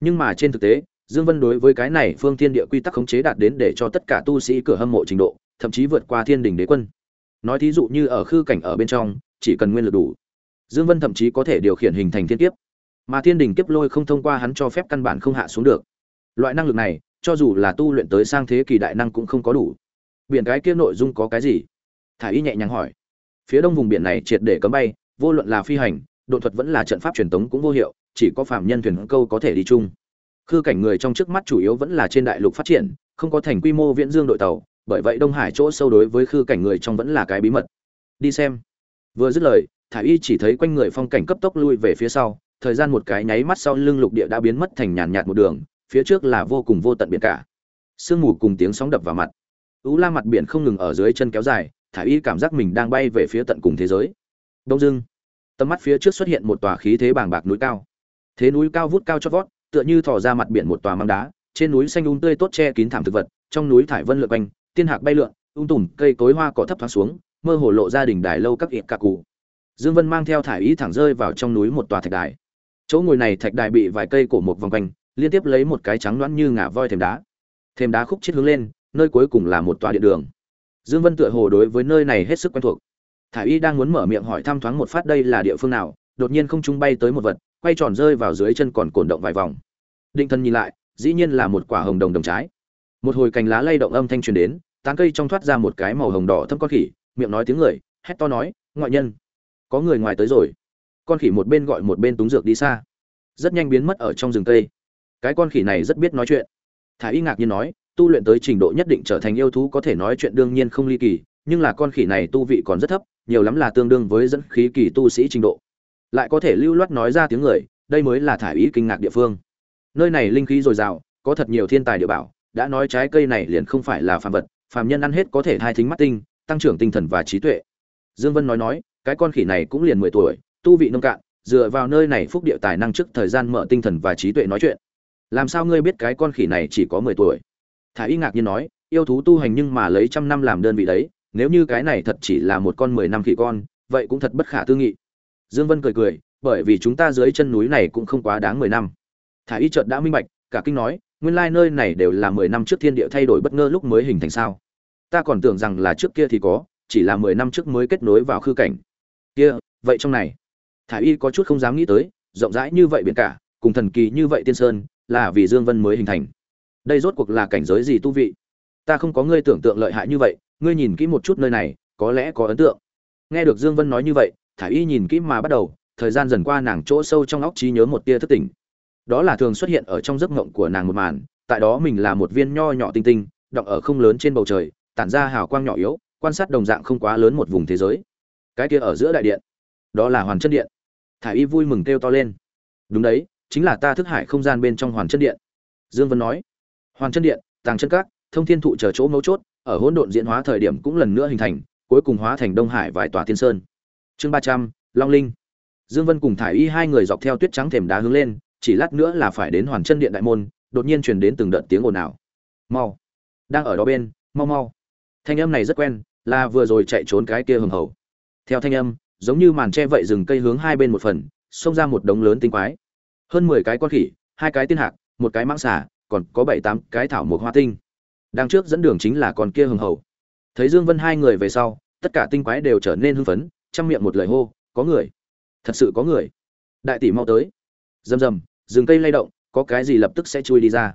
Nhưng mà trên thực tế, dương vân đối với cái này phương thiên địa quy tắc khống chế đạt đến để cho tất cả tu sĩ cửa hâm mộ trình độ, thậm chí vượt qua thiên đình đế quân. Nói thí dụ như ở khư cảnh ở bên trong, chỉ cần nguyên lực đủ, dương vân thậm chí có thể điều khiển hình thành thiên kiếp. Mà thiên đình kiếp lôi không thông qua hắn cho phép căn bản không hạ xuống được. Loại năng lực này cho dù là tu luyện tới sang thế kỳ đại năng cũng không có đủ. Biển cái kia nội dung có cái gì? Thả y nhẹ nhàng hỏi. Phía đông vùng biển này triệt để cấm bay, vô luận là phi hành độ thuật vẫn là trận pháp truyền tống cũng vô hiệu, chỉ có phạm nhân thuyền câu có thể đi chung. Khư cảnh người trong trước mắt chủ yếu vẫn là trên đại lục phát triển, không có thành quy mô viễn dương đội tàu, bởi vậy đông hải chỗ sâu đối với khư cảnh người trong vẫn là cái bí mật. Đi xem. Vừa dứt lời, thả y chỉ thấy quanh người phong cảnh cấp tốc lui về phía sau, thời gian một cái nháy mắt sau lưng lục địa đã biến mất thành nhàn nhạt một đường phía trước là vô cùng vô tận biển cả. Sương mù cùng tiếng sóng đập vào mặt. Ú la mặt biển không ngừng ở dưới chân kéo dài, thả y cảm giác mình đang bay về phía tận cùng thế giới. Đông dưng tầm mắt phía trước xuất hiện một tòa khí thế bàng bạc núi cao. Thế núi cao vút cao chót vót, tựa như thò ra mặt biển một tòa mang đá, trên núi xanh um tươi tốt che kín thảm thực vật, trong núi thải vân lượn quanh, tiên hạc bay lượn ung tùm, cây cối hoa cỏ thấp thoáng xuống, mơ hồ lộ ra đỉnh đài lâu các ịp cả cụ. Dương vân mang theo thải ý thẳng rơi vào trong núi một tòa thạch đài. Chỗ ngồi này thạch đài bị vài cây cổ một vòng quanh liên tiếp lấy một cái trắng loãng như ngả voi thềm đá. Thềm đá khúc chết hướng lên, nơi cuối cùng là một tòa điện đường. Dương vân tựa hồ đối với nơi này hết sức quen thuộc. Thải y đang muốn mở miệng hỏi thăm thoáng một phát đây là địa phương nào, đột nhiên không trung bay tới một vật, quay tròn rơi vào dưới chân còn cổn động vài vòng. Định thân nhìn lại, dĩ nhiên là một quả hồng đồng đồng trái. Một hồi cành lá lay động âm thanh truyền đến, tán cây trong thoát ra một cái màu hồng đỏ thâm con khỉ, miệng nói tiếng người, hét to nói, ngoại nhân, có người ngoài tới rồi. Con khỉ một bên gọi một bên túng dược đi xa. Rất nhanh biến mất ở trong rừng cây cái con khỉ này rất biết nói chuyện. Thả y ngạc nhiên nói, tu luyện tới trình độ nhất định trở thành yêu thú có thể nói chuyện đương nhiên không ly kỳ, nhưng là con khỉ này tu vị còn rất thấp, nhiều lắm là tương đương với dẫn khí kỳ tu sĩ trình độ. Lại có thể lưu loát nói ra tiếng người, đây mới là thả ý kinh ngạc địa phương. Nơi này linh khí dồi dào, có thật nhiều thiên tài địa bảo, đã nói trái cây này liền không phải là phàm vật, phàm nhân ăn hết có thể thai thính mắt tinh, tăng trưởng tinh thần và trí tuệ. Dương vân nói nói, cái con khỉ này cũng liền mười tuổi, tu vị nông cạn, dựa vào nơi này phúc địa tài năng trước thời gian mở tinh thần và trí tuệ nói chuyện làm sao ngươi biết cái con khỉ này chỉ có mười tuổi? Thả y ngạc nhiên nói, yêu thú tu hành nhưng mà lấy trăm năm làm đơn vị đấy, nếu như cái này thật chỉ là một con mười năm khỉ con, vậy cũng thật bất khả tư nghị. Dương vân cười cười, bởi vì chúng ta dưới chân núi này cũng không quá đáng mười năm. Thả y chợt đã minh bạch, cả kinh nói, nguyên lai nơi này đều là mười năm trước thiên địa thay đổi bất ngờ lúc mới hình thành sao? Ta còn tưởng rằng là trước kia thì có, chỉ là mười năm trước mới kết nối vào khư cảnh. Kia, vậy trong này. Thả y có chút không dám nghĩ tới, rộng rãi như vậy biển cả, cùng thần kỳ như vậy tiên sơn là vì dương vân mới hình thành. Đây rốt cuộc là cảnh giới gì tu vị? Ta không có ngươi tưởng tượng lợi hại như vậy, ngươi nhìn kỹ một chút nơi này, có lẽ có ấn tượng. Nghe được dương vân nói như vậy thả y nhìn kỹ mà bắt đầu, thời gian dần qua nàng chỗ sâu trong óc trí nhớ một tia thức tỉnh đó là thường xuất hiện ở trong giấc mộng của nàng một màn, tại đó mình là một viên nho nhỏ tinh tinh, đọng ở không lớn trên bầu trời, tản ra hào quang nhỏ yếu, quan sát đồng dạng không quá lớn một vùng thế giới. Cái kia ở giữa đại điện, đó là hoàn chân điện. Thả y vui mừng kêu to lên. Đúng đấy chính là ta thức hải không gian bên trong hoàn chân điện. Dương vân nói. Hoàn chân điện, tàng chân các, thông thiên thụ chờ chỗ mấu chốt, ở hỗn độn diễn hóa thời điểm cũng lần nữa hình thành, cuối cùng hóa thành đông hải vài tòa thiên sơn. Chương ba trăm, long linh. Dương vân cùng Thải y hai người dọc theo tuyết trắng thềm đá hướng lên, chỉ lát nữa là phải đến hoàn chân điện đại môn, đột nhiên truyền đến từng đợt tiếng ồn ào. Mau. Đang ở đó bên, mau mau. Thanh âm này rất quen, là vừa rồi chạy trốn cái kia hầm hầu. Theo thanh âm, giống như màn che vậy rừng cây hướng hai bên một phần, xông ra một đống lớn tinh quái hơn mười cái con khỉ, hai cái tiên hạc, một cái mãng xà, còn có bảy tám cái thảo mộc hoa tinh. Đang trước dẫn đường chính là con kia hừng hầu. Thấy dương vân hai người về sau, tất cả tinh quái đều trở nên hưng phấn trong miệng một lời hô, có người, thật sự có người. Đại tỷ mau tới. Rầm rầm, rừng cây lay động, có cái gì lập tức sẽ chui đi ra.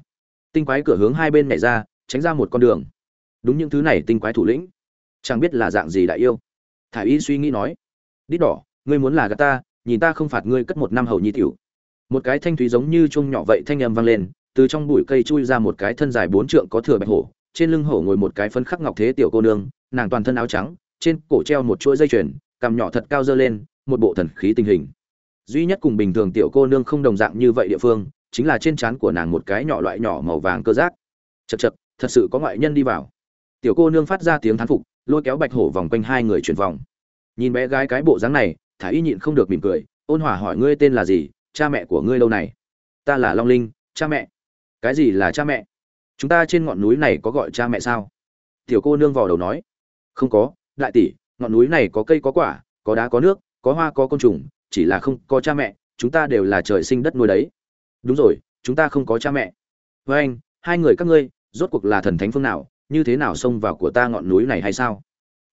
Tinh quái cửa hướng hai bên nhảy ra, tránh ra một con đường. Đúng những thứ này tinh quái thủ lĩnh, chẳng biết là dạng gì đại yêu. Thả y suy nghĩ nói, đít đỏ, ngươi muốn là gà ta, nhìn ta không phạt ngươi cất một năm hầu nhi tiểu một cái thanh thúy giống như chuông nhỏ vậy thanh âm vang lên, từ trong bụi cây chui ra một cái thân dài bốn trượng có thừa bạch hổ, trên lưng hổ ngồi một cái phân khắc ngọc thế tiểu cô nương, nàng toàn thân áo trắng, trên cổ treo một chuỗi dây chuyền, cằm nhỏ thật cao dơ lên, một bộ thần khí tình hình. Duy nhất cùng bình thường tiểu cô nương không đồng dạng như vậy địa phương, chính là trên trán của nàng một cái nhỏ loại nhỏ màu vàng cơ giác. Chật chật thật sự có ngoại nhân đi vào. Tiểu cô nương phát ra tiếng thán phục, lôi kéo bạch hổ vòng quanh hai người chuyển vòng. Nhìn bé gái cái bộ dáng này, thả y nhịn không được mỉm cười, ôn hòa hỏi ngươi tên là gì cha mẹ của ngươi lâu này. Ta là long linh, cha mẹ. Cái gì là cha mẹ? Chúng ta trên ngọn núi này có gọi cha mẹ sao? Tiểu cô nương vò đầu nói. Không có, đại tỷ, ngọn núi này có cây có quả, có đá có nước, có hoa có côn trùng, chỉ là không có cha mẹ, chúng ta đều là trời sinh đất nuôi đấy. Đúng rồi, chúng ta không có cha mẹ. Với anh, hai người các ngươi, rốt cuộc là thần thánh phương nào, như thế nào xông vào của ta ngọn núi này hay sao?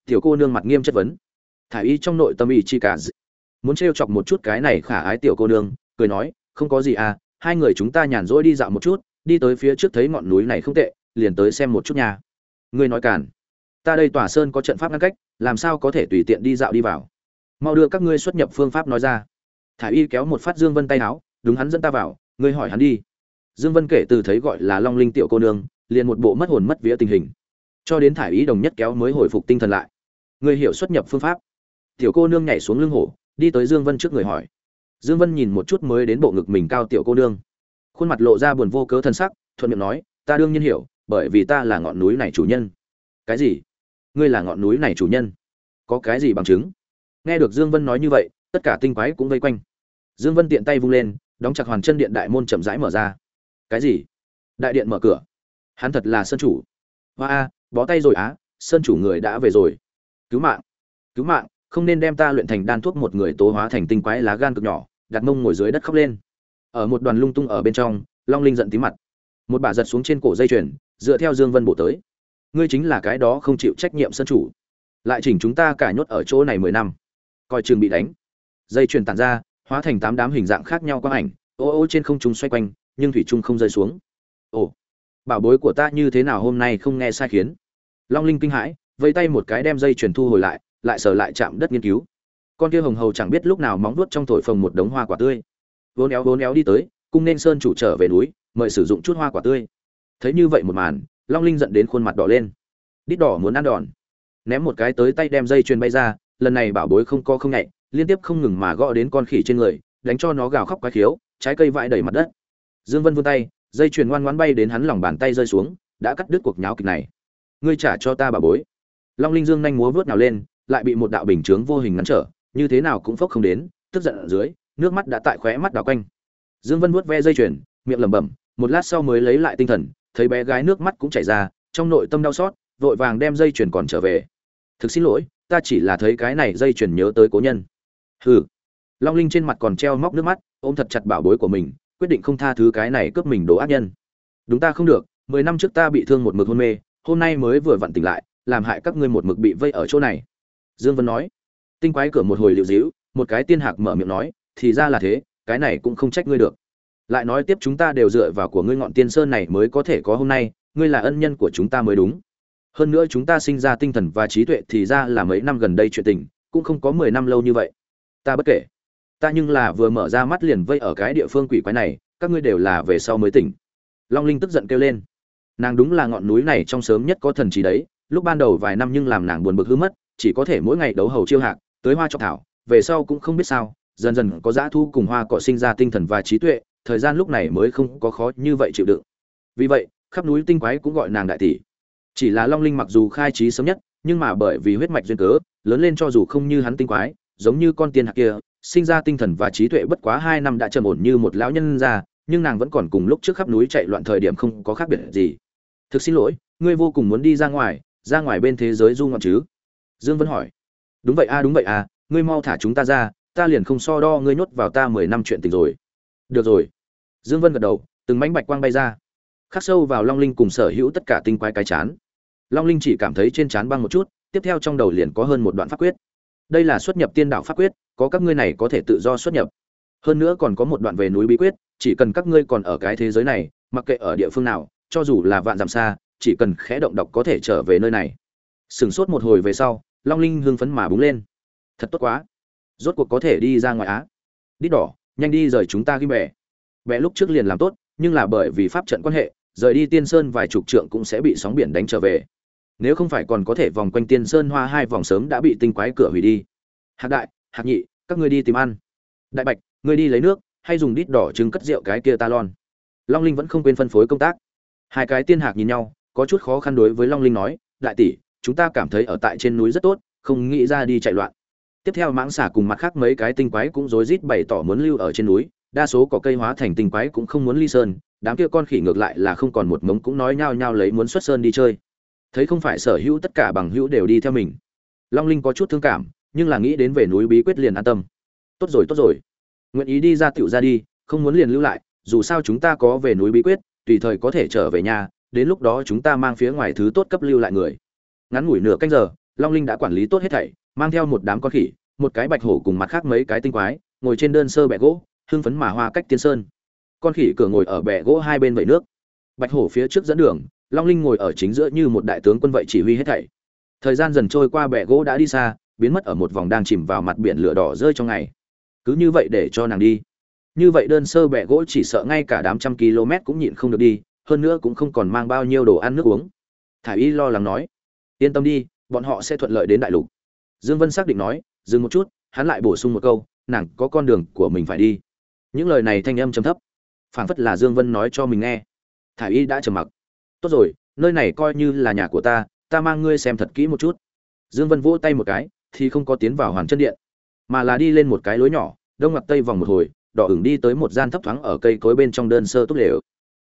Tiểu cô nương mặt nghiêm chất vấn. Thả y trong nội tâm y chi cả muốn trêu chọc một chút cái này khả ái tiểu cô nương cười nói, không có gì à hai người chúng ta nhàn rỗi đi dạo một chút, đi tới phía trước thấy ngọn núi này không tệ, liền tới xem một chút nha. Ngươi nói cản ta đây tòa sơn có trận pháp ngăn cách, làm sao có thể tùy tiện đi dạo đi vào? Mau đưa các ngươi xuất nhập phương pháp nói ra. Thả y kéo một phát dương vân tay áo, đúng hắn dẫn ta vào, ngươi hỏi hắn đi. Dương vân kể từ thấy gọi là long linh tiểu cô nương, liền một bộ mất hồn mất vía tình hình. Cho đến thả y đồng nhất kéo mới hồi phục tinh thần lại. Ngươi hiểu xuất nhập phương pháp. Tiểu cô nương nhảy xuống lưng hổ, đi tới dương vân trước người hỏi dương vân nhìn một chút mới đến bộ ngực mình cao tiểu cô nương. Khuôn mặt lộ ra buồn vô cớ thân sắc, thuận miệng nói, ta đương nhiên hiểu, bởi vì ta là ngọn núi này chủ nhân. Cái gì? Ngươi là ngọn núi này chủ nhân? Có cái gì bằng chứng? Nghe được dương vân nói như vậy, tất cả tinh quái cũng vây quanh. Dương vân tiện tay vung lên, đóng chặt hoàn chân điện đại môn chậm rãi mở ra. Cái gì? Đại điện mở cửa? Hắn thật là sơn chủ. Hoa a, bó tay rồi á, sơn chủ người đã về rồi. Cứu mạng cứu mạng không nên đem ta luyện thành đan thuốc một người tố hóa thành tinh quái lá gan cực nhỏ, đặt mông ngồi dưới đất khóc lên. Ở một đoàn lung tung ở bên trong, long linh giận tí mặt. Một bà giật xuống trên cổ dây chuyền, dựa theo dương vân bổ tới. Ngươi chính là cái đó không chịu trách nhiệm sân chủ. Lại chỉnh chúng ta cả nhốt ở chỗ này mười năm. Coi trường bị đánh. Dây chuyền tản ra, hóa thành tám đám hình dạng khác nhau quang ảnh, ô ô trên không trung xoay quanh, nhưng thủy trung không rơi xuống. Ồ, bảo bối của ta như thế nào hôm nay không nghe sai khiến? Long linh kinh hãi vây tay một cái đem dây chuyền thu hồi lại lại sờ lại chạm đất nghiên cứu. Con kia hồng hầu chẳng biết lúc nào móng vuốt trong thổi phồng một đống hoa quả tươi. Vốn éo vốn éo đi tới, cung nên sơn chủ trở về núi, mời sử dụng chút hoa quả tươi. Thấy như vậy một màn, long linh giận đến khuôn mặt đỏ lên. Đít đỏ muốn ăn đòn. Ném một cái tới tay đem dây chuyền bay ra, lần này bảo bối không co không nhạy, liên tiếp không ngừng mà gõ đến con khỉ trên người, đánh cho nó gào khóc quái khiếu, trái cây vãi đầy mặt đất. Dương vân vươn tay, dây chuyền ngoan ngoãn bay đến hắn lòng bàn tay rơi xuống, đã cắt đứt cuộc nháo kịch này. Ngươi trả cho ta bảo bối. Long linh dương nhanh múa vớt nào lên lại bị một đạo bình chướng vô hình ngăn trở, như thế nào cũng phốc không đến, tức giận ở dưới, nước mắt đã tại khóe mắt đảo quanh. Dương vân vuốt ve dây chuyền, miệng lẩm bẩm, một lát sau mới lấy lại tinh thần, thấy bé gái nước mắt cũng chảy ra, trong nội tâm đau xót, vội vàng đem dây chuyền còn trở về. Thực xin lỗi, ta chỉ là thấy cái này dây chuyền nhớ tới cố nhân. Hừ. Long linh trên mặt còn treo móc nước mắt, ôm thật chặt bảo bối của mình, quyết định không tha thứ cái này cướp mình đồ ác nhân. Đúng ta không được, mười năm trước ta bị thương một mực hôn mê, hôm nay mới vừa vặn tỉnh lại, làm hại các ngươi một mực bị vây ở chỗ này dương vân nói. Tinh quái cửa một hồi liệu dĩu một cái tiên hạc mở miệng nói, thì ra là thế, cái này cũng không trách ngươi được. Lại nói tiếp chúng ta đều dựa vào của ngươi ngọn tiên sơn này mới có thể có hôm nay, ngươi là ân nhân của chúng ta mới đúng. Hơn nữa chúng ta sinh ra tinh thần và trí tuệ thì ra là mấy năm gần đây chuyện tình, cũng không có mười năm lâu như vậy. Ta bất kể. Ta nhưng là vừa mở ra mắt liền vây ở cái địa phương quỷ quái này, các ngươi đều là về sau mới tỉnh. Long linh tức giận kêu lên. Nàng đúng là ngọn núi này trong sớm nhất có thần trí đấy, lúc ban đầu vài năm nhưng làm nàng buồn bực hư mất chỉ có thể mỗi ngày đấu hầu chiêu hạc, tới hoa trọc thảo, về sau cũng không biết sao, dần dần có dã thu cùng hoa cọ sinh ra tinh thần và trí tuệ, thời gian lúc này mới không có khó như vậy chịu đựng. Vì vậy, khắp núi tinh quái cũng gọi nàng đại tỷ. Chỉ là long linh mặc dù khai trí sớm nhất, nhưng mà bởi vì huyết mạch duyên cớ, lớn lên cho dù không như hắn tinh quái, giống như con tiên hạc kia, sinh ra tinh thần và trí tuệ bất quá hai năm đã trầm ổn như một lão nhân ra nhưng nàng vẫn còn cùng lúc trước khắp núi chạy loạn thời điểm không có khác biệt gì. Thực xin lỗi, ngươi vô cùng muốn đi ra ngoài ra ngoài bên thế giới du ngoạn chứ? Dương vân hỏi. Đúng vậy a, đúng vậy a, ngươi mau thả chúng ta ra, ta liền không so đo ngươi nhốt vào ta mười năm chuyện tình rồi. Được rồi. Dương vân gật đầu, từng mảnh bạch quang bay ra. Khắc sâu vào long linh cùng sở hữu tất cả tinh quái cái chán. Long linh chỉ cảm thấy trên chán băng một chút, tiếp theo trong đầu liền có hơn một đoạn pháp quyết. Đây là xuất nhập tiên đạo pháp quyết, có các ngươi này có thể tự do xuất nhập. Hơn nữa còn có một đoạn về núi bí quyết, chỉ cần các ngươi còn ở cái thế giới này, mặc kệ ở địa phương nào, cho dù là vạn dặm xa, chỉ cần khẽ động đọc có thể trở về nơi này sửng sốt một hồi về sau, long linh hưng phấn mà búng lên. Thật tốt quá. Rốt cuộc có thể đi ra ngoài á. Đít đỏ, nhanh đi rời chúng ta ghi bẻ Mẹ lúc trước liền làm tốt, nhưng là bởi vì pháp trận quan hệ, rời đi tiên sơn vài chục trượng cũng sẽ bị sóng biển đánh trở về. Nếu không phải còn có thể vòng quanh tiên sơn hoa hai vòng sớm đã bị tinh quái cửa hủy đi. Hạc đại, hạc nhị, các ngươi đi tìm ăn. Đại bạch, ngươi đi lấy nước, hay dùng đít đỏ trứng cất rượu cái kia ta lon. Long linh vẫn không quên phân phối công tác. Hai cái tiên hạc nhìn nhau, có chút khó khăn đối với long linh nói, đại tỷ chúng ta cảm thấy ở tại trên núi rất tốt, không nghĩ ra đi chạy loạn. Tiếp theo mãng xà cùng mặt khác mấy cái tinh quái cũng rối rít bày tỏ muốn lưu ở trên núi, đa số có cây hóa thành tinh quái cũng không muốn ly sơn, đám kia con khỉ ngược lại là không còn một mống cũng nói nhao nhao lấy muốn xuất sơn đi chơi. Thấy không phải sở hữu tất cả bằng hữu đều đi theo mình. Long linh có chút thương cảm, nhưng là nghĩ đến về núi bí quyết liền an tâm. Tốt rồi tốt rồi. Nguyện ý đi ra tiểu ra đi, không muốn liền lưu lại, dù sao chúng ta có về núi bí quyết, tùy thời có thể trở về nhà, đến lúc đó chúng ta mang phía ngoài thứ tốt cấp lưu lại người ngắn ngủi nửa canh giờ, long linh đã quản lý tốt hết thảy, mang theo một đám con khỉ, một cái bạch hổ cùng mặt khác mấy cái tinh quái, ngồi trên đơn sơ bẹ gỗ, hưng phấn mà hoa cách tiên sơn. Con khỉ cửa ngồi ở bẹ gỗ hai bên vẩy nước. Bạch hổ phía trước dẫn đường, long linh ngồi ở chính giữa như một đại tướng quân vậy chỉ huy hết thảy. Thời gian dần trôi qua bẹ gỗ đã đi xa, biến mất ở một vòng đang chìm vào mặt biển lửa đỏ rơi trong ngày. Cứ như vậy để cho nàng đi. Như vậy đơn sơ bẹ gỗ chỉ sợ ngay cả đám trăm km cũng nhịn không được đi, hơn nữa cũng không còn mang bao nhiêu đồ ăn nước uống. Thả y lo lắng nói yên tâm đi, bọn họ sẽ thuận lợi đến đại lục. Dương vân xác định nói, dừng một chút, hắn lại bổ sung một câu, nàng có con đường của mình phải đi. Những lời này thanh âm trầm thấp. Phảng phất là dương vân nói cho mình nghe. Thả y đã trầm mặc. Tốt rồi, nơi này coi như là nhà của ta ta mang ngươi xem thật kỹ một chút. Dương vân vỗ tay một cái, thì không có tiến vào hoàn chân điện, mà là đi lên một cái lối nhỏ, đông mặt tây vòng một hồi, đỏ ửng đi tới một gian thấp thoáng ở cây cối bên trong đơn sơ túp lều.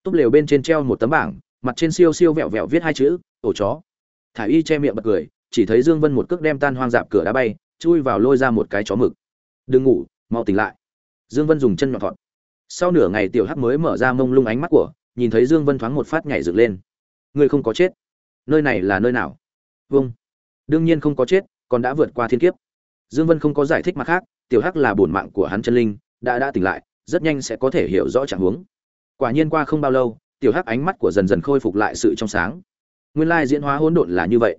Túp lều bên trên treo một tấm bảng, mặt trên siêu siêu vẹo vẹo viết hai chữ, ổ chó thả y che miệng bật cười, chỉ thấy dương vân một cước đem tan hoang dạp cửa đá bay, chui vào lôi ra một cái chó mực. Đừng ngủ, mau tỉnh lại. Dương vân dùng chân nhọn thọt. Sau nửa ngày tiểu hắc mới mở ra mông lung ánh mắt của, nhìn thấy dương vân thoáng một phát nhảy dựng lên. Ngươi không có chết? Nơi này là nơi nào? Vâng. Đương nhiên không có chết, còn đã vượt qua thiên kiếp. Dương vân không có giải thích mặt khác, tiểu hắc là bổn mạng của hắn chân linh, đã đã tỉnh lại, rất nhanh sẽ có thể hiểu rõ trạng huống. Quả nhiên qua không bao lâu, tiểu hắc ánh mắt của dần dần khôi phục lại sự trong sáng nguyên lai diễn hóa hỗn độn là như vậy.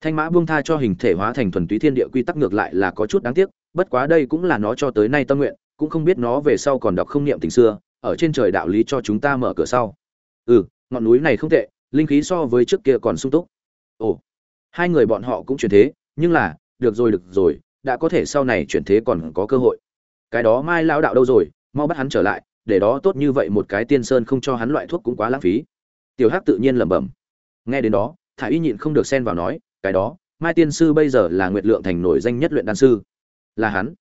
Thanh mã buông tha cho hình thể hóa thành thuần túy thiên địa quy tắc ngược lại là có chút đáng tiếc, bất quá đây cũng là nó cho tới nay tâm nguyện, cũng không biết nó về sau còn đọc không niệm tình xưa, ở trên trời đạo lý cho chúng ta mở cửa sau. Ừ ngọn núi này không tệ, linh khí so với trước kia còn sung túc. Ồ, hai người bọn họ cũng chuyển thế, nhưng là, được rồi được rồi, đã có thể sau này chuyển thế còn có cơ hội. Cái đó mai lao đạo đâu rồi, mau bắt hắn trở lại, để đó tốt như vậy một cái tiên sơn không cho hắn loại thuốc cũng quá lãng phí. Tiểu hắc tự nhiên lẩm bẩm nghe đến đó, thả y nhịn không được xen vào nói, cái đó, mai tiên sư bây giờ là nguyệt lượng thành nổi danh nhất luyện đan sư. Là hắn?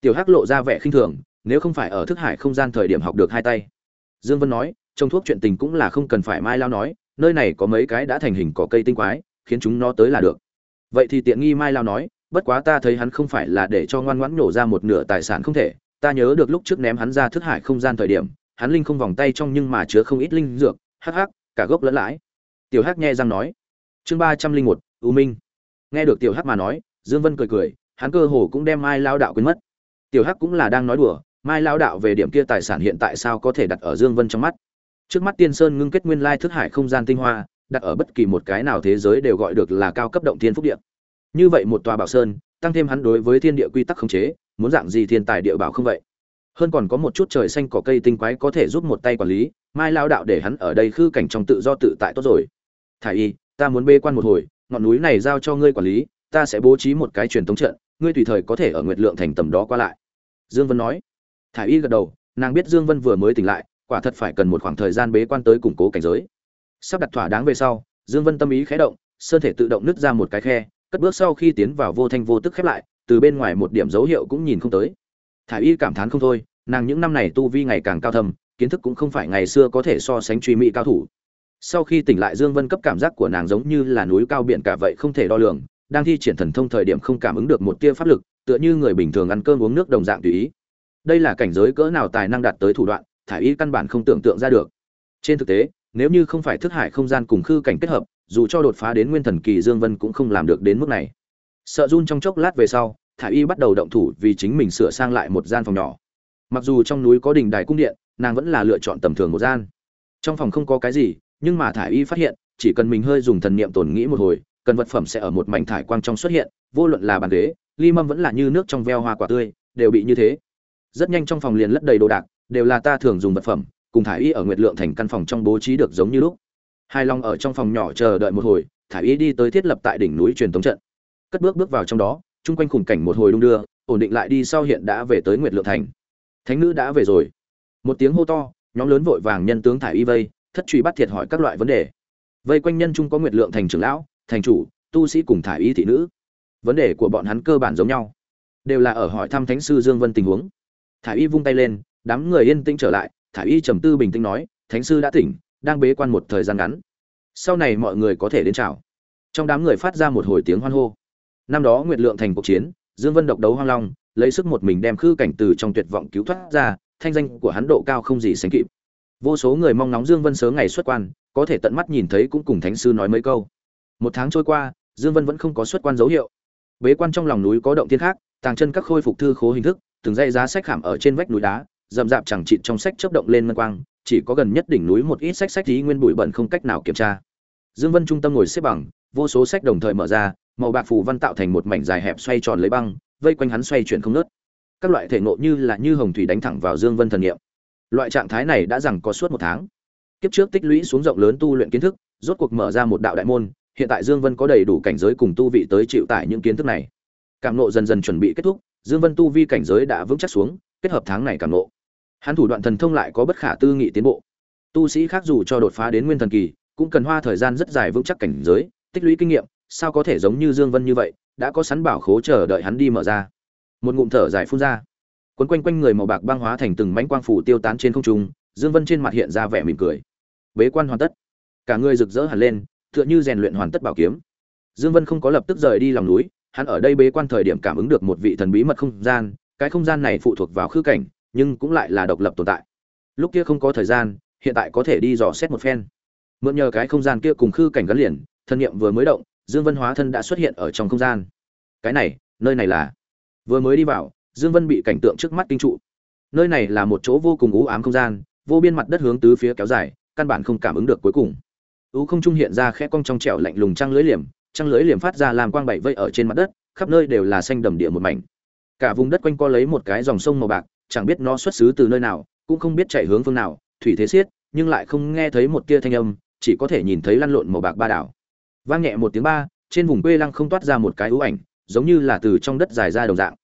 Tiểu hắc lộ ra vẻ khinh thường, nếu không phải ở thức hải không gian thời điểm học được hai tay. Dương vân nói, trong thuốc chuyện tình cũng là không cần phải mai lao nói, nơi này có mấy cái đã thành hình cỏ cây tinh quái, khiến chúng nó tới là được. Vậy thì tiện nghi mai lao nói, bất quá ta thấy hắn không phải là để cho ngoan ngoãn nổ ra một nửa tài sản không thể, ta nhớ được lúc trước ném hắn ra thức hải không gian thời điểm, hắn linh không vòng tay trong nhưng mà chứa không ít linh dược, hắc hắc, cả gốc lẫn lãi tiểu hắc nghe răng nói. Chương ba trăm linh một, u minh. Nghe được tiểu hắc mà nói, dương vân cười cười, hắn cơ hồ cũng đem mai lao đạo quên mất. Tiểu hắc cũng là đang nói đùa, mai lao đạo về điểm kia tài sản hiện tại sao có thể đặt ở dương vân trong mắt? Trước mắt tiên sơn ngưng kết nguyên lai thức hải không gian tinh hoa, đặt ở bất kỳ một cái nào thế giới đều gọi được là cao cấp động thiên phúc địa. Như vậy một tòa bảo sơn, tăng thêm hắn đối với thiên địa quy tắc khống chế, muốn dạng gì thiên tài địa bảo không vậy? Hơn còn có một chút trời xanh cỏ cây tinh quái có thể giúp một tay quản lý, mai lao đạo để hắn ở đây khư cảnh trong tự do tự tại tốt rồi thả y, ta muốn bê quan một hồi, ngọn núi này giao cho ngươi quản lý, ta sẽ bố trí một cái truyền thống trận, ngươi tùy thời có thể ở nguyệt lượng thành tầm đó qua lại. Dương vân nói. Thả y gật đầu, nàng biết dương vân vừa mới tỉnh lại, quả thật phải cần một khoảng thời gian bế quan tới củng cố cảnh giới. Sắp đặt thỏa đáng về sau, dương vân tâm ý khẽ động, sơn thể tự động nứt ra một cái khe, cất bước sau khi tiến vào vô thanh vô tức khép lại, từ bên ngoài một điểm dấu hiệu cũng nhìn không tới. Thả y cảm thán không thôi, nàng những năm này tu vi ngày càng cao thầm kiến thức cũng không phải ngày xưa có thể so sánh truy mỹ cao thủ sau khi tỉnh lại, dương vân cấp cảm giác của nàng giống như là núi cao biển cả vậy không thể đo lường, đang thi triển thần thông thời điểm không cảm ứng được một tia pháp lực, tựa như người bình thường ăn cơm uống nước đồng dạng tùy ý. Đây là cảnh giới cỡ nào tài năng đạt tới thủ đoạn thả y căn bản không tưởng tượng ra được. Trên thực tế, nếu như không phải thức hải không gian cùng khư cảnh kết hợp, dù cho đột phá đến nguyên thần kỳ, dương vân cũng không làm được đến mức này. Sợ run trong chốc lát về sau thả y bắt đầu động thủ vì chính mình sửa sang lại một gian phòng nhỏ. Mặc dù trong núi có đình đài cung điện, nàng vẫn là lựa chọn tầm thường một gian. Trong phòng không có cái gì nhưng mà Thải y phát hiện, chỉ cần mình hơi dùng thần niệm tổn nghĩ một hồi, cần vật phẩm sẽ ở một mảnh thải quang trong xuất hiện, vô luận là bàn ghế, ly mâm vẫn là như nước trong veo hoa quả tươi, đều bị như thế. Rất nhanh trong phòng liền lất đầy đồ đạc, đều là ta thường dùng vật phẩm, cùng Thải y ở nguyệt lượng thành căn phòng trong bố trí được giống như lúc. Hai long ở trong phòng nhỏ chờ đợi một hồi, Thải y đi tới thiết lập tại đỉnh núi truyền tống trận. Cất bước bước vào trong đó, chung quanh khủng cảnh một hồi đung đưa, ổn định lại đi sau hiện đã về tới nguyệt lượng thành. Thánh nữ đã về rồi. Một tiếng hô to, nhóm lớn vội vàng nhân tướng thải y vây thất truy bắt thiệt hỏi các loại vấn đề. Vây quanh nhân trung có nguyệt lượng thành trưởng lão, thành chủ, tu sĩ cùng thải y thị nữ. Vấn đề của bọn hắn cơ bản giống nhau. Đều là ở hỏi thăm thánh sư dương vân tình huống. Thải y vung tay lên, đám người yên tĩnh trở lại. Thải y trầm tư bình tĩnh nói, thánh sư đã tỉnh, đang bế quan một thời gian ngắn. Sau này mọi người có thể đến chào. Trong đám người phát ra một hồi tiếng hoan hô. Năm đó nguyệt lượng thành cuộc chiến, dương vân độc đấu hoang long, lấy sức một mình đem khư cảnh từ trong tuyệt vọng cứu thoát ra, thanh danh của hắn độ cao không gì sánh kịp vô số người mong ngóng dương vân sớm ngày xuất quan, có thể tận mắt nhìn thấy cũng cùng thánh sư nói mấy câu. Một tháng trôi qua, dương vân vẫn không có xuất quan dấu hiệu. Bế quan trong lòng núi có động thiên khác, tàng chân các khôi phục thư khố hình thức, từng dây giá sách khảm ở trên vách núi đá, rậm rạp chẳng chịt trong sách chớp động lên ngân quang, chỉ có gần nhất đỉnh núi một ít sách sách tí nguyên bụi bẩn không cách nào kiểm tra. Dương vân trung tâm ngồi xếp bằng, vô số sách đồng thời mở ra, màu bạc phù văn tạo thành một mảnh dài hẹp xoay tròn lấy băng, vây quanh hắn xoay chuyển không nớt các loại thể nộ như là như hồng thủy đánh thẳng vào dương vân thần niệm loại trạng thái này đã rằng có suốt một tháng. Kiếp trước tích lũy xuống rộng lớn tu luyện kiến thức, rốt cuộc mở ra một đạo đại môn, hiện tại dương vân có đầy đủ cảnh giới cùng tu vị tới chịu tải những kiến thức này. Cảm nộ dần dần chuẩn bị kết thúc, dương vân tu vi cảnh giới đã vững chắc xuống, kết hợp tháng này cảm nộ. Hắn thủ đoạn thần thông lại có bất khả tư nghị tiến bộ. Tu sĩ khác dù cho đột phá đến nguyên thần kỳ, cũng cần hoa thời gian rất dài vững chắc cảnh giới, tích lũy kinh nghiệm, sao có thể giống như dương vân như vậy, đã có sắn bảo khố chờ đợi hắn đi mở ra. Một ngụm thở dài phun ra quấn quanh quanh người màu bạc băng hóa thành từng mảnh quang phủ tiêu tán trên không trung, dương vân trên mặt hiện ra vẻ mỉm cười. Bế quan hoàn tất. Cả người rực rỡ hẳn lên, tựa như rèn luyện hoàn tất bảo kiếm. Dương vân không có lập tức rời đi lòng núi, hắn ở đây bế quan thời điểm cảm ứng được một vị thần bí mật không gian, cái không gian này phụ thuộc vào khư cảnh, nhưng cũng lại là độc lập tồn tại. Lúc kia không có thời gian, hiện tại có thể đi dò xét một phen. Mượn nhờ cái không gian kia cùng khư cảnh gắn liền, thân niệm vừa mới động, dương vân hóa thân đã xuất hiện ở trong không gian. Cái này, nơi này là? Vừa mới đi vào dương vân bị cảnh tượng trước mắt kinh trụ. Nơi này là một chỗ vô cùng u ám không gian, vô biên mặt đất hướng tứ phía kéo dài, căn bản không cảm ứng được cuối cùng. U không trung hiện ra khẽ cong trong trẻo lạnh lùng trăng lưới liềm, trăng lưới liềm phát ra làm quang bảy vây ở trên mặt đất, khắp nơi đều là xanh đầm địa một mảnh. Cả vùng đất quanh co lấy một cái dòng sông màu bạc, chẳng biết nó xuất xứ từ nơi nào, cũng không biết chạy hướng phương nào, thủy thế xiết, nhưng lại không nghe thấy một tia thanh âm, chỉ có thể nhìn thấy lăn lộn màu bạc ba đảo. Vang nhẹ một tiếng ba, trên vùng quê lăng không toát ra một cái ưu ảnh, giống như là từ trong đất dài ra đồng dạng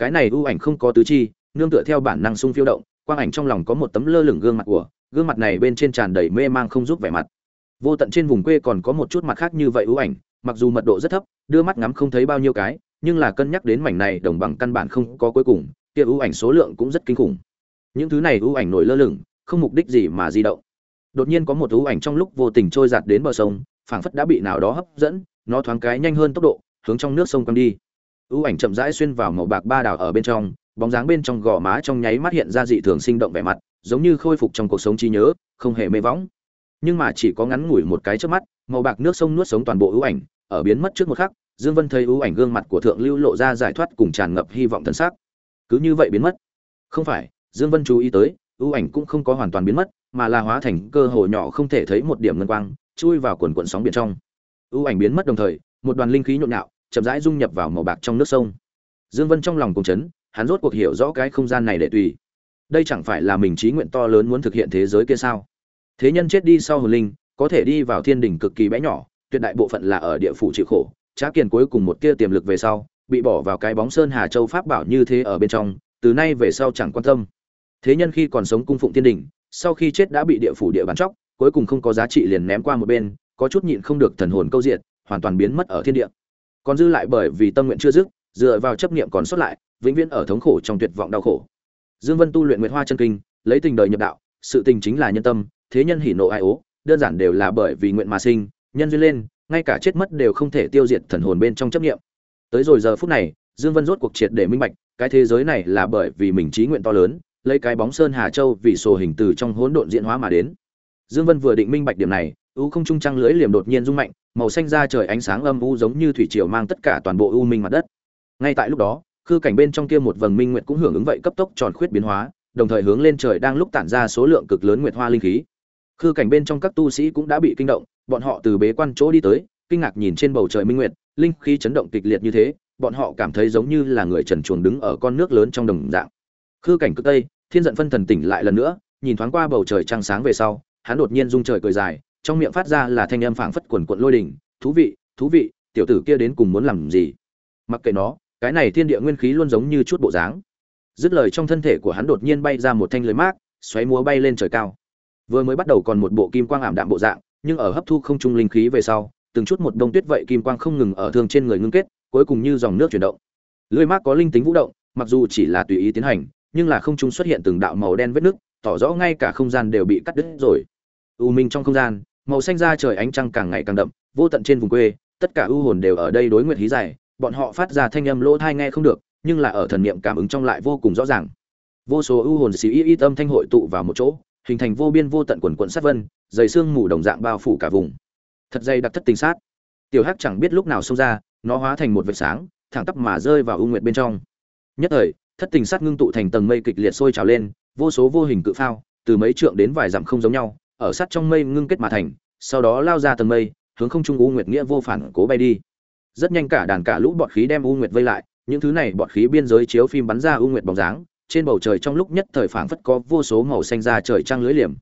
cái này ưu ảnh không có tứ chi, nương tựa theo bản năng sung phiêu động, quang ảnh trong lòng có một tấm lơ lửng gương mặt của, gương mặt này bên trên tràn đầy mê mang không giúp vẻ mặt. Vô tận trên vùng quê còn có một chút mặt khác như vậy ưu ảnh, mặc dù mật độ rất thấp, đưa mắt ngắm không thấy bao nhiêu cái, nhưng là cân nhắc đến mảnh này đồng bằng căn bản không có cuối cùng, kia ưu ảnh số lượng cũng rất kinh khủng. Những thứ này ưu ảnh nổi lơ lửng, không mục đích gì mà di động. Đột nhiên có một ưu ảnh trong lúc vô tình trôi giạt đến bờ sông, phảng phất đã bị nào đó hấp dẫn, nó thoáng cái nhanh hơn tốc độ, hướng trong nước sông quăng đi ưu ảnh chậm rãi xuyên vào màu bạc ba đảo ở bên trong, bóng dáng bên trong gò má trong nháy mắt hiện ra dị thường sinh động vẻ mặt, giống như khôi phục trong cuộc sống trí nhớ, không hề mê võng. Nhưng mà chỉ có ngắn ngủi một cái trước mắt, màu bạc nước sông nuốt sống toàn bộ ưu ảnh, ở biến mất trước một khắc, dương vân thấy ưu ảnh gương mặt của thượng lưu lộ ra giải thoát cùng tràn ngập hy vọng thần sắc. Cứ như vậy biến mất. Không phải, dương vân chú ý tới ưu ảnh cũng không có hoàn toàn biến mất, mà là hóa thành cơ hồ nhỏ không thể thấy một điểm ngân quang, chui vào quần quần sóng biển trong. Ưu ảnh biến mất đồng thời, một đoàn linh khí nhộn nhạo chậm rãi dung nhập vào màu bạc trong nước sông. Dương vân trong lòng cùng chấn, hắn rốt cuộc hiểu rõ cái không gian này để tùy. Đây chẳng phải là mình trí nguyện to lớn muốn thực hiện thế giới kia sao? Thế nhân chết đi sau hồn linh, có thể đi vào thiên đình cực kỳ bé nhỏ, tuyệt đại bộ phận là ở địa phủ chịu khổ, trá kiền cuối cùng một kia tiềm lực về sau, bị bỏ vào cái bóng sơn hà châu pháp bảo như thế ở bên trong, từ nay về sau chẳng quan tâm. Thế nhân khi còn sống cung phụng thiên đình sau khi chết đã bị địa phủ địa bàn chóc, cuối cùng không có giá trị liền ném qua một bên, có chút nhịn không được thần hồn câu diện hoàn toàn biến mất ở thiên địa còn dư lại bởi vì tâm nguyện chưa dứt, dựa vào chấp niệm còn sót lại, vĩnh viễn ở thống khổ trong tuyệt vọng đau khổ. Dương vân tu luyện nguyệt hoa chân kinh, lấy tình đời nhập đạo, sự tình chính là nhân tâm, thế nhân hỉ nộ ai ố, đơn giản đều là bởi vì nguyện mà sinh, nhân duyên lên, ngay cả chết mất đều không thể tiêu diệt thần hồn bên trong chấp niệm. Tới rồi giờ phút này, dương vân rốt cuộc triệt để minh bạch, cái thế giới này là bởi vì mình trí nguyện to lớn, lấy cái bóng sơn hà châu vì sổ hình từ trong hỗn độn diễn hóa mà đến. Dương vân vừa định minh bạch điểm này u không trung trăng lưới liềm đột nhiên rung mạnh, màu xanh ra trời ánh sáng âm u giống như thủy triều mang tất cả toàn bộ u minh mặt đất. Ngay tại lúc đó, khư cảnh bên trong kia một vầng minh nguyệt cũng hưởng ứng vậy cấp tốc tròn khuyết biến hóa, đồng thời hướng lên trời đang lúc tản ra số lượng cực lớn nguyệt hoa linh khí. Khư cảnh bên trong các tu sĩ cũng đã bị kinh động, bọn họ từ bế quan chỗ đi tới, kinh ngạc nhìn trên bầu trời minh nguyệt, linh khí chấn động kịch liệt như thế, bọn họ cảm thấy giống như là người trần chuồng đứng ở con nước lớn trong đồng dạng. Khư cảnh cực tây, thiên giận phân thần tỉnh lại lần nữa, nhìn thoáng qua bầu trời trăng sáng về sau, hắn đột nhiên rung trời cười dài trong miệng phát ra là thanh âm phảng phất quần quận lôi đỉnh thú vị thú vị, tiểu tử kia đến cùng muốn làm gì? Mặc kệ nó, cái này thiên địa nguyên khí luôn giống như chút bộ dáng. Dứt lời trong thân thể của hắn đột nhiên bay ra một thanh lưới mát xoáy múa bay lên trời cao. Vừa mới bắt đầu còn một bộ kim quang ảm đạm bộ dạng, nhưng ở hấp thu không trung linh khí về sau, từng chút một đông tuyết vậy kim quang không ngừng ở thương trên người ngưng kết, cuối cùng như dòng nước chuyển động. Lưới mát có linh tính vũ động, mặc dù chỉ là tùy ý tiến hành, nhưng là không trung xuất hiện từng đạo màu đen vết nước tỏ rõ ngay cả không gian đều bị cắt đứt rồi. U minh trong không gian màu xanh ra trời ánh trăng càng ngày càng đậm, vô tận trên vùng quê, tất cả ưu hồn đều ở đây đối nguyện hí dài, bọn họ phát ra thanh âm lỗ thai nghe không được, nhưng là ở thần niệm cảm ứng trong lại vô cùng rõ ràng. Vô số ưu hồn xì y y tâm thanh hội tụ vào một chỗ, hình thành vô biên vô tận quần quận sát vân, dày xương mù đồng dạng bao phủ cả vùng. Thật dày đặc thất tình sát. Tiểu hắc chẳng biết lúc nào xông ra, nó hóa thành một vệt sáng, thẳng tắp mà rơi vào ưu nguyệt bên trong. Nhất thời, thất tình sát ngưng tụ thành tầng mây kịch liệt sôi trào lên, vô số vô hình cự phao, từ mấy trượng đến vài dặm không giống nhau ở sát trong mây ngưng kết mà thành, sau đó lao ra tầng mây, hướng không trung u nguyệt nghĩa vô phản cố bay đi. Rất nhanh cả đàn cả lũ bọt khí đem u nguyệt vây lại, những thứ này bọt khí biên giới chiếu phim bắn ra u nguyệt bóng dáng, trên bầu trời trong lúc nhất thời phảng phất có vô số màu xanh ra trời trăng lưới liềm.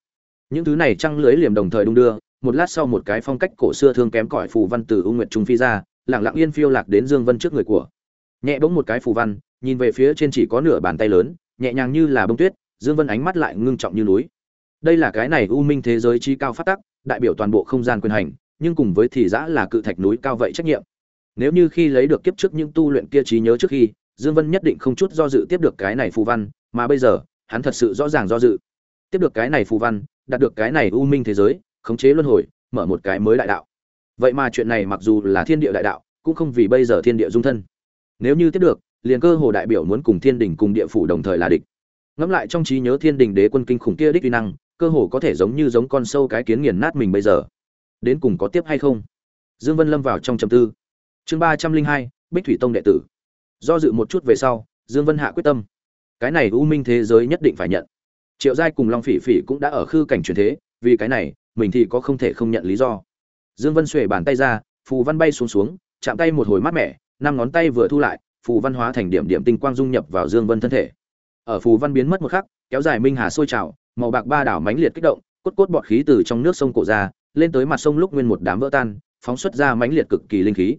Những thứ này trăng lưới liềm đồng thời đung đưa, một lát sau một cái phong cách cổ xưa thương kém cỏi phù văn từ u nguyệt trung phi ra, lặng lặng yên phiêu lạc đến dương vân trước người của. Nhẹ bỗng một cái phù văn, nhìn về phía trên chỉ có nửa bàn tay lớn, nhẹ nhàng như là bông tuyết, dương vân ánh mắt lại ngưng trọng như núi đây là cái này u minh thế giới chi cao phát tắc, đại biểu toàn bộ không gian quyền hành, nhưng cùng với thì giã là cự thạch núi cao vậy trách nhiệm. Nếu như khi lấy được kiếp trước những tu luyện kia trí nhớ trước khi, dương vân nhất định không chút do dự tiếp được cái này phù văn, mà bây giờ, hắn thật sự rõ ràng do dự. Tiếp được cái này phù văn, đạt được cái này u minh thế giới, khống chế luân hồi, mở một cái mới đại đạo. Vậy mà chuyện này mặc dù là thiên địa đại đạo, cũng không vì bây giờ thiên địa dung thân. Nếu như tiếp được, liền cơ hồ đại biểu muốn cùng thiên đình cùng địa phủ đồng thời là địch. Ngẫm lại trong trí nhớ thiên đình đế quân kinh khủng kia đích uy năng cơ hồ có thể giống như giống con sâu cái kiến nghiền nát mình bây giờ. Đến cùng có tiếp hay không? Dương vân lâm vào trong trầm tư. Chương ba trăm linh hai, bích thủy tông đệ tử. Do dự một chút về sau, dương vân hạ quyết tâm. Cái này u minh thế giới nhất định phải nhận. Triệu giai cùng long phỉ phỉ cũng đã ở khư cảnh truyền thế, vì cái này, mình thì có không thể không nhận lý do. Dương vân xuề bàn tay ra, phù văn bay xuống xuống, chạm tay một hồi mát mẻ, năm ngón tay vừa thu lại, phù văn hóa thành điểm điểm tinh quang dung nhập vào dương vân thân thể. Ở phù văn biến mất một khắc, kéo dài minh hà sôi trào màu bạc ba đảo mãnh liệt kích động, cốt cốt bọt khí từ trong nước sông cổ ra, lên tới mặt sông lúc nguyên một đám vỡ tan, phóng xuất ra mãnh liệt cực kỳ linh khí.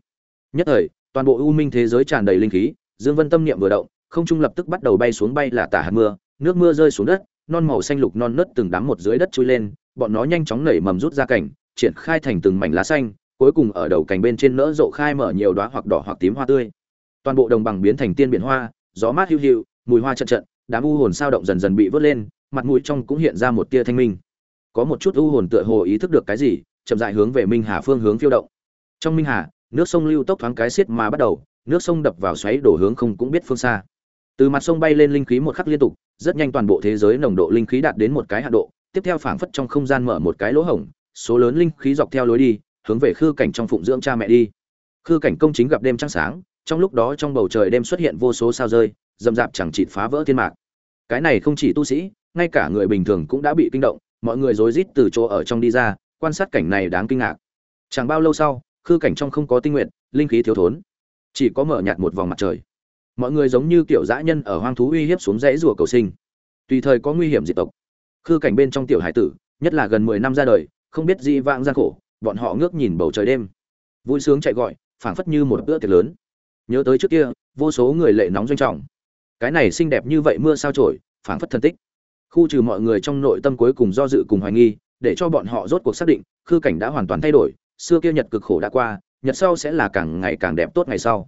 Nhất thời, toàn bộ u minh thế giới tràn đầy linh khí, dương vân tâm niệm vừa động, không trung lập tức bắt đầu bay xuống bay là tả hạt mưa, nước mưa rơi xuống đất, non màu xanh lục non nớt từng đám một dưới đất chui lên, bọn nó nhanh chóng nảy mầm rút ra cảnh, triển khai thành từng mảnh lá xanh, cuối cùng ở đầu cành bên trên nỡ rộ khai mở nhiều đóa hoặc đỏ hoặc tím hoa tươi. Toàn bộ đồng bằng biến thành tiên biển hoa, gió mát hiu hiu, mùi hoa trận trận đám u hồn sao động dần dần bị vớt lên mặt mũi trong cũng hiện ra một tia thanh minh. Có một chút u hồn tựa hồ ý thức được cái gì, chậm rãi hướng về minh hà phương hướng phiêu động. Trong minh hà, nước sông lưu tốc thoáng cái xiết mà bắt đầu, nước sông đập vào xoáy đổ hướng không cũng biết phương xa. Từ mặt sông bay lên linh khí một khắc liên tục, rất nhanh toàn bộ thế giới nồng độ linh khí đạt đến một cái hạ độ, tiếp theo phảng phất trong không gian mở một cái lỗ hổng, số lớn linh khí dọc theo lối đi, hướng về khư cảnh trong phụng dưỡng cha mẹ đi. Khư cảnh công chính gặp đêm trăng sáng, trong lúc đó trong bầu trời đêm xuất hiện vô số sao rơi dầm dạp chẳng chịt phá vỡ thiên mạc. Cái này không chỉ tu sĩ ngay cả người bình thường cũng đã bị kinh động, mọi người rối rít từ chỗ ở trong đi ra, quan sát cảnh này đáng kinh ngạc. Chẳng bao lâu sau, khư cảnh trong không có tinh nguyện, linh khí thiếu thốn. Chỉ có mở nhạt một vòng mặt trời. Mọi người giống như kiểu dã nhân ở hoang thú uy hiếp xuống dãy rùa cầu sinh. Tùy thời có nguy hiểm diệt tộc. Khư cảnh bên trong tiểu hải tử, nhất là gần mười năm ra đời, không biết gì vãng gian khổ, bọn họ ngước nhìn bầu trời đêm. Vui sướng chạy gọi, phảng phất như một bữa tiệc lớn. Nhớ tới trước kia, vô số người lệ nóng doanh trọng. Cái này xinh đẹp như vậy mưa sao trổi, phảng phất thân tích khu trừ mọi người trong nội tâm cuối cùng do dự cùng hoài nghi, để cho bọn họ rốt cuộc xác định, khư cảnh đã hoàn toàn thay đổi, xưa kia nhật cực khổ đã qua, nhật sau sẽ là càng ngày càng đẹp tốt ngày sau.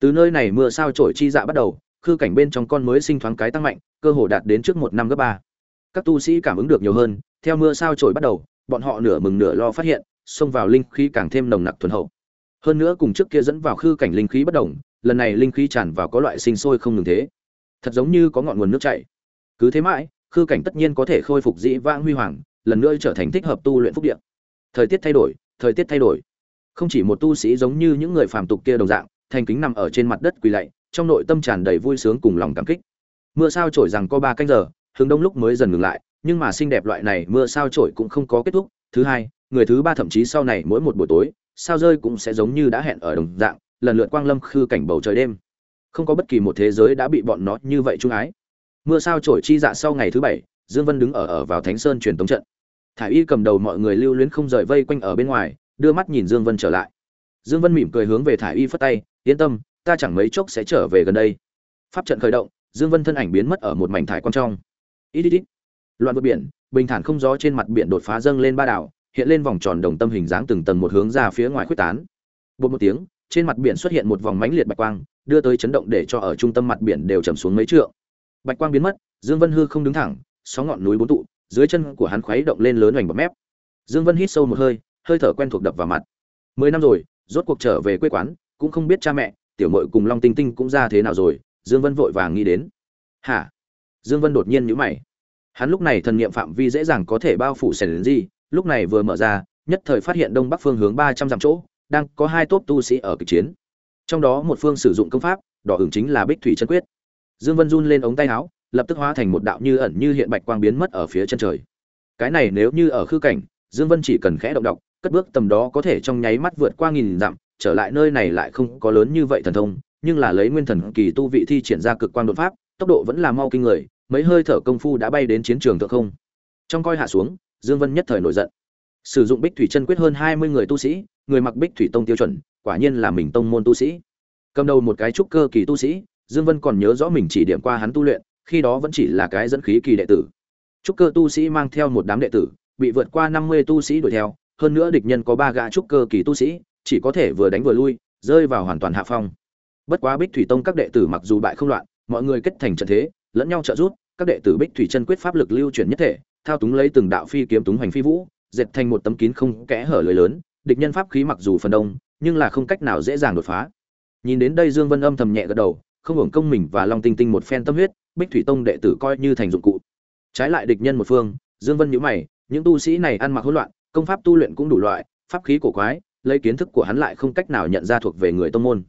Từ nơi này mưa sao trổi chi dạ bắt đầu, khư cảnh bên trong con mới sinh thoáng cái tăng mạnh, cơ hồ đạt đến trước một năm gấp ba. Các tu sĩ cảm ứng được nhiều hơn, theo mưa sao trổi bắt đầu, bọn họ nửa mừng nửa lo phát hiện, xông vào linh khí càng thêm nồng nặc thuần hậu. Hơn nữa cùng trước kia dẫn vào khư cảnh linh khí bất đồng, lần này linh khí tràn vào có loại sinh sôi không ngừng thế. Thật giống như có ngọn nguồn nước chảy. Cứ thế mãi khư cảnh tất nhiên có thể khôi phục dĩ vãng huy hoàng, lần nữa trở thành thích hợp tu luyện phúc điện thời tiết thay đổi, thời tiết thay đổi. Không chỉ một tu sĩ giống như những người phàm tục kia đồng dạng, thành kính nằm ở trên mặt đất quỳ lạy, trong nội tâm tràn đầy vui sướng cùng lòng cảm kích. Mưa sao trổi rằng có ba canh giờ, hướng đông lúc mới dần ngừng lại, nhưng mà xinh đẹp loại này mưa sao trổi cũng không có kết thúc. Thứ hai, người thứ ba thậm chí sau này mỗi một buổi tối, sao rơi cũng sẽ giống như đã hẹn ở đồng dạng, lần lượt quang lâm khư cảnh bầu trời đêm. Không có bất kỳ một thế giới đã bị bọn nó như vậy trung ái mưa sao trổi chi dạ sau ngày thứ bảy, dương vân đứng ở ở vào thánh sơn truyền tống trận. Thải y cầm đầu mọi người lưu luyến không rời vây quanh ở bên ngoài, đưa mắt nhìn dương vân trở lại. Dương vân mỉm cười hướng về thải y phất tay, yên tâm, ta chẳng mấy chốc sẽ trở về gần đây. Pháp trận khởi động, dương vân thân ảnh biến mất ở một mảnh thải quan trong. Ít ít ít. Loạn vượt biển, bình thản không gió trên mặt biển đột phá dâng lên ba đảo, hiện lên vòng tròn đồng tâm hình dáng từng tầng một hướng ra phía ngoài khuếch tán. Bột một tiếng, trên mặt biển xuất hiện một vòng mãnh liệt bạch quang, đưa tới chấn động để cho ở trung tâm mặt biển đều trầm xuống mấy trượng bạch quang biến mất, dương vân hư không đứng thẳng, sóng ngọn núi bốn tụ, dưới chân của hắn khuấy động lên lớn hoành bọt mép. Dương vân hít sâu một hơi hơi thở quen thuộc đập vào mặt. Mười năm rồi, rốt cuộc trở về quê quán, cũng không biết cha mẹ, tiểu mội cùng long tinh tinh cũng ra thế nào rồi, dương vân vội vàng nghĩ đến. Hả? Dương vân đột nhiên nhữ mày. Hắn lúc này thần niệm phạm vi dễ dàng có thể bao phủ sẻn đến gì lúc này vừa mở ra, nhất thời phát hiện đông bắc phương hướng ba trăm dặm chỗ, đang có hai tốp tu sĩ ở kịch chiến. Trong đó một phương sử dụng công pháp, đỏ hưởng chính là bích thủy chân quyết dương vân run lên ống tay áo, lập tức hóa thành một đạo như ẩn như hiện bạch quang biến mất ở phía chân trời. Cái này nếu như ở khư cảnh, dương vân chỉ cần khẽ động đọc, cất bước tầm đó có thể trong nháy mắt vượt qua nghìn dặm, trở lại nơi này lại không có lớn như vậy thần thông, nhưng là lấy nguyên thần kỳ tu vị thi triển ra cực quang đột pháp, tốc độ vẫn là mau kinh người, mấy hơi thở công phu đã bay đến chiến trường thượng không. Trong coi hạ xuống, dương vân nhất thời nổi giận. Sử dụng bích thủy chân quyết hơn hai mươi người tu sĩ, người mặc bích thủy tông tiêu chuẩn, quả nhiên là mình tông môn tu sĩ. Cầm đầu một cái trúc cơ kỳ tu sĩ dương vân còn nhớ rõ mình chỉ điểm qua hắn tu luyện, khi đó vẫn chỉ là cái dẫn khí kỳ đệ tử. Trúc cơ tu sĩ mang theo một đám đệ tử, bị vượt qua năm mươi tu sĩ đuổi theo, hơn nữa địch nhân có ba gã trúc cơ kỳ tu sĩ, chỉ có thể vừa đánh vừa lui, rơi vào hoàn toàn hạ phong. Bất quá bích thủy tông các đệ tử mặc dù bại không loạn, mọi người kết thành trận thế, lẫn nhau trợ giúp, các đệ tử bích thủy chân quyết pháp lực lưu chuyển nhất thể, thao túng lấy từng đạo phi kiếm túng hoành phi vũ, dệt thành một tấm kín không kẽ hở lưới lớn, địch nhân pháp khí mặc dù phần đông, nhưng là không cách nào dễ dàng đột phá. Nhìn đến đây dương vân âm thầm nhẹ gật đầu không hưởng công mình và long tinh tinh một phen tâm huyết, bích thủy tông đệ tử coi như thành dụng cụ. Trái lại địch nhân một phương, dương vân nhíu mày, những tu sĩ này ăn mặc hỗn loạn, công pháp tu luyện cũng đủ loại, pháp khí cổ quái, lấy kiến thức của hắn lại không cách nào nhận ra thuộc về người tông môn.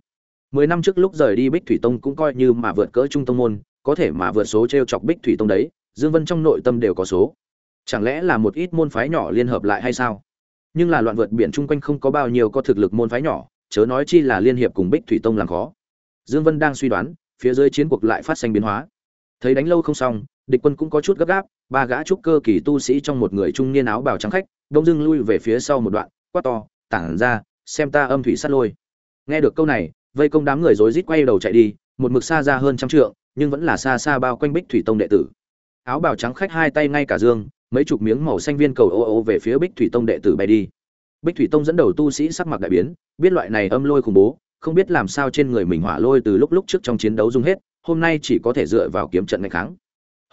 Mười năm trước lúc rời đi bích thủy tông cũng coi như mà vượt cỡ trung tông môn, có thể mà vượt số t chọc bích thủy tông đấy, dương vân trong nội tâm đều có số. Chẳng lẽ là một ít môn phái nhỏ liên hợp lại hay sao? Nhưng là loạn vượt biển chung quanh không có bao nhiêu có thực lực môn phái nhỏ, chớ nói chi là liên hiệp cùng bích thủy tông làm khó dương vân đang suy đoán, phía dưới chiến cuộc lại phát sinh biến hóa. Thấy đánh lâu không xong, địch quân cũng có chút gấp gáp, ba gã trúc cơ kỳ tu sĩ trong một người trung niên áo bào trắng khách, đông dưng lui về phía sau một đoạn, quát to, tản ra, xem ta âm thủy sát lôi. Nghe được câu này, vây công đám người rối rít quay đầu chạy đi, một mực xa ra hơn trăm trượng, nhưng vẫn là xa xa bao quanh bích thủy tông đệ tử. Áo bào trắng khách hai tay ngay cả dương, mấy chục miếng màu xanh viên cầu ô ô về phía bích thủy tông đệ tử bay đi. Bích thủy tông dẫn đầu tu sĩ sắc mặt đại biến, biết loại này âm lôi khủng bố không biết làm sao trên người mình hỏa lôi từ lúc lúc trước trong chiến đấu dùng hết, hôm nay chỉ có thể dựa vào kiếm trận ngày kháng.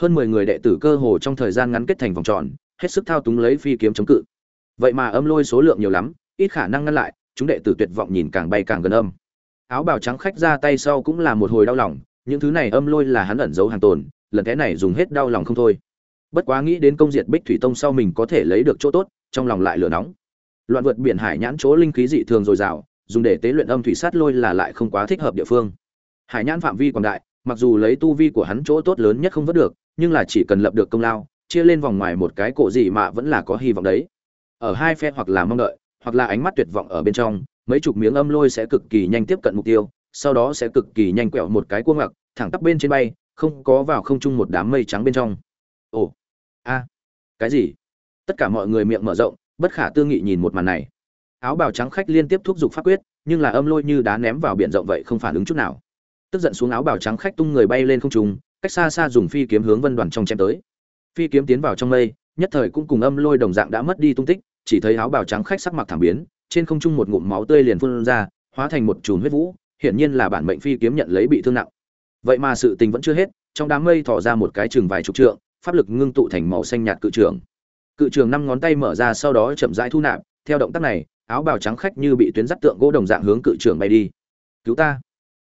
Hơn mười người đệ tử cơ hồ trong thời gian ngắn kết thành vòng tròn, hết sức thao túng lấy phi kiếm chống cự. Vậy mà âm lôi số lượng nhiều lắm, ít khả năng ngăn lại, chúng đệ tử tuyệt vọng nhìn càng bay càng gần âm. Áo bào trắng khách ra tay sau cũng là một hồi đau lòng, những thứ này âm lôi là hắn ẩn giấu hàng tồn, lần thế này dùng hết đau lòng không thôi. Bất quá nghĩ đến công diệt bích thủy tông sau mình có thể lấy được chỗ tốt, trong lòng lại lửa nóng. Loạn vượt biển hải nhãn chỗ linh khí dị thường dồi dào dùng để tế luyện âm thủy sát lôi là lại không quá thích hợp địa phương. Hải nhãn phạm vi còn đại, mặc dù lấy tu vi của hắn chỗ tốt lớn nhất không vớt được, nhưng là chỉ cần lập được công lao, chia lên vòng ngoài một cái cổ gì mà vẫn là có hy vọng đấy. Ở hai phe hoặc là mong đợi, hoặc là ánh mắt tuyệt vọng ở bên trong, mấy chục miếng âm lôi sẽ cực kỳ nhanh tiếp cận mục tiêu, sau đó sẽ cực kỳ nhanh quẹo một cái cuông ngặc thẳng tắp bên trên bay, không có vào không trung một đám mây trắng bên trong. Ồ, a, cái gì? Tất cả mọi người miệng mở rộng, bất khả tư nghị nhìn một màn này áo bào trắng khách liên tiếp thúc giục pháp quyết, nhưng là âm lôi như đá ném vào biển rộng vậy không phản ứng chút nào. Tức giận xuống áo bào trắng khách tung người bay lên không trung, cách xa xa dùng phi kiếm hướng vân đoàn trong chém tới. Phi kiếm tiến vào trong mây, nhất thời cũng cùng âm lôi đồng dạng đã mất đi tung tích, chỉ thấy áo bào trắng khách sắc mặt thảm biến, trên không trung một ngụm máu tươi liền phun ra, hóa thành một chùm huyết vũ, hiển nhiên là bản mệnh phi kiếm nhận lấy bị thương nặng. Vậy mà sự tình vẫn chưa hết, trong đám mây thỏ ra một cái chừng vài chục trượng, pháp lực ngưng tụ thành màu xanh nhạt cự trường. Cự trường năm ngón tay mở ra sau đó chậm rãi thu nạp, theo động tác này áo bào trắng khách như bị tuyến dắt tượng gỗ đồng dạng hướng cự trường bay đi. Cứu ta.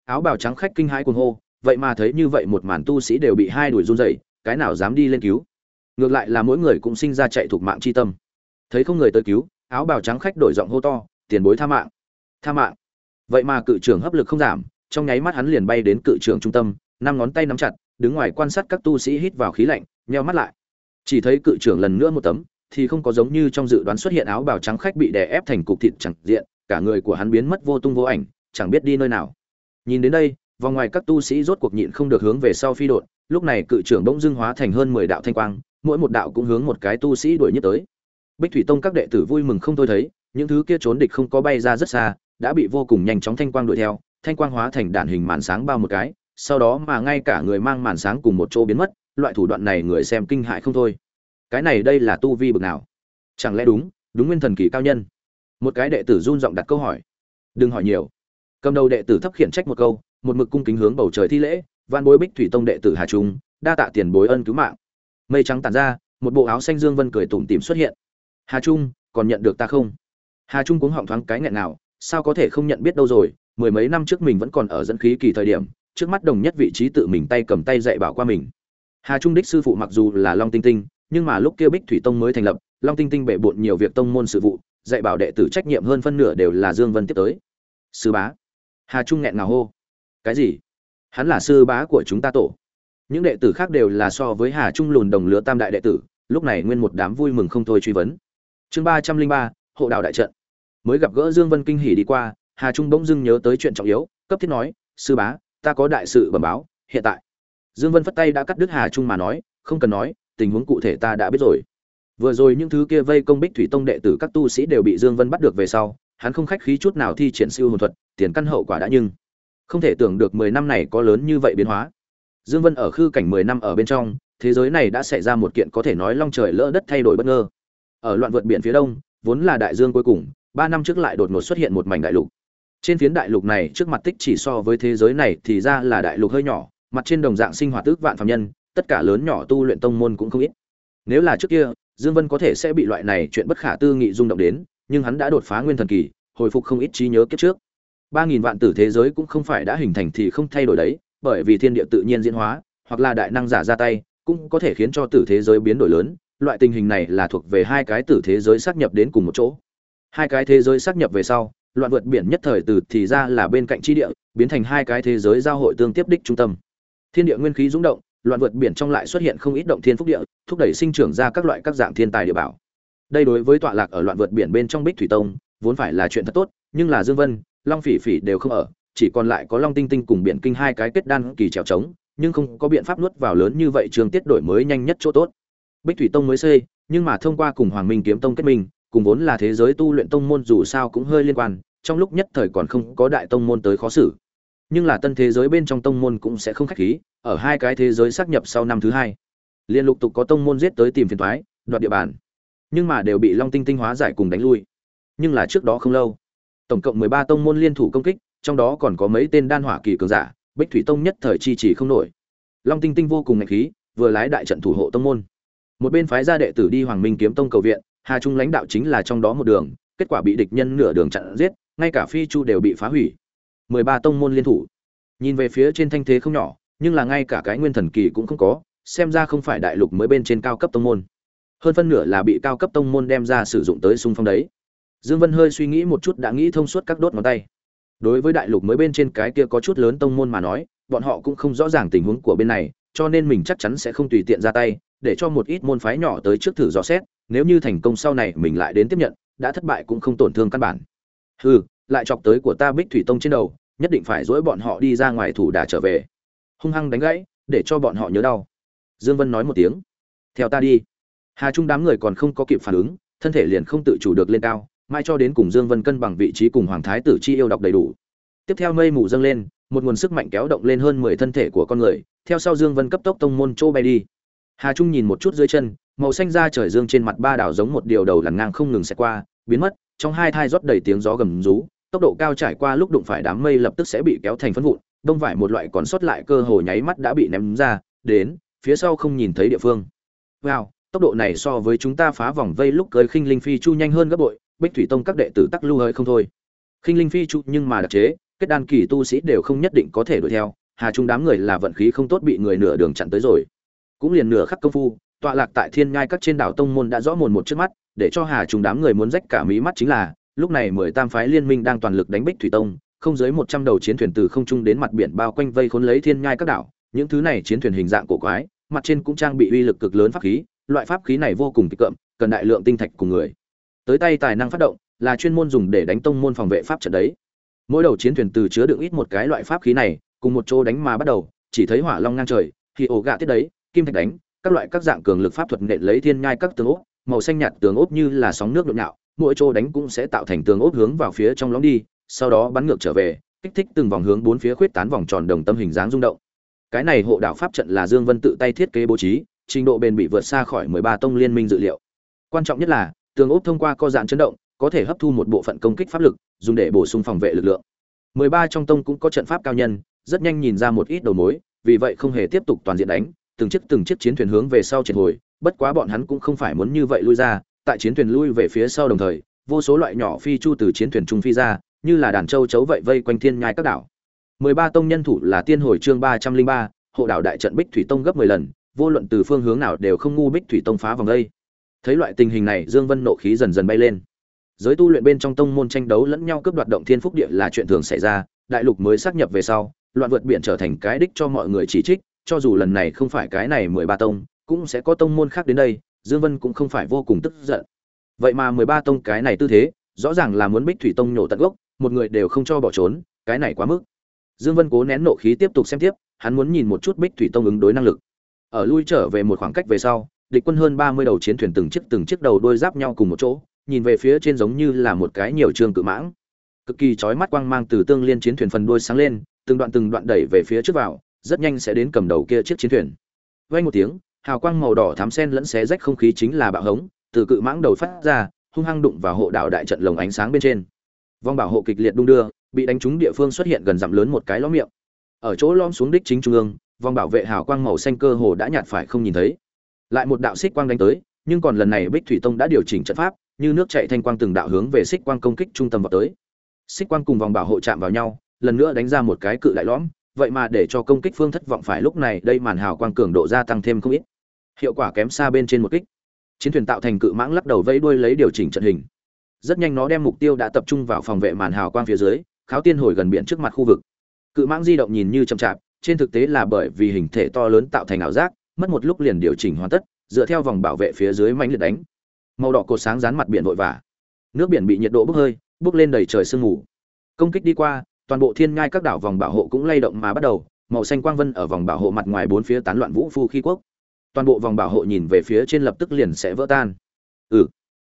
Áo bào trắng khách kinh hãi cuồng hô, vậy mà thấy như vậy một màn tu sĩ đều bị hai đuổi run rẩy, cái nào dám đi lên cứu? Ngược lại là mỗi người cũng sinh ra chạy thuộc mạng chi tâm. Thấy không người tới cứu, áo bào trắng khách đổi giọng hô to, tiền bối tha mạng tha mạng. Vậy mà cự trưởng hấp lực không giảm, trong nháy mắt hắn liền bay đến cự trưởng trung tâm, năm ngón tay nắm chặt, đứng ngoài quan sát các tu sĩ hít vào khí lạnh, nheo mắt lại. Chỉ thấy cự trưởng lần nữa một tấm thì không có giống như trong dự đoán xuất hiện áo bào trắng khách bị đè ép thành cục thịt chẳng diện, cả người của hắn biến mất vô tung vô ảnh, chẳng biết đi nơi nào. Nhìn đến đây, vòng ngoài các tu sĩ rốt cuộc nhịn không được hướng về sau phi đột lúc này cự trưởng bỗng dưng hóa thành hơn mười đạo thanh quang, mỗi một đạo cũng hướng một cái tu sĩ đuổi nhất tới. Bích thủy tông các đệ tử vui mừng không thôi thấy, những thứ kia trốn địch không có bay ra rất xa, đã bị vô cùng nhanh chóng thanh quang đuổi theo, thanh quang hóa thành đạn hình màn sáng bao một cái, sau đó mà ngay cả người mang màn sáng cùng một chỗ biến mất, loại thủ đoạn này người xem kinh hại không thôi cái này đây là tu vi bực nào? Chẳng lẽ đúng đúng nguyên thần kỳ cao nhân? Một cái đệ tử run giọng đặt câu hỏi. Đừng hỏi nhiều. Cầm đầu đệ tử thấp khiển trách một câu, một mực cung kính hướng bầu trời thi lễ van bối bích thủy tông đệ tử hà trung, đa tạ tiền bối ân cứu mạng. Mây trắng tàn ra, một bộ áo xanh dương vân cười tủm tỉm xuất hiện. Hà trung, còn nhận được ta không? Hà trung cũng họng thoáng cái nghẹn nào sao có thể không nhận biết đâu rồi, mười mấy năm trước mình vẫn còn ở dẫn khí kỳ thời điểm, trước mắt đồng nhất vị trí tự mình tay cầm tay dạy bảo qua mình. Hà trung đích sư phụ mặc dù là long tinh tinh nhưng mà lúc kia bích thủy tông mới thành lập, long tinh tinh bệ bội nhiều việc tông môn sự vụ, dạy bảo đệ tử trách nhiệm hơn phân nửa đều là dương vân tiếp tới. Sư bá. Hà trung nghẹn ngào hô. Cái gì? Hắn là sư bá của chúng ta tổ. Những đệ tử khác đều là so với hà trung lùn đồng lứa tam đại đệ tử, lúc này nguyên một đám vui mừng không thôi truy vấn. Chương ba trăm linh ba, hộ đạo đại trận. Mới gặp gỡ dương vân kinh hỉ đi qua, hà trung bỗng dưng nhớ tới chuyện trọng yếu, cấp thiết nói, sư bá, ta có đại sự bẩm báo, hiện tại. Dương vân phất tay đã cắt đứt hà trung mà nói, không cần nói tình huống cụ thể ta đã biết rồi. Vừa rồi những thứ kia vây công bích thủy tông đệ tử các tu sĩ đều bị dương vân bắt được về sau, hắn không khách khí chút nào thi triển siêu hồn thuật, tiền căn hậu quả đã nhưng không thể tưởng được mười năm này có lớn như vậy biến hóa. Dương vân ở khư cảnh mười năm ở bên trong, thế giới này đã xảy ra một kiện có thể nói long trời lỡ đất thay đổi bất ngờ. Ở loạn vượt biển phía đông, vốn là đại dương cuối cùng, ba năm trước lại đột ngột xuất hiện một mảnh đại lục. Trên phiến đại lục này, trước mặt tích chỉ so với thế giới này thì ra là đại lục hơi nhỏ, mặt trên đồng dạng sinh hoạt ước vạn phạm nhân tất cả lớn nhỏ tu luyện tông môn cũng không ít. Nếu là trước kia, dương vân có thể sẽ bị loại này chuyện bất khả tư nghị rung động đến, nhưng hắn đã đột phá nguyên thần kỳ, hồi phục không ít trí nhớ kiếp trước. Ba nghìn vạn tử thế giới cũng không phải đã hình thành thì không thay đổi đấy, bởi vì thiên địa tự nhiên diễn hóa, hoặc là đại năng giả ra tay, cũng có thể khiến cho tử thế giới biến đổi lớn. Loại tình hình này là thuộc về hai cái tử thế giới sáp nhập đến cùng một chỗ. Hai cái thế giới sáp nhập về sau, loạn vượt biển nhất thời từ thì ra là bên cạnh chi địa, biến thành hai cái thế giới giao hội tương tiếp đích trung tâm. Thiên địa nguyên khí rung động loạn vượt biển trong lại xuất hiện không ít động thiên phúc địa, thúc đẩy sinh trưởng ra các loại các dạng thiên tài địa bảo. Đây đối với tọa lạc ở loạn vượt biển bên trong bích thủy tông, vốn phải là chuyện thật tốt, nhưng là dương vân, long phỉ phỉ đều không ở, chỉ còn lại có long tinh tinh cùng biển kinh hai cái kết đan kỳ trèo trống, nhưng không có biện pháp nuốt vào lớn như vậy trường tiết đổi mới nhanh nhất chỗ tốt. Bích thủy tông mới xây, nhưng mà thông qua cùng hoàng minh kiếm tông kết minh, cùng vốn là thế giới tu luyện tông môn dù sao cũng hơi liên quan, trong lúc nhất thời còn không có đại tông môn tới khó xử. Nhưng là tân thế giới bên trong tông môn cũng sẽ không khách khí ở hai cái thế giới xác nhập sau năm thứ hai. Liên lục tục có tông môn giết tới tìm phiền thoái, đoạt địa bàn. Nhưng mà đều bị long tinh tinh hóa giải cùng đánh lui. Nhưng là trước đó không lâu, tổng cộng mười ba tông môn liên thủ công kích, trong đó còn có mấy tên đan hỏa kỳ cường giả, bích thủy tông nhất thời chi chỉ không nổi. Long tinh tinh vô cùng ngạch khí, vừa lái đại trận thủ hộ tông môn. Một bên phái gia đệ tử đi hoàng minh kiếm tông cầu viện, hà trung lãnh đạo chính là trong đó một đường, kết quả bị địch nhân nửa đường chặn giết, ngay cả phi chu đều bị phá hủy. Mười ba tông môn liên thủ. Nhìn về phía trên thanh thế không nhỏ nhưng là ngay cả cái nguyên thần kỳ cũng không có, xem ra không phải đại lục mới bên trên cao cấp tông môn. Hơn phân nửa là bị cao cấp tông môn đem ra sử dụng tới xung phong đấy. Dương vân hơi suy nghĩ một chút đã nghĩ thông suốt các đốt ngón tay. Đối với đại lục mới bên trên cái kia có chút lớn tông môn mà nói, bọn họ cũng không rõ ràng tình huống của bên này, cho nên mình chắc chắn sẽ không tùy tiện ra tay, để cho một ít môn phái nhỏ tới trước thử dò xét, nếu như thành công sau này mình lại đến tiếp nhận, đã thất bại cũng không tổn thương căn bản. Hừ, lại chọc tới của ta bích thủy tông trên đầu, nhất định phải dỗi bọn họ đi ra ngoài thủ đà trở về hung hăng đánh gãy, để cho bọn họ nhớ đau. Dương vân nói một tiếng. Theo ta đi. Hà trung đám người còn không có kịp phản ứng, thân thể liền không tự chủ được lên cao mai cho đến cùng dương vân cân bằng vị trí cùng hoàng thái tử chi yêu đọc đầy đủ. Tiếp theo mây mù dâng lên, một nguồn sức mạnh kéo động lên hơn mười thân thể của con người, theo sau dương vân cấp tốc tông môn chỗ bay đi. Hà trung nhìn một chút dưới chân, màu xanh da trời dương trên mặt ba đảo giống một điều đầu lằn ngang không ngừng xẹt qua, biến mất, trong hai thai rót đầy tiếng gió gầm rú, tốc độ cao trải qua lúc đụng phải đám mây lập tức sẽ bị kéo thành phân vụn đông vải một loại còn sót lại cơ hồ nháy mắt đã bị ném ra, đến, phía sau không nhìn thấy địa phương. Wow, tốc độ này so với chúng ta phá vòng vây lúc cưới khinh linh phi chu nhanh hơn gấp bội, bích thủy tông các đệ tử tắc lưu hơi không thôi. Khinh linh phi chu nhưng mà đặc chế, kết đan kỳ tu sĩ đều không nhất định có thể đuổi theo, hà trung đám người là vận khí không tốt bị người nửa đường chặn tới rồi. Cũng liền nửa khắc công phu, tọa lạc tại thiên nhai các trên đảo tông môn đã rõ mồn một trước mắt, để cho hà trung đám người muốn rách cả mí mắt chính là, lúc này mười tam phái liên minh đang toàn lực đánh bích thủy tông không dưới một trăm đầu chiến thuyền từ không trung đến mặt biển bao quanh vây khốn lấy thiên nhai các đảo. Những thứ này chiến thuyền hình dạng cổ quái, mặt trên cũng trang bị uy lực cực lớn pháp khí, loại pháp khí này vô cùng kịch cộm cần đại lượng tinh thạch cùng người. Tới tay tài năng phát động, là chuyên môn dùng để đánh tông môn phòng vệ pháp trận đấy. Mỗi đầu chiến thuyền từ chứa đựng ít một cái loại pháp khí này, cùng một chỗ đánh mà bắt đầu, chỉ thấy hỏa long ngang trời, thì ổ gạ tiết đấy, kim thạch đánh, các loại các dạng cường lực pháp thuật nện lấy thiên nhai các tường ốp, màu xanh nhạt tường ốp như là sóng nước nhộn nhạo, mỗi chỗ đánh cũng sẽ tạo thành tường ốp hướng vào phía trong lõm đi sau đó bắn ngược trở về, kích thích từng vòng hướng bốn phía khuyết tán vòng tròn đồng tâm hình dáng rung động. Cái này hộ đạo pháp trận là dương vân tự tay thiết kế bố trí, trình độ bền bị vượt xa khỏi 13 tông liên minh dự liệu. Quan trọng nhất là, tường ốp thông qua co dạng chấn động, có thể hấp thu một bộ phận công kích pháp lực, dùng để bổ sung phòng vệ lực lượng. 13 trong tông cũng có trận pháp cao nhân, rất nhanh nhìn ra một ít đầu mối, vì vậy không hề tiếp tục toàn diện đánh, từng chiếc từng chiếc chiến thuyền hướng về sau triệt hồi, bất quá bọn hắn cũng không phải muốn như vậy lui ra, tại chiến thuyền lui về phía sau đồng thời, vô số loại nhỏ phi chu từ chiến thuyền trung phi ra như là đàn châu chấu vậy vây quanh thiên nhai các đảo. 13 tông nhân thủ là tiên hồi chương 303, hộ đảo đại trận bích thủy tông gấp 10 lần vô luận từ phương hướng nào đều không ngu bích thủy tông phá vòng đây. Thấy loại tình hình này dương vân nộ khí dần dần bay lên. Giới tu luyện bên trong tông môn tranh đấu lẫn nhau cướp đoạt động thiên phúc địa là chuyện thường xảy ra đại lục mới xác nhập về sau loạn vượt biển trở thành cái đích cho mọi người chỉ trích cho dù lần này không phải cái này mười ba tông cũng sẽ có tông môn khác đến đây dương vân cũng không phải vô cùng tức giận. Vậy mà mười ba tông cái này tư thế rõ ràng là muốn bích thủy tông nhổ tận gốc một người đều không cho bỏ trốn, cái này quá mức. Dương vân cố nén nộ khí tiếp tục xem tiếp, hắn muốn nhìn một chút bích thủy tông ứng đối năng lực. Ở lui trở về một khoảng cách về sau, địch quân hơn ba mươi đầu chiến thuyền từng chiếc từng chiếc đầu đôi giáp nhau cùng một chỗ, nhìn về phía trên giống như là một cái nhiều trường cự mãng. Cực kỳ chói mắt quang mang từ tương liên chiến thuyền phần đuôi sáng lên, từng đoạn từng đoạn đẩy về phía trước vào, rất nhanh sẽ đến cầm đầu kia chiếc chiến thuyền. Vang một tiếng, hào quang màu đỏ thắm sen lẫn xé rách không khí chính là bạo hống, từ cự mãng đầu phát ra, hung hăng đụng vào hộ đảo đại trận lồng ánh sáng bên trên vòng bảo hộ kịch liệt đung đưa, bị đánh trúng địa phương xuất hiện gần dặm lớn một cái ló miệng. Ở chỗ lõm xuống đích chính trung ương vòng bảo vệ hào quang màu xanh cơ hồ đã nhạt phải không nhìn thấy. Lại một đạo xích quang đánh tới, nhưng còn lần này bích thủy tông đã điều chỉnh trận pháp, như nước chạy thanh quang từng đạo hướng về xích quang công kích trung tâm vào tới. Xích quang cùng vòng bảo hộ chạm vào nhau, lần nữa đánh ra một cái cự đại lõm, vậy mà để cho công kích phương thất vọng phải lúc này, đây màn hào quang cường độ gia tăng thêm không ít. Hiệu quả kém xa bên trên một kích. Chiến thuyền tạo thành cự mãng lắc đầu vẫy đuôi lấy điều chỉnh trận hình rất nhanh nó đem mục tiêu đã tập trung vào phòng vệ màn hào quang phía dưới, kháo tiên hồi gần biển trước mặt khu vực. Cự mãng di động nhìn như chậm chạp, trên thực tế là bởi vì hình thể to lớn tạo thành ảo giác, mất một lúc liền điều chỉnh hoàn tất, dựa theo vòng bảo vệ phía dưới mánh liệt đánh. Màu đỏ cột sáng dán mặt biển vội vã. Nước biển bị nhiệt độ bốc hơi, bốc lên đầy trời sương mù. Công kích đi qua, toàn bộ thiên ngai các đảo vòng bảo hộ cũng lay động mà bắt đầu, màu xanh quang vân ở vòng bảo hộ mặt ngoài bốn phía tán loạn vũ phu khí quốc. Toàn bộ vòng bảo hộ nhìn về phía trên lập tức liền sẽ vỡ tan. Ừ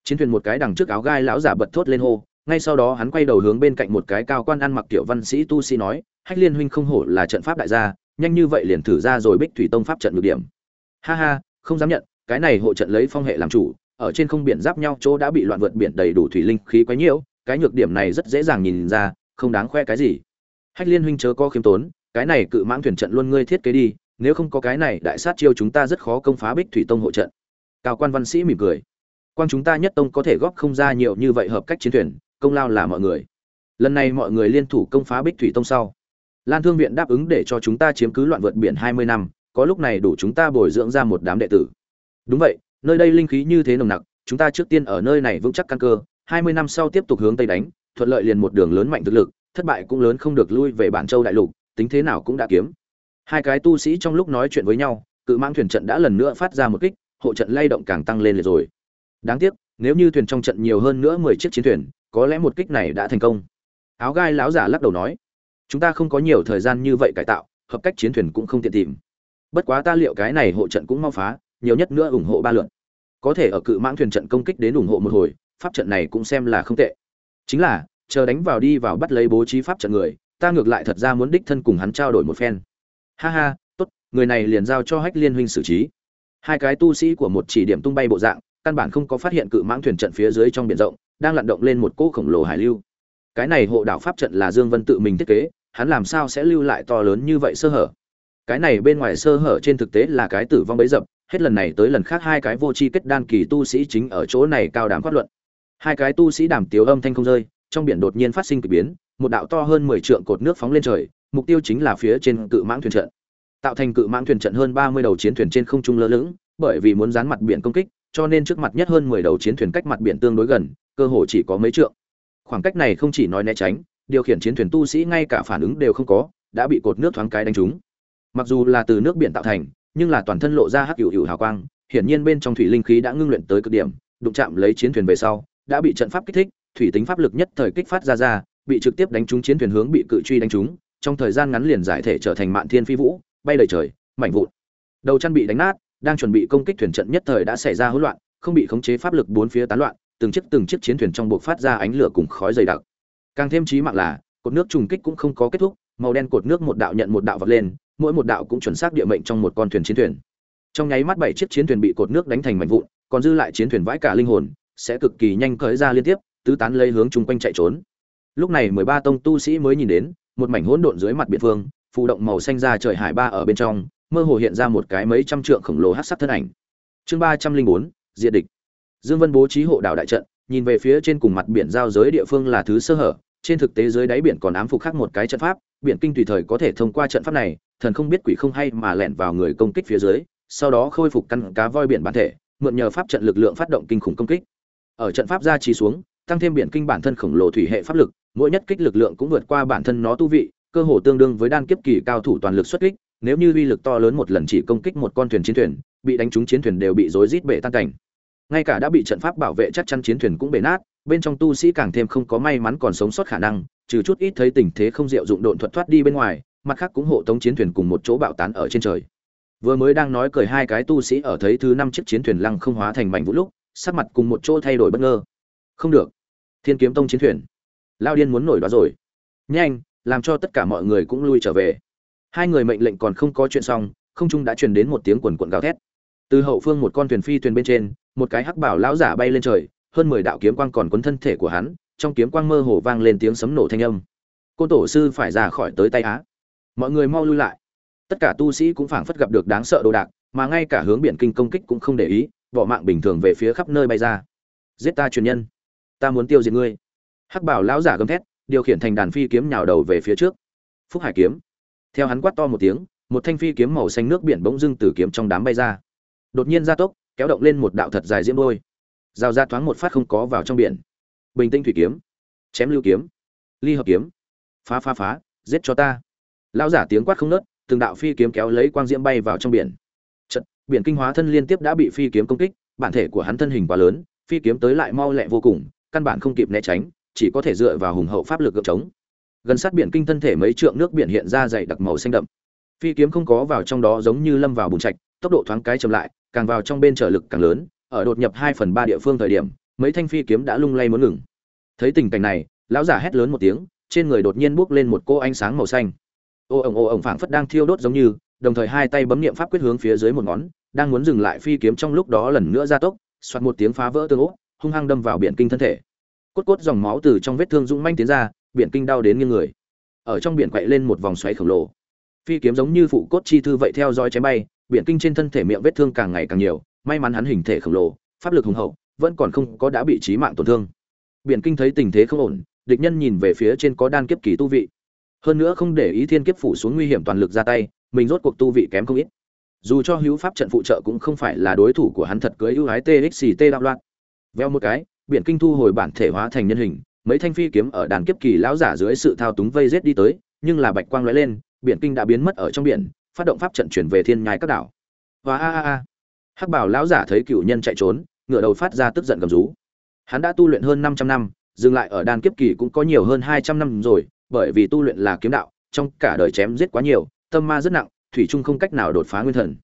chiến thuyền một cái đằng trước áo gai lão giả bật thốt lên hô, ngay sau đó hắn quay đầu hướng bên cạnh một cái cao quan ăn mặc tiểu văn sĩ tu sĩ nói, hách liên huynh không hổ là trận pháp đại gia, nhanh như vậy liền thử ra rồi bích thủy tông pháp trận ngược điểm. Ha ha, không dám nhận, cái này hộ trận lấy phong hệ làm chủ, ở trên không biển giáp nhau chỗ đã bị loạn vượt biển đầy đủ thủy linh khí quá nhiễu, cái nhược điểm này rất dễ dàng nhìn ra, không đáng khoe cái gì. Hách liên huynh chớ có khiêm tốn, cái này cự mãng thuyền trận luôn ngươi thiết kế đi, nếu không có cái này đại sát chiêu chúng ta rất khó công phá bích thủy tông hộ trận. Cao quan văn sĩ mỉm cười quan chúng ta nhất tông có thể góp không ra nhiều như vậy hợp cách chiến thuyền, công lao là mọi người. Lần này mọi người liên thủ công phá bích thủy tông sau, lan thương viện đáp ứng để cho chúng ta chiếm cứ loạn vượt biển hai mươi năm, có lúc này đủ chúng ta bồi dưỡng ra một đám đệ tử. Đúng vậy, nơi đây linh khí như thế nồng nặc, chúng ta trước tiên ở nơi này vững chắc căn cơ, hai mươi năm sau tiếp tục hướng tây đánh, thuận lợi liền một đường lớn mạnh thực lực, thất bại cũng lớn không được lui về bản châu đại lục, tính thế nào cũng đã kiếm. Hai cái tu sĩ trong lúc nói chuyện với nhau, cự mang thuyền trận đã lần nữa phát ra một kích, hộ trận lay động càng tăng lên rồi đáng tiếc, nếu như thuyền trong trận nhiều hơn nữa mười chiếc chiến thuyền, có lẽ một kích này đã thành công. Áo gai láo giả lắc đầu nói, chúng ta không có nhiều thời gian như vậy cải tạo, hợp cách chiến thuyền cũng không tiện tìm. Bất quá ta liệu cái này hộ trận cũng mau phá, nhiều nhất nữa ủng hộ ba lượn có thể ở cự mãng thuyền trận công kích đến ủng hộ một hồi, pháp trận này cũng xem là không tệ. Chính là, chờ đánh vào đi vào bắt lấy bố trí pháp trận người, ta ngược lại thật ra muốn đích thân cùng hắn trao đổi một phen. Ha ha, tốt, người này liền giao cho hách liên huynh xử trí. Hai cái tu sĩ của một chỉ điểm tung bay bộ dạng căn bản không có phát hiện cự mãng thuyền trận phía dưới trong biển rộng, đang lặn động lên một cỗ khổng lồ hải lưu. Cái này hộ đảo pháp trận là dương vân tự mình thiết kế, hắn làm sao sẽ lưu lại to lớn như vậy sơ hở? Cái này bên ngoài sơ hở trên thực tế là cái tử vong bấy dập, hết lần này tới lần khác hai cái vô tri kết đan kỳ tu sĩ chính ở chỗ này cao đàm phát luận. Hai cái tu sĩ đàm tiếu âm thanh không rơi, trong biển đột nhiên phát sinh kỳ biến, một đạo to hơn 10 trượng cột nước phóng lên trời, mục tiêu chính là phía trên cự mãng thuyền trận. Tạo thành cự mãng thuyền trận hơn 30 đầu chiến thuyền trên không trung lơ lửng, bởi vì muốn dán mặt biển công kích cho nên trước mặt nhất hơn 10 đầu chiến thuyền cách mặt biển tương đối gần, cơ hồ chỉ có mấy trượng. Khoảng cách này không chỉ nói né tránh, điều khiển chiến thuyền tu sĩ ngay cả phản ứng đều không có, đã bị cột nước thoáng cái đánh trúng. Mặc dù là từ nước biển tạo thành, nhưng là toàn thân lộ ra hắc hữu hữu hào quang, hiển nhiên bên trong thủy linh khí đã ngưng luyện tới cực điểm, đụng chạm lấy chiến thuyền về sau, đã bị trận pháp kích thích, thủy tính pháp lực nhất thời kích phát ra ra, bị trực tiếp đánh trúng chiến thuyền hướng bị cự truy đánh trúng, trong thời gian ngắn liền giải thể trở thành mạn thiên phi vũ, bay lượn trời, mảnh vụn. Đầu chăn bị đánh nát đang chuẩn bị công kích thuyền trận nhất thời đã xảy ra hỗn loạn, không bị khống chế pháp lực bốn phía tán loạn, từng chiếc từng chiếc chiến thuyền trong buộc phát ra ánh lửa cùng khói dày đặc. Càng thêm chí mạng là, cột nước trùng kích cũng không có kết thúc, màu đen cột nước một đạo nhận một đạo vọt lên, mỗi một đạo cũng chuẩn xác địa mệnh trong một con thuyền chiến thuyền. Trong nháy mắt bảy chiếc chiến thuyền bị cột nước đánh thành mảnh vụn, còn dư lại chiến thuyền vãi cả linh hồn, sẽ cực kỳ nhanh cởi ra liên tiếp, tứ tán lây hướng chung quanh chạy trốn. Lúc này mười ba tông tu sĩ mới nhìn đến, một mảnh hỗn độn dưới mặt biển phương phù động màu xanh ra trời hải ba ở bên trong mơ hồ hiện ra một cái mấy trăm trượng khổng lồ hắc sắc thân ảnh. Chương ba trăm linh bốn, diệt địch. Dương vân bố trí hộ đảo đại trận, nhìn về phía trên cùng mặt biển giao giới địa phương là thứ sơ hở, trên thực tế dưới đáy biển còn ám phục khác một cái trận pháp, biển kinh tùy thời có thể thông qua trận pháp này, thần không biết quỷ không hay mà lẻn vào người công kích phía dưới, sau đó khôi phục căn cá voi biển bản thể, mượn nhờ pháp trận lực lượng phát động kinh khủng công kích. Ở trận pháp ra trì xuống, tăng thêm biển kinh bản thân khổng lồ thủy hệ pháp lực, mỗi nhất kích lực lượng cũng vượt qua bản thân nó tu vị, cơ hồ tương đương với đan kiếp kỳ cao thủ toàn lực xuất kích nếu như uy lực to lớn một lần chỉ công kích một con thuyền chiến thuyền, bị đánh trúng chiến thuyền đều bị rối rít bể tan cảnh. Ngay cả đã bị trận pháp bảo vệ chắc chắn chiến thuyền cũng bể nát, bên trong tu sĩ càng thêm không có may mắn còn sống sót khả năng, trừ chút ít thấy tình thế không diệu dụng độn thuật thoát đi bên ngoài, mặt khác cũng hộ tống chiến thuyền cùng một chỗ bạo tán ở trên trời. Vừa mới đang nói cười hai cái tu sĩ ở thấy thứ năm chiếc chiến thuyền lăng không hóa thành mảnh vũ lúc, sắc mặt cùng một chỗ thay đổi bất ngờ. Không được. Thiên kiếm tông chiến thuyền. Lao điên muốn nổi đó rồi. Nhanh, làm cho tất cả mọi người cũng lui trở về hai người mệnh lệnh còn không có chuyện xong, không trung đã truyền đến một tiếng quần quận gào thét. Từ hậu phương một con thuyền phi thuyền bên trên, một cái hắc bảo lão giả bay lên trời, hơn mười đạo kiếm quang còn quấn thân thể của hắn, trong kiếm quang mơ hồ vang lên tiếng sấm nổ thanh âm. Côn tổ sư phải ra khỏi tới tay á. Mọi người mau lui lại. Tất cả tu sĩ cũng phảng phất gặp được đáng sợ đồ đạc, mà ngay cả hướng biển kinh công kích cũng không để ý, vỏ mạng bình thường về phía khắp nơi bay ra. Giết ta truyền nhân. Ta muốn tiêu diệt ngươi. Hắc bảo lão giả gầm thét, điều khiển thành đàn phi kiếm nhào đầu về phía trước. Phúc hải kiếm theo hắn quát to một tiếng, một thanh phi kiếm màu xanh nước biển bỗng dưng từ kiếm trong đám bay ra. Đột nhiên gia tốc, kéo động lên một đạo thật dài diễm đôi. Rào ra thoáng một phát không có vào trong biển. Bình tinh thủy kiếm, chém lưu kiếm, ly hợp kiếm. Phá phá phá, giết cho ta. Lão giả tiếng quát không nớt từng đạo phi kiếm kéo lấy quang diễm bay vào trong biển. Trận biển kinh hóa thân liên tiếp đã bị phi kiếm công kích, bản thể của hắn thân hình quá lớn, phi kiếm tới lại mau lẹ vô cùng, căn bản không kịp né tránh, chỉ có thể dựa vào hùng hậu pháp lực gượng chống gần sát biển kinh thân thể mấy trượng nước biển hiện ra dày đặc màu xanh đậm. Phi kiếm không có vào trong đó giống như lâm vào bùn trạch, tốc độ thoáng cái chậm lại, càng vào trong bên trở lực càng lớn, ở đột nhập hai phần ba địa phương thời điểm, mấy thanh phi kiếm đã lung lay muốn ngừng. Thấy tình cảnh này, lão giả hét lớn một tiếng, trên người đột nhiên bốc lên một cô ánh sáng màu xanh. Ô ổng ô ổng phảng phất đang thiêu đốt giống như, đồng thời hai tay bấm niệm pháp quyết hướng phía dưới một ngón, đang muốn dừng lại phi kiếm trong lúc đó lần nữa ra tốc, xoạt một tiếng phá vỡ tương ố, hung hăng đâm vào biển kinh thân thể. Cốt cốt dòng máu từ trong vết thương rung manh tiến ra biển kinh đau đến như người. Ở trong biển quậy lên một vòng xoáy khổng lồ. Phi kiếm giống như phụ cốt chi thư vậy theo dõi chém bay, biển kinh trên thân thể miệng vết thương càng ngày càng nhiều, may mắn hắn hình thể khổng lồ, pháp lực hùng hậu, vẫn còn không có đã bị trí mạng tổn thương. Biển kinh thấy tình thế không ổn, địch nhân nhìn về phía trên có đan kiếp kỳ tu vị. Hơn nữa không để ý thiên kiếp phủ xuống nguy hiểm toàn lực ra tay, mình rốt cuộc tu vị kém không ít. Dù cho hữu pháp trận phụ trợ cũng không phải là đối thủ của hắn thật cưới ưu ái txt đạo loạn. Veo một cái, biển kinh thu hồi bản thể hóa thành nhân hình mấy thanh phi kiếm ở đàn kiếp kỳ lão giả dưới sự thao túng vây rết đi tới, nhưng là bạch quang lóe lên, biển kinh đã biến mất ở trong biển, phát động pháp trận chuyển về thiên nhai các đảo. Và a a a. Hắc bảo lão giả thấy cựu nhân chạy trốn ngựa đầu phát ra tức giận gầm rú. Hắn đã tu luyện hơn 500 năm, dừng lại ở đan kiếp kỳ cũng có nhiều hơn 200 năm rồi, bởi vì tu luyện là kiếm đạo, trong cả đời chém giết quá nhiều, tâm ma rất nặng, thủy trung không cách nào đột phá nguyên thần.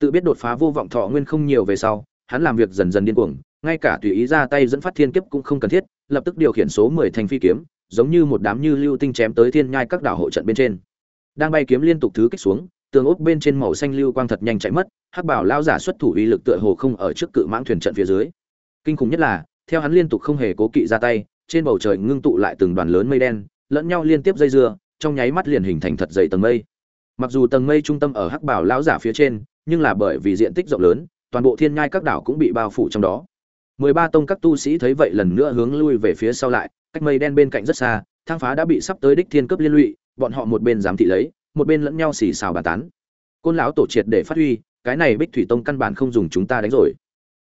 Tự biết đột phá vô vọng thọ nguyên không nhiều về sau, hắn làm việc dần dần điên cuồng, ngay cả tùy ý ra tay dẫn phát thiên kiếp cũng không cần thiết lập tức điều khiển số mười thành phi kiếm, giống như một đám như lưu tinh chém tới thiên nhai các đảo hộ trận bên trên. Đang bay kiếm liên tục thứ kích xuống, tường ốc bên trên màu xanh lưu quang thật nhanh chạy mất, hắc bảo lao giả xuất thủ uy lực tựa hồ không ở trước cự mãng thuyền trận phía dưới. Kinh khủng nhất là, theo hắn liên tục không hề cố kỵ ra tay, trên bầu trời ngưng tụ lại từng đoàn lớn mây đen, lẫn nhau liên tiếp dây dưa, trong nháy mắt liền hình thành thật dày tầng mây. Mặc dù tầng mây trung tâm ở hắc bảo lão giả phía trên, nhưng là bởi vì diện tích rộng lớn, toàn bộ thiên nhai các đảo cũng bị bao phủ trong đó mười ba tông các tu sĩ thấy vậy lần nữa hướng lui về phía sau lại, cách mây đen bên cạnh rất xa, thang phá đã bị sắp tới đích thiên cấp liên lụy, bọn họ một bên giám thị lấy, một bên lẫn nhau xì xào bàn tán. Côn lão tổ triệt để phát huy, cái này bích thủy tông căn bản không dùng chúng ta đánh rồi.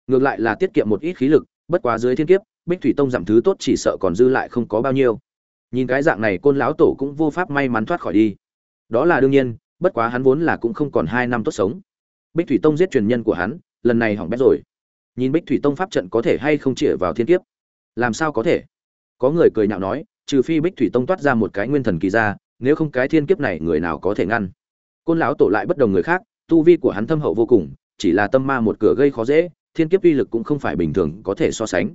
Ngược lại là tiết kiệm một ít khí lực, bất quá dưới thiên kiếp, bích thủy tông giảm thứ tốt chỉ sợ còn dư lại không có bao nhiêu. Nhìn cái dạng này côn lão tổ cũng vô pháp may mắn thoát khỏi đi. Đó là đương nhiên, bất quá hắn vốn là cũng không còn hai năm tốt sống. Bích thủy tông giết truyền nhân của hắn, lần này hỏng bét rồi nhìn bích thủy tông pháp trận có thể hay không chĩa vào thiên kiếp? Làm sao có thể? Có người cười nhạo nói, trừ phi bích thủy tông toát ra một cái nguyên thần kỳ ra, nếu không cái thiên kiếp này người nào có thể ngăn? Côn lão tổ lại bất đồng người khác, tu vi của hắn thâm hậu vô cùng, chỉ là tâm ma một cửa gây khó dễ, thiên kiếp uy lực cũng không phải bình thường có thể so sánh.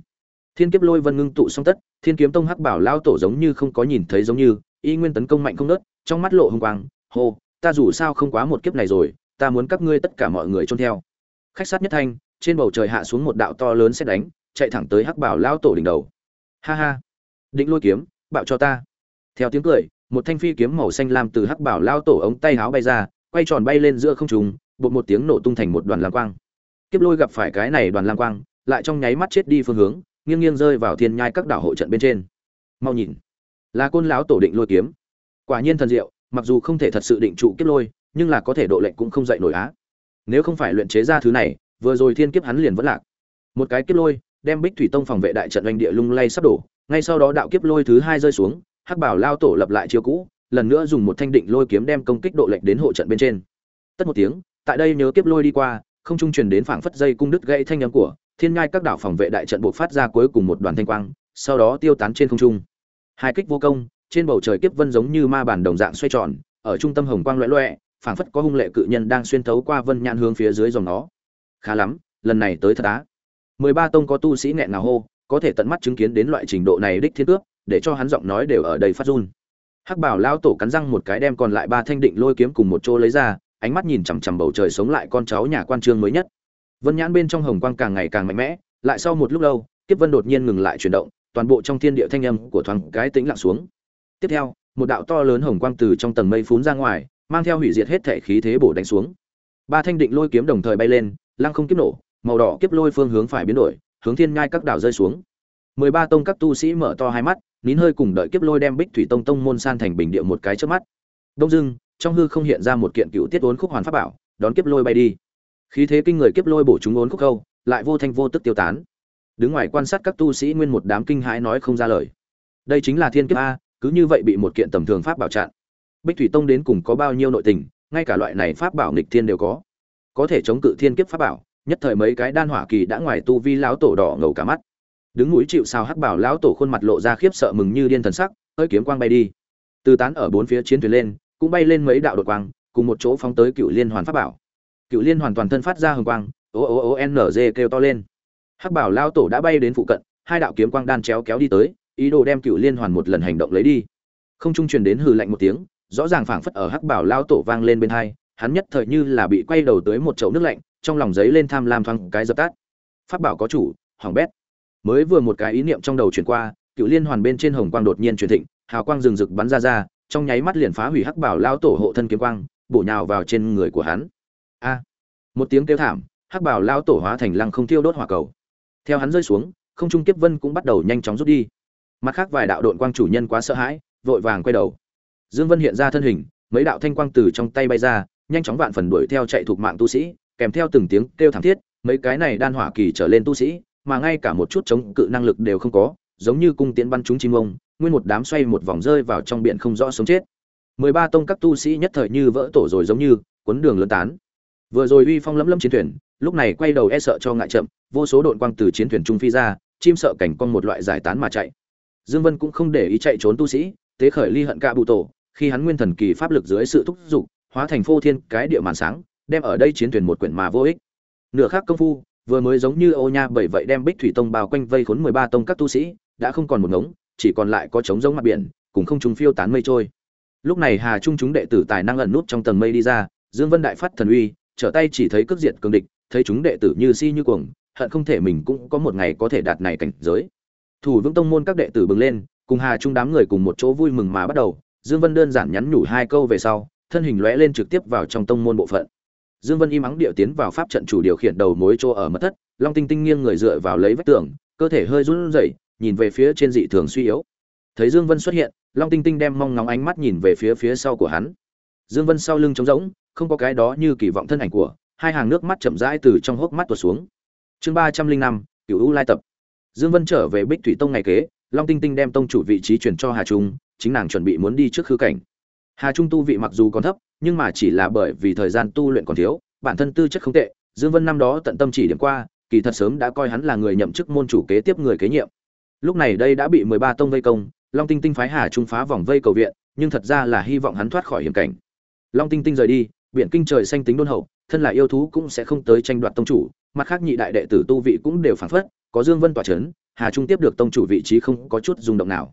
Thiên kiếp lôi vân ngưng tụ song tất, thiên kiếm tông hắc bảo lao tổ giống như không có nhìn thấy giống như, y nguyên tấn công mạnh không nớt trong mắt lộ hung quang, hô, ta dù sao không quá một kiếp này rồi, ta muốn các ngươi tất cả mọi người trôn theo. Khách sát nhất thanh trên bầu trời hạ xuống một đạo to lớn xét đánh, chạy thẳng tới hắc bảo lao tổ đỉnh đầu. Ha ha. Định lôi kiếm, bạo cho ta. Theo tiếng cười, một thanh phi kiếm màu xanh lam từ hắc bảo lao tổ ống tay háo bay ra, quay tròn bay lên giữa không trung, bột một tiếng nổ tung thành một đoàn lam quang. Kiếp lôi gặp phải cái này đoàn lam quang, lại trong nháy mắt chết đi phương hướng, nghiêng nghiêng rơi vào thiên nhai các đảo hộ trận bên trên. Mau nhìn. Là côn lão tổ định lôi kiếm. Quả nhiên thần diệu, mặc dù không thể thật sự định trụ kiếp lôi, nhưng là có thể độ lệnh cũng không dậy nổi á. Nếu không phải luyện chế ra thứ này vừa rồi thiên kiếp hắn liền vẫn lạc. Một cái kiếp lôi, đem bích thủy tông phòng vệ đại trận oanh địa lung lay sắp đổ, ngay sau đó đạo kiếp lôi thứ hai rơi xuống, hắc bảo lao tổ lập lại chiêu cũ, lần nữa dùng một thanh định lôi kiếm đem công kích độ lệnh đến hộ trận bên trên. Tất một tiếng, tại đây nhớ kiếp lôi đi qua, không trung truyền đến phảng phất dây cung đứt gãy thanh âm của, thiên ngai các đảo phòng vệ đại trận buộc phát ra cuối cùng một đoàn thanh quang, sau đó tiêu tán trên không trung. Hai kích vô công, trên bầu trời kiếp vân giống như ma bản đồng dạng xoay tròn, ở trung tâm hồng quang loẹ loẹ phảng phất có hung lệ cự nhân đang xuyên thấu qua vân nhãn hướng phía dưới dòng nó khá lắm, lần này tới thật á. Mười ba tông có tu sĩ nghẹn ngào hô, có thể tận mắt chứng kiến đến loại trình độ này đích thiên cước, để cho hắn giọng nói đều ở đầy phát run. Hắc bảo lao tổ cắn răng một cái đem còn lại ba thanh định lôi kiếm cùng một chỗ lấy ra, ánh mắt nhìn chằm chằm bầu trời sống lại con cháu nhà quan trương mới nhất. Vân nhãn bên trong hồng quang càng ngày càng mạnh mẽ, lại sau một lúc lâu, kiếp vân đột nhiên ngừng lại chuyển động, toàn bộ trong thiên địa thanh âm của thoáng cái tĩnh lặng xuống. Tiếp theo, một đạo to lớn hồng quang từ trong tầng mây phún ra ngoài, mang theo hủy diệt hết thể khí thế bổ đánh xuống. Ba thanh định lôi kiếm đồng thời bay lên lăng không kiếp nổ, màu đỏ kiếp lôi phương hướng phải biến đổi, hướng thiên nhai các đảo rơi xuống. Mười ba tông các tu sĩ mở to hai mắt, nín hơi cùng đợi kiếp lôi đem bích thủy tông tông môn san thành bình địa một cái trước mắt. Đông dưng trong hư không hiện ra một kiện cựu tiết uốn khúc hoàn pháp bảo, đón kiếp lôi bay đi. Khí thế kinh người kiếp lôi bổ chúng uốn khúc câu, lại vô thanh vô tức tiêu tán. Đứng ngoài quan sát các tu sĩ nguyên một đám kinh hãi nói không ra lời. Đây chính là thiên kiếp a, cứ như vậy bị một kiện tầm thường pháp bảo chặn. Bích thủy tông đến cùng có bao nhiêu nội tình, ngay cả loại này pháp bảo nghịch thiên đều có có thể chống cự thiên kiếp pháp bảo, nhất thời mấy cái đan hỏa kỳ đã ngoài tu vi lão tổ đỏ ngầu cả mắt. Đứng núi chịu sao hắc bảo lão tổ khuôn mặt lộ ra khiếp sợ mừng như điên thần sắc, hơi kiếm quang bay đi. Từ tán ở bốn phía chiến thuyền lên, cũng bay lên mấy đạo đột quang, cùng một chỗ phóng tới cựu liên hoàn pháp bảo. Cựu liên hoàn toàn thân phát ra hồng quang, o o o n g kêu to lên. Hắc bảo lao tổ đã bay đến phụ cận, hai đạo kiếm quang đan chéo kéo đi tới, ý đồ đem cựu liên hoàn một lần hành động lấy đi. Không trung truyền đến hừ lạnh một tiếng, rõ ràng phảng phất ở hắc bảo lao tổ vang lên bên hai hắn nhất thời như là bị quay đầu tới một chậu nước lạnh, trong lòng giấy lên tham lam thoáng cái dập tắt. Pháp bảo có chủ, hỏng bét. Mới vừa một cái ý niệm trong đầu chuyển qua, cựu liên hoàn bên trên hồng quang đột nhiên truyền thịnh, hào quang rừng rực bắn ra ra, trong nháy mắt liền phá hủy hắc bảo lao tổ hộ thân kiếm quang, bổ nhào vào trên người của hắn. A! Một tiếng kêu thảm, hắc bảo lao tổ hóa thành lăng không thiêu đốt hỏa cầu. Theo hắn rơi xuống, không trung kiếp vân cũng bắt đầu nhanh chóng rút đi. Mặt khác vài đạo đội quang chủ nhân quá sợ hãi, vội vàng quay đầu. Dương vân hiện ra thân hình, mấy đạo thanh quang từ trong tay bay ra nhanh chóng vạn phần đuổi theo chạy thuộc mạng tu sĩ, kèm theo từng tiếng kêu thảm thiết, mấy cái này đan hỏa kỳ trở lên tu sĩ, mà ngay cả một chút chống cự năng lực đều không có, giống như cung tiễn bắn chúng chim ông, nguyên một đám xoay một vòng rơi vào trong biển không rõ sống chết. Mười ba tông các tu sĩ nhất thời như vỡ tổ rồi giống như cuốn đường lớn tán. Vừa rồi uy phong lấm lấm chiến thuyền, lúc này quay đầu e sợ cho ngại chậm, vô số độn quang từ chiến thuyền trung phi ra, chim sợ cảnh con một loại giải tán mà chạy. Dương vân cũng không để ý chạy trốn tu sĩ, tế khởi ly hận cả bụ tổ, khi hắn nguyên thần kỳ pháp lực dưới sự thúc giục hóa thành phô thiên cái địa màn sáng, đem ở đây chiến thuyền một quyển mà vô ích. Nửa khác công phu, vừa mới giống như ô nha bởi vậy đem bích thủy tông bao quanh vây khốn mười ba tông các tu sĩ, đã không còn một ngống, chỉ còn lại có trống giống mặt biển, cùng không chúng phiêu tán mây trôi. Lúc này hà trung chúng đệ tử tài năng ẩn nút trong tầng mây đi ra, dương vân đại phát thần uy, trở tay chỉ thấy cước diệt cường địch, thấy chúng đệ tử như si như cuồng, hận không thể mình cũng có một ngày có thể đạt này cảnh giới. Thủ vững tông môn các đệ tử bừng lên, cùng hà trung đám người cùng một chỗ vui mừng mà bắt đầu, dương vân đơn giản nhắn nhủ hai câu về sau thân hình lóe lên trực tiếp vào trong tông môn bộ phận. Dương vân im ắng điệu tiến vào pháp trận chủ điều khiển đầu mối chỗ ở mất thất, long tinh tinh nghiêng người dựa vào lấy vách tường, cơ thể hơi run rẩy, nhìn về phía trên dị thường suy yếu. Thấy dương vân xuất hiện, long tinh tinh đem mong ngóng ánh mắt nhìn về phía phía sau của hắn. Dương vân sau lưng trống rỗng, không có cái đó như kỳ vọng thân ảnh của, hai hàng nước mắt chậm rãi từ trong hốc mắt tuột xuống. Chương ba trăm linh năm cựu u lai tập. Dương vân trở về bích thủy tông ngày kế, long tinh tinh đem tông chủ vị trí chuyển cho hà trung, chính nàng chuẩn bị muốn đi trước khư cảnh hà trung tu vị mặc dù còn thấp, nhưng mà chỉ là bởi vì thời gian tu luyện còn thiếu, bản thân tư chất không tệ, dương vân năm đó tận tâm chỉ điểm qua, kỳ thật sớm đã coi hắn là người nhậm chức môn chủ kế tiếp người kế nhiệm. Lúc này đây đã bị mười ba tông vây công, long tinh tinh phái hà trung phá vòng vây cầu viện, nhưng thật ra là hy vọng hắn thoát khỏi hiểm cảnh. Long tinh tinh rời đi, biển kinh trời xanh tính đôn hậu, thân là yêu thú cũng sẽ không tới tranh đoạt tông chủ, mặt khác nhị đại đệ tử tu vị cũng đều phản phất, có dương vân tỏa chấn, hà trung tiếp được tông chủ vị trí không có chút rung động nào.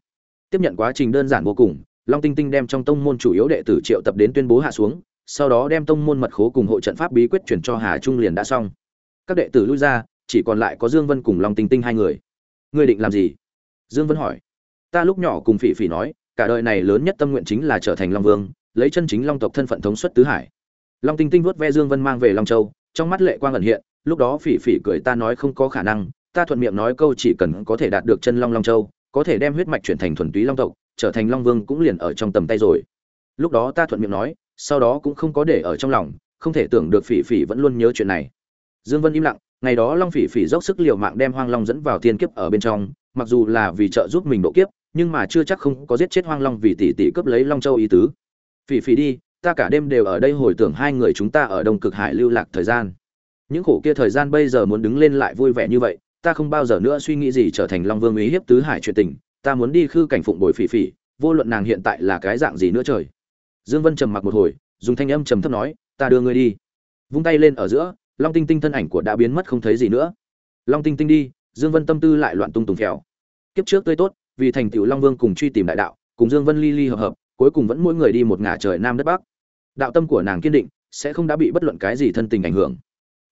Tiếp nhận quá trình đơn giản vô cùng long tinh tinh đem trong tông môn chủ yếu đệ tử triệu tập đến tuyên bố hạ xuống, sau đó đem tông môn mật khố cùng hộ trận pháp bí quyết chuyển cho hà trung liền đã xong. Các đệ tử lui ra, chỉ còn lại có dương vân cùng long tinh tinh hai người. Ngươi định làm gì? Dương vân hỏi. Ta lúc nhỏ cùng phỉ phỉ nói, cả đời này lớn nhất tâm nguyện chính là trở thành long vương, lấy chân chính long tộc thân phận thống suất tứ hải. Long tinh tinh vuốt ve dương vân mang về long châu, trong mắt lệ quang ẩn hiện, lúc đó phỉ phỉ cười ta nói không có khả năng, ta thuận miệng nói câu chỉ cần có thể đạt được chân long long châu, có thể đem huyết mạch chuyển thành thuần túy long tộc trở thành long vương cũng liền ở trong tầm tay rồi. Lúc đó ta thuận miệng nói, sau đó cũng không có để ở trong lòng, không thể tưởng được phỉ phỉ vẫn luôn nhớ chuyện này. Dương vân im lặng, ngày đó long phỉ phỉ dốc sức liều mạng đem hoang long dẫn vào thiên kiếp ở bên trong, mặc dù là vì trợ giúp mình độ kiếp, nhưng mà chưa chắc không có giết chết hoang long vì tỷ tỷ cướp lấy long châu ý tứ. Phỉ phỉ đi, ta cả đêm đều ở đây hồi tưởng hai người chúng ta ở đông cực hải lưu lạc thời gian. Những khổ kia thời gian bây giờ muốn đứng lên lại vui vẻ như vậy, ta không bao giờ nữa suy nghĩ gì trở thành long vương ý hiếp tứ hải chuyện tình ta muốn đi khư cảnh phụng bồi phỉ phỉ, vô luận nàng hiện tại là cái dạng gì nữa trời. Dương vân trầm mặc một hồi, dùng thanh âm trầm thấp nói, ta đưa ngươi đi. Vung tay lên ở giữa, long tinh tinh thân ảnh của đã biến mất không thấy gì nữa. Long tinh tinh đi, dương vân tâm tư lại loạn tung tùng khéo kiếp trước tươi tốt, vì thành tựu long vương cùng truy tìm đại đạo, cùng dương vân ly ly hợp hợp, cuối cùng vẫn mỗi người đi một ngả trời nam đất bắc. Đạo tâm của nàng kiên định, sẽ không đã bị bất luận cái gì thân tình ảnh hưởng.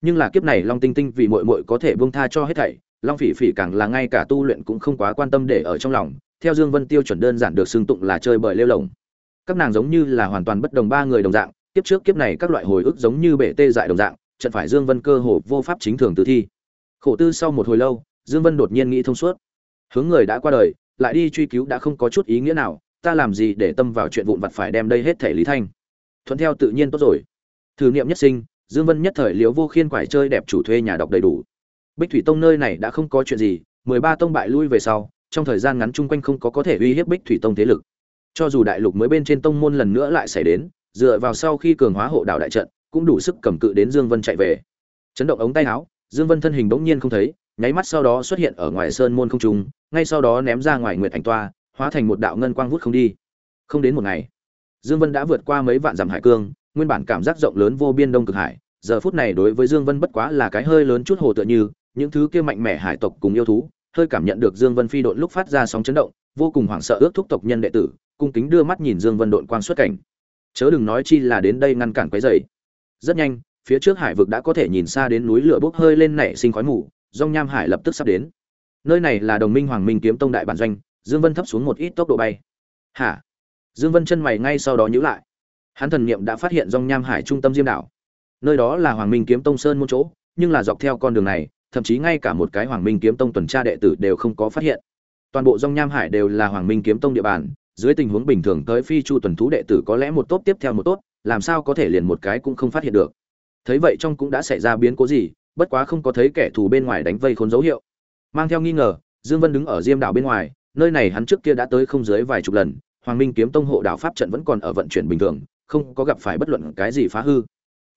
Nhưng là kiếp này long tinh tinh vì muội muội có thể buông tha cho hết thảy long phỉ phỉ càng là ngay cả tu luyện cũng không quá quan tâm để ở trong lòng, theo dương vân tiêu chuẩn đơn giản được xưng tụng là chơi bời lêu lồng. Các nàng giống như là hoàn toàn bất đồng ba người đồng dạng, kiếp trước kiếp này các loại hồi ức giống như bể tê dại đồng dạng, trận phải dương vân cơ hồ vô pháp chính thường tử thi. Khổ tư sau một hồi lâu, dương vân đột nhiên nghĩ thông suốt. Hướng người đã qua đời, lại đi truy cứu đã không có chút ý nghĩa nào, ta làm gì để tâm vào chuyện vụn vặt phải đem đây hết thể lý thanh. Thuận theo tự nhiên tốt rồi. Thử niệm nhất sinh, dương vân nhất thời liếu vô khiên quải chơi đẹp chủ thuê nhà đọc đầy đủ bích thủy tông nơi này đã không có chuyện gì, mười ba tông bại lui về sau, trong thời gian ngắn chung quanh không có có thể uy hiếp bích thủy tông thế lực. Cho dù đại lục mới bên trên tông môn lần nữa lại xảy đến, dựa vào sau khi cường hóa hộ đảo đại trận, cũng đủ sức cầm cự đến dương vân chạy về. Chấn động ống tay áo, dương vân thân hình bỗng nhiên không thấy, nháy mắt sau đó xuất hiện ở ngoài sơn môn không trung, ngay sau đó ném ra ngoài nguyệt ảnh toa, hóa thành một đạo ngân quang vút không đi. Không đến một ngày, dương vân đã vượt qua mấy vạn dặm hải cương, nguyên bản cảm giác rộng lớn vô biên đông cực hải, giờ phút này đối với dương vân bất quá là cái hơi lớn chút hồ tựa như những thứ kia mạnh mẽ hải tộc cùng yêu thú, hơi cảm nhận được dương vân phi độn lúc phát ra sóng chấn động, vô cùng hoảng sợ ước thúc tộc nhân đệ tử, cung kính đưa mắt nhìn dương vân độn quang xuất cảnh. Chớ đừng nói chi là đến đây ngăn cản quấy rầy. Rất nhanh, phía trước hải vực đã có thể nhìn xa đến núi lửa bốc hơi lên nảy sinh khói mù, dòng nham hải lập tức sắp đến. Nơi này là đồng minh hoàng minh kiếm tông đại bản doanh, dương vân thấp xuống một ít tốc độ bay. Hả? Dương vân chân mày ngay sau đó nhíu lại. Hắn thần niệm đã phát hiện dòng nham hải trung tâm diêm đảo. Nơi đó là hoàng minh kiếm tông sơn môn chỗ, nhưng là dọc theo con đường này thậm chí ngay cả một cái hoàng minh kiếm tông tuần tra đệ tử đều không có phát hiện. Toàn bộ dòng nham hải đều là hoàng minh kiếm tông địa bàn, dưới tình huống bình thường tới phi chu tuần thú đệ tử có lẽ một tốt tiếp theo một tốt, làm sao có thể liền một cái cũng không phát hiện được. Thấy vậy trong cũng đã xảy ra biến cố gì, bất quá không có thấy kẻ thù bên ngoài đánh vây khốn dấu hiệu. Mang theo nghi ngờ, dương vân đứng ở diêm đảo bên ngoài, nơi này hắn trước kia đã tới không dưới vài chục lần, hoàng minh kiếm tông hộ đảo pháp trận vẫn còn ở vận chuyển bình thường, không có gặp phải bất luận cái gì phá hư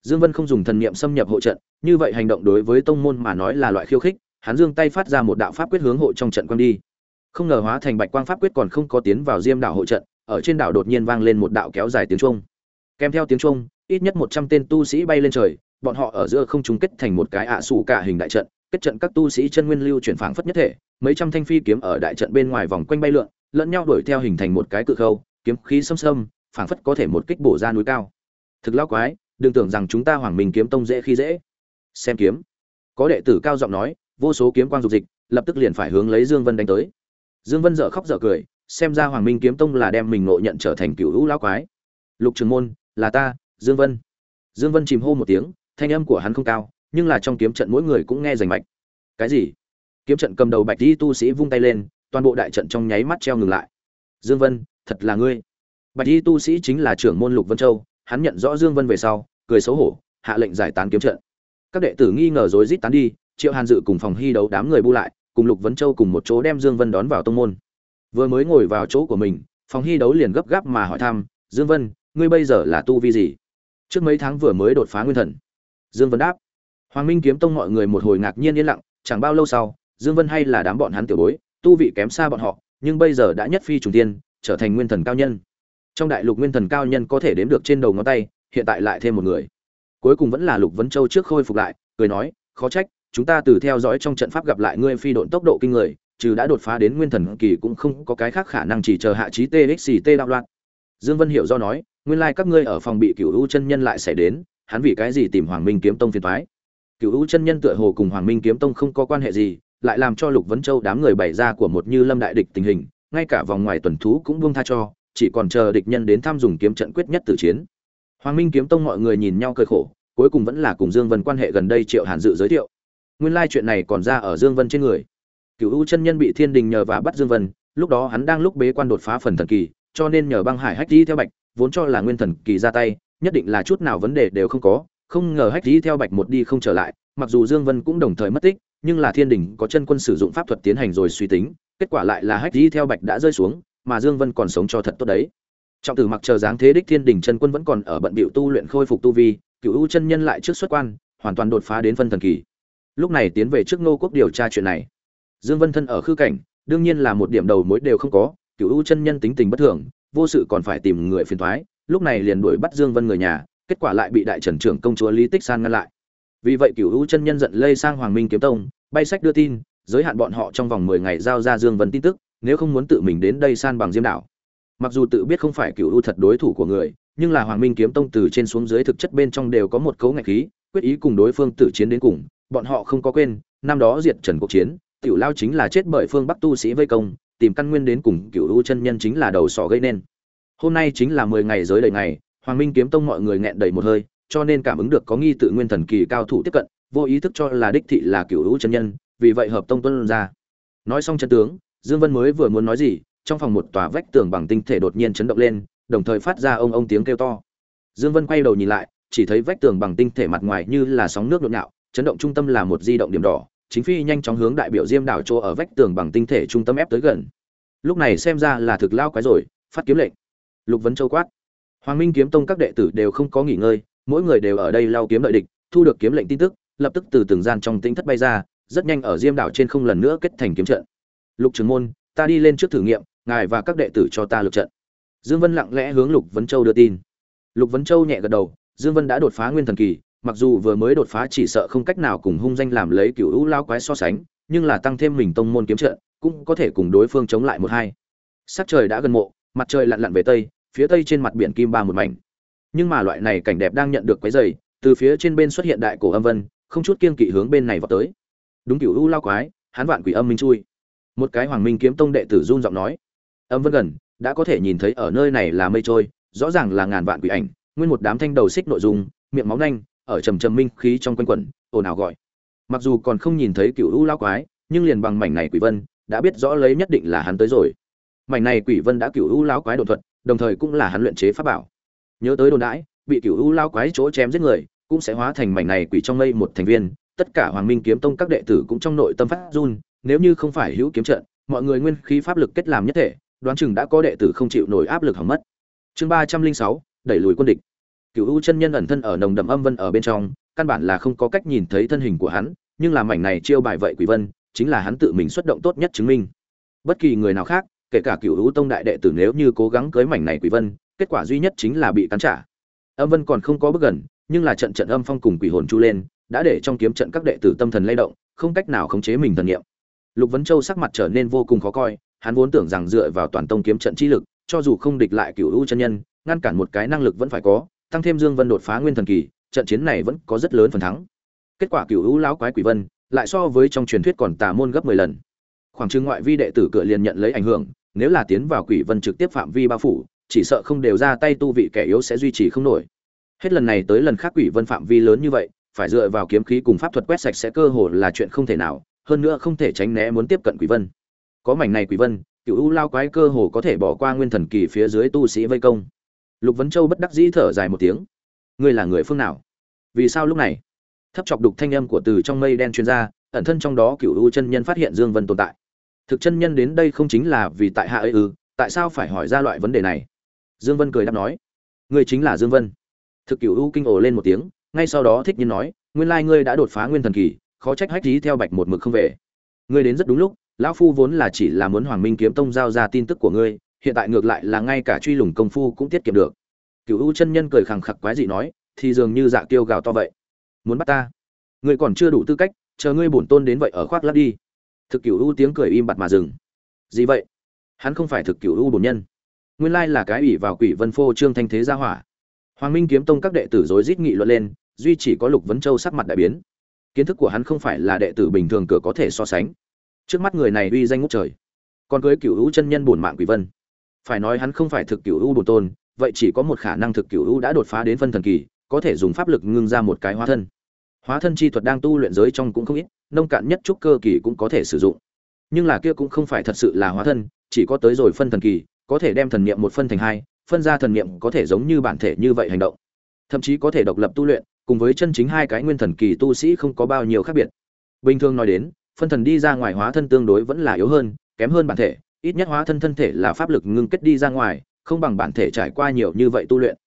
dương vân không dùng thần niệm xâm nhập hộ trận như vậy hành động đối với tông môn mà nói là loại khiêu khích hắn dương tay phát ra một đạo pháp quyết hướng hộ trong trận quang đi không ngờ hóa thành bạch quang pháp quyết còn không có tiến vào diêm đảo hộ trận ở trên đảo đột nhiên vang lên một đạo kéo dài tiếng chuông. kèm theo tiếng chuông, ít nhất một trăm tên tu sĩ bay lên trời bọn họ ở giữa không trung kết thành một cái ạ sủ cả hình đại trận kết trận các tu sĩ chân nguyên lưu chuyển phảng phất nhất thể mấy trăm thanh phi kiếm ở đại trận bên ngoài vòng quanh bay lượn lẫn nhau đuổi theo hình thành một cái cự khâu kiếm khí xâm xâm phảng phất có thể một kích bổ ra núi cao thực lão quái đừng tưởng rằng chúng ta hoàng minh kiếm tông dễ khi dễ. Xem kiếm. Có đệ tử cao giọng nói, vô số kiếm quang dục dịch, lập tức liền phải hướng lấy dương vân đánh tới. Dương vân dở khóc dở cười, xem ra hoàng minh kiếm tông là đem mình ngộ nhận trở thành cựu hữu lão quái. Lục trường môn, là ta, dương vân. Dương vân chìm hô một tiếng, thanh âm của hắn không cao, nhưng là trong kiếm trận mỗi người cũng nghe rành mạch. Cái gì? Kiếm trận cầm đầu bạch Y tu sĩ vung tay lên, toàn bộ đại trận trong nháy mắt treo ngừng lại. Dương vân, thật là ngươi. Bạch Y tu sĩ chính là trưởng môn lục vân châu hắn nhận rõ dương vân về sau, cười xấu hổ, hạ lệnh giải tán kiếm trận. Các đệ tử nghi ngờ rối rít tán đi, triệu hàn dự cùng phòng hy đấu đám người bu lại, cùng lục vấn châu cùng một chỗ đem dương vân đón vào tông môn. Vừa mới ngồi vào chỗ của mình, phòng hy đấu liền gấp gáp mà hỏi thăm, dương vân, ngươi bây giờ là tu vi gì? Trước mấy tháng vừa mới đột phá nguyên thần. Dương vân đáp, hoàng minh kiếm tông mọi người một hồi ngạc nhiên yên lặng, chẳng bao lâu sau, dương vân hay là đám bọn hắn tiểu bối, tu vị kém xa bọn họ, nhưng bây giờ đã nhất phi trùng tiên, trở thành nguyên thần cao nhân trong đại lục nguyên thần cao nhân có thể đếm được trên đầu ngón tay, hiện tại lại thêm một người. Cuối cùng vẫn là lục vấn châu trước khôi phục lại, cười nói, khó trách, chúng ta từ theo dõi trong trận pháp gặp lại ngươi phi độn tốc độ kinh người, trừ đã đột phá đến nguyên thần kỳ cũng không có cái khác khả năng chỉ chờ hạ trí txct đạo loạn. Dương vân hiểu do nói, nguyên lai like các ngươi ở phòng bị cửu u chân nhân lại xảy đến, hắn vì cái gì tìm hoàng minh kiếm tông phiền thoái cửu u chân nhân tựa hồ cùng hoàng minh kiếm tông không có quan hệ gì, lại làm cho lục vấn châu đám người bày ra của một như lâm đại địch tình hình, ngay cả vòng ngoài tuần thú cũng buông tha cho chỉ còn chờ địch nhân đến thăm dùng kiếm trận quyết nhất tử chiến. Hoàng minh kiếm tông mọi người nhìn nhau cười khổ, cuối cùng vẫn là cùng dương vân quan hệ gần đây triệu hàn dự giới thiệu. Nguyên lai chuyện này còn ra ở dương vân trên người. Cựu u chân nhân bị thiên đình nhờ và bắt dương vân, lúc đó hắn đang lúc bế quan đột phá phần thần kỳ, cho nên nhờ băng hải hách đi theo bạch, vốn cho là nguyên thần kỳ ra tay, nhất định là chút nào vấn đề đều không có, không ngờ hách đi theo bạch một đi không trở lại, mặc dù dương vân cũng đồng thời mất tích, nhưng là thiên đình có chân quân sử dụng pháp thuật tiến hành rồi suy tính, kết quả lại là hách đi theo bạch đã rơi xuống mà dương vân còn sống cho thật tốt đấy. Trọng tử mặc chờ dáng thế đích thiên đỉnh chân quân vẫn còn ở bận bịu tu luyện khôi phục tu vi, cựu u chân nhân lại trước xuất quan, hoàn toàn đột phá đến phân thần kỳ. Lúc này tiến về trước ngô quốc điều tra chuyện này. Dương vân thân ở khư cảnh, đương nhiên là một điểm đầu mối đều không có, cựu u chân nhân tính tình bất thường, vô sự còn phải tìm người phiền toái, lúc này liền đuổi bắt dương vân người nhà, kết quả lại bị đại trần trưởng công chúa lý tích san ngăn lại. Vì vậy cựu u chân nhân giận lây sang hoàng minh kiếm tông, bay sách đưa tin, giới hạn bọn họ trong vòng 10 ngày giao ra dương vân tin tức nếu không muốn tự mình đến đây san bằng diêm đảo. Mặc dù tự biết không phải cựu u thật đối thủ của người, nhưng là hoàng minh kiếm tông từ trên xuống dưới thực chất bên trong đều có một cấu ngạch khí, quyết ý cùng đối phương tử chiến đến cùng, bọn họ không có quên, năm đó diệt trần cuộc chiến, tiểu lao chính là chết bởi phương bắc tu sĩ vây công, tìm căn nguyên đến cùng cựu u chân nhân chính là đầu sỏ gây nên. Hôm nay chính là mười ngày giới đầy ngày, hoàng minh kiếm tông mọi người nghẹn đầy một hơi, cho nên cảm ứng được có nghi tự nguyên thần kỳ cao thủ tiếp cận, vô ý thức cho là đích thị là cựu u chân nhân, vì vậy hợp tông tuân ra. Nói xong chân tướng dương vân mới vừa muốn nói gì, trong phòng một tòa vách tường bằng tinh thể đột nhiên chấn động lên, đồng thời phát ra ông ông tiếng kêu to. Dương vân quay đầu nhìn lại, chỉ thấy vách tường bằng tinh thể mặt ngoài như là sóng nước nhộn nhạo, chấn động trung tâm là một di động điểm đỏ, chính phi nhanh chóng hướng đại biểu diêm đảo chỗ ở vách tường bằng tinh thể trung tâm ép tới gần. Lúc này xem ra là thực lao quái rồi, phát kiếm lệnh. Lục vấn châu quát. Hoàng minh kiếm tông các đệ tử đều không có nghỉ ngơi, mỗi người đều ở đây lao kiếm đợi địch, thu được kiếm lệnh tin tức, lập tức từ từng gian trong tinh thất bay ra, rất nhanh ở diêm đảo trên không lần nữa kết thành kiếm trận lục Trưởng môn, ta đi lên trước thử nghiệm, ngài và các đệ tử cho ta lượt trận. Dương vân lặng lẽ hướng lục vấn châu đưa tin. Lục vấn châu nhẹ gật đầu, dương vân đã đột phá nguyên thần kỳ, mặc dù vừa mới đột phá chỉ sợ không cách nào cùng hung danh làm lấy cựu hữu lao quái so sánh, nhưng là tăng thêm mình tông môn kiếm trận, cũng có thể cùng đối phương chống lại một hai. Sắc trời đã gần mộ, mặt trời lặn lặn về tây, phía tây trên mặt biển kim ba một mảnh. Nhưng mà loại này cảnh đẹp đang nhận được quấy dày từ phía trên bên xuất hiện đại cổ âm vân, không chút kiên kỵ hướng bên này vào tới. Đúng cựu u lao quái, hắn vạn quỷ âm minh chui một cái hoàng minh kiếm tông đệ tử run giọng nói. Âm vân gần, đã có thể nhìn thấy ở nơi này là mây trôi, rõ ràng là ngàn vạn quỷ ảnh, nguyên một đám thanh đầu xích nội dung, miệng máu nhanh ở trầm trầm minh khí trong quanh quẩn, ồn ào gọi. Mặc dù còn không nhìn thấy cựu u lao quái, nhưng liền bằng mảnh này quỷ vân, đã biết rõ lấy nhất định là hắn tới rồi. Mảnh này quỷ vân đã cựu u lao quái đột thuật, đồng thời cũng là hắn luyện chế pháp bảo. Nhớ tới đồn đãi, bị cựu u lao quái chỗ chém giết người, cũng sẽ hóa thành mảnh này quỷ trong mây một thành viên, tất cả hoàng minh kiếm tông các đệ tử cũng trong nội tâm phát run nếu như không phải hữu kiếm trận, mọi người nguyên khí pháp lực kết làm nhất thể, đoán chừng đã có đệ tử không chịu nổi áp lực hỏng mất. Chương ba trăm linh sáu, đẩy lùi quân địch. Cửu u chân nhân ẩn thân ở nồng đậm âm vân ở bên trong, căn bản là không có cách nhìn thấy thân hình của hắn, nhưng là mảnh này chiêu bài vậy quỷ vân, chính là hắn tự mình xuất động tốt nhất chứng minh. Bất kỳ người nào khác, kể cả cửu u tông đại đệ tử nếu như cố gắng cưới mảnh này quỷ vân, kết quả duy nhất chính là bị cắn trả. Âm vân còn không có bước gần, nhưng là trận trận âm phong cùng quỷ hồn chu lên, đã để trong kiếm trận các đệ tử tâm thần lay động, không cách nào khống chế mình thần niệm lục vấn châu sắc mặt trở nên vô cùng khó coi, hắn vốn tưởng rằng dựa vào toàn tông kiếm trận chi lực, cho dù không địch lại cửu u chân nhân, ngăn cản một cái năng lực vẫn phải có, tăng thêm dương vân đột phá nguyên thần kỳ, trận chiến này vẫn có rất lớn phần thắng. Kết quả cửu u lão quái quỷ vân, lại so với trong truyền thuyết còn tà môn gấp 10 lần. Khoảng chừng ngoại vi đệ tử cửa liền nhận lấy ảnh hưởng, nếu là tiến vào quỷ vân trực tiếp phạm vi bao phủ, chỉ sợ không đều ra tay tu vị kẻ yếu sẽ duy trì không nổi. Hết lần này tới lần khác quỷ vân phạm vi lớn như vậy, phải dựa vào kiếm khí cùng pháp thuật quét sạch sẽ cơ hồ là chuyện không thể nào hơn nữa không thể tránh né muốn tiếp cận quỷ vân. Có mảnh này quỷ vân, cựu u lao quái cơ hồ có thể bỏ qua nguyên thần kỳ phía dưới tu sĩ vây công. Lục vấn châu bất đắc dĩ thở dài một tiếng. Ngươi là người phương nào? Vì sao lúc này? Thấp chọc đục thanh âm của từ trong mây đen chuyên gia ẩn thân trong đó cựu u chân nhân phát hiện dương vân tồn tại. Thực chân nhân đến đây không chính là vì tại hạ ấy ư, tại sao phải hỏi ra loại vấn đề này? Dương vân cười đáp nói. Ngươi chính là dương vân. Thực cựu u kinh ồ lên một tiếng, ngay sau đó thích nhiên nói, nguyên lai ngươi đã đột phá nguyên thần kỳ khó trách hách lý theo bạch một mực không về. Ngươi đến rất đúng lúc, lão phu vốn là chỉ là muốn hoàng minh kiếm tông giao ra tin tức của ngươi, hiện tại ngược lại là ngay cả truy lùng công phu cũng tiết kiệm được. Cựu u chân nhân cười khẳng khặc quái dị nói, thì dường như dạ tiêu gào to vậy. Muốn bắt ta? Ngươi còn chưa đủ tư cách, chờ ngươi bổn tôn đến vậy ở khoác lắp đi. Thực cựu u tiếng cười im bặt mà dừng. Gì vậy? Hắn không phải thực cựu u bổn nhân. Nguyên lai là cái ủy vào quỷ vân phô trương thanh thế gia hỏa. Hoàng minh kiếm tông các đệ tử rối rít nghị luận lên, duy chỉ có lục vấn châu sắc mặt đại biến kiến thức của hắn không phải là đệ tử bình thường cửa có thể so sánh. Trước mắt người này uy danh ngút trời. Còn cưới cựu hữu chân nhân bổn mạng quỷ vân. Phải nói hắn không phải thực cựu hữu bổn tôn, vậy chỉ có một khả năng thực cựu hữu đã đột phá đến phân thần kỳ, có thể dùng pháp lực ngưng ra một cái hóa thân. Hóa thân chi thuật đang tu luyện giới trong cũng không ít, nông cạn nhất trúc cơ kỳ cũng có thể sử dụng. Nhưng là kia cũng không phải thật sự là hóa thân, chỉ có tới rồi phân thần kỳ, có thể đem thần niệm một phân thành hai, phân ra thần niệm có thể giống như bản thể như vậy hành động. Thậm chí có thể độc lập tu luyện cùng với chân chính hai cái nguyên thần kỳ tu sĩ không có bao nhiêu khác biệt. Bình thường nói đến, phân thần đi ra ngoài hóa thân tương đối vẫn là yếu hơn, kém hơn bản thể, ít nhất hóa thân thân thể là pháp lực ngưng kết đi ra ngoài, không bằng bản thể trải qua nhiều như vậy tu luyện.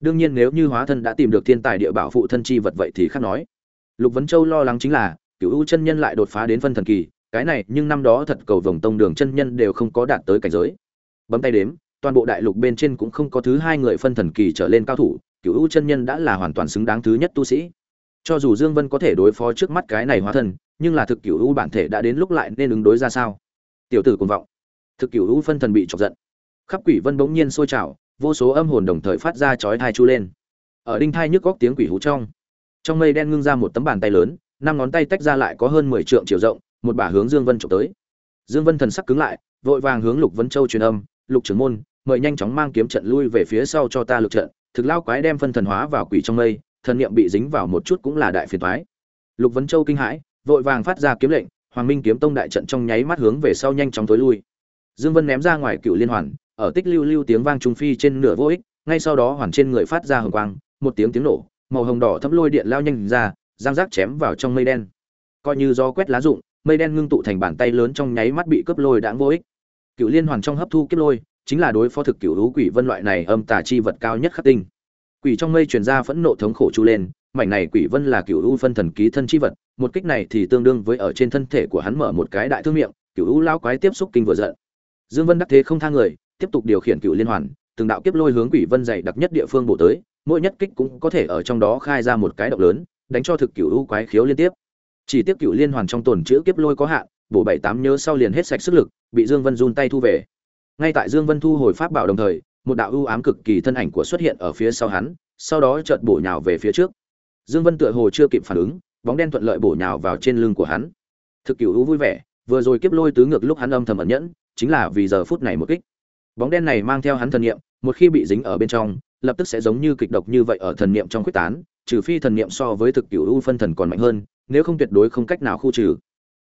Đương nhiên nếu như hóa thân đã tìm được thiên tài địa bảo phụ thân chi vật vậy thì khác nói. Lục vấn châu lo lắng chính là, cửu u chân nhân lại đột phá đến phân thần kỳ, cái này nhưng năm đó thật cầu vòng tông đường chân nhân đều không có đạt tới cảnh giới. Bấm tay đếm, toàn bộ đại lục bên trên cũng không có thứ hai người phân thần kỳ trở lên cao thủ cựu u chân nhân đã là hoàn toàn xứng đáng thứ nhất tu sĩ. Cho dù dương vân có thể đối phó trước mắt cái này hóa thân, nhưng là thực cửu u bản thể đã đến lúc lại nên ứng đối ra sao? Tiểu tử cuồng vọng. Thực cửu u phân thần bị chọc giận. Khắp quỷ vân bỗng nhiên sôi trào, vô số âm hồn đồng thời phát ra chói thai chu lên. Ở đinh thai nhức góc tiếng quỷ hú trong trong mây đen ngưng ra một tấm bàn tay lớn, năm ngón tay tách ra lại có hơn mười trượng chiều rộng, một bả hướng dương vân trộm tới. Dương vân thần sắc cứng lại, vội vàng hướng lục vân châu truyền âm, lục trưởng môn, mời nhanh chóng mang kiếm trận lui về phía sau cho ta lực trận thực lao quái đem phân thần hóa vào quỷ trong mây, thần niệm bị dính vào một chút cũng là đại phiền toái. Lục vấn châu kinh hãi, vội vàng phát ra kiếm lệnh, hoàng minh kiếm tông đại trận trong nháy mắt hướng về sau nhanh chóng tối lui. Dương vân ném ra ngoài cựu liên hoàn, ở tích lưu lưu tiếng vang trung phi trên nửa vô ích, ngay sau đó hoàn trên người phát ra hồng quang, một tiếng tiếng nổ, màu hồng đỏ thấm lôi điện lao nhanh ra, giang rác chém vào trong mây đen. Coi như do quét lá rụng, mây đen ngưng tụ thành bàn tay lớn trong nháy mắt bị cướp lôi đãng vô ích. Cựu liên hoàn trong hấp thu kiếp lôi chính là đối phó thực cửu lũ quỷ vân loại này âm tà chi vật cao nhất khắc tinh. Quỷ trong mây truyền ra phẫn nộ thống khổ chu lên, mảnh này quỷ vân là cửu u phân thần ký thân chi vật, một kích này thì tương đương với ở trên thân thể của hắn mở một cái đại thương miệng, cửu u lao quái tiếp xúc kinh vừa giận. Dương vân đắc thế không tha người, tiếp tục điều khiển cửu liên hoàn, từng đạo kiếp lôi hướng quỷ vân dày đặc nhất địa phương bổ tới, mỗi nhất kích cũng có thể ở trong đó khai ra một cái động lớn, đánh cho thực cửu u quái khiếu liên tiếp. Chỉ tiếp cửu liên hoàn trong tồn chữ kiếp lôi có hạn, bổ bảy tám nhớ sau liền hết sạch sức lực, bị dương vân run tay thu về ngay tại dương vân thu hồi pháp bảo đồng thời, một đạo ưu ám cực kỳ thân ảnh của xuất hiện ở phía sau hắn, sau đó chợt bổ nhào về phía trước. Dương vân tựa hồ chưa kịp phản ứng, bóng đen thuận lợi bổ nhào vào trên lưng của hắn. Thực cửu ưu vui vẻ, vừa rồi kiếp lôi tứ ngược lúc hắn âm thầm ẩn nhẫn, chính là vì giờ phút này một kích. Bóng đen này mang theo hắn thần niệm, một khi bị dính ở bên trong, lập tức sẽ giống như kịch độc như vậy ở thần niệm trong quyết tán, trừ phi thần niệm so với thực cửu ưu phân thần còn mạnh hơn, nếu không tuyệt đối không cách nào khu trừ.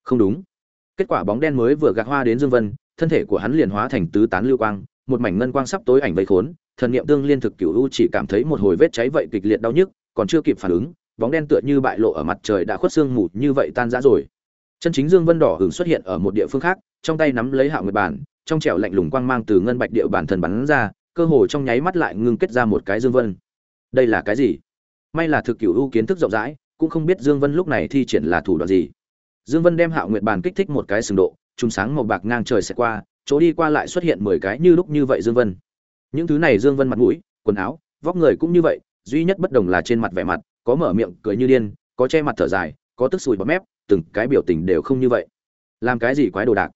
Không đúng. Kết quả bóng đen mới vừa gạt hoa đến dương vân thân thể của hắn liền hóa thành tứ tán lưu quang, một mảnh ngân quang sắp tối ảnh vây khốn, thần niệm tương liên thực cửu u chỉ cảm thấy một hồi vết cháy vậy kịch liệt đau nhức, còn chưa kịp phản ứng, bóng đen tựa như bại lộ ở mặt trời đã khuất xương mù như vậy tan rã rồi. Chân chính dương vân đỏ hưởng xuất hiện ở một địa phương khác, trong tay nắm lấy hạo nguyệt bản, trong trẻo lạnh lùng quang mang từ ngân bạch địa bản thần bắn ra, cơ hồ trong nháy mắt lại ngưng kết ra một cái dương vân. Đây là cái gì? May là thực cửu u kiến thức rộng rãi, cũng không biết dương vân lúc này thi triển là thủ đoạn gì. Dương vân đem hạo nguyệt bản kích thích một cái sừng độ chùm sáng màu bạc ngang trời sẽ qua, chỗ đi qua lại xuất hiện mười cái như lúc như vậy dương vân. Những thứ này dương vân mặt mũi, quần áo, vóc người cũng như vậy, duy nhất bất đồng là trên mặt vẻ mặt, có mở miệng, cười như điên, có che mặt thở dài, có tức sùi bọt mép, từng cái biểu tình đều không như vậy. Làm cái gì quái đồ đạc?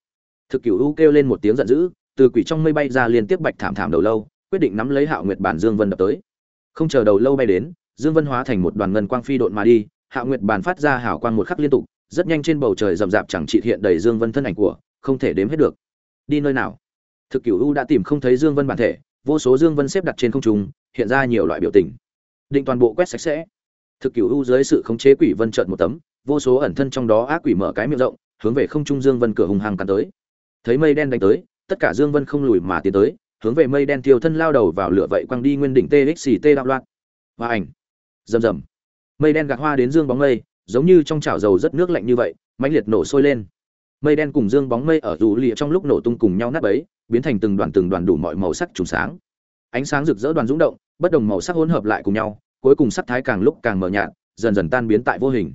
Thực cửu u kêu lên một tiếng giận dữ, từ quỷ trong mây bay ra liên tiếp bạch thảm thảm đầu lâu, quyết định nắm lấy hạo nguyệt bản dương vân đập tới. Không chờ đầu lâu bay đến, dương vân hóa thành một đoàn ngân quang phi độn mà đi, hạo nguyệt bản phát ra hào quang một khắc liên tục rất nhanh trên bầu trời rậm rạp chẳng trị hiện đầy dương vân thân ảnh của, không thể đếm hết được. Đi nơi nào? Thực cửu u đã tìm không thấy dương vân bản thể, vô số dương vân xếp đặt trên không trung, hiện ra nhiều loại biểu tình. Định toàn bộ quét sạch sẽ. Thực cửu u dưới sự khống chế quỷ vân trợn một tấm, vô số ẩn thân trong đó ác quỷ mở cái miệng rộng, hướng về không trung dương vân cửa hùng hàng cắn tới. Thấy mây đen đánh tới, tất cả dương vân không lùi mà tiến tới, hướng về mây đen tiêu thân lao đầu vào lửa vậy quăng đi nguyên đỉnh txt đạo loạn. Và ảnh. Rầm rầm. Mây đen gạt hoa đến dương bóng mây giống như trong chảo dầu rất nước lạnh như vậy, mãnh liệt nổ sôi lên. Mây đen cùng dương bóng mây ở dù lìa trong lúc nổ tung cùng nhau nát bấy, biến thành từng đoàn từng đoàn đủ mọi màu sắc trùng sáng. Ánh sáng rực rỡ đoàn rung động, bất đồng màu sắc hỗn hợp lại cùng nhau, cuối cùng sắc thái càng lúc càng mờ nhạt, dần dần tan biến tại vô hình.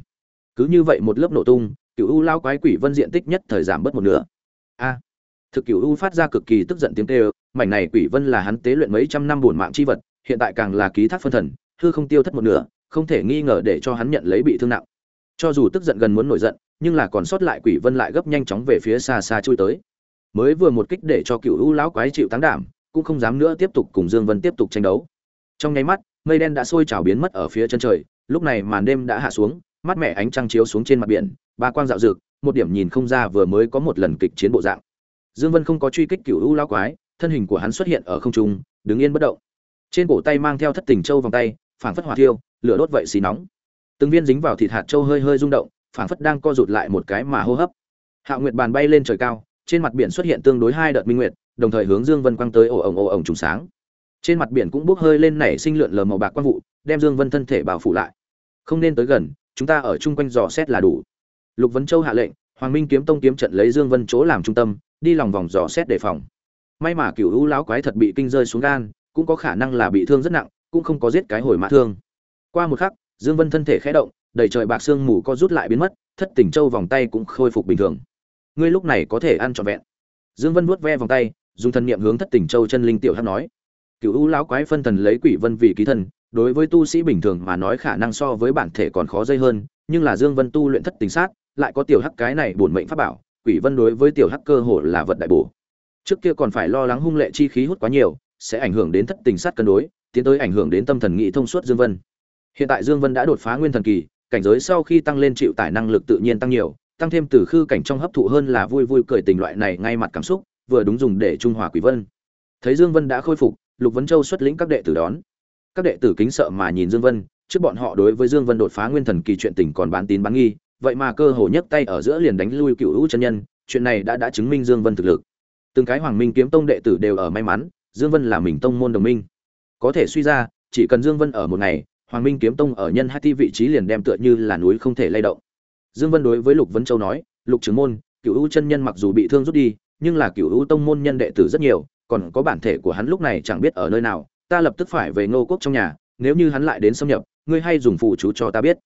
Cứ như vậy một lớp nổ tung, cựu u lao quái quỷ vân diện tích nhất thời giảm bớt một nửa. A! Thực cựu u phát ra cực kỳ tức giận tiếng kêu, mảnh này quỷ vân là hắn tế luyện mấy trăm năm buồn mạng chi vật, hiện tại càng là ký thác phân thần, hư không tiêu thất một nửa, không thể nghi ngờ để cho hắn nhận lấy bị thương nặng cho dù tức giận gần muốn nổi giận, nhưng là còn sót lại quỷ vân lại gấp nhanh chóng về phía xa xa chui tới. Mới vừa một kích để cho cựu u lão quái chịu táng đảm, cũng không dám nữa tiếp tục cùng dương vân tiếp tục tranh đấu. Trong nháy mắt, mây đen đã sôi trào biến mất ở phía chân trời, lúc này màn đêm đã hạ xuống mắt mẹ ánh trăng chiếu xuống trên mặt biển, ba quang dạo dực, một điểm nhìn không ra vừa mới có một lần kịch chiến bộ dạng. Dương vân không có truy kích cựu u lão quái, thân hình của hắn xuất hiện ở không trung, đứng yên bất động. Trên cổ tay mang theo thất tình châu vòng tay, phảng phất hỏa thiêu, lửa đốt vậy xì nóng từng viên dính vào thịt hạt châu hơi hơi rung động, phảng phất đang co rụt lại một cái mà hô hấp. Hạ nguyệt bàn bay lên trời cao, trên mặt biển xuất hiện tương đối hai đợt minh nguyệt, đồng thời hướng dương vân quang tới ồ ổng ồ ổng trùng sáng. Trên mặt biển cũng bốc hơi lên nảy sinh lượn lờ màu bạc quang vụ, đem dương vân thân thể bao phủ lại. Không nên tới gần, chúng ta ở chung quanh dò xét là đủ. Lục vấn châu hạ lệnh, hoàng minh kiếm tông kiếm trận lấy dương vân chỗ làm trung tâm, đi lòng vòng dò xét đề phòng. May mà cửu u lão quái thật bị kinh rơi xuống gan, cũng có khả năng là bị thương rất nặng, cũng không có giết cái hồi mã thương. Qua một khắc dương vân thân thể khẽ động, đầy trời bạc xương mù co rút lại biến mất, thất tình châu vòng tay cũng khôi phục bình thường. Ngươi lúc này có thể ăn trọn vẹn. Dương vân vuốt ve vòng tay, dùng thân niệm hướng thất tình châu chân linh tiểu hắc nói. Cựu u lão quái phân thần lấy quỷ vân vì ký thân, đối với tu sĩ bình thường mà nói khả năng so với bản thể còn khó dây hơn, nhưng là dương vân tu luyện thất tình sát, lại có tiểu hắc cái này bổn mệnh pháp bảo, quỷ vân đối với tiểu hắc cơ hồ là vật đại bổ. Trước kia còn phải lo lắng hung lệ chi khí hút quá nhiều, sẽ ảnh hưởng đến thất tình sát cân đối, tiến tới ảnh hưởng đến tâm thần nghị thông suốt dương vân hiện tại dương vân đã đột phá nguyên thần kỳ, cảnh giới sau khi tăng lên chịu tải năng lực tự nhiên tăng nhiều, tăng thêm từ khư cảnh trong hấp thụ hơn là vui vui cười tình loại này ngay mặt cảm xúc, vừa đúng dùng để trung hòa quỷ vân. Thấy dương vân đã khôi phục, lục vấn châu xuất lĩnh các đệ tử đón. Các đệ tử kính sợ mà nhìn dương vân, trước bọn họ đối với dương vân đột phá nguyên thần kỳ chuyện tình còn bán tín bán nghi, vậy mà cơ hồ nhấc tay ở giữa liền đánh lui cựu hữu chân nhân, chuyện này đã đã chứng minh dương vân thực lực. Từng cái hoàng minh kiếm tông đệ tử đều ở may mắn, dương vân là mình tông môn đồng minh. Có thể suy ra, chỉ cần dương vân ở một ngày hoàng minh kiếm tông ở nhân hai ti vị trí liền đem tựa như là núi không thể lay động. Dương vân đối với lục Vân châu nói, lục trưởng môn, cửu u chân nhân mặc dù bị thương rút đi, nhưng là cửu u tông môn nhân đệ tử rất nhiều, còn có bản thể của hắn lúc này chẳng biết ở nơi nào, ta lập tức phải về ngô quốc trong nhà, nếu như hắn lại đến xâm nhập, ngươi hay dùng phù chú cho ta biết.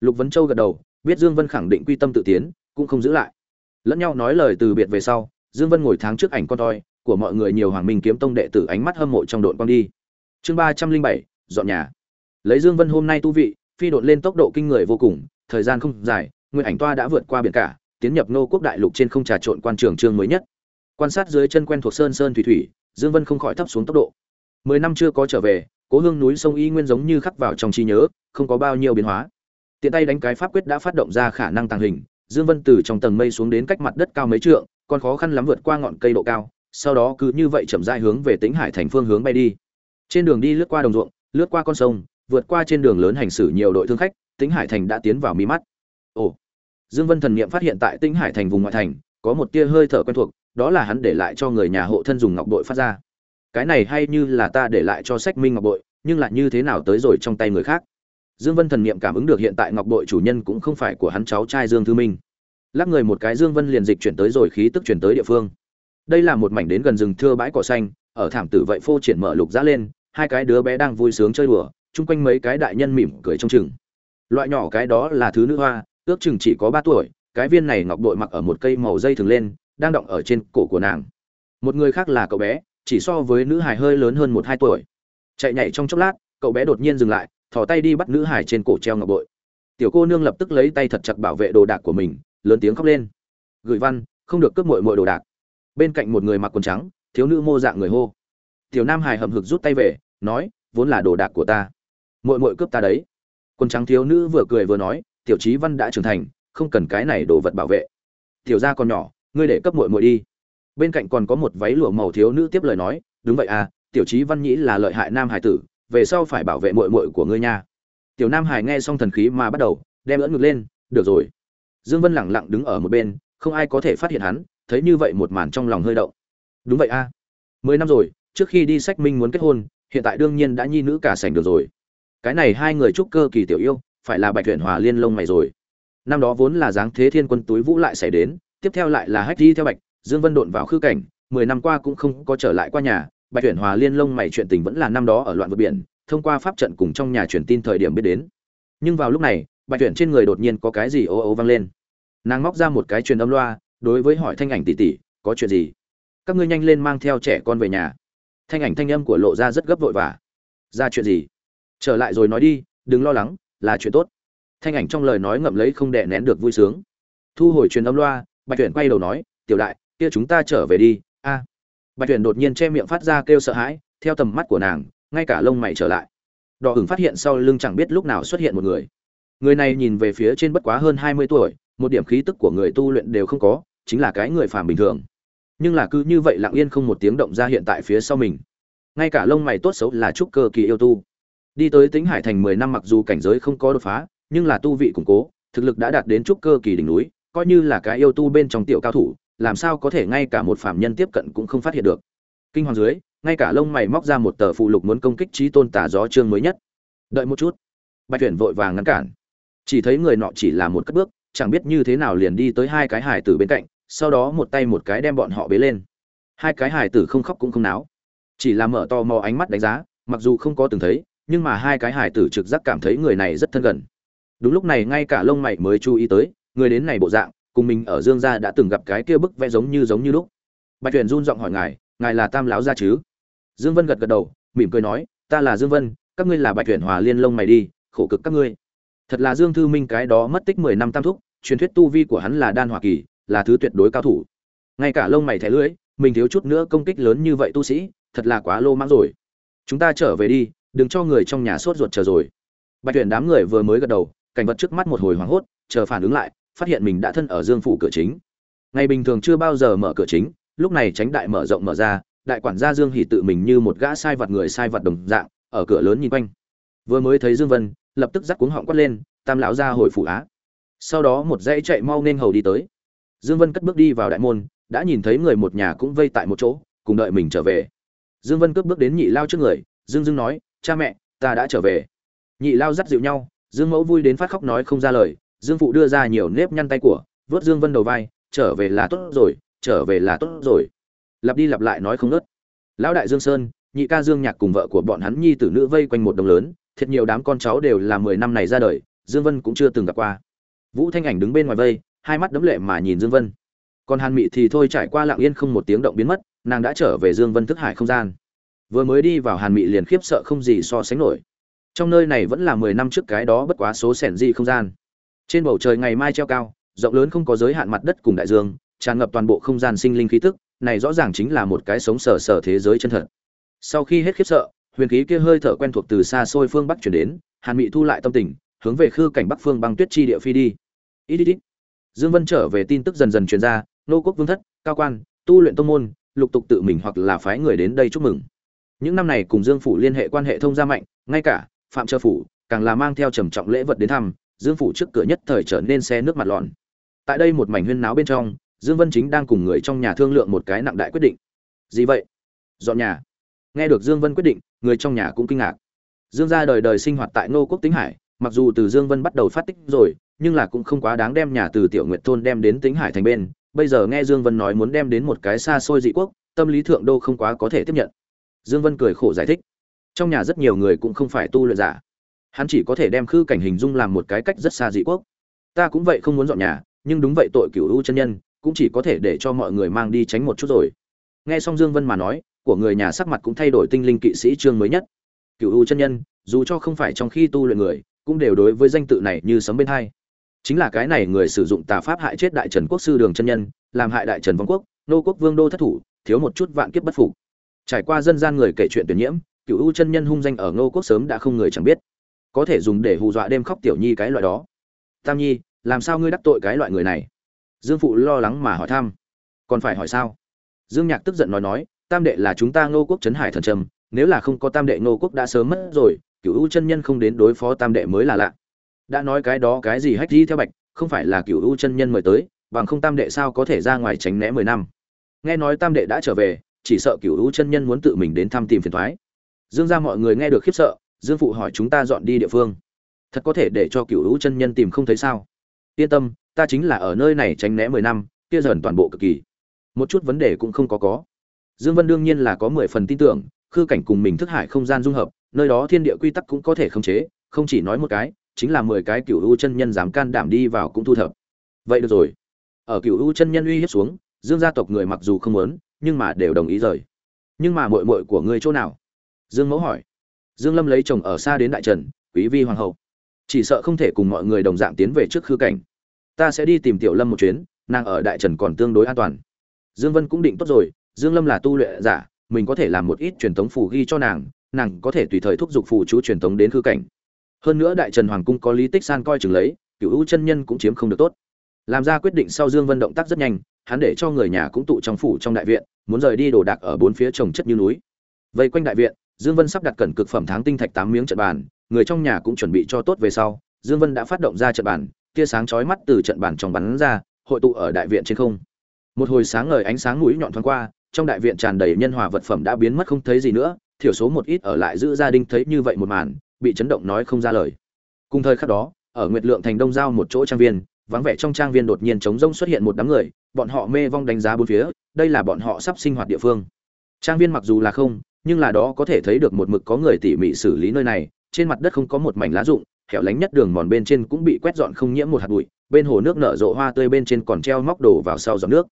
Lục Vân châu gật đầu, biết dương vân khẳng định quy tâm tự tiến, cũng không giữ lại. Lẫn nhau nói lời từ biệt về sau, dương vân ngồi tháng trước ảnh con toi, của mọi người nhiều hoàng minh kiếm tông đệ tử ánh mắt hâm mộ trong đội quang đi. Chương ba trăm linh bảy, dọn nhà lấy dương vân hôm nay tu vị, phi đột lên tốc độ kinh người vô cùng, thời gian không dài nguyên ảnh toa đã vượt qua biển cả, tiến nhập nô quốc đại lục trên không trà trộn quan trường trương mới nhất. Quan sát dưới chân quen thuộc sơn sơn thủy thủy, dương vân không khỏi thấp xuống tốc độ. Mười năm chưa có trở về, cố hương núi sông y nguyên giống như khắc vào trong trí nhớ, không có bao nhiêu biến hóa. Tiện tay đánh cái pháp quyết đã phát động ra khả năng tàng hình, dương vân từ trong tầng mây xuống đến cách mặt đất cao mấy trượng, còn khó khăn lắm vượt qua ngọn cây độ cao, sau đó cứ như vậy chậm rãi hướng về tĩnh hải thành phương hướng bay đi. Trên đường đi lướt qua đồng ruộng, lướt qua con sông vượt qua trên đường lớn hành xử nhiều đội thương khách, tĩnh hải thành đã tiến vào mi mắt. Ồ, dương vân thần niệm phát hiện tại tĩnh hải thành vùng ngoại thành, có một tia hơi thở quen thuộc, đó là hắn để lại cho người nhà hộ thân dùng ngọc bội phát ra. Cái này hay như là ta để lại cho sách minh ngọc bội, nhưng lại như thế nào tới rồi trong tay người khác? Dương vân thần niệm cảm ứng được hiện tại ngọc bội chủ nhân cũng không phải của hắn cháu trai dương thư minh. Lắc người một cái dương vân liền dịch chuyển tới rồi khí tức chuyển tới địa phương. Đây là một mảnh đến gần rừng thưa bãi cỏ xanh, ở thảm tử vậy phô triển mở lục ra lên, hai cái đứa bé đang vui sướng chơi đùa chung quanh mấy cái đại nhân mỉm cười trong chừng. Loại nhỏ cái đó là thứ nữ hoa, ước chừng chỉ có ba tuổi, cái viên này ngọc bội mặc ở một cây màu dây thường lên, đang động ở trên cổ của nàng. Một người khác là cậu bé, chỉ so với nữ hài hơi lớn hơn một hai tuổi. Chạy nhảy trong chốc lát, cậu bé đột nhiên dừng lại, thò tay đi bắt nữ hải trên cổ treo ngọc bội. Tiểu cô nương lập tức lấy tay thật chặt bảo vệ đồ đạc của mình, lớn tiếng khóc lên. Gửi văn, không được cướp mội mội đồ đạc. Bên cạnh một người mặc quần trắng, thiếu nữ mô dạng người hô. Tiểu nam hải hầm hực rút tay về, nói, vốn là đồ đạc của ta. Muội muội cướp ta đấy. Quân trắng thiếu nữ vừa cười vừa nói, tiểu trí văn đã trưởng thành, không cần cái này đồ vật bảo vệ. Tiểu gia còn nhỏ, ngươi để cấp muội muội đi. Bên cạnh còn có một váy lụa màu thiếu nữ tiếp lời nói, đúng vậy à tiểu trí văn nhĩ là lợi hại nam hải tử, về sau phải bảo vệ muội muội của ngươi nha. Tiểu nam hải nghe xong thần khí mà bắt đầu, đem ưỡn ngực lên, được rồi. Dương vân lẳng lặng đứng ở một bên, không ai có thể phát hiện hắn, thấy như vậy một màn trong lòng hơi động. Đúng vậy a mười năm rồi, trước khi đi sách minh muốn kết hôn, hiện tại đương nhiên đã nhi nữ cả sảnh được rồi cái này hai người trúc cơ kỳ tiểu yêu, phải là bạch huyện hòa liên lông mày rồi. Năm đó vốn là dáng thế thiên quân túi vũ lại xảy đến, tiếp theo lại là hách đi theo bạch, dương vân độn vào khư cảnh, mười năm qua cũng không có trở lại qua nhà, bạch huyện hòa liên lông mày chuyện tình vẫn là năm đó ở loạn vượt biển, thông qua pháp trận cùng trong nhà truyền tin thời điểm biết đến. Nhưng vào lúc này, bạch tuyển trên người đột nhiên có cái gì ô ô vang lên. Nàng móc ra một cái truyền âm loa, đối với hỏi thanh ảnh tỷ tỷ, có chuyện gì? Các ngươi nhanh lên mang theo trẻ con về nhà. Thanh ảnh thanh âm của lộ ra rất gấp vội vã. Ra chuyện gì? Trở lại rồi nói đi, đừng lo lắng, là chuyện tốt. Thanh ảnh trong lời nói ngậm lấy không đè nén được vui sướng. Thu hồi truyền âm loa, bạch tuyển quay đầu nói, tiểu đại, kia chúng ta trở về đi. A. Bạch tuyển đột nhiên che miệng phát ra kêu sợ hãi, theo tầm mắt của nàng, ngay cả lông mày trở lại. Đỏ hửng phát hiện sau lưng chẳng biết lúc nào xuất hiện một người. Người này nhìn về phía trên bất quá hơn hai mươi tuổi, một điểm khí tức của người tu luyện đều không có, chính là cái người phàm bình thường. Nhưng là cứ như vậy lặng yên không một tiếng động ra hiện tại phía sau mình. Ngay cả lông mày tốt xấu là trúc cơ kỳ yêu tu đi tới tính hải thành mười năm mặc dù cảnh giới không có đột phá, nhưng là tu vị củng cố, thực lực đã đạt đến trúc cơ kỳ đỉnh núi, coi như là cái yêu tu bên trong tiểu cao thủ, làm sao có thể ngay cả một phạm nhân tiếp cận cũng không phát hiện được. Kinh hoàng dưới, ngay cả lông mày móc ra một tờ phụ lục muốn công kích trí tôn tả gió chương mới nhất. Đợi một chút. Bạch tuyển vội vàng ngăn cản. Chỉ thấy người nọ chỉ là một cất bước, chẳng biết như thế nào liền đi tới hai cái hải tử bên cạnh, sau đó một tay một cái đem bọn họ bế lên. Hai cái hải tử không khóc cũng không náo. Chỉ là mở to mò ánh mắt đánh giá, mặc dù không có từng thấy nhưng mà hai cái hải tử trực giác cảm thấy người này rất thân gần. Đúng lúc này ngay cả lông mày mới chú ý tới, người đến này bộ dạng, cùng mình ở dương gia đã từng gặp cái kia bức vẽ giống như giống như lúc. Bạch tuyển run giọng hỏi ngài ngài là tam lão gia chứ? Dương vân gật gật đầu, mỉm cười nói, ta là dương vân, các ngươi là bạch tuyển hòa liên lông mày đi, khổ cực các ngươi. Thật là dương thư minh cái đó mất tích mười năm tam thúc, truyền thuyết tu vi của hắn là đan hoa kỳ, là thứ tuyệt đối cao thủ. Ngay cả lông mày thẻ lưỡi, mình thiếu chút nữa công kích lớn như vậy tu sĩ, thật là quá lô mãng rồi. Chúng ta trở về đi đừng cho người trong nhà sốt ruột chờ rồi. Bạch tuyển đám người vừa mới gật đầu, cảnh vật trước mắt một hồi hoảng hốt, chờ phản ứng lại, phát hiện mình đã thân ở dương phủ cửa chính. Ngày bình thường chưa bao giờ mở cửa chính, lúc này tránh đại mở rộng mở ra, đại quản gia dương hỉ tự mình như một gã sai vật người sai vật đồng dạng, ở cửa lớn nhìn quanh. Vừa mới thấy dương vân, lập tức dắt cuống họng quát lên, tam lão gia hồi phủ á. Sau đó một dãy chạy mau nên hầu đi tới. Dương vân cất bước đi vào đại môn, đã nhìn thấy người một nhà cũng vây tại một chỗ, cùng đợi mình trở về. Dương vân cất bước đến nhị lao trước người, dương dương nói cha mẹ, ta đã trở về. Nhị lao dắt dịu nhau, dương mẫu vui đến phát khóc nói không ra lời, dương phụ đưa ra nhiều nếp nhăn tay của, vớt dương vân đầu vai, trở về là tốt rồi, trở về là tốt rồi. Lặp đi lặp lại nói không nớt lão đại dương sơn, nhị ca dương nhạc cùng vợ của bọn hắn nhi tử nữ vây quanh một đồng lớn, thiệt nhiều đám con cháu đều là mười năm này ra đời, dương vân cũng chưa từng gặp qua. Vũ thanh ảnh đứng bên ngoài vây, hai mắt đấm lệ mà nhìn dương vân. Còn hàn mị thì thôi trải qua lặng yên không một tiếng động biến mất, nàng đã trở về dương vân thức hải không gian vừa mới đi vào hàn mị liền khiếp sợ không gì so sánh nổi. Trong nơi này vẫn là mười năm trước cái đó bất quá số sẻn di không gian. Trên bầu trời ngày mai treo cao, rộng lớn không có giới hạn mặt đất cùng đại dương, tràn ngập toàn bộ không gian sinh linh khí tức, này rõ ràng chính là một cái sống sờ sờ thế giới chân thật. Sau khi hết khiếp sợ, huyền khí kia hơi thở quen thuộc từ xa xôi phương bắc chuyển đến, hàn mị thu lại tâm tình, hướng về khư cảnh bắc phương băng tuyết chi địa phi đi. Ít ít ít dương vân trở về tin tức dần dần truyền ra, nô quốc vương thất, cao quan, tu luyện tông môn, lục tục tự mình hoặc là phái người đến đây chúc mừng những năm này cùng dương phủ liên hệ quan hệ thông gia mạnh, ngay cả phạm trơ phủ càng là mang theo trầm trọng lễ vật đến thăm, dương phủ trước cửa nhất thời trở nên xe nước mặt lọn. Tại đây một mảnh huyên náo bên trong, dương vân chính đang cùng người trong nhà thương lượng một cái nặng đại quyết định. Gì vậy? Dọn nhà. Nghe được dương vân quyết định, người trong nhà cũng kinh ngạc. Dương gia đời đời sinh hoạt tại ngô quốc tính hải, mặc dù từ dương vân bắt đầu phát tích rồi, nhưng là cũng không quá đáng đem nhà từ tiểu nguyệt thôn đem đến tính hải thành bên. Bây giờ nghe dương vân nói muốn đem đến một cái xa xôi dị quốc, tâm lý thượng đô không quá có thể tiếp nhận dương vân cười khổ giải thích. Trong nhà rất nhiều người cũng không phải tu luyện giả. Hắn chỉ có thể đem khư cảnh hình dung làm một cái cách rất xa dị quốc. Ta cũng vậy không muốn dọn nhà, nhưng đúng vậy tội cửu u chân nhân, cũng chỉ có thể để cho mọi người mang đi tránh một chút rồi. Nghe xong dương vân mà nói, của người nhà sắc mặt cũng thay đổi tinh linh kỵ sĩ chương mới nhất. Cửu u chân nhân, dù cho không phải trong khi tu luyện người, cũng đều đối với danh tự này như sấm bên hai. Chính là cái này người sử dụng tà pháp hại chết đại trần quốc sư đường chân nhân, làm hại đại trần vong quốc, nô quốc vương đô thất thủ, thiếu một chút vạn kiếp bất phục trải qua dân gian người kể chuyện tuyển nhiễm, cựu u chân nhân hung danh ở ngô quốc sớm đã không người chẳng biết. Có thể dùng để hù dọa đêm khóc tiểu nhi cái loại đó. Tam nhi, làm sao ngươi đắc tội cái loại người này? Dương phụ lo lắng mà hỏi thăm. Còn phải hỏi sao? Dương nhạc tức giận nói nói, tam đệ là chúng ta ngô quốc trấn hải thần trầm, nếu là không có tam đệ ngô quốc đã sớm mất rồi, cựu u chân nhân không đến đối phó tam đệ mới là lạ. Đã nói cái đó cái gì hách đi theo bạch, không phải là cựu u chân nhân mời tới, bằng không tam đệ sao có thể ra ngoài tránh né mười năm. Nghe nói tam đệ đã trở về chỉ sợ cửu u chân nhân muốn tự mình đến thăm tìm phiền toái, dương gia mọi người nghe được khiếp sợ dương phụ hỏi chúng ta dọn đi địa phương. Thật có thể để cho cửu u chân nhân tìm không thấy sao? Yên tâm ta chính là ở nơi này tránh né mười năm kia dần toàn bộ cực kỳ. Một chút vấn đề cũng không có có. Dương vân đương nhiên là có mười phần tin tưởng khư cảnh cùng mình thức hải không gian dung hợp nơi đó thiên địa quy tắc cũng có thể khống chế không chỉ nói một cái chính là mười cái cửu u chân nhân dám can đảm đi vào cũng thu thập. Vậy được rồi. Ở cửu u chân nhân uy hiếp xuống dương gia tộc người mặc dù không muốn nhưng mà đều đồng ý rời. Nhưng mà muội muội của ngươi chỗ nào? Dương mẫu hỏi. Dương lâm lấy chồng ở xa đến đại trần, quý vi hoàng hậu. Chỉ sợ không thể cùng mọi người đồng dạng tiến về trước khư cảnh. Ta sẽ đi tìm tiểu lâm một chuyến, nàng ở đại trần còn tương đối an toàn. Dương vân cũng định tốt rồi, dương lâm là tu luyện giả, mình có thể làm một ít truyền thống phù ghi cho nàng nàng có thể tùy thời thúc giục phù chú truyền thống đến khư cảnh. Hơn nữa đại trần hoàng cung có lý tích san coi chừng lấy cựu u chân nhân cũng chiếm không được tốt làm ra quyết định sau dương vân động tác rất nhanh, hắn để cho người nhà cũng tụ trong phủ trong đại viện, muốn rời đi đồ đạc ở bốn phía trồng chất như núi. Vây quanh đại viện, dương vân sắp đặt cẩn cực phẩm tháng tinh thạch tám miếng trận bàn, người trong nhà cũng chuẩn bị cho tốt về sau, dương vân đã phát động ra trận bàn, tia sáng chói mắt từ trận bàn trong bắn ra, hội tụ ở đại viện trên không. Một hồi sáng ngời ánh sáng mũi nhọn thoáng qua, trong đại viện tràn đầy nhân hòa vật phẩm đã biến mất không thấy gì nữa, thiểu số một ít ở lại giữ gia đình thấy như vậy một màn, bị chấn động nói không ra lời. Cùng thời khắc đó, ở nguyệt lượng thành đông giao một chỗ trang viên vắng vẻ trong trang viên đột nhiên trống rông xuất hiện một đám người bọn họ mê vong đánh giá bốn phía đây là bọn họ sắp sinh hoạt địa phương. Trang viên mặc dù là không nhưng là đó có thể thấy được một mực có người tỉ mỉ xử lý nơi này trên mặt đất không có một mảnh lá rụng hẻo lánh nhất đường mòn bên trên cũng bị quét dọn không nhiễm một hạt bụi bên hồ nước nở rộ hoa tươi bên trên còn treo móc đổ vào sau giọt nước.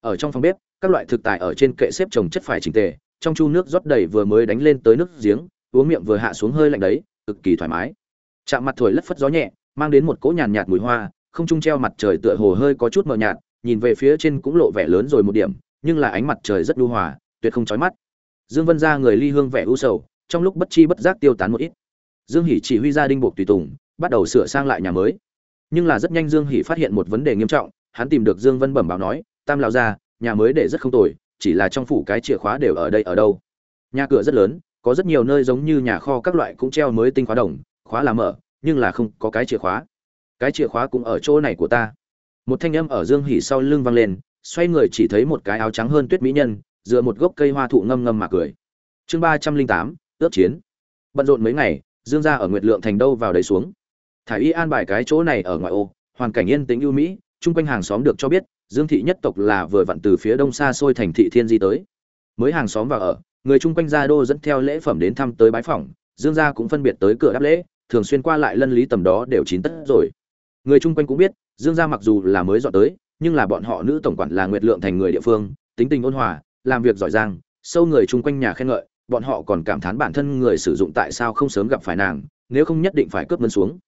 Ở trong phòng bếp các loại thực tài ở trên kệ xếp trồng chất phải chỉnh tề trong chu nước rót đầy vừa mới đánh lên tới nước giếng uống miệng vừa hạ xuống hơi lạnh đấy cực kỳ thoải mái. Chạm mặt thổi lất phất gió nhẹ mang đến một cỗ nhàn nhạt, mùi hoa không trung treo mặt trời tựa hồ hơi có chút mờ nhạt, nhìn về phía trên cũng lộ vẻ lớn rồi một điểm, nhưng là ánh mặt trời rất lưu hòa, tuyệt không chói mắt. Dương vân ra người ly hương vẻ u sầu, trong lúc bất chi bất giác tiêu tán một ít. Dương hỷ chỉ huy gia đinh buộc tùy tùng, bắt đầu sửa sang lại nhà mới. Nhưng là rất nhanh dương hỷ phát hiện một vấn đề nghiêm trọng, hắn tìm được dương vân bẩm báo nói, tam lão gia, nhà mới để rất không tồi, chỉ là trong phủ cái chìa khóa đều ở đây ở đâu. Nhà cửa rất lớn, có rất nhiều nơi giống như nhà kho các loại cũng treo mới tinh khóa đồng, khóa là mở, nhưng là không có cái chìa khóa cái chìa khóa cũng ở chỗ này của ta. Một thanh âm ở dương hỉ sau lưng vang lên, xoay người chỉ thấy một cái áo trắng hơn tuyết mỹ nhân, dựa một gốc cây hoa thụ ngâm ngâm mà cười. Chương ba trăm linh tám, ước chiến. Bận rộn mấy ngày, dương gia ở nguyệt lượng thành đâu vào đấy xuống. Thải y an bài cái chỗ này ở ngoại ô, hoàn cảnh yên tĩnh ưu mỹ, chung quanh hàng xóm được cho biết, dương thị nhất tộc là vừa vặn từ phía đông xa xôi thành thị thiên di tới. Mới hàng xóm vào ở, người chung quanh gia đô dẫn theo lễ phẩm đến thăm tới bái phỏng, dương gia cũng phân biệt tới cửa đáp lễ, thường xuyên qua lại lân lý tầm đó đều chín tất rồi người chung quanh cũng biết, dương gia mặc dù là mới dọn tới, nhưng là bọn họ nữ tổng quản là nguyệt lượng thành người địa phương, tính tình ôn hòa, làm việc giỏi giang, sâu người chung quanh nhà khen ngợi, bọn họ còn cảm thán bản thân người sử dụng tại sao không sớm gặp phải nàng, nếu không nhất định phải cướp mướn xuống.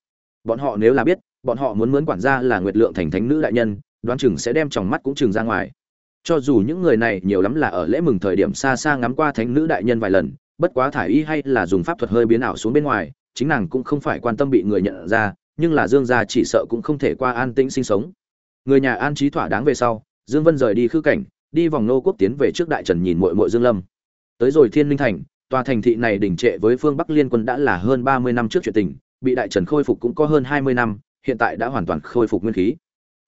Bọn họ nếu là biết, bọn họ muốn mướn quản gia là nguyệt lượng thành thánh nữ đại nhân, đoán chừng sẽ đem tròng mắt cũng chừng ra ngoài. Cho dù những người này nhiều lắm là ở lễ mừng thời điểm xa xa ngắm qua thánh nữ đại nhân vài lần, bất quá thải y hay là dùng pháp thuật hơi biến ảo xuống bên ngoài, chính nàng cũng không phải quan tâm bị người nhận ra nhưng là dương gia chỉ sợ cũng không thể qua an tĩnh sinh sống. Người nhà an trí thỏa đáng về sau, dương vân rời đi khư cảnh, đi vòng nô quốc tiến về trước đại trần nhìn muội muội dương lâm. Tới rồi thiên linh thành, tòa thành thị này đỉnh trệ với phương bắc liên quân đã là hơn 30 năm trước chuyện tình, bị đại trần khôi phục cũng có hơn 20 năm, hiện tại đã hoàn toàn khôi phục nguyên khí.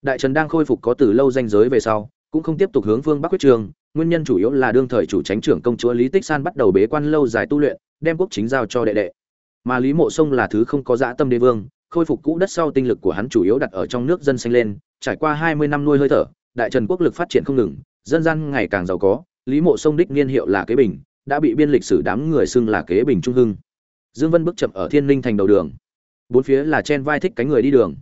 Đại trần đang khôi phục có từ lâu danh giới về sau, cũng không tiếp tục hướng phương bắc quyết trường, nguyên nhân chủ yếu là đương thời chủ tránh trưởng công chúa lý tích san bắt đầu bế quan lâu dài tu luyện, đem quốc chính giao cho đệ đệ. Mà lý mộ sông là thứ không có dã tâm đế vương khôi phục cũ đất sau tinh lực của hắn chủ yếu đặt ở trong nước dân sinh lên, trải qua hai mươi năm nuôi hơi thở, đại trần quốc lực phát triển không ngừng, dân gian ngày càng giàu có, lý mộ sông đích niên hiệu là kế bình, đã bị biên lịch sử đám người xưng là kế bình trung hưng. Dương vân bước chậm ở thiên linh thành đầu đường. Bốn phía là chen vai thích cánh người đi đường.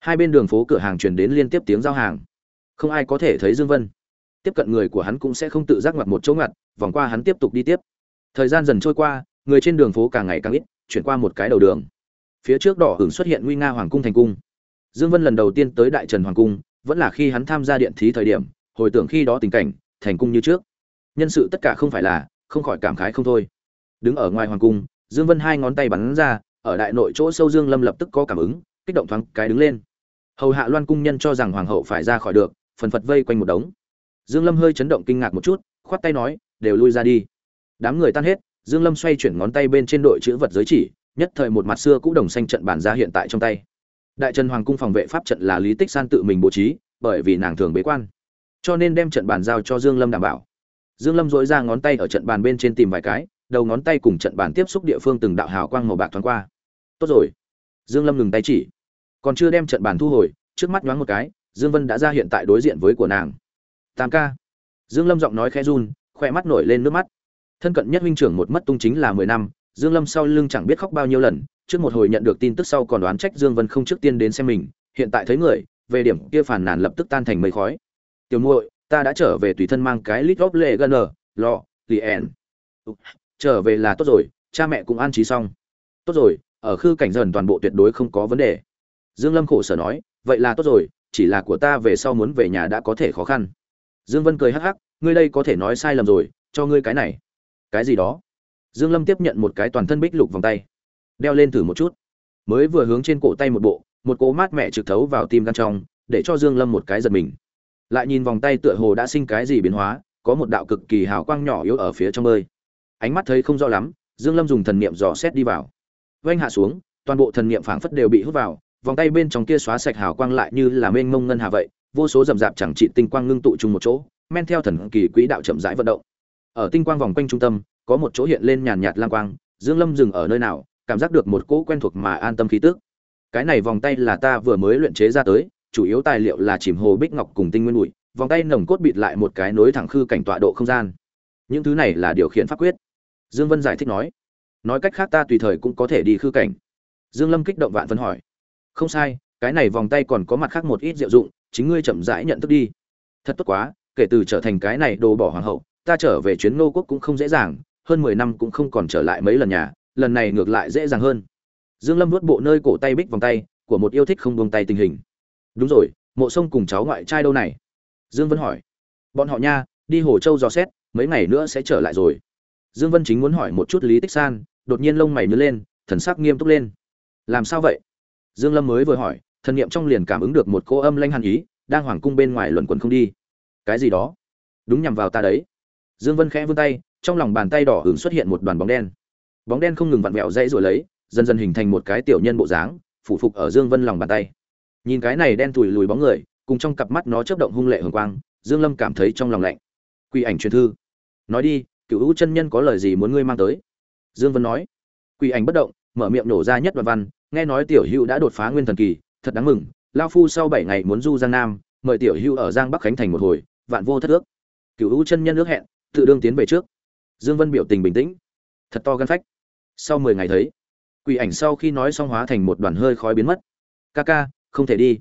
Hai bên đường phố cửa hàng truyền đến liên tiếp tiếng giao hàng. Không ai có thể thấy dương vân. Tiếp cận người của hắn cũng sẽ không tự giác ngoặt một chỗ ngoặt, vòng qua hắn tiếp tục đi tiếp. Thời gian dần trôi qua, người trên đường phố càng ngày càng ít, chuyển qua một cái đầu đường phía trước đỏ hưởng xuất hiện nguy nga hoàng cung thành cung. Dương vân lần đầu tiên tới đại trần hoàng cung, vẫn là khi hắn tham gia điện thí thời điểm, hồi tưởng khi đó tình cảnh, thành cung như trước. Nhân sự tất cả không phải là, không khỏi cảm khái không thôi. Đứng ở ngoài hoàng cung, dương vân hai ngón tay bắn ra, ở đại nội chỗ sâu dương lâm lập tức có cảm ứng, kích động thoáng cái đứng lên. Hầu hạ loan cung nhân cho rằng hoàng hậu phải ra khỏi được, phần phật vây quanh một đống. Dương lâm hơi chấn động kinh ngạc một chút, khoát tay nói, đều lui ra đi. Đám người tan hết, dương lâm xoay chuyển ngón tay bên trên đội chữ vật giới chỉ nhất thời một mặt xưa cũ đồng xanh trận bản ra hiện tại trong tay. Đại trần hoàng cung phòng vệ pháp trận là lý tích san tự mình bố trí, bởi vì nàng thường bế quan. Cho nên đem trận bàn giao cho dương lâm đảm bảo. Dương lâm dội ra ngón tay ở trận bàn bên trên tìm vài cái, đầu ngón tay cùng trận bàn tiếp xúc địa phương từng đạo hào quang màu bạc thoáng qua. Tốt rồi. Dương lâm ngừng tay chỉ. Còn chưa đem trận bàn thu hồi, trước mắt nhoáng một cái, dương vân đã ra hiện tại đối diện với của nàng. Tam ca. Dương lâm giọng nói khẽ run khoe mắt nổi lên nước mắt. Thân cận nhất huynh trưởng một mất tung chính là mười năm dương lâm sau lưng chẳng biết khóc bao nhiêu lần, trước một hồi nhận được tin tức sau còn đoán trách dương vân không trước tiên đến xem mình, hiện tại thấy người, về điểm kia phản nàn lập tức tan thành mây khói. Tiểu muội, ta đã trở về tùy thân mang cái lít góp lệ gần ở lọ liền trở về là tốt rồi, cha mẹ cũng an trí xong. Tốt rồi, ở khư cảnh dần toàn bộ tuyệt đối không có vấn đề. Dương lâm khổ sở nói, vậy là tốt rồi, chỉ là của ta về sau muốn về nhà đã có thể khó khăn. Dương vân cười hắc hắc, ngươi đây có thể nói sai lầm rồi, cho ngươi cái này. Cái gì đó? Dương lâm tiếp nhận một cái toàn thân bích lục vòng tay, đeo lên thử một chút. Mới vừa hướng trên cổ tay một bộ, một cỗ mát mẹ trực thấu vào tim gan trong, để cho dương lâm một cái giật mình. Lại nhìn vòng tay tựa hồ đã sinh cái gì biến hóa, có một đạo cực kỳ hào quang nhỏ yếu ở phía trong bơi. Ánh mắt thấy không rõ lắm, dương lâm dùng thần niệm dò xét đi vào. Vênh hạ xuống, toàn bộ thần niệm phảng phất đều bị hút vào, vòng tay bên trong kia xóa sạch hào quang lại như là mênh mông ngân hà vậy, vô số rầm rạp chẳng trị tinh quang ngưng tụ chung một chỗ, men theo thần kỳ quỹ đạo chậm rãi vận động. Ở tinh quang vòng quanh trung tâm có một chỗ hiện lên nhàn nhạt lang quang, dương lâm dừng ở nơi nào, cảm giác được một cỗ quen thuộc mà an tâm khí tức. Cái này vòng tay là ta vừa mới luyện chế ra tới, chủ yếu tài liệu là chìm hồ bích ngọc cùng tinh nguyên bụi, vòng tay nồng cốt bịt lại một cái nối thẳng khư cảnh tọa độ không gian. Những thứ này là điều khiển pháp quyết. Dương vân giải thích nói. Nói cách khác ta tùy thời cũng có thể đi khư cảnh. Dương lâm kích động vạn vân hỏi. Không sai, cái này vòng tay còn có mặt khác một ít diệu dụng, chính ngươi chậm rãi nhận thức đi. Thật tốt quá, kể từ trở thành cái này đồ bỏ hoàng hậu, ta trở về chuyến nô quốc cũng không dễ dàng hơn mười năm cũng không còn trở lại mấy lần nhà, lần này ngược lại dễ dàng hơn. Dương lâm vuốt bộ nơi cổ tay bích vòng tay của một yêu thích không buông tay tình hình. Đúng rồi, mộ sông cùng cháu ngoại trai đâu này? Dương vân hỏi. Bọn họ nha, đi hồ châu dò xét, mấy ngày nữa sẽ trở lại rồi. Dương vân chính muốn hỏi một chút lý tích san, đột nhiên lông mày nhớ lên, thần sắc nghiêm túc lên. Làm sao vậy? Dương lâm mới vừa hỏi, thần niệm trong liền cảm ứng được một cô âm lanh hàn ý, đang hoàng cung bên ngoài luẩn quẩn không đi. Cái gì đó? Đúng nhằm vào ta đấy. Dương vân khẽ vươn tay trong lòng bàn tay đỏ hưởng xuất hiện một đoàn bóng đen. Bóng đen không ngừng vặn vẹo dãy rồi lấy, dần dần hình thành một cái tiểu nhân bộ dáng, phủ phục ở dương vân lòng bàn tay. Nhìn cái này đen tủi lùi bóng người, cùng trong cặp mắt nó chớp động hung lệ hường quang, dương lâm cảm thấy trong lòng lạnh. Quỷ ảnh truyền thư. Nói đi, cựu hữu chân nhân có lời gì muốn ngươi mang tới? Dương vân nói. Quỷ ảnh bất động, mở miệng nổ ra nhất đoạn văn, nghe nói tiểu hữu đã đột phá nguyên thần kỳ, thật đáng mừng, lao phu sau bảy ngày muốn du giang nam, mời tiểu hữu ở giang bắc khánh thành một hồi, vạn vô thất ước. Cựu hữu chân nhân ước hẹn, tự đương tiến về trước dương vân biểu tình bình tĩnh. Thật to gan phách. Sau mười ngày thấy, quỷ ảnh sau khi nói xong hóa thành một đoàn hơi khói biến mất. Ca ca, không thể đi.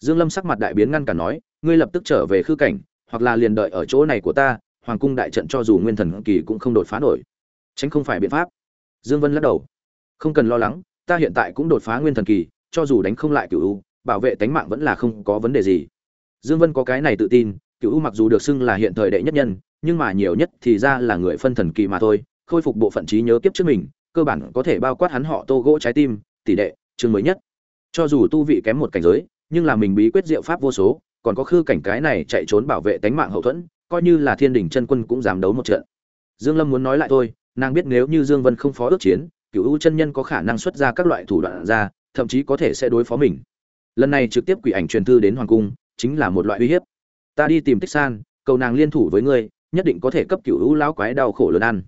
Dương lâm sắc mặt đại biến ngăn cả nói, ngươi lập tức trở về khư cảnh, hoặc là liền đợi ở chỗ này của ta, hoàng cung đại trận cho dù nguyên thần kỳ cũng không đột phá nổi. Tránh không phải biện pháp. Dương vân lắc đầu. Không cần lo lắng, ta hiện tại cũng đột phá nguyên thần kỳ, cho dù đánh không lại cửu u, bảo vệ tánh mạng vẫn là không có vấn đề gì. Dương vân có cái này tự tin, cửu u mặc dù được xưng là hiện thời đệ nhất nhân nhưng mà nhiều nhất thì ra là người phân thần kỳ mà thôi, khôi phục bộ phận trí nhớ kiếp trước mình, cơ bản có thể bao quát hắn họ tô gỗ trái tim, tỷ đệ, chương mới nhất. Cho dù tu vị kém một cảnh giới, nhưng là mình bí quyết diệu pháp vô số, còn có khư cảnh cái này chạy trốn bảo vệ tánh mạng hậu thuẫn, coi như là thiên đình chân quân cũng dám đấu một trận. Dương lâm muốn nói lại thôi, nàng biết nếu như dương vân không phó ước chiến cựu ưu chân nhân có khả năng xuất ra các loại thủ đoạn ra, thậm chí có thể sẽ đối phó mình. Lần này trực tiếp quỷ ảnh truyền thư đến hoàng cung, chính là một loại uy hiếp. Ta đi tìm tích san, cầu nàng liên thủ với ngươi nhất định có thể cấp cựu u lão quái đau khổ lớn ăn.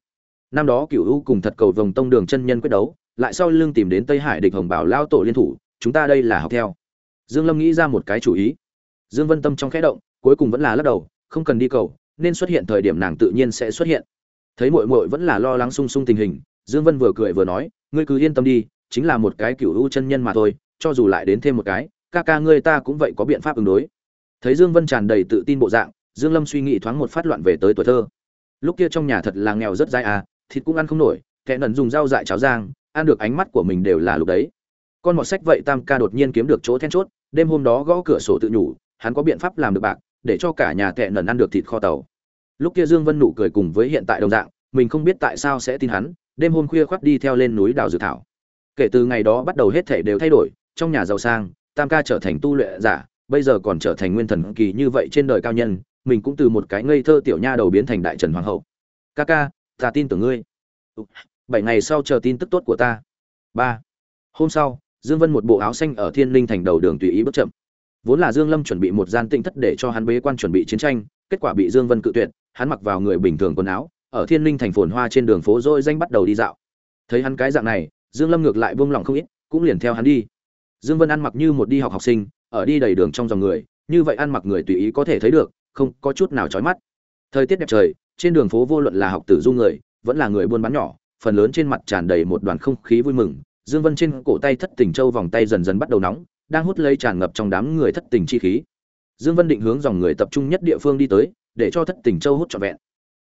Năm đó cựu u cùng thật cầu vòng tông đường chân nhân quyết đấu, lại sau lưng tìm đến tây hải địch hồng bảo lao tổ liên thủ, chúng ta đây là học theo. Dương lâm nghĩ ra một cái chủ ý. Dương vân tâm trong khẽ động, cuối cùng vẫn là lắc đầu, không cần đi cầu, nên xuất hiện thời điểm nàng tự nhiên sẽ xuất hiện. Thấy muội muội vẫn là lo lắng sung sung tình hình, dương vân vừa cười vừa nói, ngươi cứ yên tâm đi, chính là một cái cựu u chân nhân mà thôi, cho dù lại đến thêm một cái, ca ca ngươi ta cũng vậy có biện pháp ứng đối. Thấy dương vân tràn đầy tự tin bộ dạng dương lâm suy nghĩ thoáng một phát loạn về tới tuổi thơ. Lúc kia trong nhà thật là nghèo rất dai à thịt cũng ăn không nổi, kẻ nần dùng dao dại cháo giang ăn được ánh mắt của mình đều là lúc đấy. Con mọt sách vậy tam ca đột nhiên kiếm được chỗ then chốt, đêm hôm đó gõ cửa sổ tự nhủ, hắn có biện pháp làm được bạc, để cho cả nhà kẻ nần ăn được thịt kho tàu. Lúc kia dương vân nụ cười cùng với hiện tại đồng dạng, mình không biết tại sao sẽ tin hắn, đêm hôm khuya khoắt đi theo lên núi đào dược thảo. Kể từ ngày đó bắt đầu hết thể đều thay đổi, trong nhà giàu sang, tam ca trở thành tu luyện giả, bây giờ còn trở thành nguyên thần kỳ như vậy trên đời cao nhân mình cũng từ một cái ngây thơ tiểu nha đầu biến thành đại trần hoàng hậu. Ca ca, ta tin tưởng ngươi. Bảy ngày sau chờ tin tức tốt của ta. Ba. Hôm sau, dương vân một bộ áo xanh ở thiên linh thành đầu đường tùy ý bước chậm. Vốn là dương lâm chuẩn bị một gian tinh thất để cho hắn bế quan chuẩn bị chiến tranh, kết quả bị dương vân cự tuyệt, hắn mặc vào người bình thường quần áo, ở thiên linh thành phồn hoa trên đường phố rồi danh bắt đầu đi dạo. Thấy hắn cái dạng này, dương lâm ngược lại buông lòng không ít, cũng liền theo hắn đi. Dương vân ăn mặc như một đi học học sinh, ở đi đầy đường trong dòng người, như vậy ăn mặc người tùy ý có thể thấy được không có chút nào chói mắt. Thời tiết đẹp trời, trên đường phố vô luận là học tử du người, vẫn là người buôn bán nhỏ, phần lớn trên mặt tràn đầy một đoàn không khí vui mừng. Dương vân trên cổ tay thất tình châu vòng tay dần dần bắt đầu nóng, đang hút lấy tràn ngập trong đám người thất tình chi khí. Dương vân định hướng dòng người tập trung nhất địa phương đi tới, để cho thất tình châu hút trọn vẹn.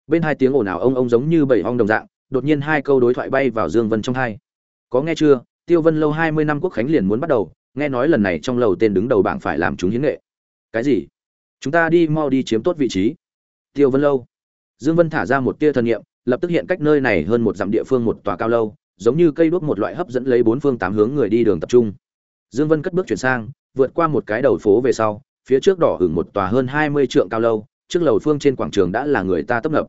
Bên hai tiếng ồn ào ông ông giống như bảy ong đồng dạng, đột nhiên hai câu đối thoại bay vào dương vân trong hai. Có nghe chưa? Tiêu vân lâu hai mươi năm quốc khánh liền muốn bắt đầu, nghe nói lần này trong lầu tên đứng đầu bảng phải làm chúng hiến nghệ. Cái gì? Chúng ta đi mau đi chiếm tốt vị trí. Tiêu vân lâu. Dương vân thả ra một tia thần niệm, lập tức hiện cách nơi này hơn một dặm địa phương một tòa cao lâu, giống như cây đuốc một loại hấp dẫn lấy bốn phương tám hướng người đi đường tập trung. Dương vân cất bước chuyển sang, vượt qua một cái đầu phố về sau, phía trước đỏ hửng một tòa hơn hai mươi trượng cao lâu, trước lầu phương trên quảng trường đã là người ta tấp nập.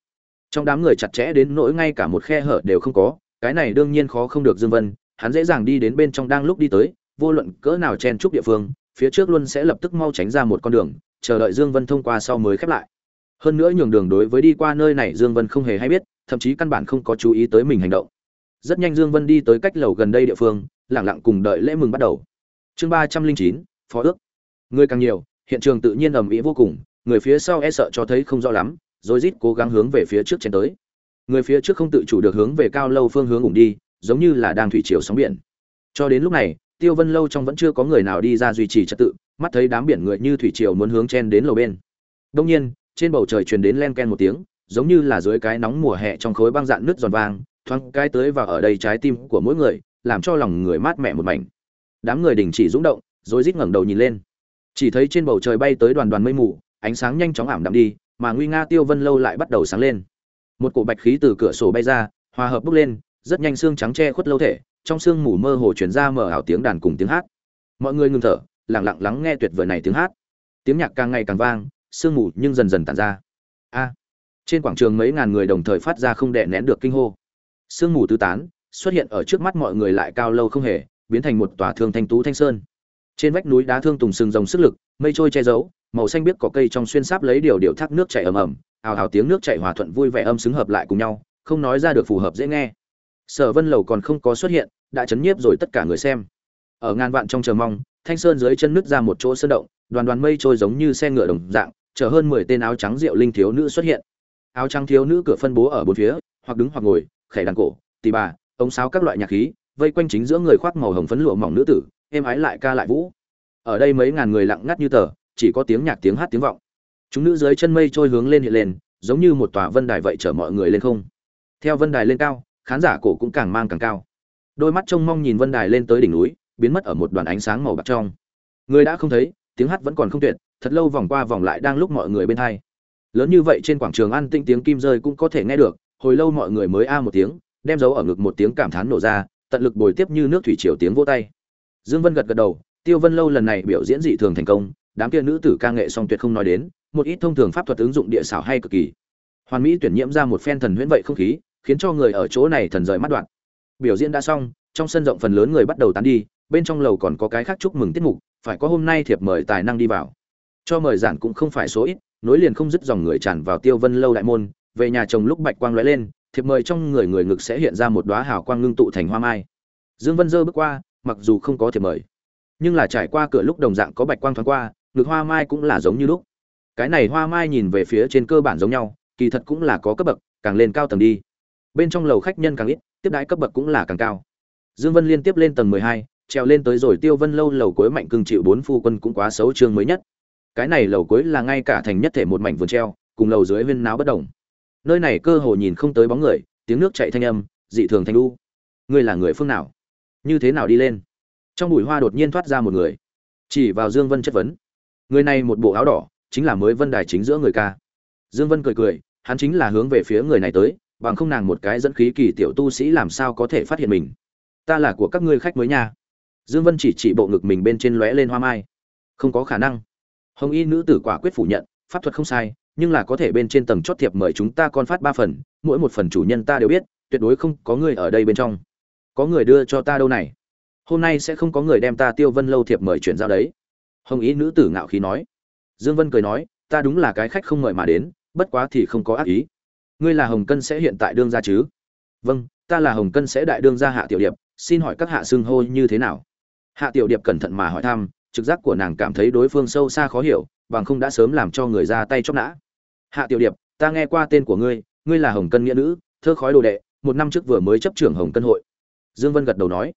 Trong đám người chặt chẽ đến nỗi ngay cả một khe hở đều không có, cái này đương nhiên khó không được dương vân, hắn dễ dàng đi đến bên trong đang lúc đi tới, vô luận cỡ nào chen chúc địa phương, phía trước luôn sẽ lập tức mau tránh ra một con đường chờ đợi dương vân thông qua sau mới khép lại. Hơn nữa nhường đường đối với đi qua nơi này dương vân không hề hay biết, thậm chí căn bản không có chú ý tới mình hành động. Rất nhanh dương vân đi tới cách lầu gần đây địa phương, lặng lặng cùng đợi lễ mừng bắt đầu. Chương ba trăm linh chín, phó ước. Người càng nhiều, hiện trường tự nhiên ầm ĩ vô cùng, người phía sau e sợ cho thấy không rõ lắm, rồi rít cố gắng hướng về phía trước tiến tới. Người phía trước không tự chủ được hướng về cao lâu phương hướng ủng đi, giống như là đang thủy chiều sóng biển. Cho đến lúc này tiêu vân lâu trong vẫn chưa có người nào đi ra duy trì trật tự, mắt thấy đám biển người như thủy triều muốn hướng chen đến lầu bên. Đông nhiên, trên bầu trời truyền đến len ken một tiếng, giống như là dưới cái nóng mùa hè trong khối băng dạn nước giòn vàng thoáng cái tới và ở đây trái tim của mỗi người, làm cho lòng người mát mẻ một mảnh. Đám người đình chỉ rung động, rồi rít ngẩng đầu nhìn lên. Chỉ thấy trên bầu trời bay tới đoàn đoàn mây mù, ánh sáng nhanh chóng ảm đạm đi, mà nguy nga tiêu vân lâu lại bắt đầu sáng lên. Một cổ bạch khí từ cửa sổ bay ra, hòa hợp bốc lên, rất nhanh xương trắng che khuất lâu thể trong sương mù mơ hồ truyền ra mở ảo tiếng đàn cùng tiếng hát. Mọi người ngừng thở, lặng lặng lắng nghe tuyệt vời này tiếng hát. Tiếng nhạc càng ngày càng vang, sương mù nhưng dần dần tàn ra. A! Trên quảng trường mấy ngàn người đồng thời phát ra không đè nén được kinh hô. Sương mù tứ tán, xuất hiện ở trước mắt mọi người lại cao lâu không hề, biến thành một tòa thương thanh tú thanh sơn. Trên vách núi đá thương tùng sừng rồng sức lực, mây trôi che giấu, màu xanh biết có cây trong xuyên sáp lấy điều điều thác nước chảy ầm ầm, ào ào tiếng nước chảy hòa thuận vui vẻ âm xứng hợp lại cùng nhau, không nói ra được phù hợp dễ nghe sở vân lầu còn không có xuất hiện, đã chấn nhiếp rồi tất cả người xem. Ở ngàn vạn trong chờ mong, thanh sơn dưới chân nứt ra một chỗ sơn động, đoàn đoàn mây trôi giống như xe ngựa đồng dạng, chở hơn mười tên áo trắng rượu linh thiếu nữ xuất hiện. Áo trắng thiếu nữ cửa phân bố ở bốn phía, hoặc đứng hoặc ngồi, khẽ đàn cổ, tỳ bà, ống sáo các loại nhạc khí, vây quanh chính giữa người khoác màu hồng phấn lụa mỏng nữ tử, êm ái lại ca lại vũ. Ở đây mấy ngàn người lặng ngắt như tờ, chỉ có tiếng nhạc tiếng hát tiếng vọng. Chúng nữ dưới chân mây trôi hướng lên hiện lên, giống như một tòa vân đài vậy chở mọi người lên không. Theo vân đài lên cao khán giả cổ cũng càng mang càng cao. Đôi mắt trông mong nhìn vân đài lên tới đỉnh núi, biến mất ở một đoàn ánh sáng màu bạc trong. Người đã không thấy, tiếng hát vẫn còn không tuyệt, thật lâu vòng qua vòng lại đang lúc mọi người bên hai. Lớn như vậy trên quảng trường an tĩnh tiếng kim rơi cũng có thể nghe được, hồi lâu mọi người mới a một tiếng, đem dấu ở ngực một tiếng cảm thán nổ ra, tận lực bồi tiếp như nước thủy triều tiếng vỗ tay. Dương vân gật gật đầu, tiêu vân lâu lần này biểu diễn dị thường thành công, đám kia nữ tử ca nghệ song tuyệt không nói đến, một ít thông thường pháp thuật ứng dụng địa xảo hay cực kỳ. Hoàn mỹ tuyển nhiễm ra một phen thần huyễn vậy không khí khiến cho người ở chỗ này thần rời mắt đoạn. Biểu diễn đã xong, trong sân rộng phần lớn người bắt đầu tán đi, bên trong lầu còn có cái khác chúc mừng tiết mục, phải có hôm nay thiệp mời tài năng đi vào. Cho mời giản cũng không phải số ít, nối liền không dứt dòng người tràn vào tiêu vân lâu đại môn, về nhà chồng lúc bạch quang lóe lên, thiệp mời trong người người ngực sẽ hiện ra một đóa hào quang ngưng tụ thành hoa mai. Dương vân dơ bước qua, mặc dù không có thiệp mời, nhưng là trải qua cửa lúc đồng dạng có bạch quang thoáng qua, ngực hoa mai cũng là giống như lúc. Cái này hoa mai nhìn về phía trên cơ bản giống nhau, kỳ thật cũng là có cấp bậc, càng lên cao tầng đi bên trong lầu khách nhân càng ít tiếp đãi cấp bậc cũng là càng cao. Dương vân liên tiếp lên tầng mười hai, trèo lên tới rồi tiêu vân lâu lầu cuối mạnh cưng chịu bốn phu quân cũng quá xấu trương mới nhất. Cái này lầu cuối là ngay cả thành nhất thể một mảnh vườn treo cùng lầu dưới viên náo bất động nơi này cơ hồ nhìn không tới bóng người tiếng nước chảy thanh âm dị thường thanh lu ngươi là người phương nào? Như thế nào đi lên? Trong bụi hoa đột nhiên thoát ra một người. Chỉ vào dương vân chất vấn. Người này một bộ áo đỏ chính là mới vân đài chính giữa người ca. Dương vân cười cười hắn chính là hướng về phía người này tới bằng không nàng một cái dẫn khí kỳ tiểu tu sĩ làm sao có thể phát hiện mình? Ta là của các ngươi khách mới nha. Dương vân chỉ chỉ bộ ngực mình bên trên lóe lên hoa mai. Không có khả năng. Hồng y nữ tử quả quyết phủ nhận, pháp thuật không sai, nhưng là có thể bên trên tầng chót thiệp mời chúng ta con phát ba phần, mỗi một phần chủ nhân ta đều biết, tuyệt đối không có người ở đây bên trong. Có người đưa cho ta đâu này? Hôm nay sẽ không có người đem ta tiêu vân lâu thiệp mời chuyển giao đấy. Hồng ý nữ tử ngạo khí nói. Dương vân cười nói, ta đúng là cái khách không mời mà đến, bất quá thì không có ác ý ngươi là hồng cân sẽ hiện tại đương gia chứ? Vâng ta là hồng cân sẽ đại đương gia hạ tiểu điệp, xin hỏi các hạ xưng hô như thế nào? Hạ tiểu điệp cẩn thận mà hỏi thăm, trực giác của nàng cảm thấy đối phương sâu xa khó hiểu, bằng không đã sớm làm cho người ra tay chóc nã. Hạ tiểu điệp, ta nghe qua tên của ngươi ngươi là hồng cân nghĩa nữ, thơ khói đồ đệ, một năm trước vừa mới chấp trưởng hồng cân hội. Dương vân gật đầu nói.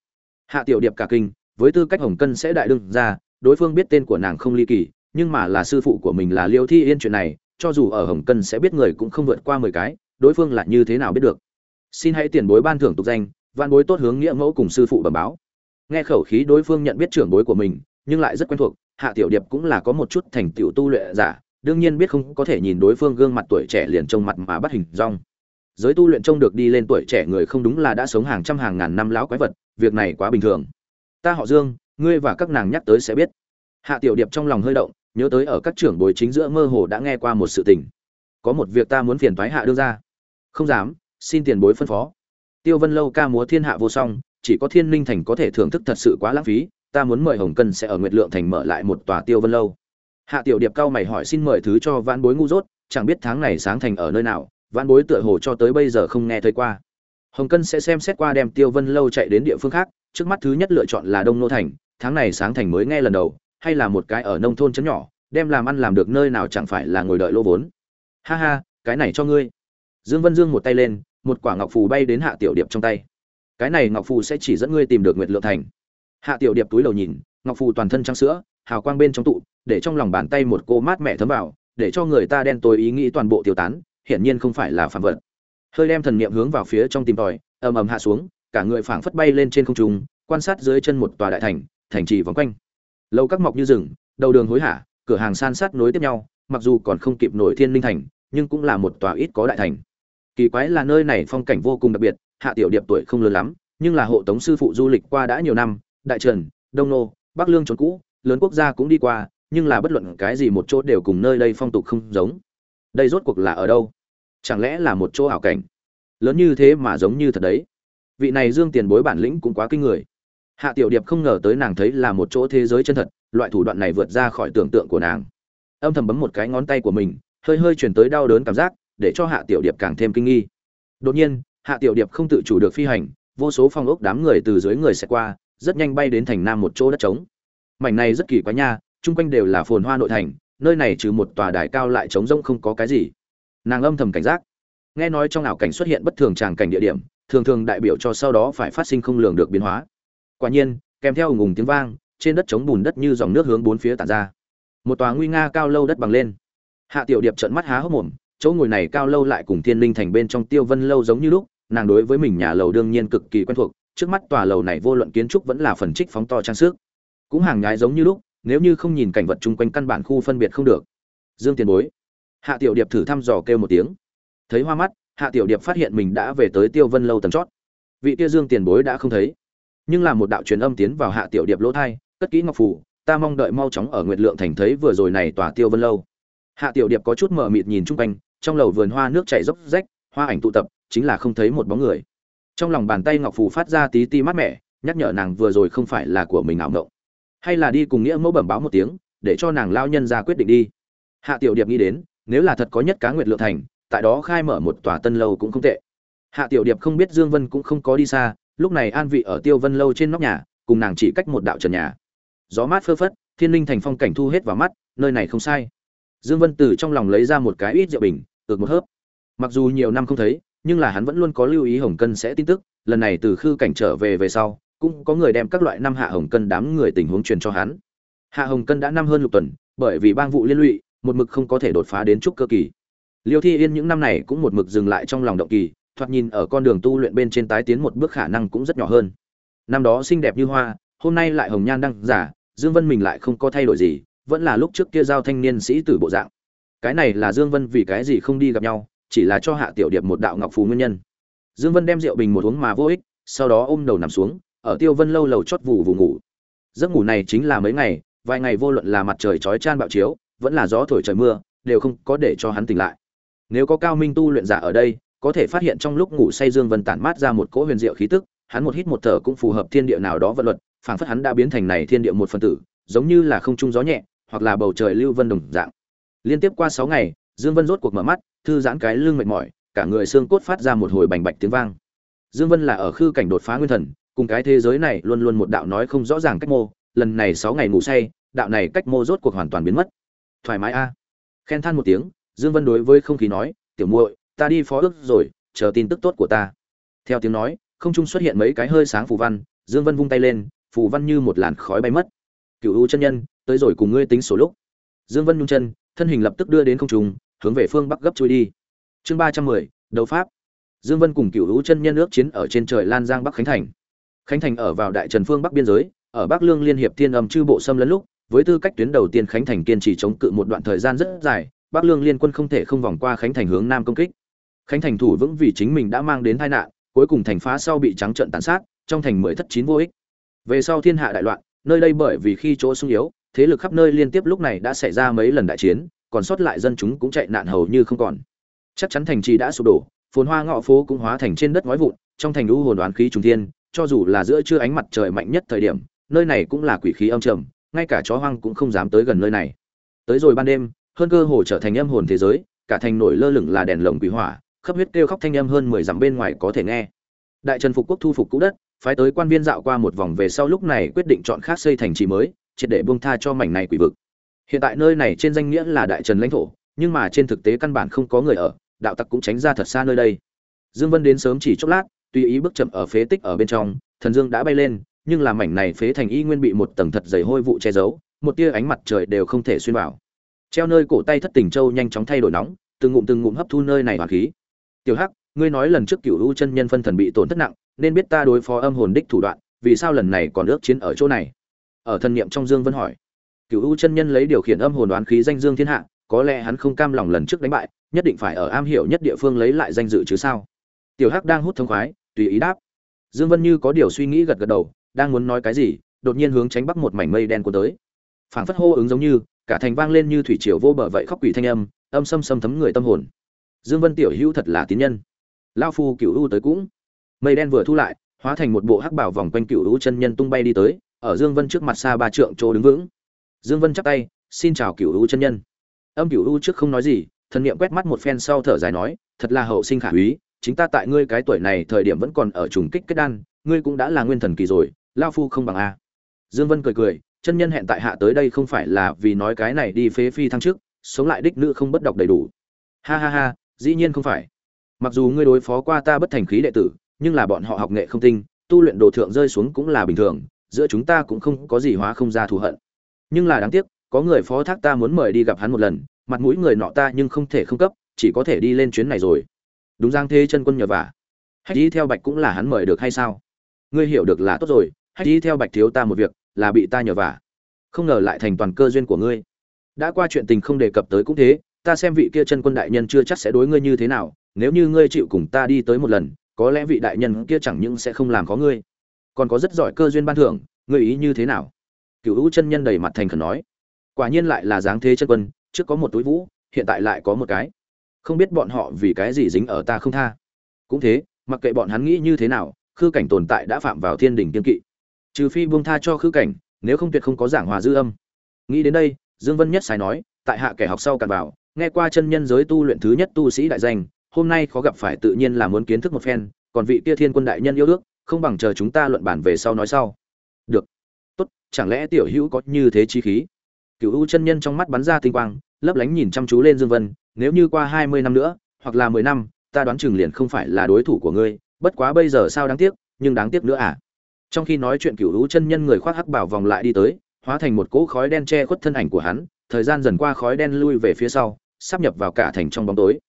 Hạ tiểu điệp cả kinh, với tư cách hồng cân sẽ đại đương ra đối phương biết tên của nàng không ly kỳ, nhưng mà là sư phụ của mình là liêu thi yên chuyện này cho dù ở hồng cân sẽ biết người cũng không vượt qua mười cái, đối phương là như thế nào biết được. Xin hãy tiền bối ban thưởng tục danh văn bối tốt hướng nghĩa mẫu cùng sư phụ bẩm báo. Nghe khẩu khí đối phương nhận biết trưởng bối của mình, nhưng lại rất quen thuộc, hạ tiểu điệp cũng là có một chút thành tựu tu luyện giả, đương nhiên biết không có thể nhìn đối phương gương mặt tuổi trẻ liền trông mặt mà bắt hình rong giới tu luyện trông được đi lên tuổi trẻ người không đúng là đã sống hàng trăm hàng ngàn năm lão quái vật, việc này quá bình thường. Ta họ dương, ngươi và các nàng nhắc tới sẽ biết. Hạ tiểu điệp trong lòng hơi động nhớ tới ở các trưởng bối chính giữa mơ hồ đã nghe qua một sự tình. Có một việc ta muốn phiền thoái hạ đưa ra không dám, xin tiền bối phân phó. Tiêu vân lâu ca múa thiên hạ vô song, chỉ có thiên linh thành có thể thưởng thức thật sự quá lãng phí, ta muốn mời hồng cân sẽ ở nguyệt lượng thành mở lại một tòa tiêu vân lâu. Hạ tiểu điệp cao mày hỏi xin mời thứ cho vãn bối ngu dốt, chẳng biết tháng này sáng thành ở nơi nào, vãn bối tựa hồ cho tới bây giờ không nghe thấy qua. Hồng cân sẽ xem xét qua đem tiêu vân lâu chạy đến địa phương khác, trước mắt thứ nhất lựa chọn là đông nô thành, tháng này sáng thành mới nghe lần đầu hay là một cái ở nông thôn chấn nhỏ, đem làm ăn làm được nơi nào chẳng phải là ngồi đợi lô vốn. Ha ha, cái này cho ngươi. Dương vân dương một tay lên, một quả ngọc phù bay đến hạ tiểu điệp trong tay. Cái này ngọc phù sẽ chỉ dẫn ngươi tìm được nguyệt lượng thành. Hạ tiểu điệp túi đầu nhìn, ngọc phù toàn thân trắng sữa, hào quang bên trong tụ, để trong lòng bàn tay một cô mát mẻ thấm vào, để cho người ta đen tối ý nghĩ toàn bộ tiêu tán, hiển nhiên không phải là phản vật. Hơi đem thần niệm hướng vào phía trong tìm tòi, ầm ầm hạ xuống, cả người phảng phất bay lên trên không trung, quan sát dưới chân một tòa đại thành thành trì vòng quanh lâu các mọc như rừng, đầu đường hối hả, cửa hàng san sát nối tiếp nhau, mặc dù còn không kịp nổi thiên linh thành, nhưng cũng là một tòa ít có đại thành. Kỳ quái là nơi này phong cảnh vô cùng đặc biệt, hạ tiểu điệp tuổi không lớn lắm, nhưng là hộ tống sư phụ du lịch qua đã nhiều năm, đại trần, đông nô, bắc lương trốn cũ, lớn quốc gia cũng đi qua, nhưng là bất luận cái gì một chỗ đều cùng nơi đây phong tục không giống. Đây rốt cuộc là ở đâu? Chẳng lẽ là một chỗ ảo cảnh? Lớn như thế mà giống như thật đấy. Vị này dương tiền bối bản lĩnh cũng quá kinh người hạ tiểu điệp không ngờ tới nàng thấy là một chỗ thế giới chân thật, loại thủ đoạn này vượt ra khỏi tưởng tượng của nàng. Âm thầm bấm một cái ngón tay của mình, hơi hơi chuyển tới đau đớn cảm giác, để cho hạ tiểu điệp càng thêm kinh nghi. Đột nhiên, hạ tiểu điệp không tự chủ được phi hành, vô số phong ốc đám người từ dưới người sẽ qua, rất nhanh bay đến thành nam một chỗ đất trống. Mảnh này rất kỳ quái nha, chung quanh đều là phồn hoa nội thành, nơi này trừ một tòa đài cao lại trống rỗng không có cái gì. Nàng âm thầm cảnh giác. Nghe nói trong ảo cảnh xuất hiện bất thường tràng cảnh địa điểm, thường thường đại biểu cho sau đó phải phát sinh không lường được biến hóa quả nhiên, kèm theo ùng ùng tiếng vang, trên đất chống bùn đất như dòng nước hướng bốn phía tản ra. Một tòa nguy nga cao lâu đất bằng lên. Hạ tiểu điệp trợn mắt há hốc mồm, chỗ ngồi này cao lâu lại cùng thiên linh thành bên trong tiêu vân lâu giống như lúc, nàng đối với mình nhà lầu đương nhiên cực kỳ quen thuộc, trước mắt tòa lầu này vô luận kiến trúc vẫn là phần trích phóng to trang sức. Cũng hàng nhái giống như lúc, nếu như không nhìn cảnh vật chung quanh căn bản khu phân biệt không được. Dương tiền bối. Hạ tiểu điệp thử thăm dò kêu một tiếng. Thấy hoa mắt, hạ tiểu điệp phát hiện mình đã về tới tiêu vân lâu tầng chót. Vị kia dương tiền bối đã không thấy nhưng là một đạo truyền âm tiến vào hạ tiểu điệp lỗ thai, cất kỹ ngọc phủ ta mong đợi mau chóng ở nguyệt lượng thành thấy vừa rồi này tòa tiêu vân lâu. Hạ tiểu điệp có chút mờ mịt nhìn chung quanh, trong lầu vườn hoa nước chảy dốc rách, hoa ảnh tụ tập, chính là không thấy một bóng người. Trong lòng bàn tay ngọc phủ phát ra tí ti mát mẻ, nhắc nhở nàng vừa rồi không phải là của mình ảo ngộng hay là đi cùng nghĩa mẫu bẩm báo một tiếng, để cho nàng lao nhân ra quyết định đi. Hạ tiểu điệp nghĩ đến, nếu là thật có nhất cá nguyệt lượng thành, tại đó khai mở một tòa tân lâu cũng không tệ. Hạ tiểu điệp không biết dương vân cũng không có đi xa lúc này an vị ở tiêu vân lâu trên nóc nhà, cùng nàng chỉ cách một đạo trần nhà. Gió mát phơ phất, thiên linh thành phong cảnh thu hết vào mắt, nơi này không sai. Dương vân từ trong lòng lấy ra một cái ít rượu bình, ược một hớp. Mặc dù nhiều năm không thấy, nhưng là hắn vẫn luôn có lưu ý hồng cân sẽ tin tức, lần này từ khư cảnh trở về về sau, cũng có người đem các loại năm hạ hồng cân đám người tình huống truyền cho hắn. Hạ hồng cân đã năm hơn lục tuần, bởi vì bang vụ liên lụy, một mực không có thể đột phá đến trúc cơ kỳ. Liêu thi yên những năm này cũng một mực dừng lại trong lòng động kỳ thoạt nhìn ở con đường tu luyện bên trên tái tiến một bước khả năng cũng rất nhỏ hơn. Năm đó xinh đẹp như hoa, hôm nay lại hồng nhan đăng giả, dương vân mình lại không có thay đổi gì, vẫn là lúc trước kia giao thanh niên sĩ tử bộ dạng. Cái này là dương vân vì cái gì không đi gặp nhau, chỉ là cho hạ tiểu điệp một đạo ngọc phù nguyên nhân. Dương vân đem rượu bình một uống mà vô ích, sau đó ôm đầu nằm xuống, ở tiêu vân lâu lầu chót vụ vụ ngủ. Giấc ngủ này chính là mấy ngày, vài ngày vô luận là mặt trời chói chang bạo chiếu, vẫn là gió thổi trời mưa, đều không có để cho hắn tỉnh lại. Nếu có cao minh tu luyện giả ở đây có thể phát hiện trong lúc ngủ say dương vân tản mát ra một cỗ huyền diệu khí tức, hắn một hít một thở cũng phù hợp thiên địa nào đó vận luật, phảng phất hắn đã biến thành này thiên địa một phần tử, giống như là không trung gió nhẹ, hoặc là bầu trời lưu vân đồng dạng. Liên tiếp qua sáu ngày, dương vân rốt cuộc mở mắt, thư giãn cái lưng mệt mỏi, cả người xương cốt phát ra một hồi bành bạch tiếng vang. Dương vân là ở khư cảnh đột phá nguyên thần, cùng cái thế giới này luôn luôn một đạo nói không rõ ràng cách mô, lần này sáu ngày ngủ say, đạo này cách mô rốt cuộc hoàn toàn biến mất. Thoải mái a. Khen than một tiếng, dương vân đối với không khí nói, tiểu muội ta đi phó ước rồi, chờ tin tức tốt của ta. Theo tiếng nói, không trung xuất hiện mấy cái hơi sáng phù văn, dương vân vung tay lên, phù văn như một làn khói bay mất. Cựu u chân nhân, tới rồi cùng ngươi tính sổ lúc. Dương vân nhung chân, thân hình lập tức đưa đến không trung, hướng về phương bắc gấp chui đi. Chương ba trăm mười, đấu pháp. Dương vân cùng cựu u chân nhân ước chiến ở trên trời lan giang bắc khánh thành. Khánh thành ở vào đại trần phương bắc biên giới, ở bắc lương liên hiệp thiên âm chư bộ xâm lấn lúc, với tư cách tuyến đầu tiên khánh thành kiên trì chống cự một đoạn thời gian rất dài, bắc lương liên quân không thể không vòng qua khánh thành hướng nam công kích khánh thành thủ vững vì chính mình đã mang đến tai nạn, cuối cùng thành phá sau bị trắng trận tàn sát, trong thành mười thất chín vô ích. Về sau thiên hạ đại loạn, nơi đây bởi vì khi chỗ sung yếu, thế lực khắp nơi liên tiếp lúc này đã xảy ra mấy lần đại chiến, còn sót lại dân chúng cũng chạy nạn hầu như không còn. Chắc chắn thành trì đã sụp đổ, phồn hoa ngõ phố cũng hóa thành trên đất ngói vụn, trong thành lũ hồn đoán khí trùng thiên, cho dù là giữa trưa ánh mặt trời mạnh nhất thời điểm, nơi này cũng là quỷ khí âm trầm, ngay cả chó hoang cũng không dám tới gần nơi này. Tới rồi ban đêm, hơn cơ hồ trở thành âm hồn thế giới, cả thành nổi lơ lửng là đèn lồng quỷ hỏa khắp huyết kêu khóc thanh âm hơn mười dặm bên ngoài có thể nghe. Đại trần phục quốc thu phục cũ đất, phái tới quan viên dạo qua một vòng về sau lúc này quyết định chọn khác xây thành trì mới, triệt để buông tha cho mảnh này quỷ vực. Hiện tại nơi này trên danh nghĩa là đại trần lãnh thổ, nhưng mà trên thực tế căn bản không có người ở, đạo tặc cũng tránh ra thật xa nơi đây. Dương vân đến sớm chỉ chốc lát tùy ý bước chậm ở phế tích ở bên trong, thần dương đã bay lên, nhưng làm mảnh này phế thành y nguyên bị một tầng thật dày hôi vụ che giấu, một tia ánh mặt trời đều không thể xuyên vào. Treo nơi cổ tay thất tình châu nhanh chóng thay đổi nóng, từng ngụm từng ngụm hấp thu nơi này hoàn khí tiểu hắc, ngươi nói lần trước cựu u chân nhân phân thần bị tổn thất nặng, nên biết ta đối phó âm hồn đích thủ đoạn, vì sao lần này còn ước chiến ở chỗ này? Ở thân niệm trong dương vân hỏi. Cựu u chân nhân lấy điều khiển âm hồn đoán khí danh dương thiên hạ, có lẽ hắn không cam lòng lần trước đánh bại, nhất định phải ở am hiểu nhất địa phương lấy lại danh dự chứ sao? Tiểu hắc đang hút thông khoái, tùy ý đáp. Dương vân như có điều suy nghĩ gật gật đầu, đang muốn nói cái gì, đột nhiên hướng tránh bắc một mảnh mây đen của tới. Phảng phất hô ứng giống như, cả thành vang lên như thủy triều vô bờ vậy khóc quỷ thanh âm âm xâm xâm thấm người tâm hồn dương vân tiểu hữu thật là tín nhân. Lao phu cựu u tới cũng. Mây đen vừa thu lại, hóa thành một bộ hắc bảo vòng quanh cựu u chân nhân tung bay đi tới, ở dương vân trước mặt xa ba trượng chỗ đứng vững. Dương vân chắp tay, xin chào cựu u chân nhân. Âm cựu u trước không nói gì, thần niệm quét mắt một phen sau thở dài nói, thật là hậu sinh khả úy, chính ta tại ngươi cái tuổi này thời điểm vẫn còn ở trùng kích kết đan, ngươi cũng đã là nguyên thần kỳ rồi lao phu không bằng a. Dương vân cười cười, chân nhân hẹn tại hạ tới đây không phải là vì nói cái này đi phế phi thăng trước sống lại đích nữ không bất độc đầy đủ. Ha ha ha dĩ nhiên không phải. Mặc dù ngươi đối phó qua ta bất thành khí đệ tử, nhưng là bọn họ học nghệ không tinh, tu luyện đồ thượng rơi xuống cũng là bình thường, giữa chúng ta cũng không có gì hóa không ra thù hận. Nhưng là đáng tiếc, có người phó thác ta muốn mời đi gặp hắn một lần, mặt mũi người nọ ta nhưng không thể không cấp, chỉ có thể đi lên chuyến này rồi. Đúng giang thế chân quân nhờ vả. Hay đi theo bạch cũng là hắn mời được hay sao? Ngươi hiểu được là tốt rồi hay đi theo bạch thiếu ta một việc, là bị ta nhờ vả. Không ngờ lại thành toàn cơ duyên của ngươi. Đã qua chuyện tình không đề cập tới cũng thế ta xem vị kia chân quân đại nhân chưa chắc sẽ đối ngươi như thế nào, nếu như ngươi chịu cùng ta đi tới một lần, có lẽ vị đại nhân kia chẳng những sẽ không làm có ngươi. Còn có rất giỏi cơ duyên ban thưởng, ngươi ý như thế nào? Cựu hữu chân nhân đầy mặt thành khẩn nói. Quả nhiên lại là dáng thế chân quân, trước có một túi vũ, hiện tại lại có một cái. Không biết bọn họ vì cái gì dính ở ta không tha. Cũng thế, mặc kệ bọn hắn nghĩ như thế nào, khư cảnh tồn tại đã phạm vào thiên đình kiên kỵ. Trừ phi buông tha cho khư cảnh, nếu không tuyệt không có giảng hòa dư âm. Nghĩ đến đây, dương vân nhất sai nói, tại hạ kẻ học sau cản vào nghe qua chân nhân giới tu luyện thứ nhất tu sĩ đại danh, hôm nay khó gặp phải tự nhiên là muốn kiến thức một phen, còn vị kia thiên quân đại nhân yêu ước, không bằng chờ chúng ta luận bản về sau nói sau. Được. Tốt, chẳng lẽ tiểu hữu có như thế chi khí? Cựu u chân nhân trong mắt bắn ra tinh quang, lấp lánh nhìn chăm chú lên dương vân, nếu như qua hai mươi năm nữa, hoặc là mười năm, ta đoán chừng liền không phải là đối thủ của ngươi, bất quá bây giờ sao đáng tiếc, nhưng đáng tiếc nữa à? Trong khi nói chuyện cựu u chân nhân người khoác hắc bảo vòng lại đi tới, hóa thành một cỗ khói đen che khuất thân ảnh của hắn, thời gian dần qua khói đen lui về phía sau sắp nhập vào cả thành trong bóng tối.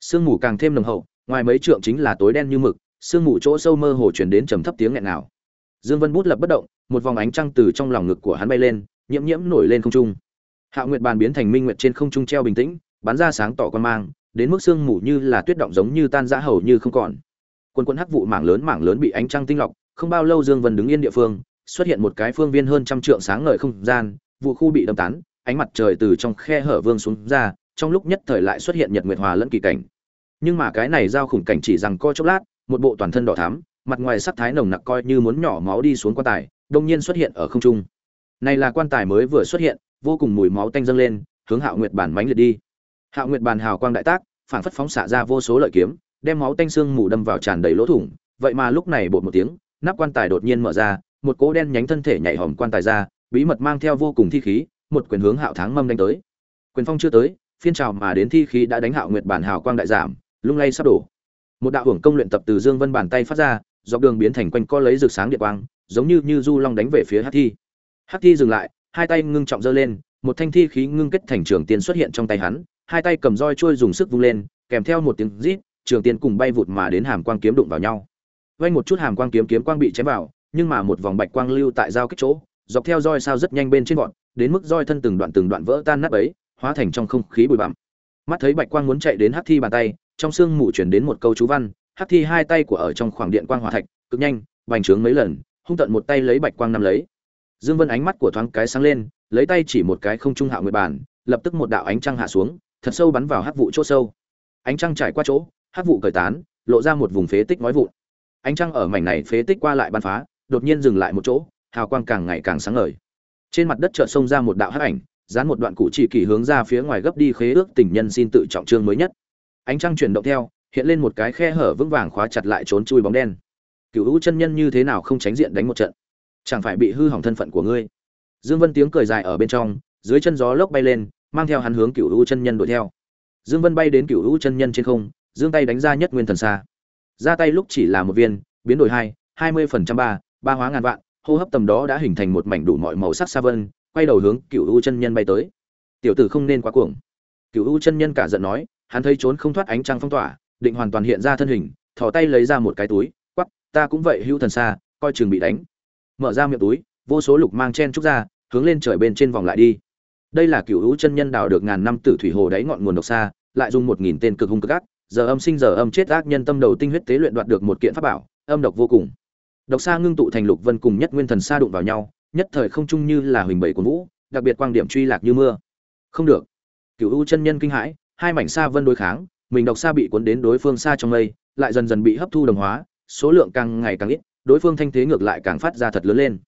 Sương mù càng thêm nồng hậu, ngoài mấy trượng chính là tối đen như mực, sương mù chỗ sâu mơ hồ chuyển đến trầm thấp tiếng nghẹn nào dương vân bút lập bất động, một vòng ánh trăng từ trong lòng ngực của hắn bay lên, nhiễm nhiễm nổi lên không trung. Hạ nguyệt bàn biến thành minh nguyệt trên không trung treo bình tĩnh, bắn ra sáng tỏ quan mang, đến mức sương mù như là tuyết động giống như tan rã hầu như không còn. Quân quân hắc vụ mảng lớn mảng lớn bị ánh trăng tinh lọc, không bao lâu dương vân đứng yên địa phương, xuất hiện một cái phương viên hơn trăm trượng sáng ngời không gian, vụ khu bị đâm tán, ánh mặt trời từ trong khe hở vương xuống ra trong lúc nhất thời lại xuất hiện nhật nguyệt hòa lẫn kỳ cảnh. Nhưng mà cái này giao khủng cảnh chỉ rằng coi chốc lát, một bộ toàn thân đỏ thắm, mặt ngoài sắc thái nồng nặc coi như muốn nhỏ máu đi xuống quan tài đông nhiên xuất hiện ở không trung. Này là quan tài mới vừa xuất hiện, vô cùng mùi máu tanh dâng lên, hướng hạo nguyệt bản mánh liệt đi. Hạo nguyệt bàn hào quang đại tác, phản phất phóng xạ ra vô số lợi kiếm, đem máu tanh xương mù đâm vào tràn đầy lỗ thủng, vậy mà lúc này bột một tiếng, nắp quan tài đột nhiên mở ra, một cỗ đen nhánh thân thể nhảy hòm quan tài ra, bí mật mang theo vô cùng thi khí, một quyền hướng hạo tháng mâm đánh tới. Quyền phong chưa tới phiên trào mà đến thi khí đã đánh hạo nguyệt bản hào quang đại giảm, lung lay sắp đổ. Một đạo hưởng công luyện tập từ dương vân bàn tay phát ra, dọc đường biến thành quanh co lấy rực sáng điện quang, giống như như du long đánh về phía hắc thi. Hắc thi dừng lại, hai tay ngưng trọng giơ lên, một thanh thi khí ngưng kết thành trường tiên xuất hiện trong tay hắn, hai tay cầm roi trôi dùng sức vung lên, kèm theo một tiếng rít, trường tiên cùng bay vụt mà đến hàm quang kiếm đụng vào nhau. Vang một chút hàm quang kiếm kiếm quang bị chém vào, nhưng mà một vòng bạch quang lưu tại giao kích chỗ, dọc theo roi sao rất nhanh bên trên bọn, đến mức roi thân từng đoạn từng đoạn vỡ tan nát ấy hóa thành trong không khí bụi bặm. Mắt thấy bạch quang muốn chạy đến hắc thi bàn tay trong xương mù chuyển đến một câu chú văn hắc thi hai tay của ở trong khoảng điện quang hỏa thạch cực nhanh bành trướng mấy lần hung tận một tay lấy bạch quang nắm lấy. Dương vân ánh mắt của thoáng cái sáng lên lấy tay chỉ một cái không trung hạ nguyệt bàn, lập tức một đạo ánh trăng hạ xuống thật sâu bắn vào hắc vụ chỗ sâu. Ánh trăng trải qua chỗ hắc vụ cởi tán lộ ra một vùng phế tích nói vụn. Ánh trăng ở mảnh này phế tích qua lại bắn phá đột nhiên dừng lại một chỗ hào quang càng ngày càng sáng ngời. Trên mặt đất chợt xông ra một đạo hắc ảnh dán một đoạn cụ chỉ kỳ hướng ra phía ngoài gấp đi khế ước tình nhân xin tự trọng trương mới nhất. Ánh trăng chuyển động theo, hiện lên một cái khe hở vững vàng khóa chặt lại trốn chui bóng đen. Cựu hữu chân nhân như thế nào không tránh diện đánh một trận? Chẳng phải bị hư hỏng thân phận của ngươi? Dương vân tiếng cười dài ở bên trong, dưới chân gió lốc bay lên, mang theo hắn hướng cựu hữu chân nhân đuổi theo. Dương vân bay đến cựu hữu chân nhân trên không dương tay đánh ra nhất nguyên thần xa. Ra tay lúc chỉ là một viên, biến đổi hai hai mươi phần trăm ba ba hóa ngàn vạn, hô hấp tầm đó đã hình thành một mảnh đủ mọi màu sắc xa vân quay đầu hướng cựu U chân nhân bay tới. Tiểu tử không nên quá cuồng. Cựu U chân nhân cả giận nói, hắn thấy trốn không thoát ánh trăng phong tỏa, định hoàn toàn hiện ra thân hình, thò tay lấy ra một cái túi quắp ta cũng vậy, hữu thần xa, coi chừng bị đánh. Mở ra miệng túi, vô số lục mang chen trúc ra, hướng lên trời bên trên vòng lại đi. Đây là cựu hữu chân nhân đào được ngàn năm tử thủy hồ đáy ngọn nguồn độc xa, lại dùng một nghìn tên cực hung cực ác, giờ âm sinh giờ âm chết ác nhân tâm đầu tinh huyết tế luyện đoạt được một kiện pháp bảo, âm độc vô cùng. Độc xa ngưng tụ thành lục vân cùng nhất nguyên thần xa đụng vào nhau nhất thời không trung như là huỳnh bảy của vũ, đặc biệt quang điểm truy lạc như mưa. Không được. Cựu u chân nhân kinh hãi, hai mảnh xa vân đối kháng, mình độc xa bị cuốn đến đối phương xa trong mây, lại dần dần bị hấp thu đồng hóa, số lượng càng ngày càng ít, đối phương thanh thế ngược lại càng phát ra thật lớn lên.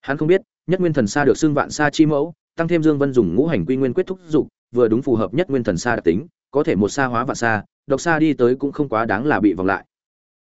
Hắn không biết, nhất nguyên thần xa được xưng vạn xa chi mẫu, tăng thêm dương vân dùng ngũ hành quy nguyên quyết thúc dục, vừa đúng phù hợp nhất nguyên thần xa đặc tính, có thể một xa hóa vạn xa, độc xa đi tới cũng không quá đáng là bị vòng lại.